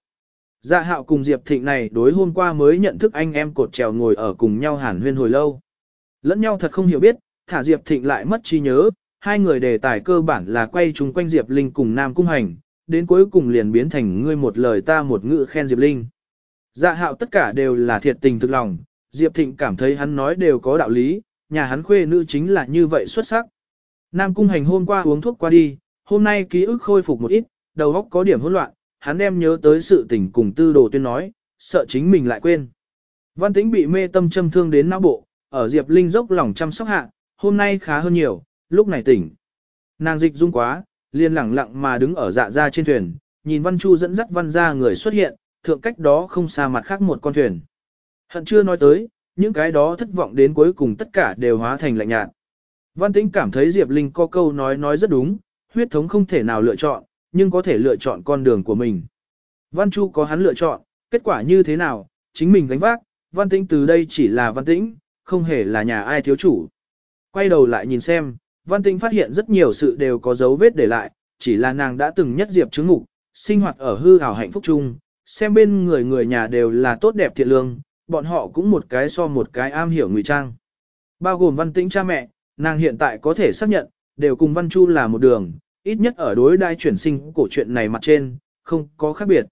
Dạ hạo cùng Diệp Thịnh này đối hôm qua mới nhận thức anh em cột trèo ngồi ở cùng nhau hàn huyên hồi lâu. Lẫn nhau thật không hiểu biết, thả Diệp Thịnh lại mất trí nhớ, hai người đề tài cơ bản là quay chung quanh Diệp Linh cùng Nam Cung Hành, đến cuối cùng liền biến thành ngươi một lời ta một ngữ khen Diệp Linh. Dạ hạo tất cả đều là thiệt tình thực lòng, Diệp Thịnh cảm thấy hắn nói đều có đạo lý, nhà hắn khuê nữ chính là như vậy xuất sắc. Nam Cung Hành hôm qua uống thuốc qua đi, hôm nay ký ức khôi phục một ít, đầu óc có điểm hỗn loạn, hắn đem nhớ tới sự tình cùng tư đồ tuyên nói, sợ chính mình lại quên. Văn Tĩnh bị mê tâm châm thương đến não bộ, ở Diệp Linh dốc lòng chăm sóc hạ, hôm nay khá hơn nhiều, lúc này tỉnh. Nàng dịch dung quá, liền lẳng lặng mà đứng ở dạ ra trên thuyền, nhìn Văn Chu dẫn dắt Văn ra người xuất hiện, thượng cách đó không xa mặt khác một con thuyền. Hận chưa nói tới, những cái đó thất vọng đến cuối cùng tất cả đều hóa thành lạnh nhạt. Văn Tĩnh cảm thấy Diệp Linh có câu nói nói rất đúng, huyết thống không thể nào lựa chọn, nhưng có thể lựa chọn con đường của mình. Văn Chu có hắn lựa chọn, kết quả như thế nào, chính mình gánh vác, Văn Tĩnh từ đây chỉ là Văn Tĩnh, không hề là nhà ai thiếu chủ. Quay đầu lại nhìn xem, Văn Tinh phát hiện rất nhiều sự đều có dấu vết để lại, chỉ là nàng đã từng nhất diệp chứng ngục, sinh hoạt ở hư ảo hạnh phúc chung, xem bên người người nhà đều là tốt đẹp thiện lương, bọn họ cũng một cái so một cái am hiểu ngụy trang. Bao gồm Văn Tĩnh cha mẹ, nàng hiện tại có thể xác nhận, đều cùng Văn Chu là một đường, ít nhất ở đối đai chuyển sinh cổ chuyện này mặt trên, không có khác biệt.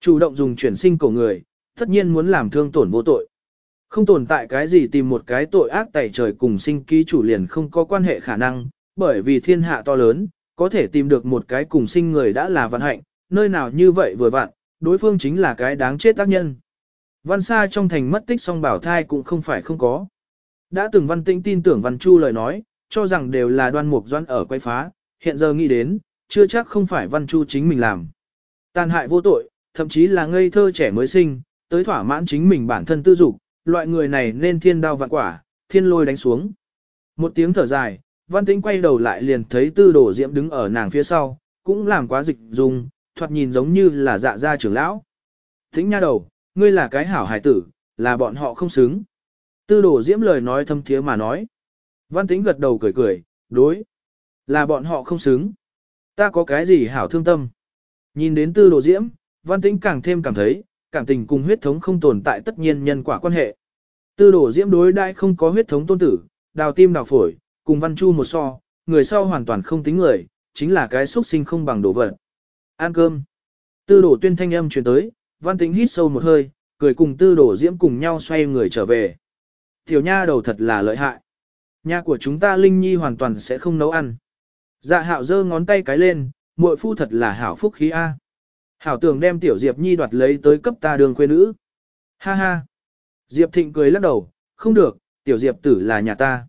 Chủ động dùng chuyển sinh cổ người, tất nhiên muốn làm thương tổn vô tội. Không tồn tại cái gì tìm một cái tội ác tẩy trời cùng sinh ký chủ liền không có quan hệ khả năng, bởi vì thiên hạ to lớn, có thể tìm được một cái cùng sinh người đã là vận hạnh, nơi nào như vậy vừa vặn, đối phương chính là cái đáng chết tác nhân. Văn Sa trong thành mất tích song bảo thai cũng không phải không có. Đã từng văn tĩnh tin tưởng văn chu lời nói, cho rằng đều là đoan mục doan ở quay phá, hiện giờ nghĩ đến, chưa chắc không phải văn chu chính mình làm. Tàn hại vô tội, thậm chí là ngây thơ trẻ mới sinh, tới thỏa mãn chính mình bản thân tư dục, loại người này nên thiên đao vạn quả, thiên lôi đánh xuống. Một tiếng thở dài, văn tĩnh quay đầu lại liền thấy tư đổ diễm đứng ở nàng phía sau, cũng làm quá dịch dùng, thoạt nhìn giống như là dạ gia trưởng lão. Tĩnh nha đầu, ngươi là cái hảo hải tử, là bọn họ không xứng. Tư đổ diễm lời nói thâm thiế mà nói. Văn Tĩnh gật đầu cười cười, đối. Là bọn họ không xứng. Ta có cái gì hảo thương tâm. Nhìn đến tư đồ diễm, văn Tĩnh càng thêm cảm thấy, cảm tình cùng huyết thống không tồn tại tất nhiên nhân quả quan hệ. Tư đồ diễm đối đại không có huyết thống tôn tử, đào tim đào phổi, cùng văn chu một so, người sau hoàn toàn không tính người, chính là cái xuất sinh không bằng đồ vật. Ăn cơm. Tư đổ tuyên thanh âm truyền tới, văn tính hít sâu một hơi, cười cùng tư đổ diễm cùng nhau xoay người trở về. Tiểu nha đầu thật là lợi hại. Nhà của chúng ta Linh Nhi hoàn toàn sẽ không nấu ăn. Dạ hạo giơ ngón tay cái lên, muội phu thật là hảo phúc khí A. Hảo tưởng đem tiểu Diệp Nhi đoạt lấy tới cấp ta đường quê nữ. Ha ha. Diệp Thịnh cười lắc đầu, không được, tiểu Diệp tử là nhà ta.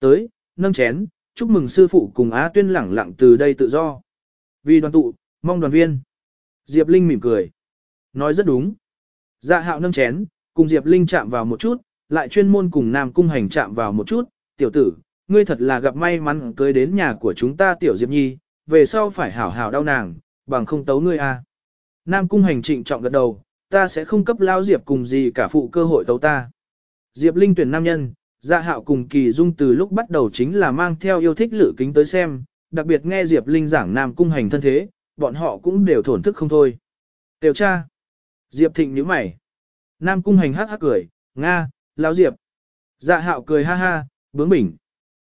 Tới, nâng chén, chúc mừng sư phụ cùng Á Tuyên lẳng lặng từ đây tự do. Vì đoàn tụ, mong đoàn viên. Diệp Linh mỉm cười. Nói rất đúng. Dạ hạo nâng chén, cùng Diệp Linh chạm vào một chút, lại chuyên môn cùng Nam Cung Hành chạm vào một chút. Tiểu tử, ngươi thật là gặp may mắn cưới đến nhà của chúng ta Tiểu Diệp Nhi, về sau phải hảo hảo đau nàng, bằng không tấu ngươi a. À. Nam Cung Hành trịnh trọng gật đầu, ta sẽ không cấp lao Diệp cùng gì cả phụ cơ hội tấu ta. Diệp Linh tuyển nam nhân, dạ hạo cùng kỳ dung từ lúc bắt đầu chính là mang theo yêu thích lự kính tới xem, đặc biệt nghe Diệp Linh giảng Nam Cung Hành thân thế, bọn họ cũng đều thổn thức không thôi. Tiểu cha. Diệp Thịnh nhíu mày. Nam Cung Hành hắc hắc cười, Nga, lão Diệp. Dạ hạo cười ha ha, bướng bỉnh.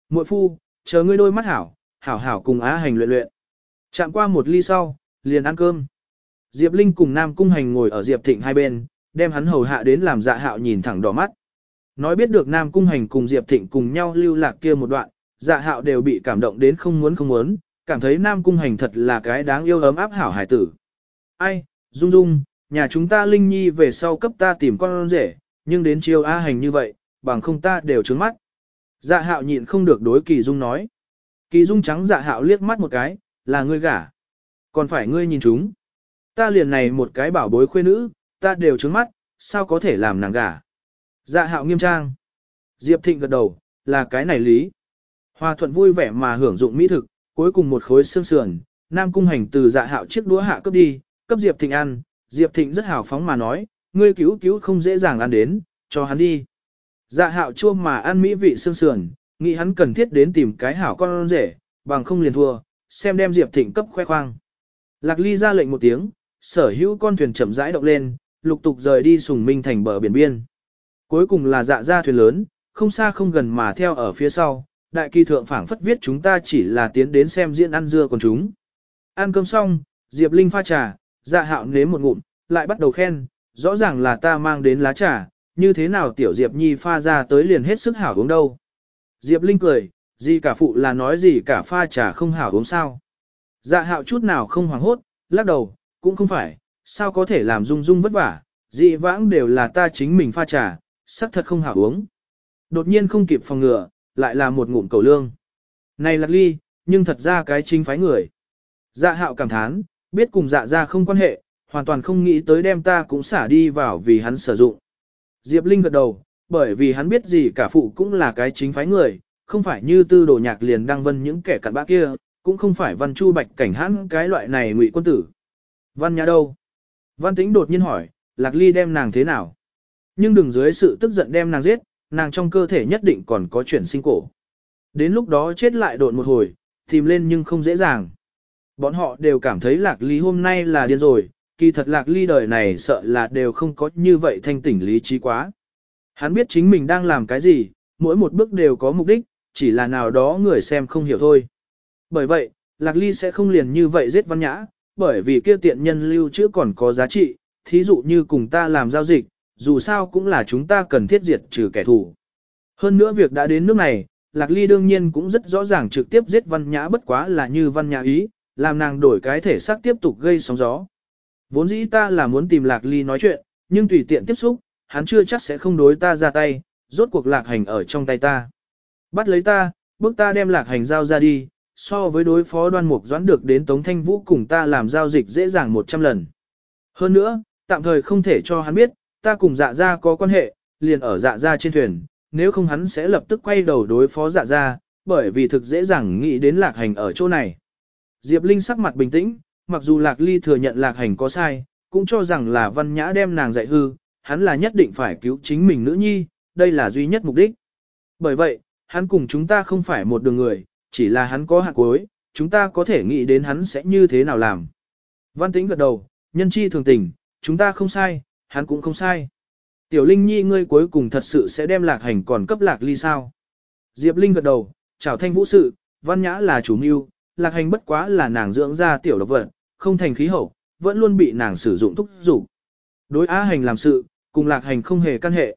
muội phu, chờ ngươi đôi mắt hảo, hảo hảo cùng Á Hành luyện luyện. Chạm qua một ly sau, liền ăn cơm. Diệp Linh cùng Nam Cung Hành ngồi ở Diệp Thịnh hai bên, đem hắn hầu hạ đến làm dạ hạo nhìn thẳng đỏ mắt. Nói biết được Nam Cung Hành cùng Diệp Thịnh cùng nhau lưu lạc kia một đoạn, dạ hạo đều bị cảm động đến không muốn không muốn, cảm thấy Nam Cung Hành thật là cái đáng yêu ấm áp hảo hải tử. Ai, Dung Dung, nhà chúng ta Linh Nhi về sau cấp ta tìm con rể, nhưng đến chiều A Hành như vậy, bằng không ta đều trướng mắt. Dạ hạo nhịn không được đối Kỳ Dung nói. Kỳ Dung trắng dạ hạo liếc mắt một cái, là ngươi gả. Còn phải ngươi nhìn chúng. Ta liền này một cái bảo bối khuê nữ, ta đều trứng mắt, sao có thể làm nàng gả. Dạ hạo nghiêm trang. Diệp Thịnh gật đầu, là cái này lý. Hòa thuận vui vẻ mà hưởng dụng mỹ thực, cuối cùng một khối xương sườn, Nam Cung Hành từ dạ hạo chiếc đũa hạ cấp đi, cấp Diệp Thịnh ăn, Diệp Thịnh rất hào phóng mà nói, ngươi cứu cứu không dễ dàng ăn đến, cho hắn đi. Dạ hạo chua mà ăn mỹ vị xương sườn, nghĩ hắn cần thiết đến tìm cái hảo con rể, bằng không liền thua, xem đem Diệp Thịnh cấp khoe khoang. Lạc Ly ra lệnh một tiếng, sở hữu con thuyền chậm rãi động lên, lục tục rời đi sùng minh thành bờ biển biên. Cuối cùng là dạ ra thuyền lớn, không xa không gần mà theo ở phía sau, đại kỳ thượng phảng phất viết chúng ta chỉ là tiến đến xem diễn ăn dưa còn chúng. Ăn cơm xong, Diệp Linh pha trà, dạ hạo nếm một ngụm, lại bắt đầu khen, rõ ràng là ta mang đến lá trà, như thế nào tiểu Diệp Nhi pha ra tới liền hết sức hảo uống đâu. Diệp Linh cười, gì cả phụ là nói gì cả pha trà không hảo uống sao. Dạ hạo chút nào không hoảng hốt, lắc đầu, cũng không phải, sao có thể làm dung dung vất vả, dị vãng đều là ta chính mình pha trà, sắc thật không hảo uống. Đột nhiên không kịp phòng ngừa, lại là một ngụm cầu lương. Này lạc ly, nhưng thật ra cái chính phái người. Dạ hạo cảm thán, biết cùng dạ ra không quan hệ, hoàn toàn không nghĩ tới đem ta cũng xả đi vào vì hắn sử dụng. Diệp Linh gật đầu, bởi vì hắn biết gì cả phụ cũng là cái chính phái người, không phải như tư đồ nhạc liền đăng vân những kẻ cặn bã kia, cũng không phải văn chu bạch cảnh hãn cái loại này ngụy quân tử. Văn nhà đâu? Văn tĩnh đột nhiên hỏi, lạc ly đem nàng thế nào? Nhưng đừng dưới sự tức giận đem nàng giết, nàng trong cơ thể nhất định còn có chuyển sinh cổ. Đến lúc đó chết lại đột một hồi, tìm lên nhưng không dễ dàng. Bọn họ đều cảm thấy lạc ly hôm nay là điên rồi, kỳ thật lạc ly đời này sợ là đều không có như vậy thanh tỉnh lý trí quá. Hắn biết chính mình đang làm cái gì, mỗi một bước đều có mục đích, chỉ là nào đó người xem không hiểu thôi. Bởi vậy, lạc ly sẽ không liền như vậy giết văn nhã, bởi vì kia tiện nhân lưu trữ còn có giá trị, thí dụ như cùng ta làm giao dịch, dù sao cũng là chúng ta cần thiết diệt trừ kẻ thù. Hơn nữa việc đã đến nước này, Lạc Ly đương nhiên cũng rất rõ ràng trực tiếp giết văn nhã bất quá là như văn nhã ý, làm nàng đổi cái thể xác tiếp tục gây sóng gió. Vốn dĩ ta là muốn tìm Lạc Ly nói chuyện, nhưng tùy tiện tiếp xúc, hắn chưa chắc sẽ không đối ta ra tay, rốt cuộc Lạc Hành ở trong tay ta. Bắt lấy ta, bước ta đem Lạc Hành giao ra đi, so với đối phó đoan mục doãn được đến Tống Thanh Vũ cùng ta làm giao dịch dễ dàng 100 lần. Hơn nữa, tạm thời không thể cho hắn biết, ta cùng dạ gia có quan hệ, liền ở dạ gia trên thuyền, nếu không hắn sẽ lập tức quay đầu đối phó dạ gia, bởi vì thực dễ dàng nghĩ đến lạc hành ở chỗ này. Diệp Linh sắc mặt bình tĩnh, mặc dù lạc ly thừa nhận lạc hành có sai, cũng cho rằng là văn nhã đem nàng dạy hư, hắn là nhất định phải cứu chính mình nữ nhi, đây là duy nhất mục đích. Bởi vậy, hắn cùng chúng ta không phải một đường người, chỉ là hắn có hạt cuối, chúng ta có thể nghĩ đến hắn sẽ như thế nào làm. Văn tĩnh gật đầu, nhân chi thường tình, chúng ta không sai, hắn cũng không sai. Tiểu Linh Nhi ngươi cuối cùng thật sự sẽ đem lạc hành còn cấp lạc ly sao. Diệp Linh gật đầu, chào thanh vũ sự, văn nhã là chủ mưu, lạc hành bất quá là nàng dưỡng ra tiểu độc vật, không thành khí hậu, vẫn luôn bị nàng sử dụng thúc dục Đối á hành làm sự, cùng lạc hành không hề căn hệ.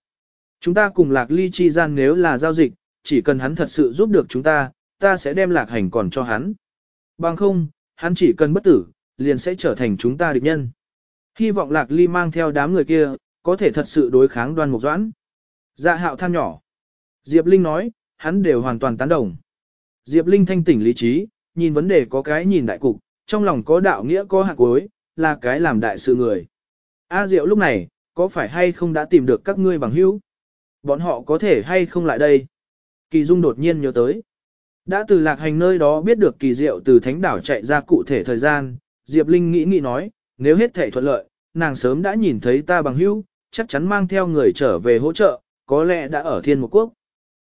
Chúng ta cùng lạc ly chi gian nếu là giao dịch, chỉ cần hắn thật sự giúp được chúng ta, ta sẽ đem lạc hành còn cho hắn. Bằng không, hắn chỉ cần bất tử, liền sẽ trở thành chúng ta địch nhân. Hy vọng lạc ly mang theo đám người kia, có thể thật sự đối kháng đoan mục doãn. Dạ hạo than nhỏ. Diệp Linh nói, hắn đều hoàn toàn tán đồng. Diệp Linh thanh tỉnh lý trí, nhìn vấn đề có cái nhìn đại cục, trong lòng có đạo nghĩa có hạt cuối, là cái làm đại sự người. A Diệu lúc này, có phải hay không đã tìm được các ngươi bằng hữu? Bọn họ có thể hay không lại đây? Kỳ Dung đột nhiên nhớ tới. Đã từ lạc hành nơi đó biết được kỳ diệu từ thánh đảo chạy ra cụ thể thời gian, Diệp Linh nghĩ nghĩ nói, nếu hết thể thuận lợi, nàng sớm đã nhìn thấy ta bằng hữu, chắc chắn mang theo người trở về hỗ trợ, có lẽ đã ở thiên một quốc.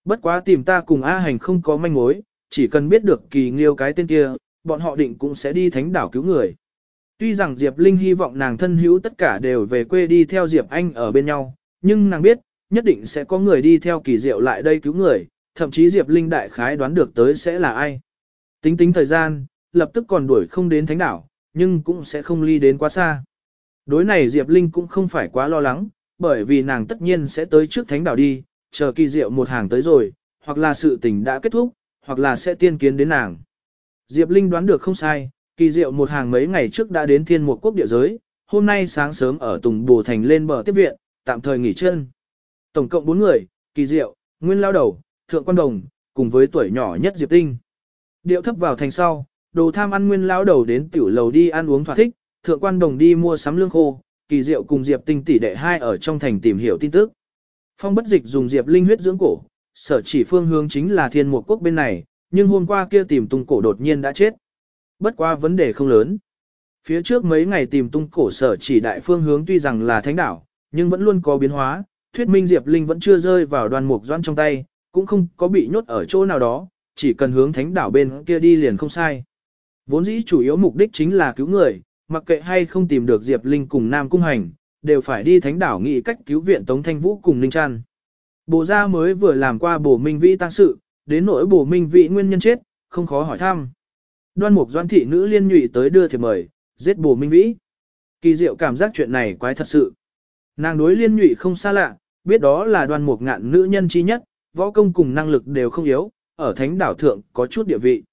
Bất quá tìm ta cùng A hành không có manh mối, chỉ cần biết được kỳ nghiêu cái tên kia, bọn họ định cũng sẽ đi thánh đảo cứu người. Tuy rằng Diệp Linh hy vọng nàng thân hữu tất cả đều về quê đi theo Diệp Anh ở bên nhau, nhưng nàng biết, nhất định sẽ có người đi theo kỳ diệu lại đây cứu người, thậm chí Diệp Linh đại khái đoán được tới sẽ là ai. Tính tính thời gian, lập tức còn đuổi không đến thánh đảo, nhưng cũng sẽ không ly đến quá xa. Đối này Diệp Linh cũng không phải quá lo lắng, bởi vì nàng tất nhiên sẽ tới trước thánh đảo đi, chờ kỳ diệu một hàng tới rồi, hoặc là sự tình đã kết thúc, hoặc là sẽ tiên kiến đến nàng. Diệp Linh đoán được không sai, kỳ diệu một hàng mấy ngày trước đã đến thiên một quốc địa giới, hôm nay sáng sớm ở Tùng Bồ Thành lên bờ tiếp viện, tạm thời nghỉ chân. Tổng cộng 4 người, kỳ diệu, nguyên lao đầu, thượng quan đồng, cùng với tuổi nhỏ nhất Diệp Tinh. Điệu thấp vào thành sau, đồ tham ăn nguyên lao đầu đến tiểu lầu đi ăn uống thỏa thích, thượng quan đồng đi mua sắm lương khô, kỳ diệu cùng Diệp Tinh tỷ đệ hai ở trong thành tìm hiểu tin tức. Phong bất dịch dùng Diệp Linh huyết dưỡng cổ, sở chỉ phương hướng chính là thiên mục quốc bên này, nhưng hôm qua kia tìm tung cổ đột nhiên đã chết. Bất qua vấn đề không lớn. Phía trước mấy ngày tìm tung cổ sở chỉ đại phương hướng tuy rằng là thánh đảo, nhưng vẫn luôn có biến hóa, thuyết minh Diệp Linh vẫn chưa rơi vào đoàn mục doan trong tay, cũng không có bị nhốt ở chỗ nào đó, chỉ cần hướng thánh đảo bên kia đi liền không sai. Vốn dĩ chủ yếu mục đích chính là cứu người, mặc kệ hay không tìm được Diệp Linh cùng Nam Cung Hành, đều phải đi thánh đảo nghị cách cứu viện Tống Thanh Vũ cùng Ninh Trăn. Bồ gia mới vừa làm qua bổ minh vĩ tăng sự, đến nỗi bổ minh vĩ nguyên nhân chết, không khó hỏi thăm. Đoan mục doan thị nữ liên nhụy tới đưa thiệp mời, giết bổ minh vĩ. Kỳ diệu cảm giác chuyện này quái thật sự. Nàng đối liên nhụy không xa lạ, biết đó là đoan mục ngạn nữ nhân chi nhất, võ công cùng năng lực đều không yếu, ở thánh đảo thượng có chút địa vị.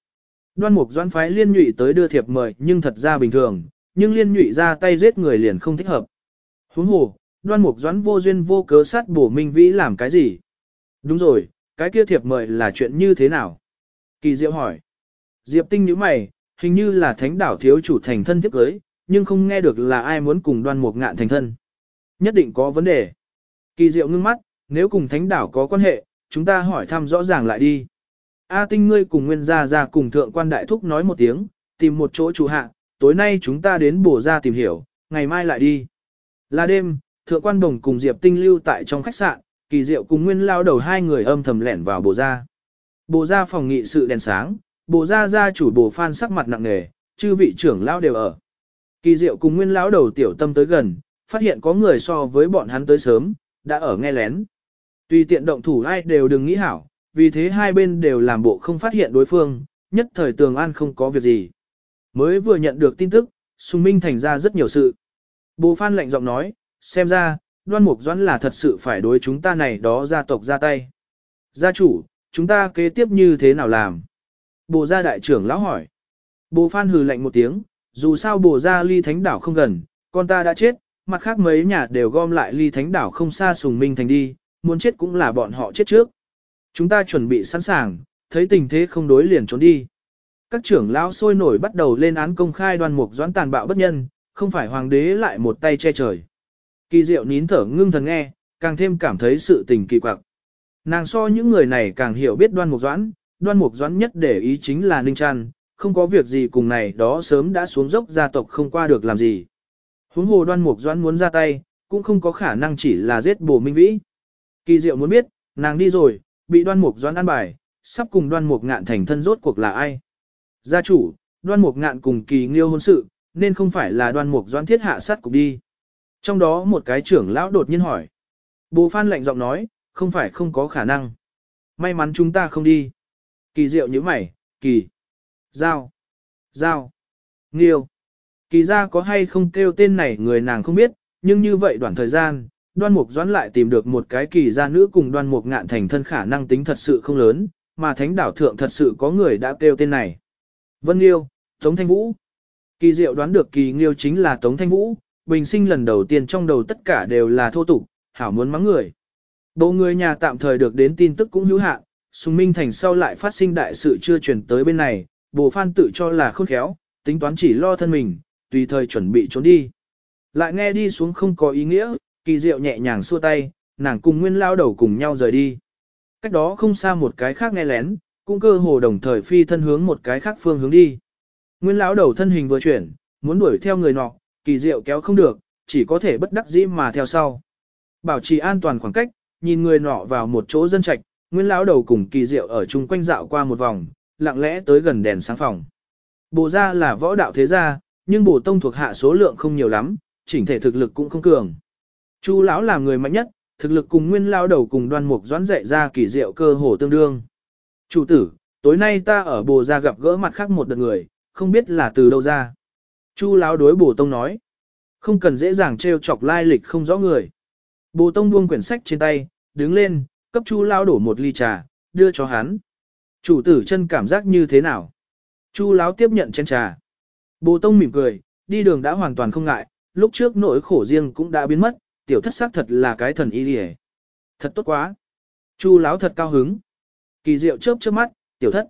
Đoan mục doan phái liên nhụy tới đưa thiệp mời nhưng thật ra bình thường, nhưng liên nhụy ra tay giết người liền không thích hợp. Huống hồ, đoan mục doãn vô duyên vô cớ sát bổ minh vĩ làm cái gì? Đúng rồi, cái kia thiệp mời là chuyện như thế nào? Kỳ diệu hỏi. Diệp tinh nhíu mày, hình như là thánh đảo thiếu chủ thành thân tiếp cưới, nhưng không nghe được là ai muốn cùng đoan mục ngạn thành thân. Nhất định có vấn đề. Kỳ diệu ngưng mắt, nếu cùng thánh đảo có quan hệ, chúng ta hỏi thăm rõ ràng lại đi. A tinh ngươi cùng nguyên gia ra cùng thượng quan đại thúc nói một tiếng, tìm một chỗ chủ hạ, tối nay chúng ta đến bổ ra tìm hiểu, ngày mai lại đi. Là đêm, thượng quan đồng cùng Diệp tinh lưu tại trong khách sạn, kỳ diệu cùng nguyên lao đầu hai người âm thầm lẻn vào bổ ra. Bổ ra phòng nghị sự đèn sáng, bổ ra gia chủ bổ phan sắc mặt nặng nề, chư vị trưởng lao đều ở. Kỳ diệu cùng nguyên lão đầu tiểu tâm tới gần, phát hiện có người so với bọn hắn tới sớm, đã ở nghe lén. Tùy tiện động thủ ai đều đừng nghĩ hảo, vì thế hai bên đều làm bộ không phát hiện đối phương, nhất thời tường an không có việc gì. Mới vừa nhận được tin tức, Sùng Minh thành ra rất nhiều sự. Bồ Phan lạnh giọng nói, xem ra, đoan mục doãn là thật sự phải đối chúng ta này đó gia tộc ra tay. Gia chủ, chúng ta kế tiếp như thế nào làm? Bồ gia đại trưởng lão hỏi. Bồ Phan hừ lạnh một tiếng, dù sao bồ gia ly thánh đảo không gần, con ta đã chết, mặt khác mấy nhà đều gom lại ly thánh đảo không xa sùng minh thành đi, muốn chết cũng là bọn họ chết trước. Chúng ta chuẩn bị sẵn sàng, thấy tình thế không đối liền trốn đi. Các trưởng lão sôi nổi bắt đầu lên án công khai đoan mục doãn tàn bạo bất nhân, không phải hoàng đế lại một tay che trời. Kỳ diệu nín thở ngưng thần nghe, càng thêm cảm thấy sự tình kỳ quặc. Nàng so những người này càng hiểu biết đoan mục doãn, đoan mục doãn nhất để ý chính là ninh trăn, không có việc gì cùng này đó sớm đã xuống dốc gia tộc không qua được làm gì. Huống hồ đoan mục doãn muốn ra tay, cũng không có khả năng chỉ là giết bổ minh vĩ. Kỳ diệu muốn biết, nàng đi rồi, bị đoan mục doãn ăn bài, sắp cùng đoan mục ngạn thành thân rốt cuộc là ai. Gia chủ, đoan mục ngạn cùng kỳ nghiêu hôn sự, nên không phải là đoan mục doãn thiết hạ sát cục đi. Trong đó một cái trưởng lão đột nhiên hỏi. Bồ Phan lạnh giọng nói, không phải không có khả năng. May mắn chúng ta không đi. Kỳ diệu như mày, kỳ. Giao. Giao. Nghiêu. Kỳ ra có hay không kêu tên này người nàng không biết, nhưng như vậy đoạn thời gian, đoan mục doãn lại tìm được một cái kỳ gia nữ cùng đoan mục ngạn thành thân khả năng tính thật sự không lớn, mà thánh đảo thượng thật sự có người đã kêu tên này. Vân Liêu, Tống Thanh Vũ. Kỳ diệu đoán được kỳ nghiêu chính là Tống Thanh Vũ, bình sinh lần đầu tiên trong đầu tất cả đều là thô tục, hảo muốn mắng người. Bộ người nhà tạm thời được đến tin tức cũng hữu hạn, Sùng Minh Thành sau lại phát sinh đại sự chưa truyền tới bên này, bồ phan tự cho là khôn khéo, tính toán chỉ lo thân mình, tùy thời chuẩn bị trốn đi. Lại nghe đi xuống không có ý nghĩa, kỳ diệu nhẹ nhàng xua tay, nàng cùng nguyên lao đầu cùng nhau rời đi. Cách đó không xa một cái khác nghe lén, cũng cơ hồ đồng thời phi thân hướng một cái khác phương hướng đi. Nguyên lão đầu thân hình vừa chuyển, muốn đuổi theo người nọ, kỳ diệu kéo không được, chỉ có thể bất đắc dĩ mà theo sau. Bảo trì an toàn khoảng cách, nhìn người nọ vào một chỗ dân trạch, nguyên lão đầu cùng kỳ diệu ở chung quanh dạo qua một vòng, lặng lẽ tới gần đèn sáng phòng. Bồ ra là võ đạo thế gia, nhưng bổ tông thuộc hạ số lượng không nhiều lắm, chỉnh thể thực lực cũng không cường. Chu lão là người mạnh nhất, thực lực cùng nguyên lao đầu cùng đoan mục doãn dạy ra kỳ diệu cơ hồ tương đương. Chủ tử, tối nay ta ở bồ ra gặp gỡ mặt khác một đợt người, không biết là từ đâu ra. Chu lão đối bồ tông nói, không cần dễ dàng trêu chọc lai lịch không rõ người. Bồ tông buông quyển sách trên tay, đứng lên, cấp chu lão đổ một ly trà, đưa cho hắn. Chủ tử chân cảm giác như thế nào? Chu lão tiếp nhận chén trà. Bồ tông mỉm cười, đi đường đã hoàn toàn không ngại, lúc trước nỗi khổ riêng cũng đã biến mất, tiểu thất xác thật là cái thần y lìa, Thật tốt quá. Chu lão thật cao hứng. Kỳ diệu chớp chớp mắt, tiểu thất.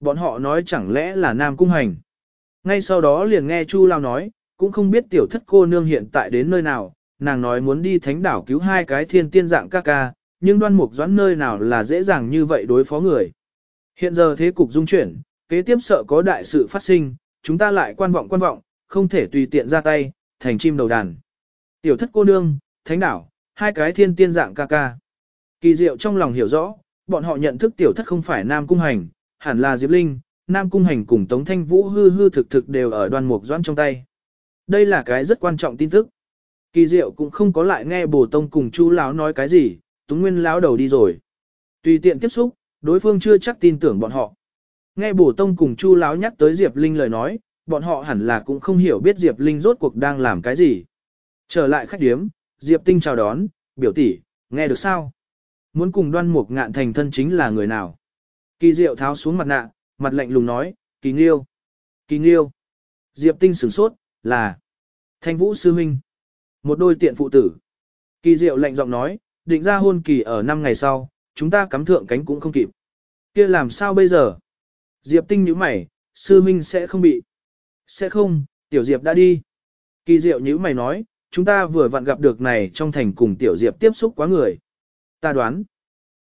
Bọn họ nói chẳng lẽ là nam cung hành. Ngay sau đó liền nghe Chu lão nói, cũng không biết tiểu thất cô nương hiện tại đến nơi nào, nàng nói muốn đi thánh đảo cứu hai cái thiên tiên dạng ca ca, nhưng đoan mục doãn nơi nào là dễ dàng như vậy đối phó người. Hiện giờ thế cục dung chuyển, kế tiếp sợ có đại sự phát sinh, chúng ta lại quan vọng quan vọng, không thể tùy tiện ra tay, thành chim đầu đàn. Tiểu thất cô nương, thánh đảo, hai cái thiên tiên dạng ca ca. Kỳ diệu trong lòng hiểu rõ, bọn họ nhận thức tiểu thất không phải Nam Cung Hành, hẳn là Diệp Linh, Nam Cung Hành cùng Tống Thanh Vũ hư hư thực thực đều ở đoan mục doãn trong tay. Đây là cái rất quan trọng tin tức. Kỳ diệu cũng không có lại nghe bồ tông cùng chu lão nói cái gì, túng nguyên lão đầu đi rồi. Tùy tiện tiếp xúc, đối phương chưa chắc tin tưởng bọn họ. Nghe bổ tông cùng chu lão nhắc tới Diệp Linh lời nói, bọn họ hẳn là cũng không hiểu biết Diệp Linh rốt cuộc đang làm cái gì. Trở lại khách điếm, Diệp Tinh chào đón, biểu tỷ, nghe được sao? Muốn cùng đoan mục ngạn thành thân chính là người nào? Kỳ diệu tháo xuống mặt nạ, mặt lạnh lùng nói, kỳ nghiêu. Kỳ nghiêu. Diệp Tinh sửng sốt, là Thanh Vũ Sư Minh. Một đôi tiện phụ tử. Kỳ diệu lạnh giọng nói, định ra hôn kỳ ở năm ngày sau, chúng ta cắm thượng cánh cũng không kịp. kia làm sao bây giờ? Diệp Tinh nhíu mày, sư minh sẽ không bị. Sẽ không, tiểu Diệp đã đi. Kỳ diệu nhíu mày nói, chúng ta vừa vặn gặp được này trong thành cùng tiểu Diệp tiếp xúc quá người. Ta đoán,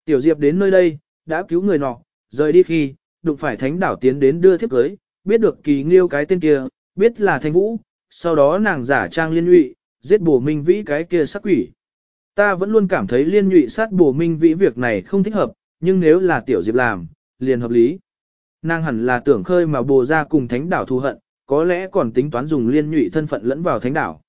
tiểu Diệp đến nơi đây, đã cứu người nọ, rời đi khi, đụng phải thánh đảo tiến đến đưa thiếp cưới, biết được kỳ nghiêu cái tên kia, biết là thanh vũ, sau đó nàng giả trang liên nhụy, giết bổ minh vĩ cái kia sắc quỷ. Ta vẫn luôn cảm thấy liên nhụy sát bổ minh vĩ việc này không thích hợp, nhưng nếu là tiểu Diệp làm, liền hợp lý. Nàng hẳn là tưởng khơi mà bồ ra cùng thánh đảo thù hận, có lẽ còn tính toán dùng liên nhụy thân phận lẫn vào thánh đảo.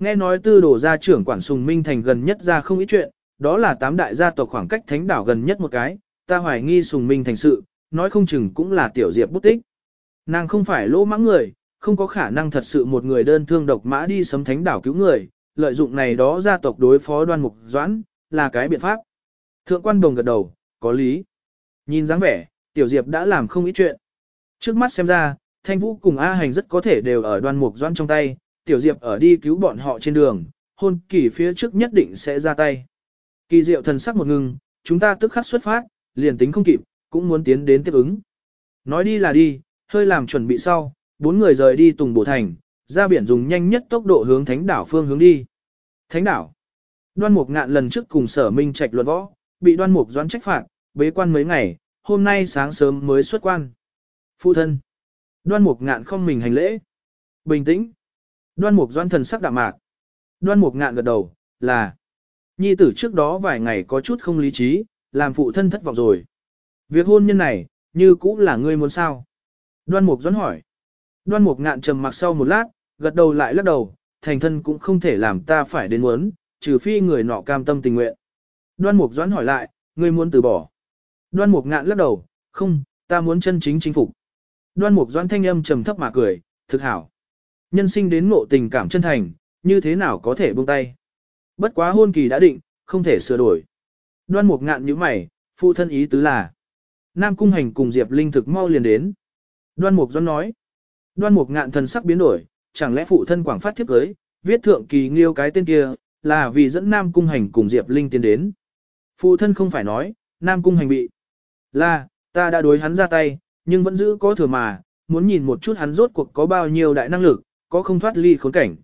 Nghe nói tư đồ gia trưởng quản sùng minh thành gần nhất ra không ít chuyện, đó là tám đại gia tộc khoảng cách thánh đảo gần nhất một cái, ta hoài nghi sùng minh thành sự, nói không chừng cũng là tiểu diệp bút tích. Nàng không phải lỗ mãng người, không có khả năng thật sự một người đơn thương độc mã đi sấm thánh đảo cứu người, lợi dụng này đó gia tộc đối phó đoan mục doãn, là cái biện pháp. Thượng quan đồng gật đầu, có lý. Nhìn dáng vẻ, Tiểu Diệp đã làm không ít chuyện. Trước mắt xem ra, Thanh Vũ cùng A Hành rất có thể đều ở đoan mục doãn trong tay, Tiểu Diệp ở đi cứu bọn họ trên đường, hôn kỳ phía trước nhất định sẽ ra tay. Kỳ diệu thần sắc một ngừng, chúng ta tức khắc xuất phát, liền tính không kịp, cũng muốn tiến đến tiếp ứng. Nói đi là đi, hơi làm chuẩn bị sau, bốn người rời đi Tùng Bổ Thành, ra biển dùng nhanh nhất tốc độ hướng Thánh đảo phương hướng đi. Thánh đảo. Đoan Mục Ngạn lần trước cùng Sở Minh Trạch luận võ, bị Đoan Mục Doãn trách phạt, bế quan mấy ngày, hôm nay sáng sớm mới xuất quan. Phụ thân. Đoan mục ngạn không mình hành lễ. Bình tĩnh. Đoan mục doan thần sắc đạm mạc. Đoan mục ngạn gật đầu, là. Nhi tử trước đó vài ngày có chút không lý trí, làm phụ thân thất vọng rồi. Việc hôn nhân này, như cũng là ngươi muốn sao. Đoan mục doan hỏi. Đoan mục ngạn trầm mặc sau một lát, gật đầu lại lắc đầu, thành thân cũng không thể làm ta phải đến muốn, trừ phi người nọ cam tâm tình nguyện. Đoan mục doãn hỏi lại, ngươi muốn từ bỏ. Đoan mục ngạn lắc đầu, không, ta muốn chân chính chính phục. Đoan mục doan thanh âm trầm thấp mà cười, thực hảo. Nhân sinh đến ngộ tình cảm chân thành, như thế nào có thể buông tay. Bất quá hôn kỳ đã định, không thể sửa đổi. Đoan mục ngạn như mày, phụ thân ý tứ là. Nam cung hành cùng Diệp Linh thực mau liền đến. Đoan mục doan nói. Đoan mục ngạn thần sắc biến đổi, chẳng lẽ phụ thân quảng phát thiếp cưới, viết thượng kỳ nghiêu cái tên kia, là vì dẫn Nam cung hành cùng Diệp Linh tiến đến. Phụ thân không phải nói, Nam cung hành bị. Là, ta đã đối hắn ra tay, nhưng vẫn giữ có thừa mà, muốn nhìn một chút hắn rốt cuộc có bao nhiêu đại năng lực, có không thoát ly khốn cảnh.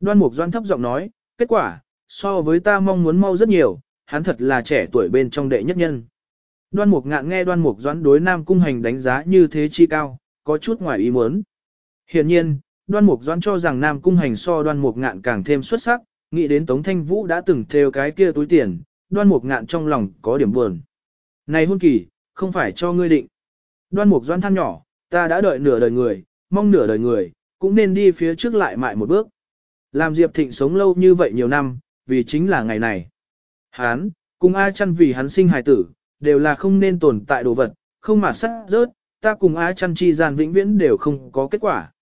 Đoan Mục Doan thấp giọng nói, kết quả, so với ta mong muốn mau rất nhiều, hắn thật là trẻ tuổi bên trong đệ nhất nhân. Đoan Mục ngạn nghe Đoan Mục Doãn đối Nam Cung Hành đánh giá như thế chi cao, có chút ngoài ý muốn. Hiện nhiên, Đoan Mục Doãn cho rằng Nam Cung Hành so Đoan Mục ngạn càng thêm xuất sắc, nghĩ đến Tống Thanh Vũ đã từng theo cái kia túi tiền, Đoan Mục ngạn trong lòng có điểm buồn. Này hôn kỳ, không phải cho ngươi định. Đoan Mục Doãn than nhỏ, ta đã đợi nửa đời người, mong nửa đời người, cũng nên đi phía trước lại mại một bước. Làm Diệp Thịnh sống lâu như vậy nhiều năm, vì chính là ngày này. Hán, cùng A chăn vì hắn sinh hài tử, đều là không nên tồn tại đồ vật, không mà sắc rớt, ta cùng A chăn chi gian vĩnh viễn đều không có kết quả.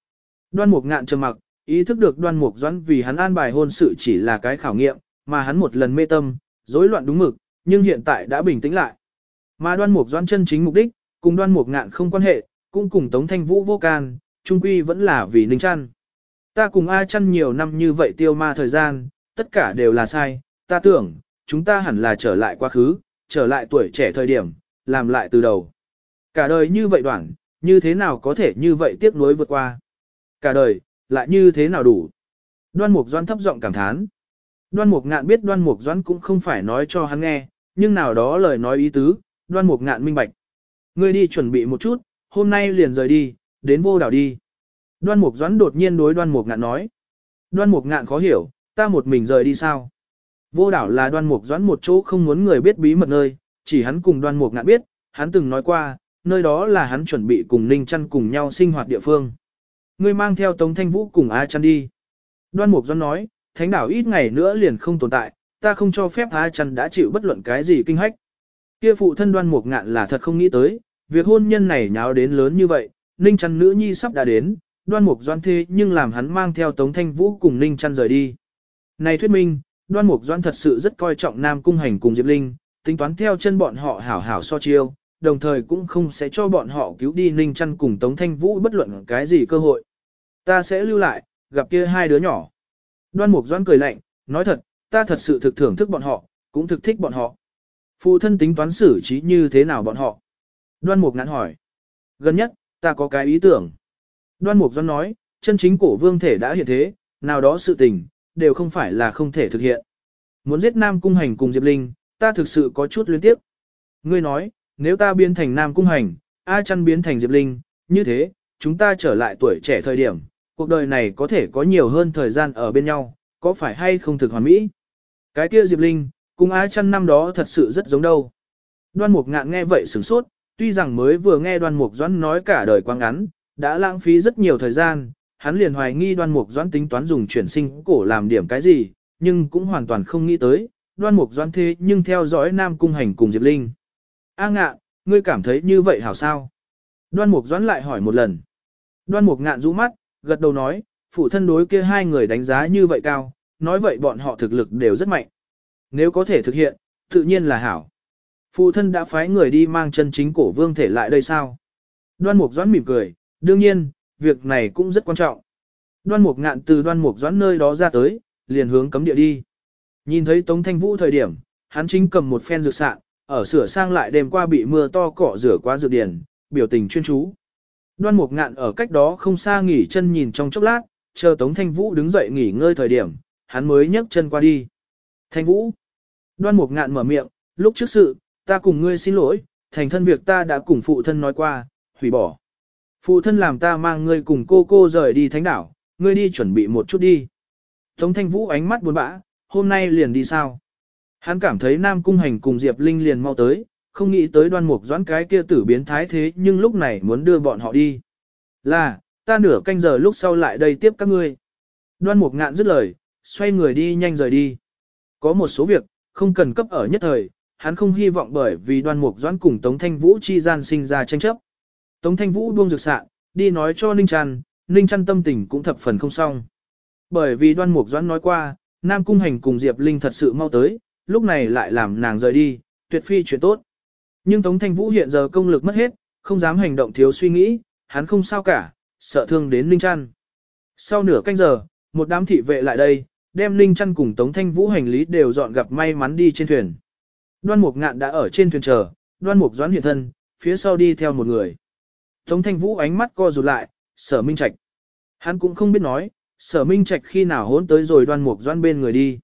Đoan mục ngạn trầm mặc, ý thức được đoan mục doãn vì hắn an bài hôn sự chỉ là cái khảo nghiệm, mà hắn một lần mê tâm, rối loạn đúng mực, nhưng hiện tại đã bình tĩnh lại. Mà đoan mục doãn chân chính mục đích, cùng đoan mục ngạn không quan hệ, cũng cùng Tống Thanh Vũ vô can, trung quy vẫn là vì Ninh Trăn. Ta cùng A chăn nhiều năm như vậy tiêu ma thời gian, tất cả đều là sai, ta tưởng, chúng ta hẳn là trở lại quá khứ, trở lại tuổi trẻ thời điểm, làm lại từ đầu. Cả đời như vậy đoạn, như thế nào có thể như vậy tiếc nuối vượt qua. Cả đời, lại như thế nào đủ. Đoan Mục Doan thấp giọng cảm thán. Đoan Mục Ngạn biết Đoan Mục Doan cũng không phải nói cho hắn nghe, nhưng nào đó lời nói ý tứ, Đoan Mục Ngạn minh bạch. Ngươi đi chuẩn bị một chút, hôm nay liền rời đi, đến vô đảo đi. Đoan Mục Doãn đột nhiên đối Đoan Mục Ngạn nói. Đoan Mục Ngạn khó hiểu, ta một mình rời đi sao? Vô đảo là Đoan Mục Doãn một chỗ không muốn người biết bí mật nơi, chỉ hắn cùng Đoan Mục Ngạn biết, hắn từng nói qua, nơi đó là hắn chuẩn bị cùng Ninh Chân cùng nhau sinh hoạt địa phương. Ngươi mang theo Tống Thanh Vũ cùng A Chân đi. Đoan Mục Doãn nói, thánh đảo ít ngày nữa liền không tồn tại, ta không cho phép A Chân đã chịu bất luận cái gì kinh hách. Kia phụ thân Đoan Mục Ngạn là thật không nghĩ tới, việc hôn nhân này nháo đến lớn như vậy, Ninh Chân nữ nhi sắp đã đến, đoan mục doan thế nhưng làm hắn mang theo Tống Thanh Vũ cùng Ninh Trăn rời đi. Này thuyết minh, đoan mục doan thật sự rất coi trọng Nam Cung Hành cùng Diệp Linh, tính toán theo chân bọn họ hảo hảo so chiêu, đồng thời cũng không sẽ cho bọn họ cứu đi Ninh Trăn cùng Tống Thanh Vũ bất luận cái gì cơ hội. Ta sẽ lưu lại, gặp kia hai đứa nhỏ. Đoan mục doan cười lạnh, nói thật, ta thật sự thực thưởng thức bọn họ, cũng thực thích bọn họ. Phụ thân tính toán xử trí như thế nào bọn họ? Đoan mục ngắn hỏi. Gần nhất, ta có cái ý tưởng. Đoan Mục Doan nói, chân chính cổ vương thể đã hiện thế, nào đó sự tình, đều không phải là không thể thực hiện. Muốn giết Nam Cung Hành cùng Diệp Linh, ta thực sự có chút luyến tiếc. Ngươi nói, nếu ta biến thành Nam Cung Hành, A chăn biến thành Diệp Linh, như thế, chúng ta trở lại tuổi trẻ thời điểm, cuộc đời này có thể có nhiều hơn thời gian ở bên nhau, có phải hay không thực hoàn mỹ? Cái kia Diệp Linh, cùng A chăn năm đó thật sự rất giống đâu. Đoan Mục ngạn nghe vậy sửng sốt, tuy rằng mới vừa nghe Đoan Mục Doãn nói cả đời quá ngắn, đã lãng phí rất nhiều thời gian, hắn liền hoài nghi đoan mục doãn tính toán dùng chuyển sinh cổ làm điểm cái gì, nhưng cũng hoàn toàn không nghĩ tới, đoan mục doãn thế nhưng theo dõi Nam Cung Hành cùng Diệp Linh. A ngạ, ngươi cảm thấy như vậy hảo sao? Đoan mục doãn lại hỏi một lần. Đoan mục ngạn rũ mắt, gật đầu nói, phụ thân đối kia hai người đánh giá như vậy cao, nói vậy bọn họ thực lực đều rất mạnh. Nếu có thể thực hiện, tự nhiên là hảo. Phụ thân đã phái người đi mang chân chính cổ vương thể lại đây sao? Đoan mục doãn mỉm cười, Đương nhiên, việc này cũng rất quan trọng. Đoan mục ngạn từ đoan mục doãn nơi đó ra tới, liền hướng cấm địa đi. Nhìn thấy Tống Thanh Vũ thời điểm, hắn chính cầm một phen dược sạn, ở sửa sang lại đêm qua bị mưa to cỏ rửa qua dược điển, biểu tình chuyên chú. Đoan mục ngạn ở cách đó không xa nghỉ chân nhìn trong chốc lát, chờ Tống Thanh Vũ đứng dậy nghỉ ngơi thời điểm, hắn mới nhấc chân qua đi. Thanh Vũ. Đoan mục ngạn mở miệng, lúc trước sự, ta cùng ngươi xin lỗi, thành thân việc ta đã cùng phụ thân nói qua, hủy bỏ. Phụ thân làm ta mang ngươi cùng cô cô rời đi thánh đảo, ngươi đi chuẩn bị một chút đi. Tống thanh vũ ánh mắt buồn bã, hôm nay liền đi sao? Hắn cảm thấy Nam Cung Hành cùng Diệp Linh liền mau tới, không nghĩ tới đoan mục doãn cái kia tử biến thái thế nhưng lúc này muốn đưa bọn họ đi. Là, ta nửa canh giờ lúc sau lại đây tiếp các ngươi. Đoan mục ngạn dứt lời, xoay người đi nhanh rời đi. Có một số việc, không cần cấp ở nhất thời, hắn không hy vọng bởi vì đoan mục doãn cùng Tống Thanh Vũ chi gian sinh ra tranh chấp. Tống Thanh Vũ buông rực sạn, đi nói cho Ninh Trăn, Ninh Trăn tâm tình cũng thập phần không xong. Bởi vì đoan mục doãn nói qua, Nam Cung Hành cùng Diệp Linh thật sự mau tới, lúc này lại làm nàng rời đi, tuyệt phi chuyện tốt. Nhưng Tống Thanh Vũ hiện giờ công lực mất hết, không dám hành động thiếu suy nghĩ, hắn không sao cả, sợ thương đến Ninh Trăn. Sau nửa canh giờ, một đám thị vệ lại đây, đem Ninh Trăn cùng Tống Thanh Vũ hành lý đều dọn gặp may mắn đi trên thuyền. Đoan Mục Ngạn đã ở trên thuyền chờ, Đoan Mục Doãn hiện thân, phía sau đi theo một người. Tống Thanh Vũ ánh mắt co rụt lại, Sở Minh Trạch. Hắn cũng không biết nói, Sở Minh Trạch khi nào hốn tới rồi Đoan Mục Doãn bên người đi.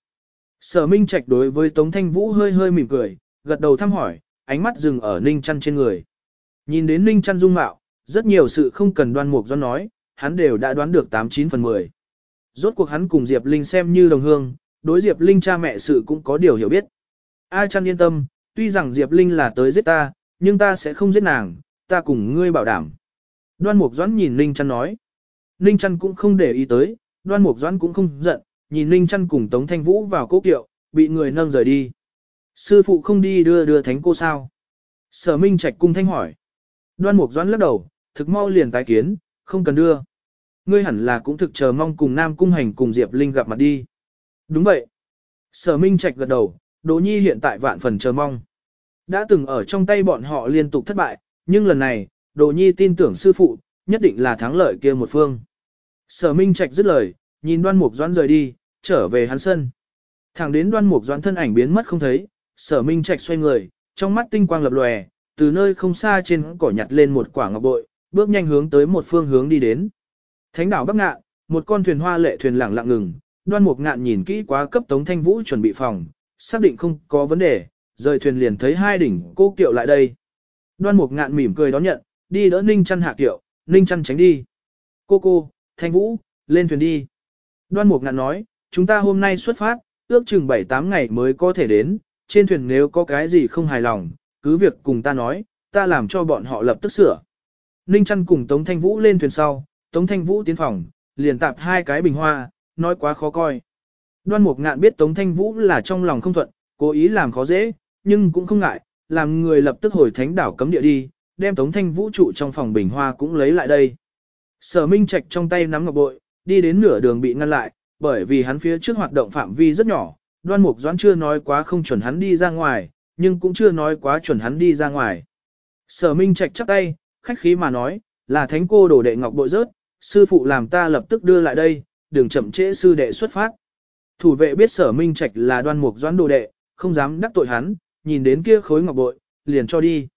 Sở Minh Trạch đối với Tống Thanh Vũ hơi hơi mỉm cười, gật đầu thăm hỏi, ánh mắt dừng ở Ninh Chăn trên người. Nhìn đến Ninh Chăn dung mạo, rất nhiều sự không cần Đoan Mục Doãn nói, hắn đều đã đoán được 89 phần 10. Rốt cuộc hắn cùng Diệp Linh xem như đồng hương, đối Diệp Linh cha mẹ sự cũng có điều hiểu biết. A chăn yên tâm, tuy rằng Diệp Linh là tới giết ta, nhưng ta sẽ không giết nàng, ta cùng ngươi bảo đảm. Đoan Mục Doãn nhìn Ninh Chăn nói. Ninh Chăn cũng không để ý tới, Đoan Mục Doãn cũng không giận, nhìn Ninh Chăn cùng Tống Thanh Vũ vào cố kiệu, bị người nâng rời đi. Sư phụ không đi đưa đưa thánh cô sao? Sở Minh Trạch cung thanh hỏi. Đoan Mục Doãn lắc đầu, thực mau liền tái kiến, không cần đưa. Ngươi hẳn là cũng thực chờ mong cùng Nam Cung Hành cùng Diệp Linh gặp mặt đi. Đúng vậy. Sở Minh Trạch gật đầu, Đỗ Nhi hiện tại vạn phần chờ mong. Đã từng ở trong tay bọn họ liên tục thất bại, nhưng lần này, Đỗ Nhi tin tưởng sư phụ, nhất định là thắng lợi kia một phương. Sở Minh Trạch dứt lời, nhìn đoan mục doãn rời đi, trở về hắn sân. Thẳng đến đoan mục doãn thân ảnh biến mất không thấy, sở Minh Trạch xoay người, trong mắt tinh quang lập lòe, từ nơi không xa trên cỏ nhặt lên một quả ngọc bội, bước nhanh hướng tới một phương hướng đi đến. Thánh đảo Bắc Ngạn, một con thuyền hoa lệ thuyền lặng lặng ngừng, đoan mục ngạn nhìn kỹ quá cấp tống thanh vũ chuẩn bị phòng, xác định không có vấn đề, rời thuyền liền thấy hai đỉnh cô kiệu lại đây. Đoan mục ngạn mỉm cười đón nhận, đi đỡ ninh chăn hạ kiệu, ninh chăn tránh đi. Cô cô, thanh vũ, lên thuyền đi. Đoan mục ngạn nói, chúng ta hôm nay xuất phát, ước chừng 7-8 ngày mới có thể đến, trên thuyền nếu có cái gì không hài lòng, cứ việc cùng ta nói, ta làm cho bọn họ lập tức sửa. Ninh chăn cùng Tống Thanh Vũ lên thuyền sau, Tống Thanh Vũ tiến phòng, liền tạp hai cái bình hoa, nói quá khó coi. Đoan Mục Ngạn biết Tống Thanh Vũ là trong lòng không thuận, cố ý làm khó dễ, nhưng cũng không ngại, làm người lập tức hồi thánh đảo cấm địa đi, đem Tống Thanh Vũ trụ trong phòng bình hoa cũng lấy lại đây. Sở Minh Trạch trong tay nắm ngọc bội, đi đến nửa đường bị ngăn lại, bởi vì hắn phía trước hoạt động phạm vi rất nhỏ, Đoan Mục Doãn chưa nói quá không chuẩn hắn đi ra ngoài, nhưng cũng chưa nói quá chuẩn hắn đi ra ngoài. Sở Minh Trạch chắp tay, khách khí mà nói, là thánh cô đổ đệ ngọc bội rớt, sư phụ làm ta lập tức đưa lại đây, đừng chậm trễ sư đệ xuất phát. Thủ vệ biết sở minh trạch là đoan mục doãn đồ đệ, không dám đắc tội hắn, nhìn đến kia khối ngọc bội, liền cho đi.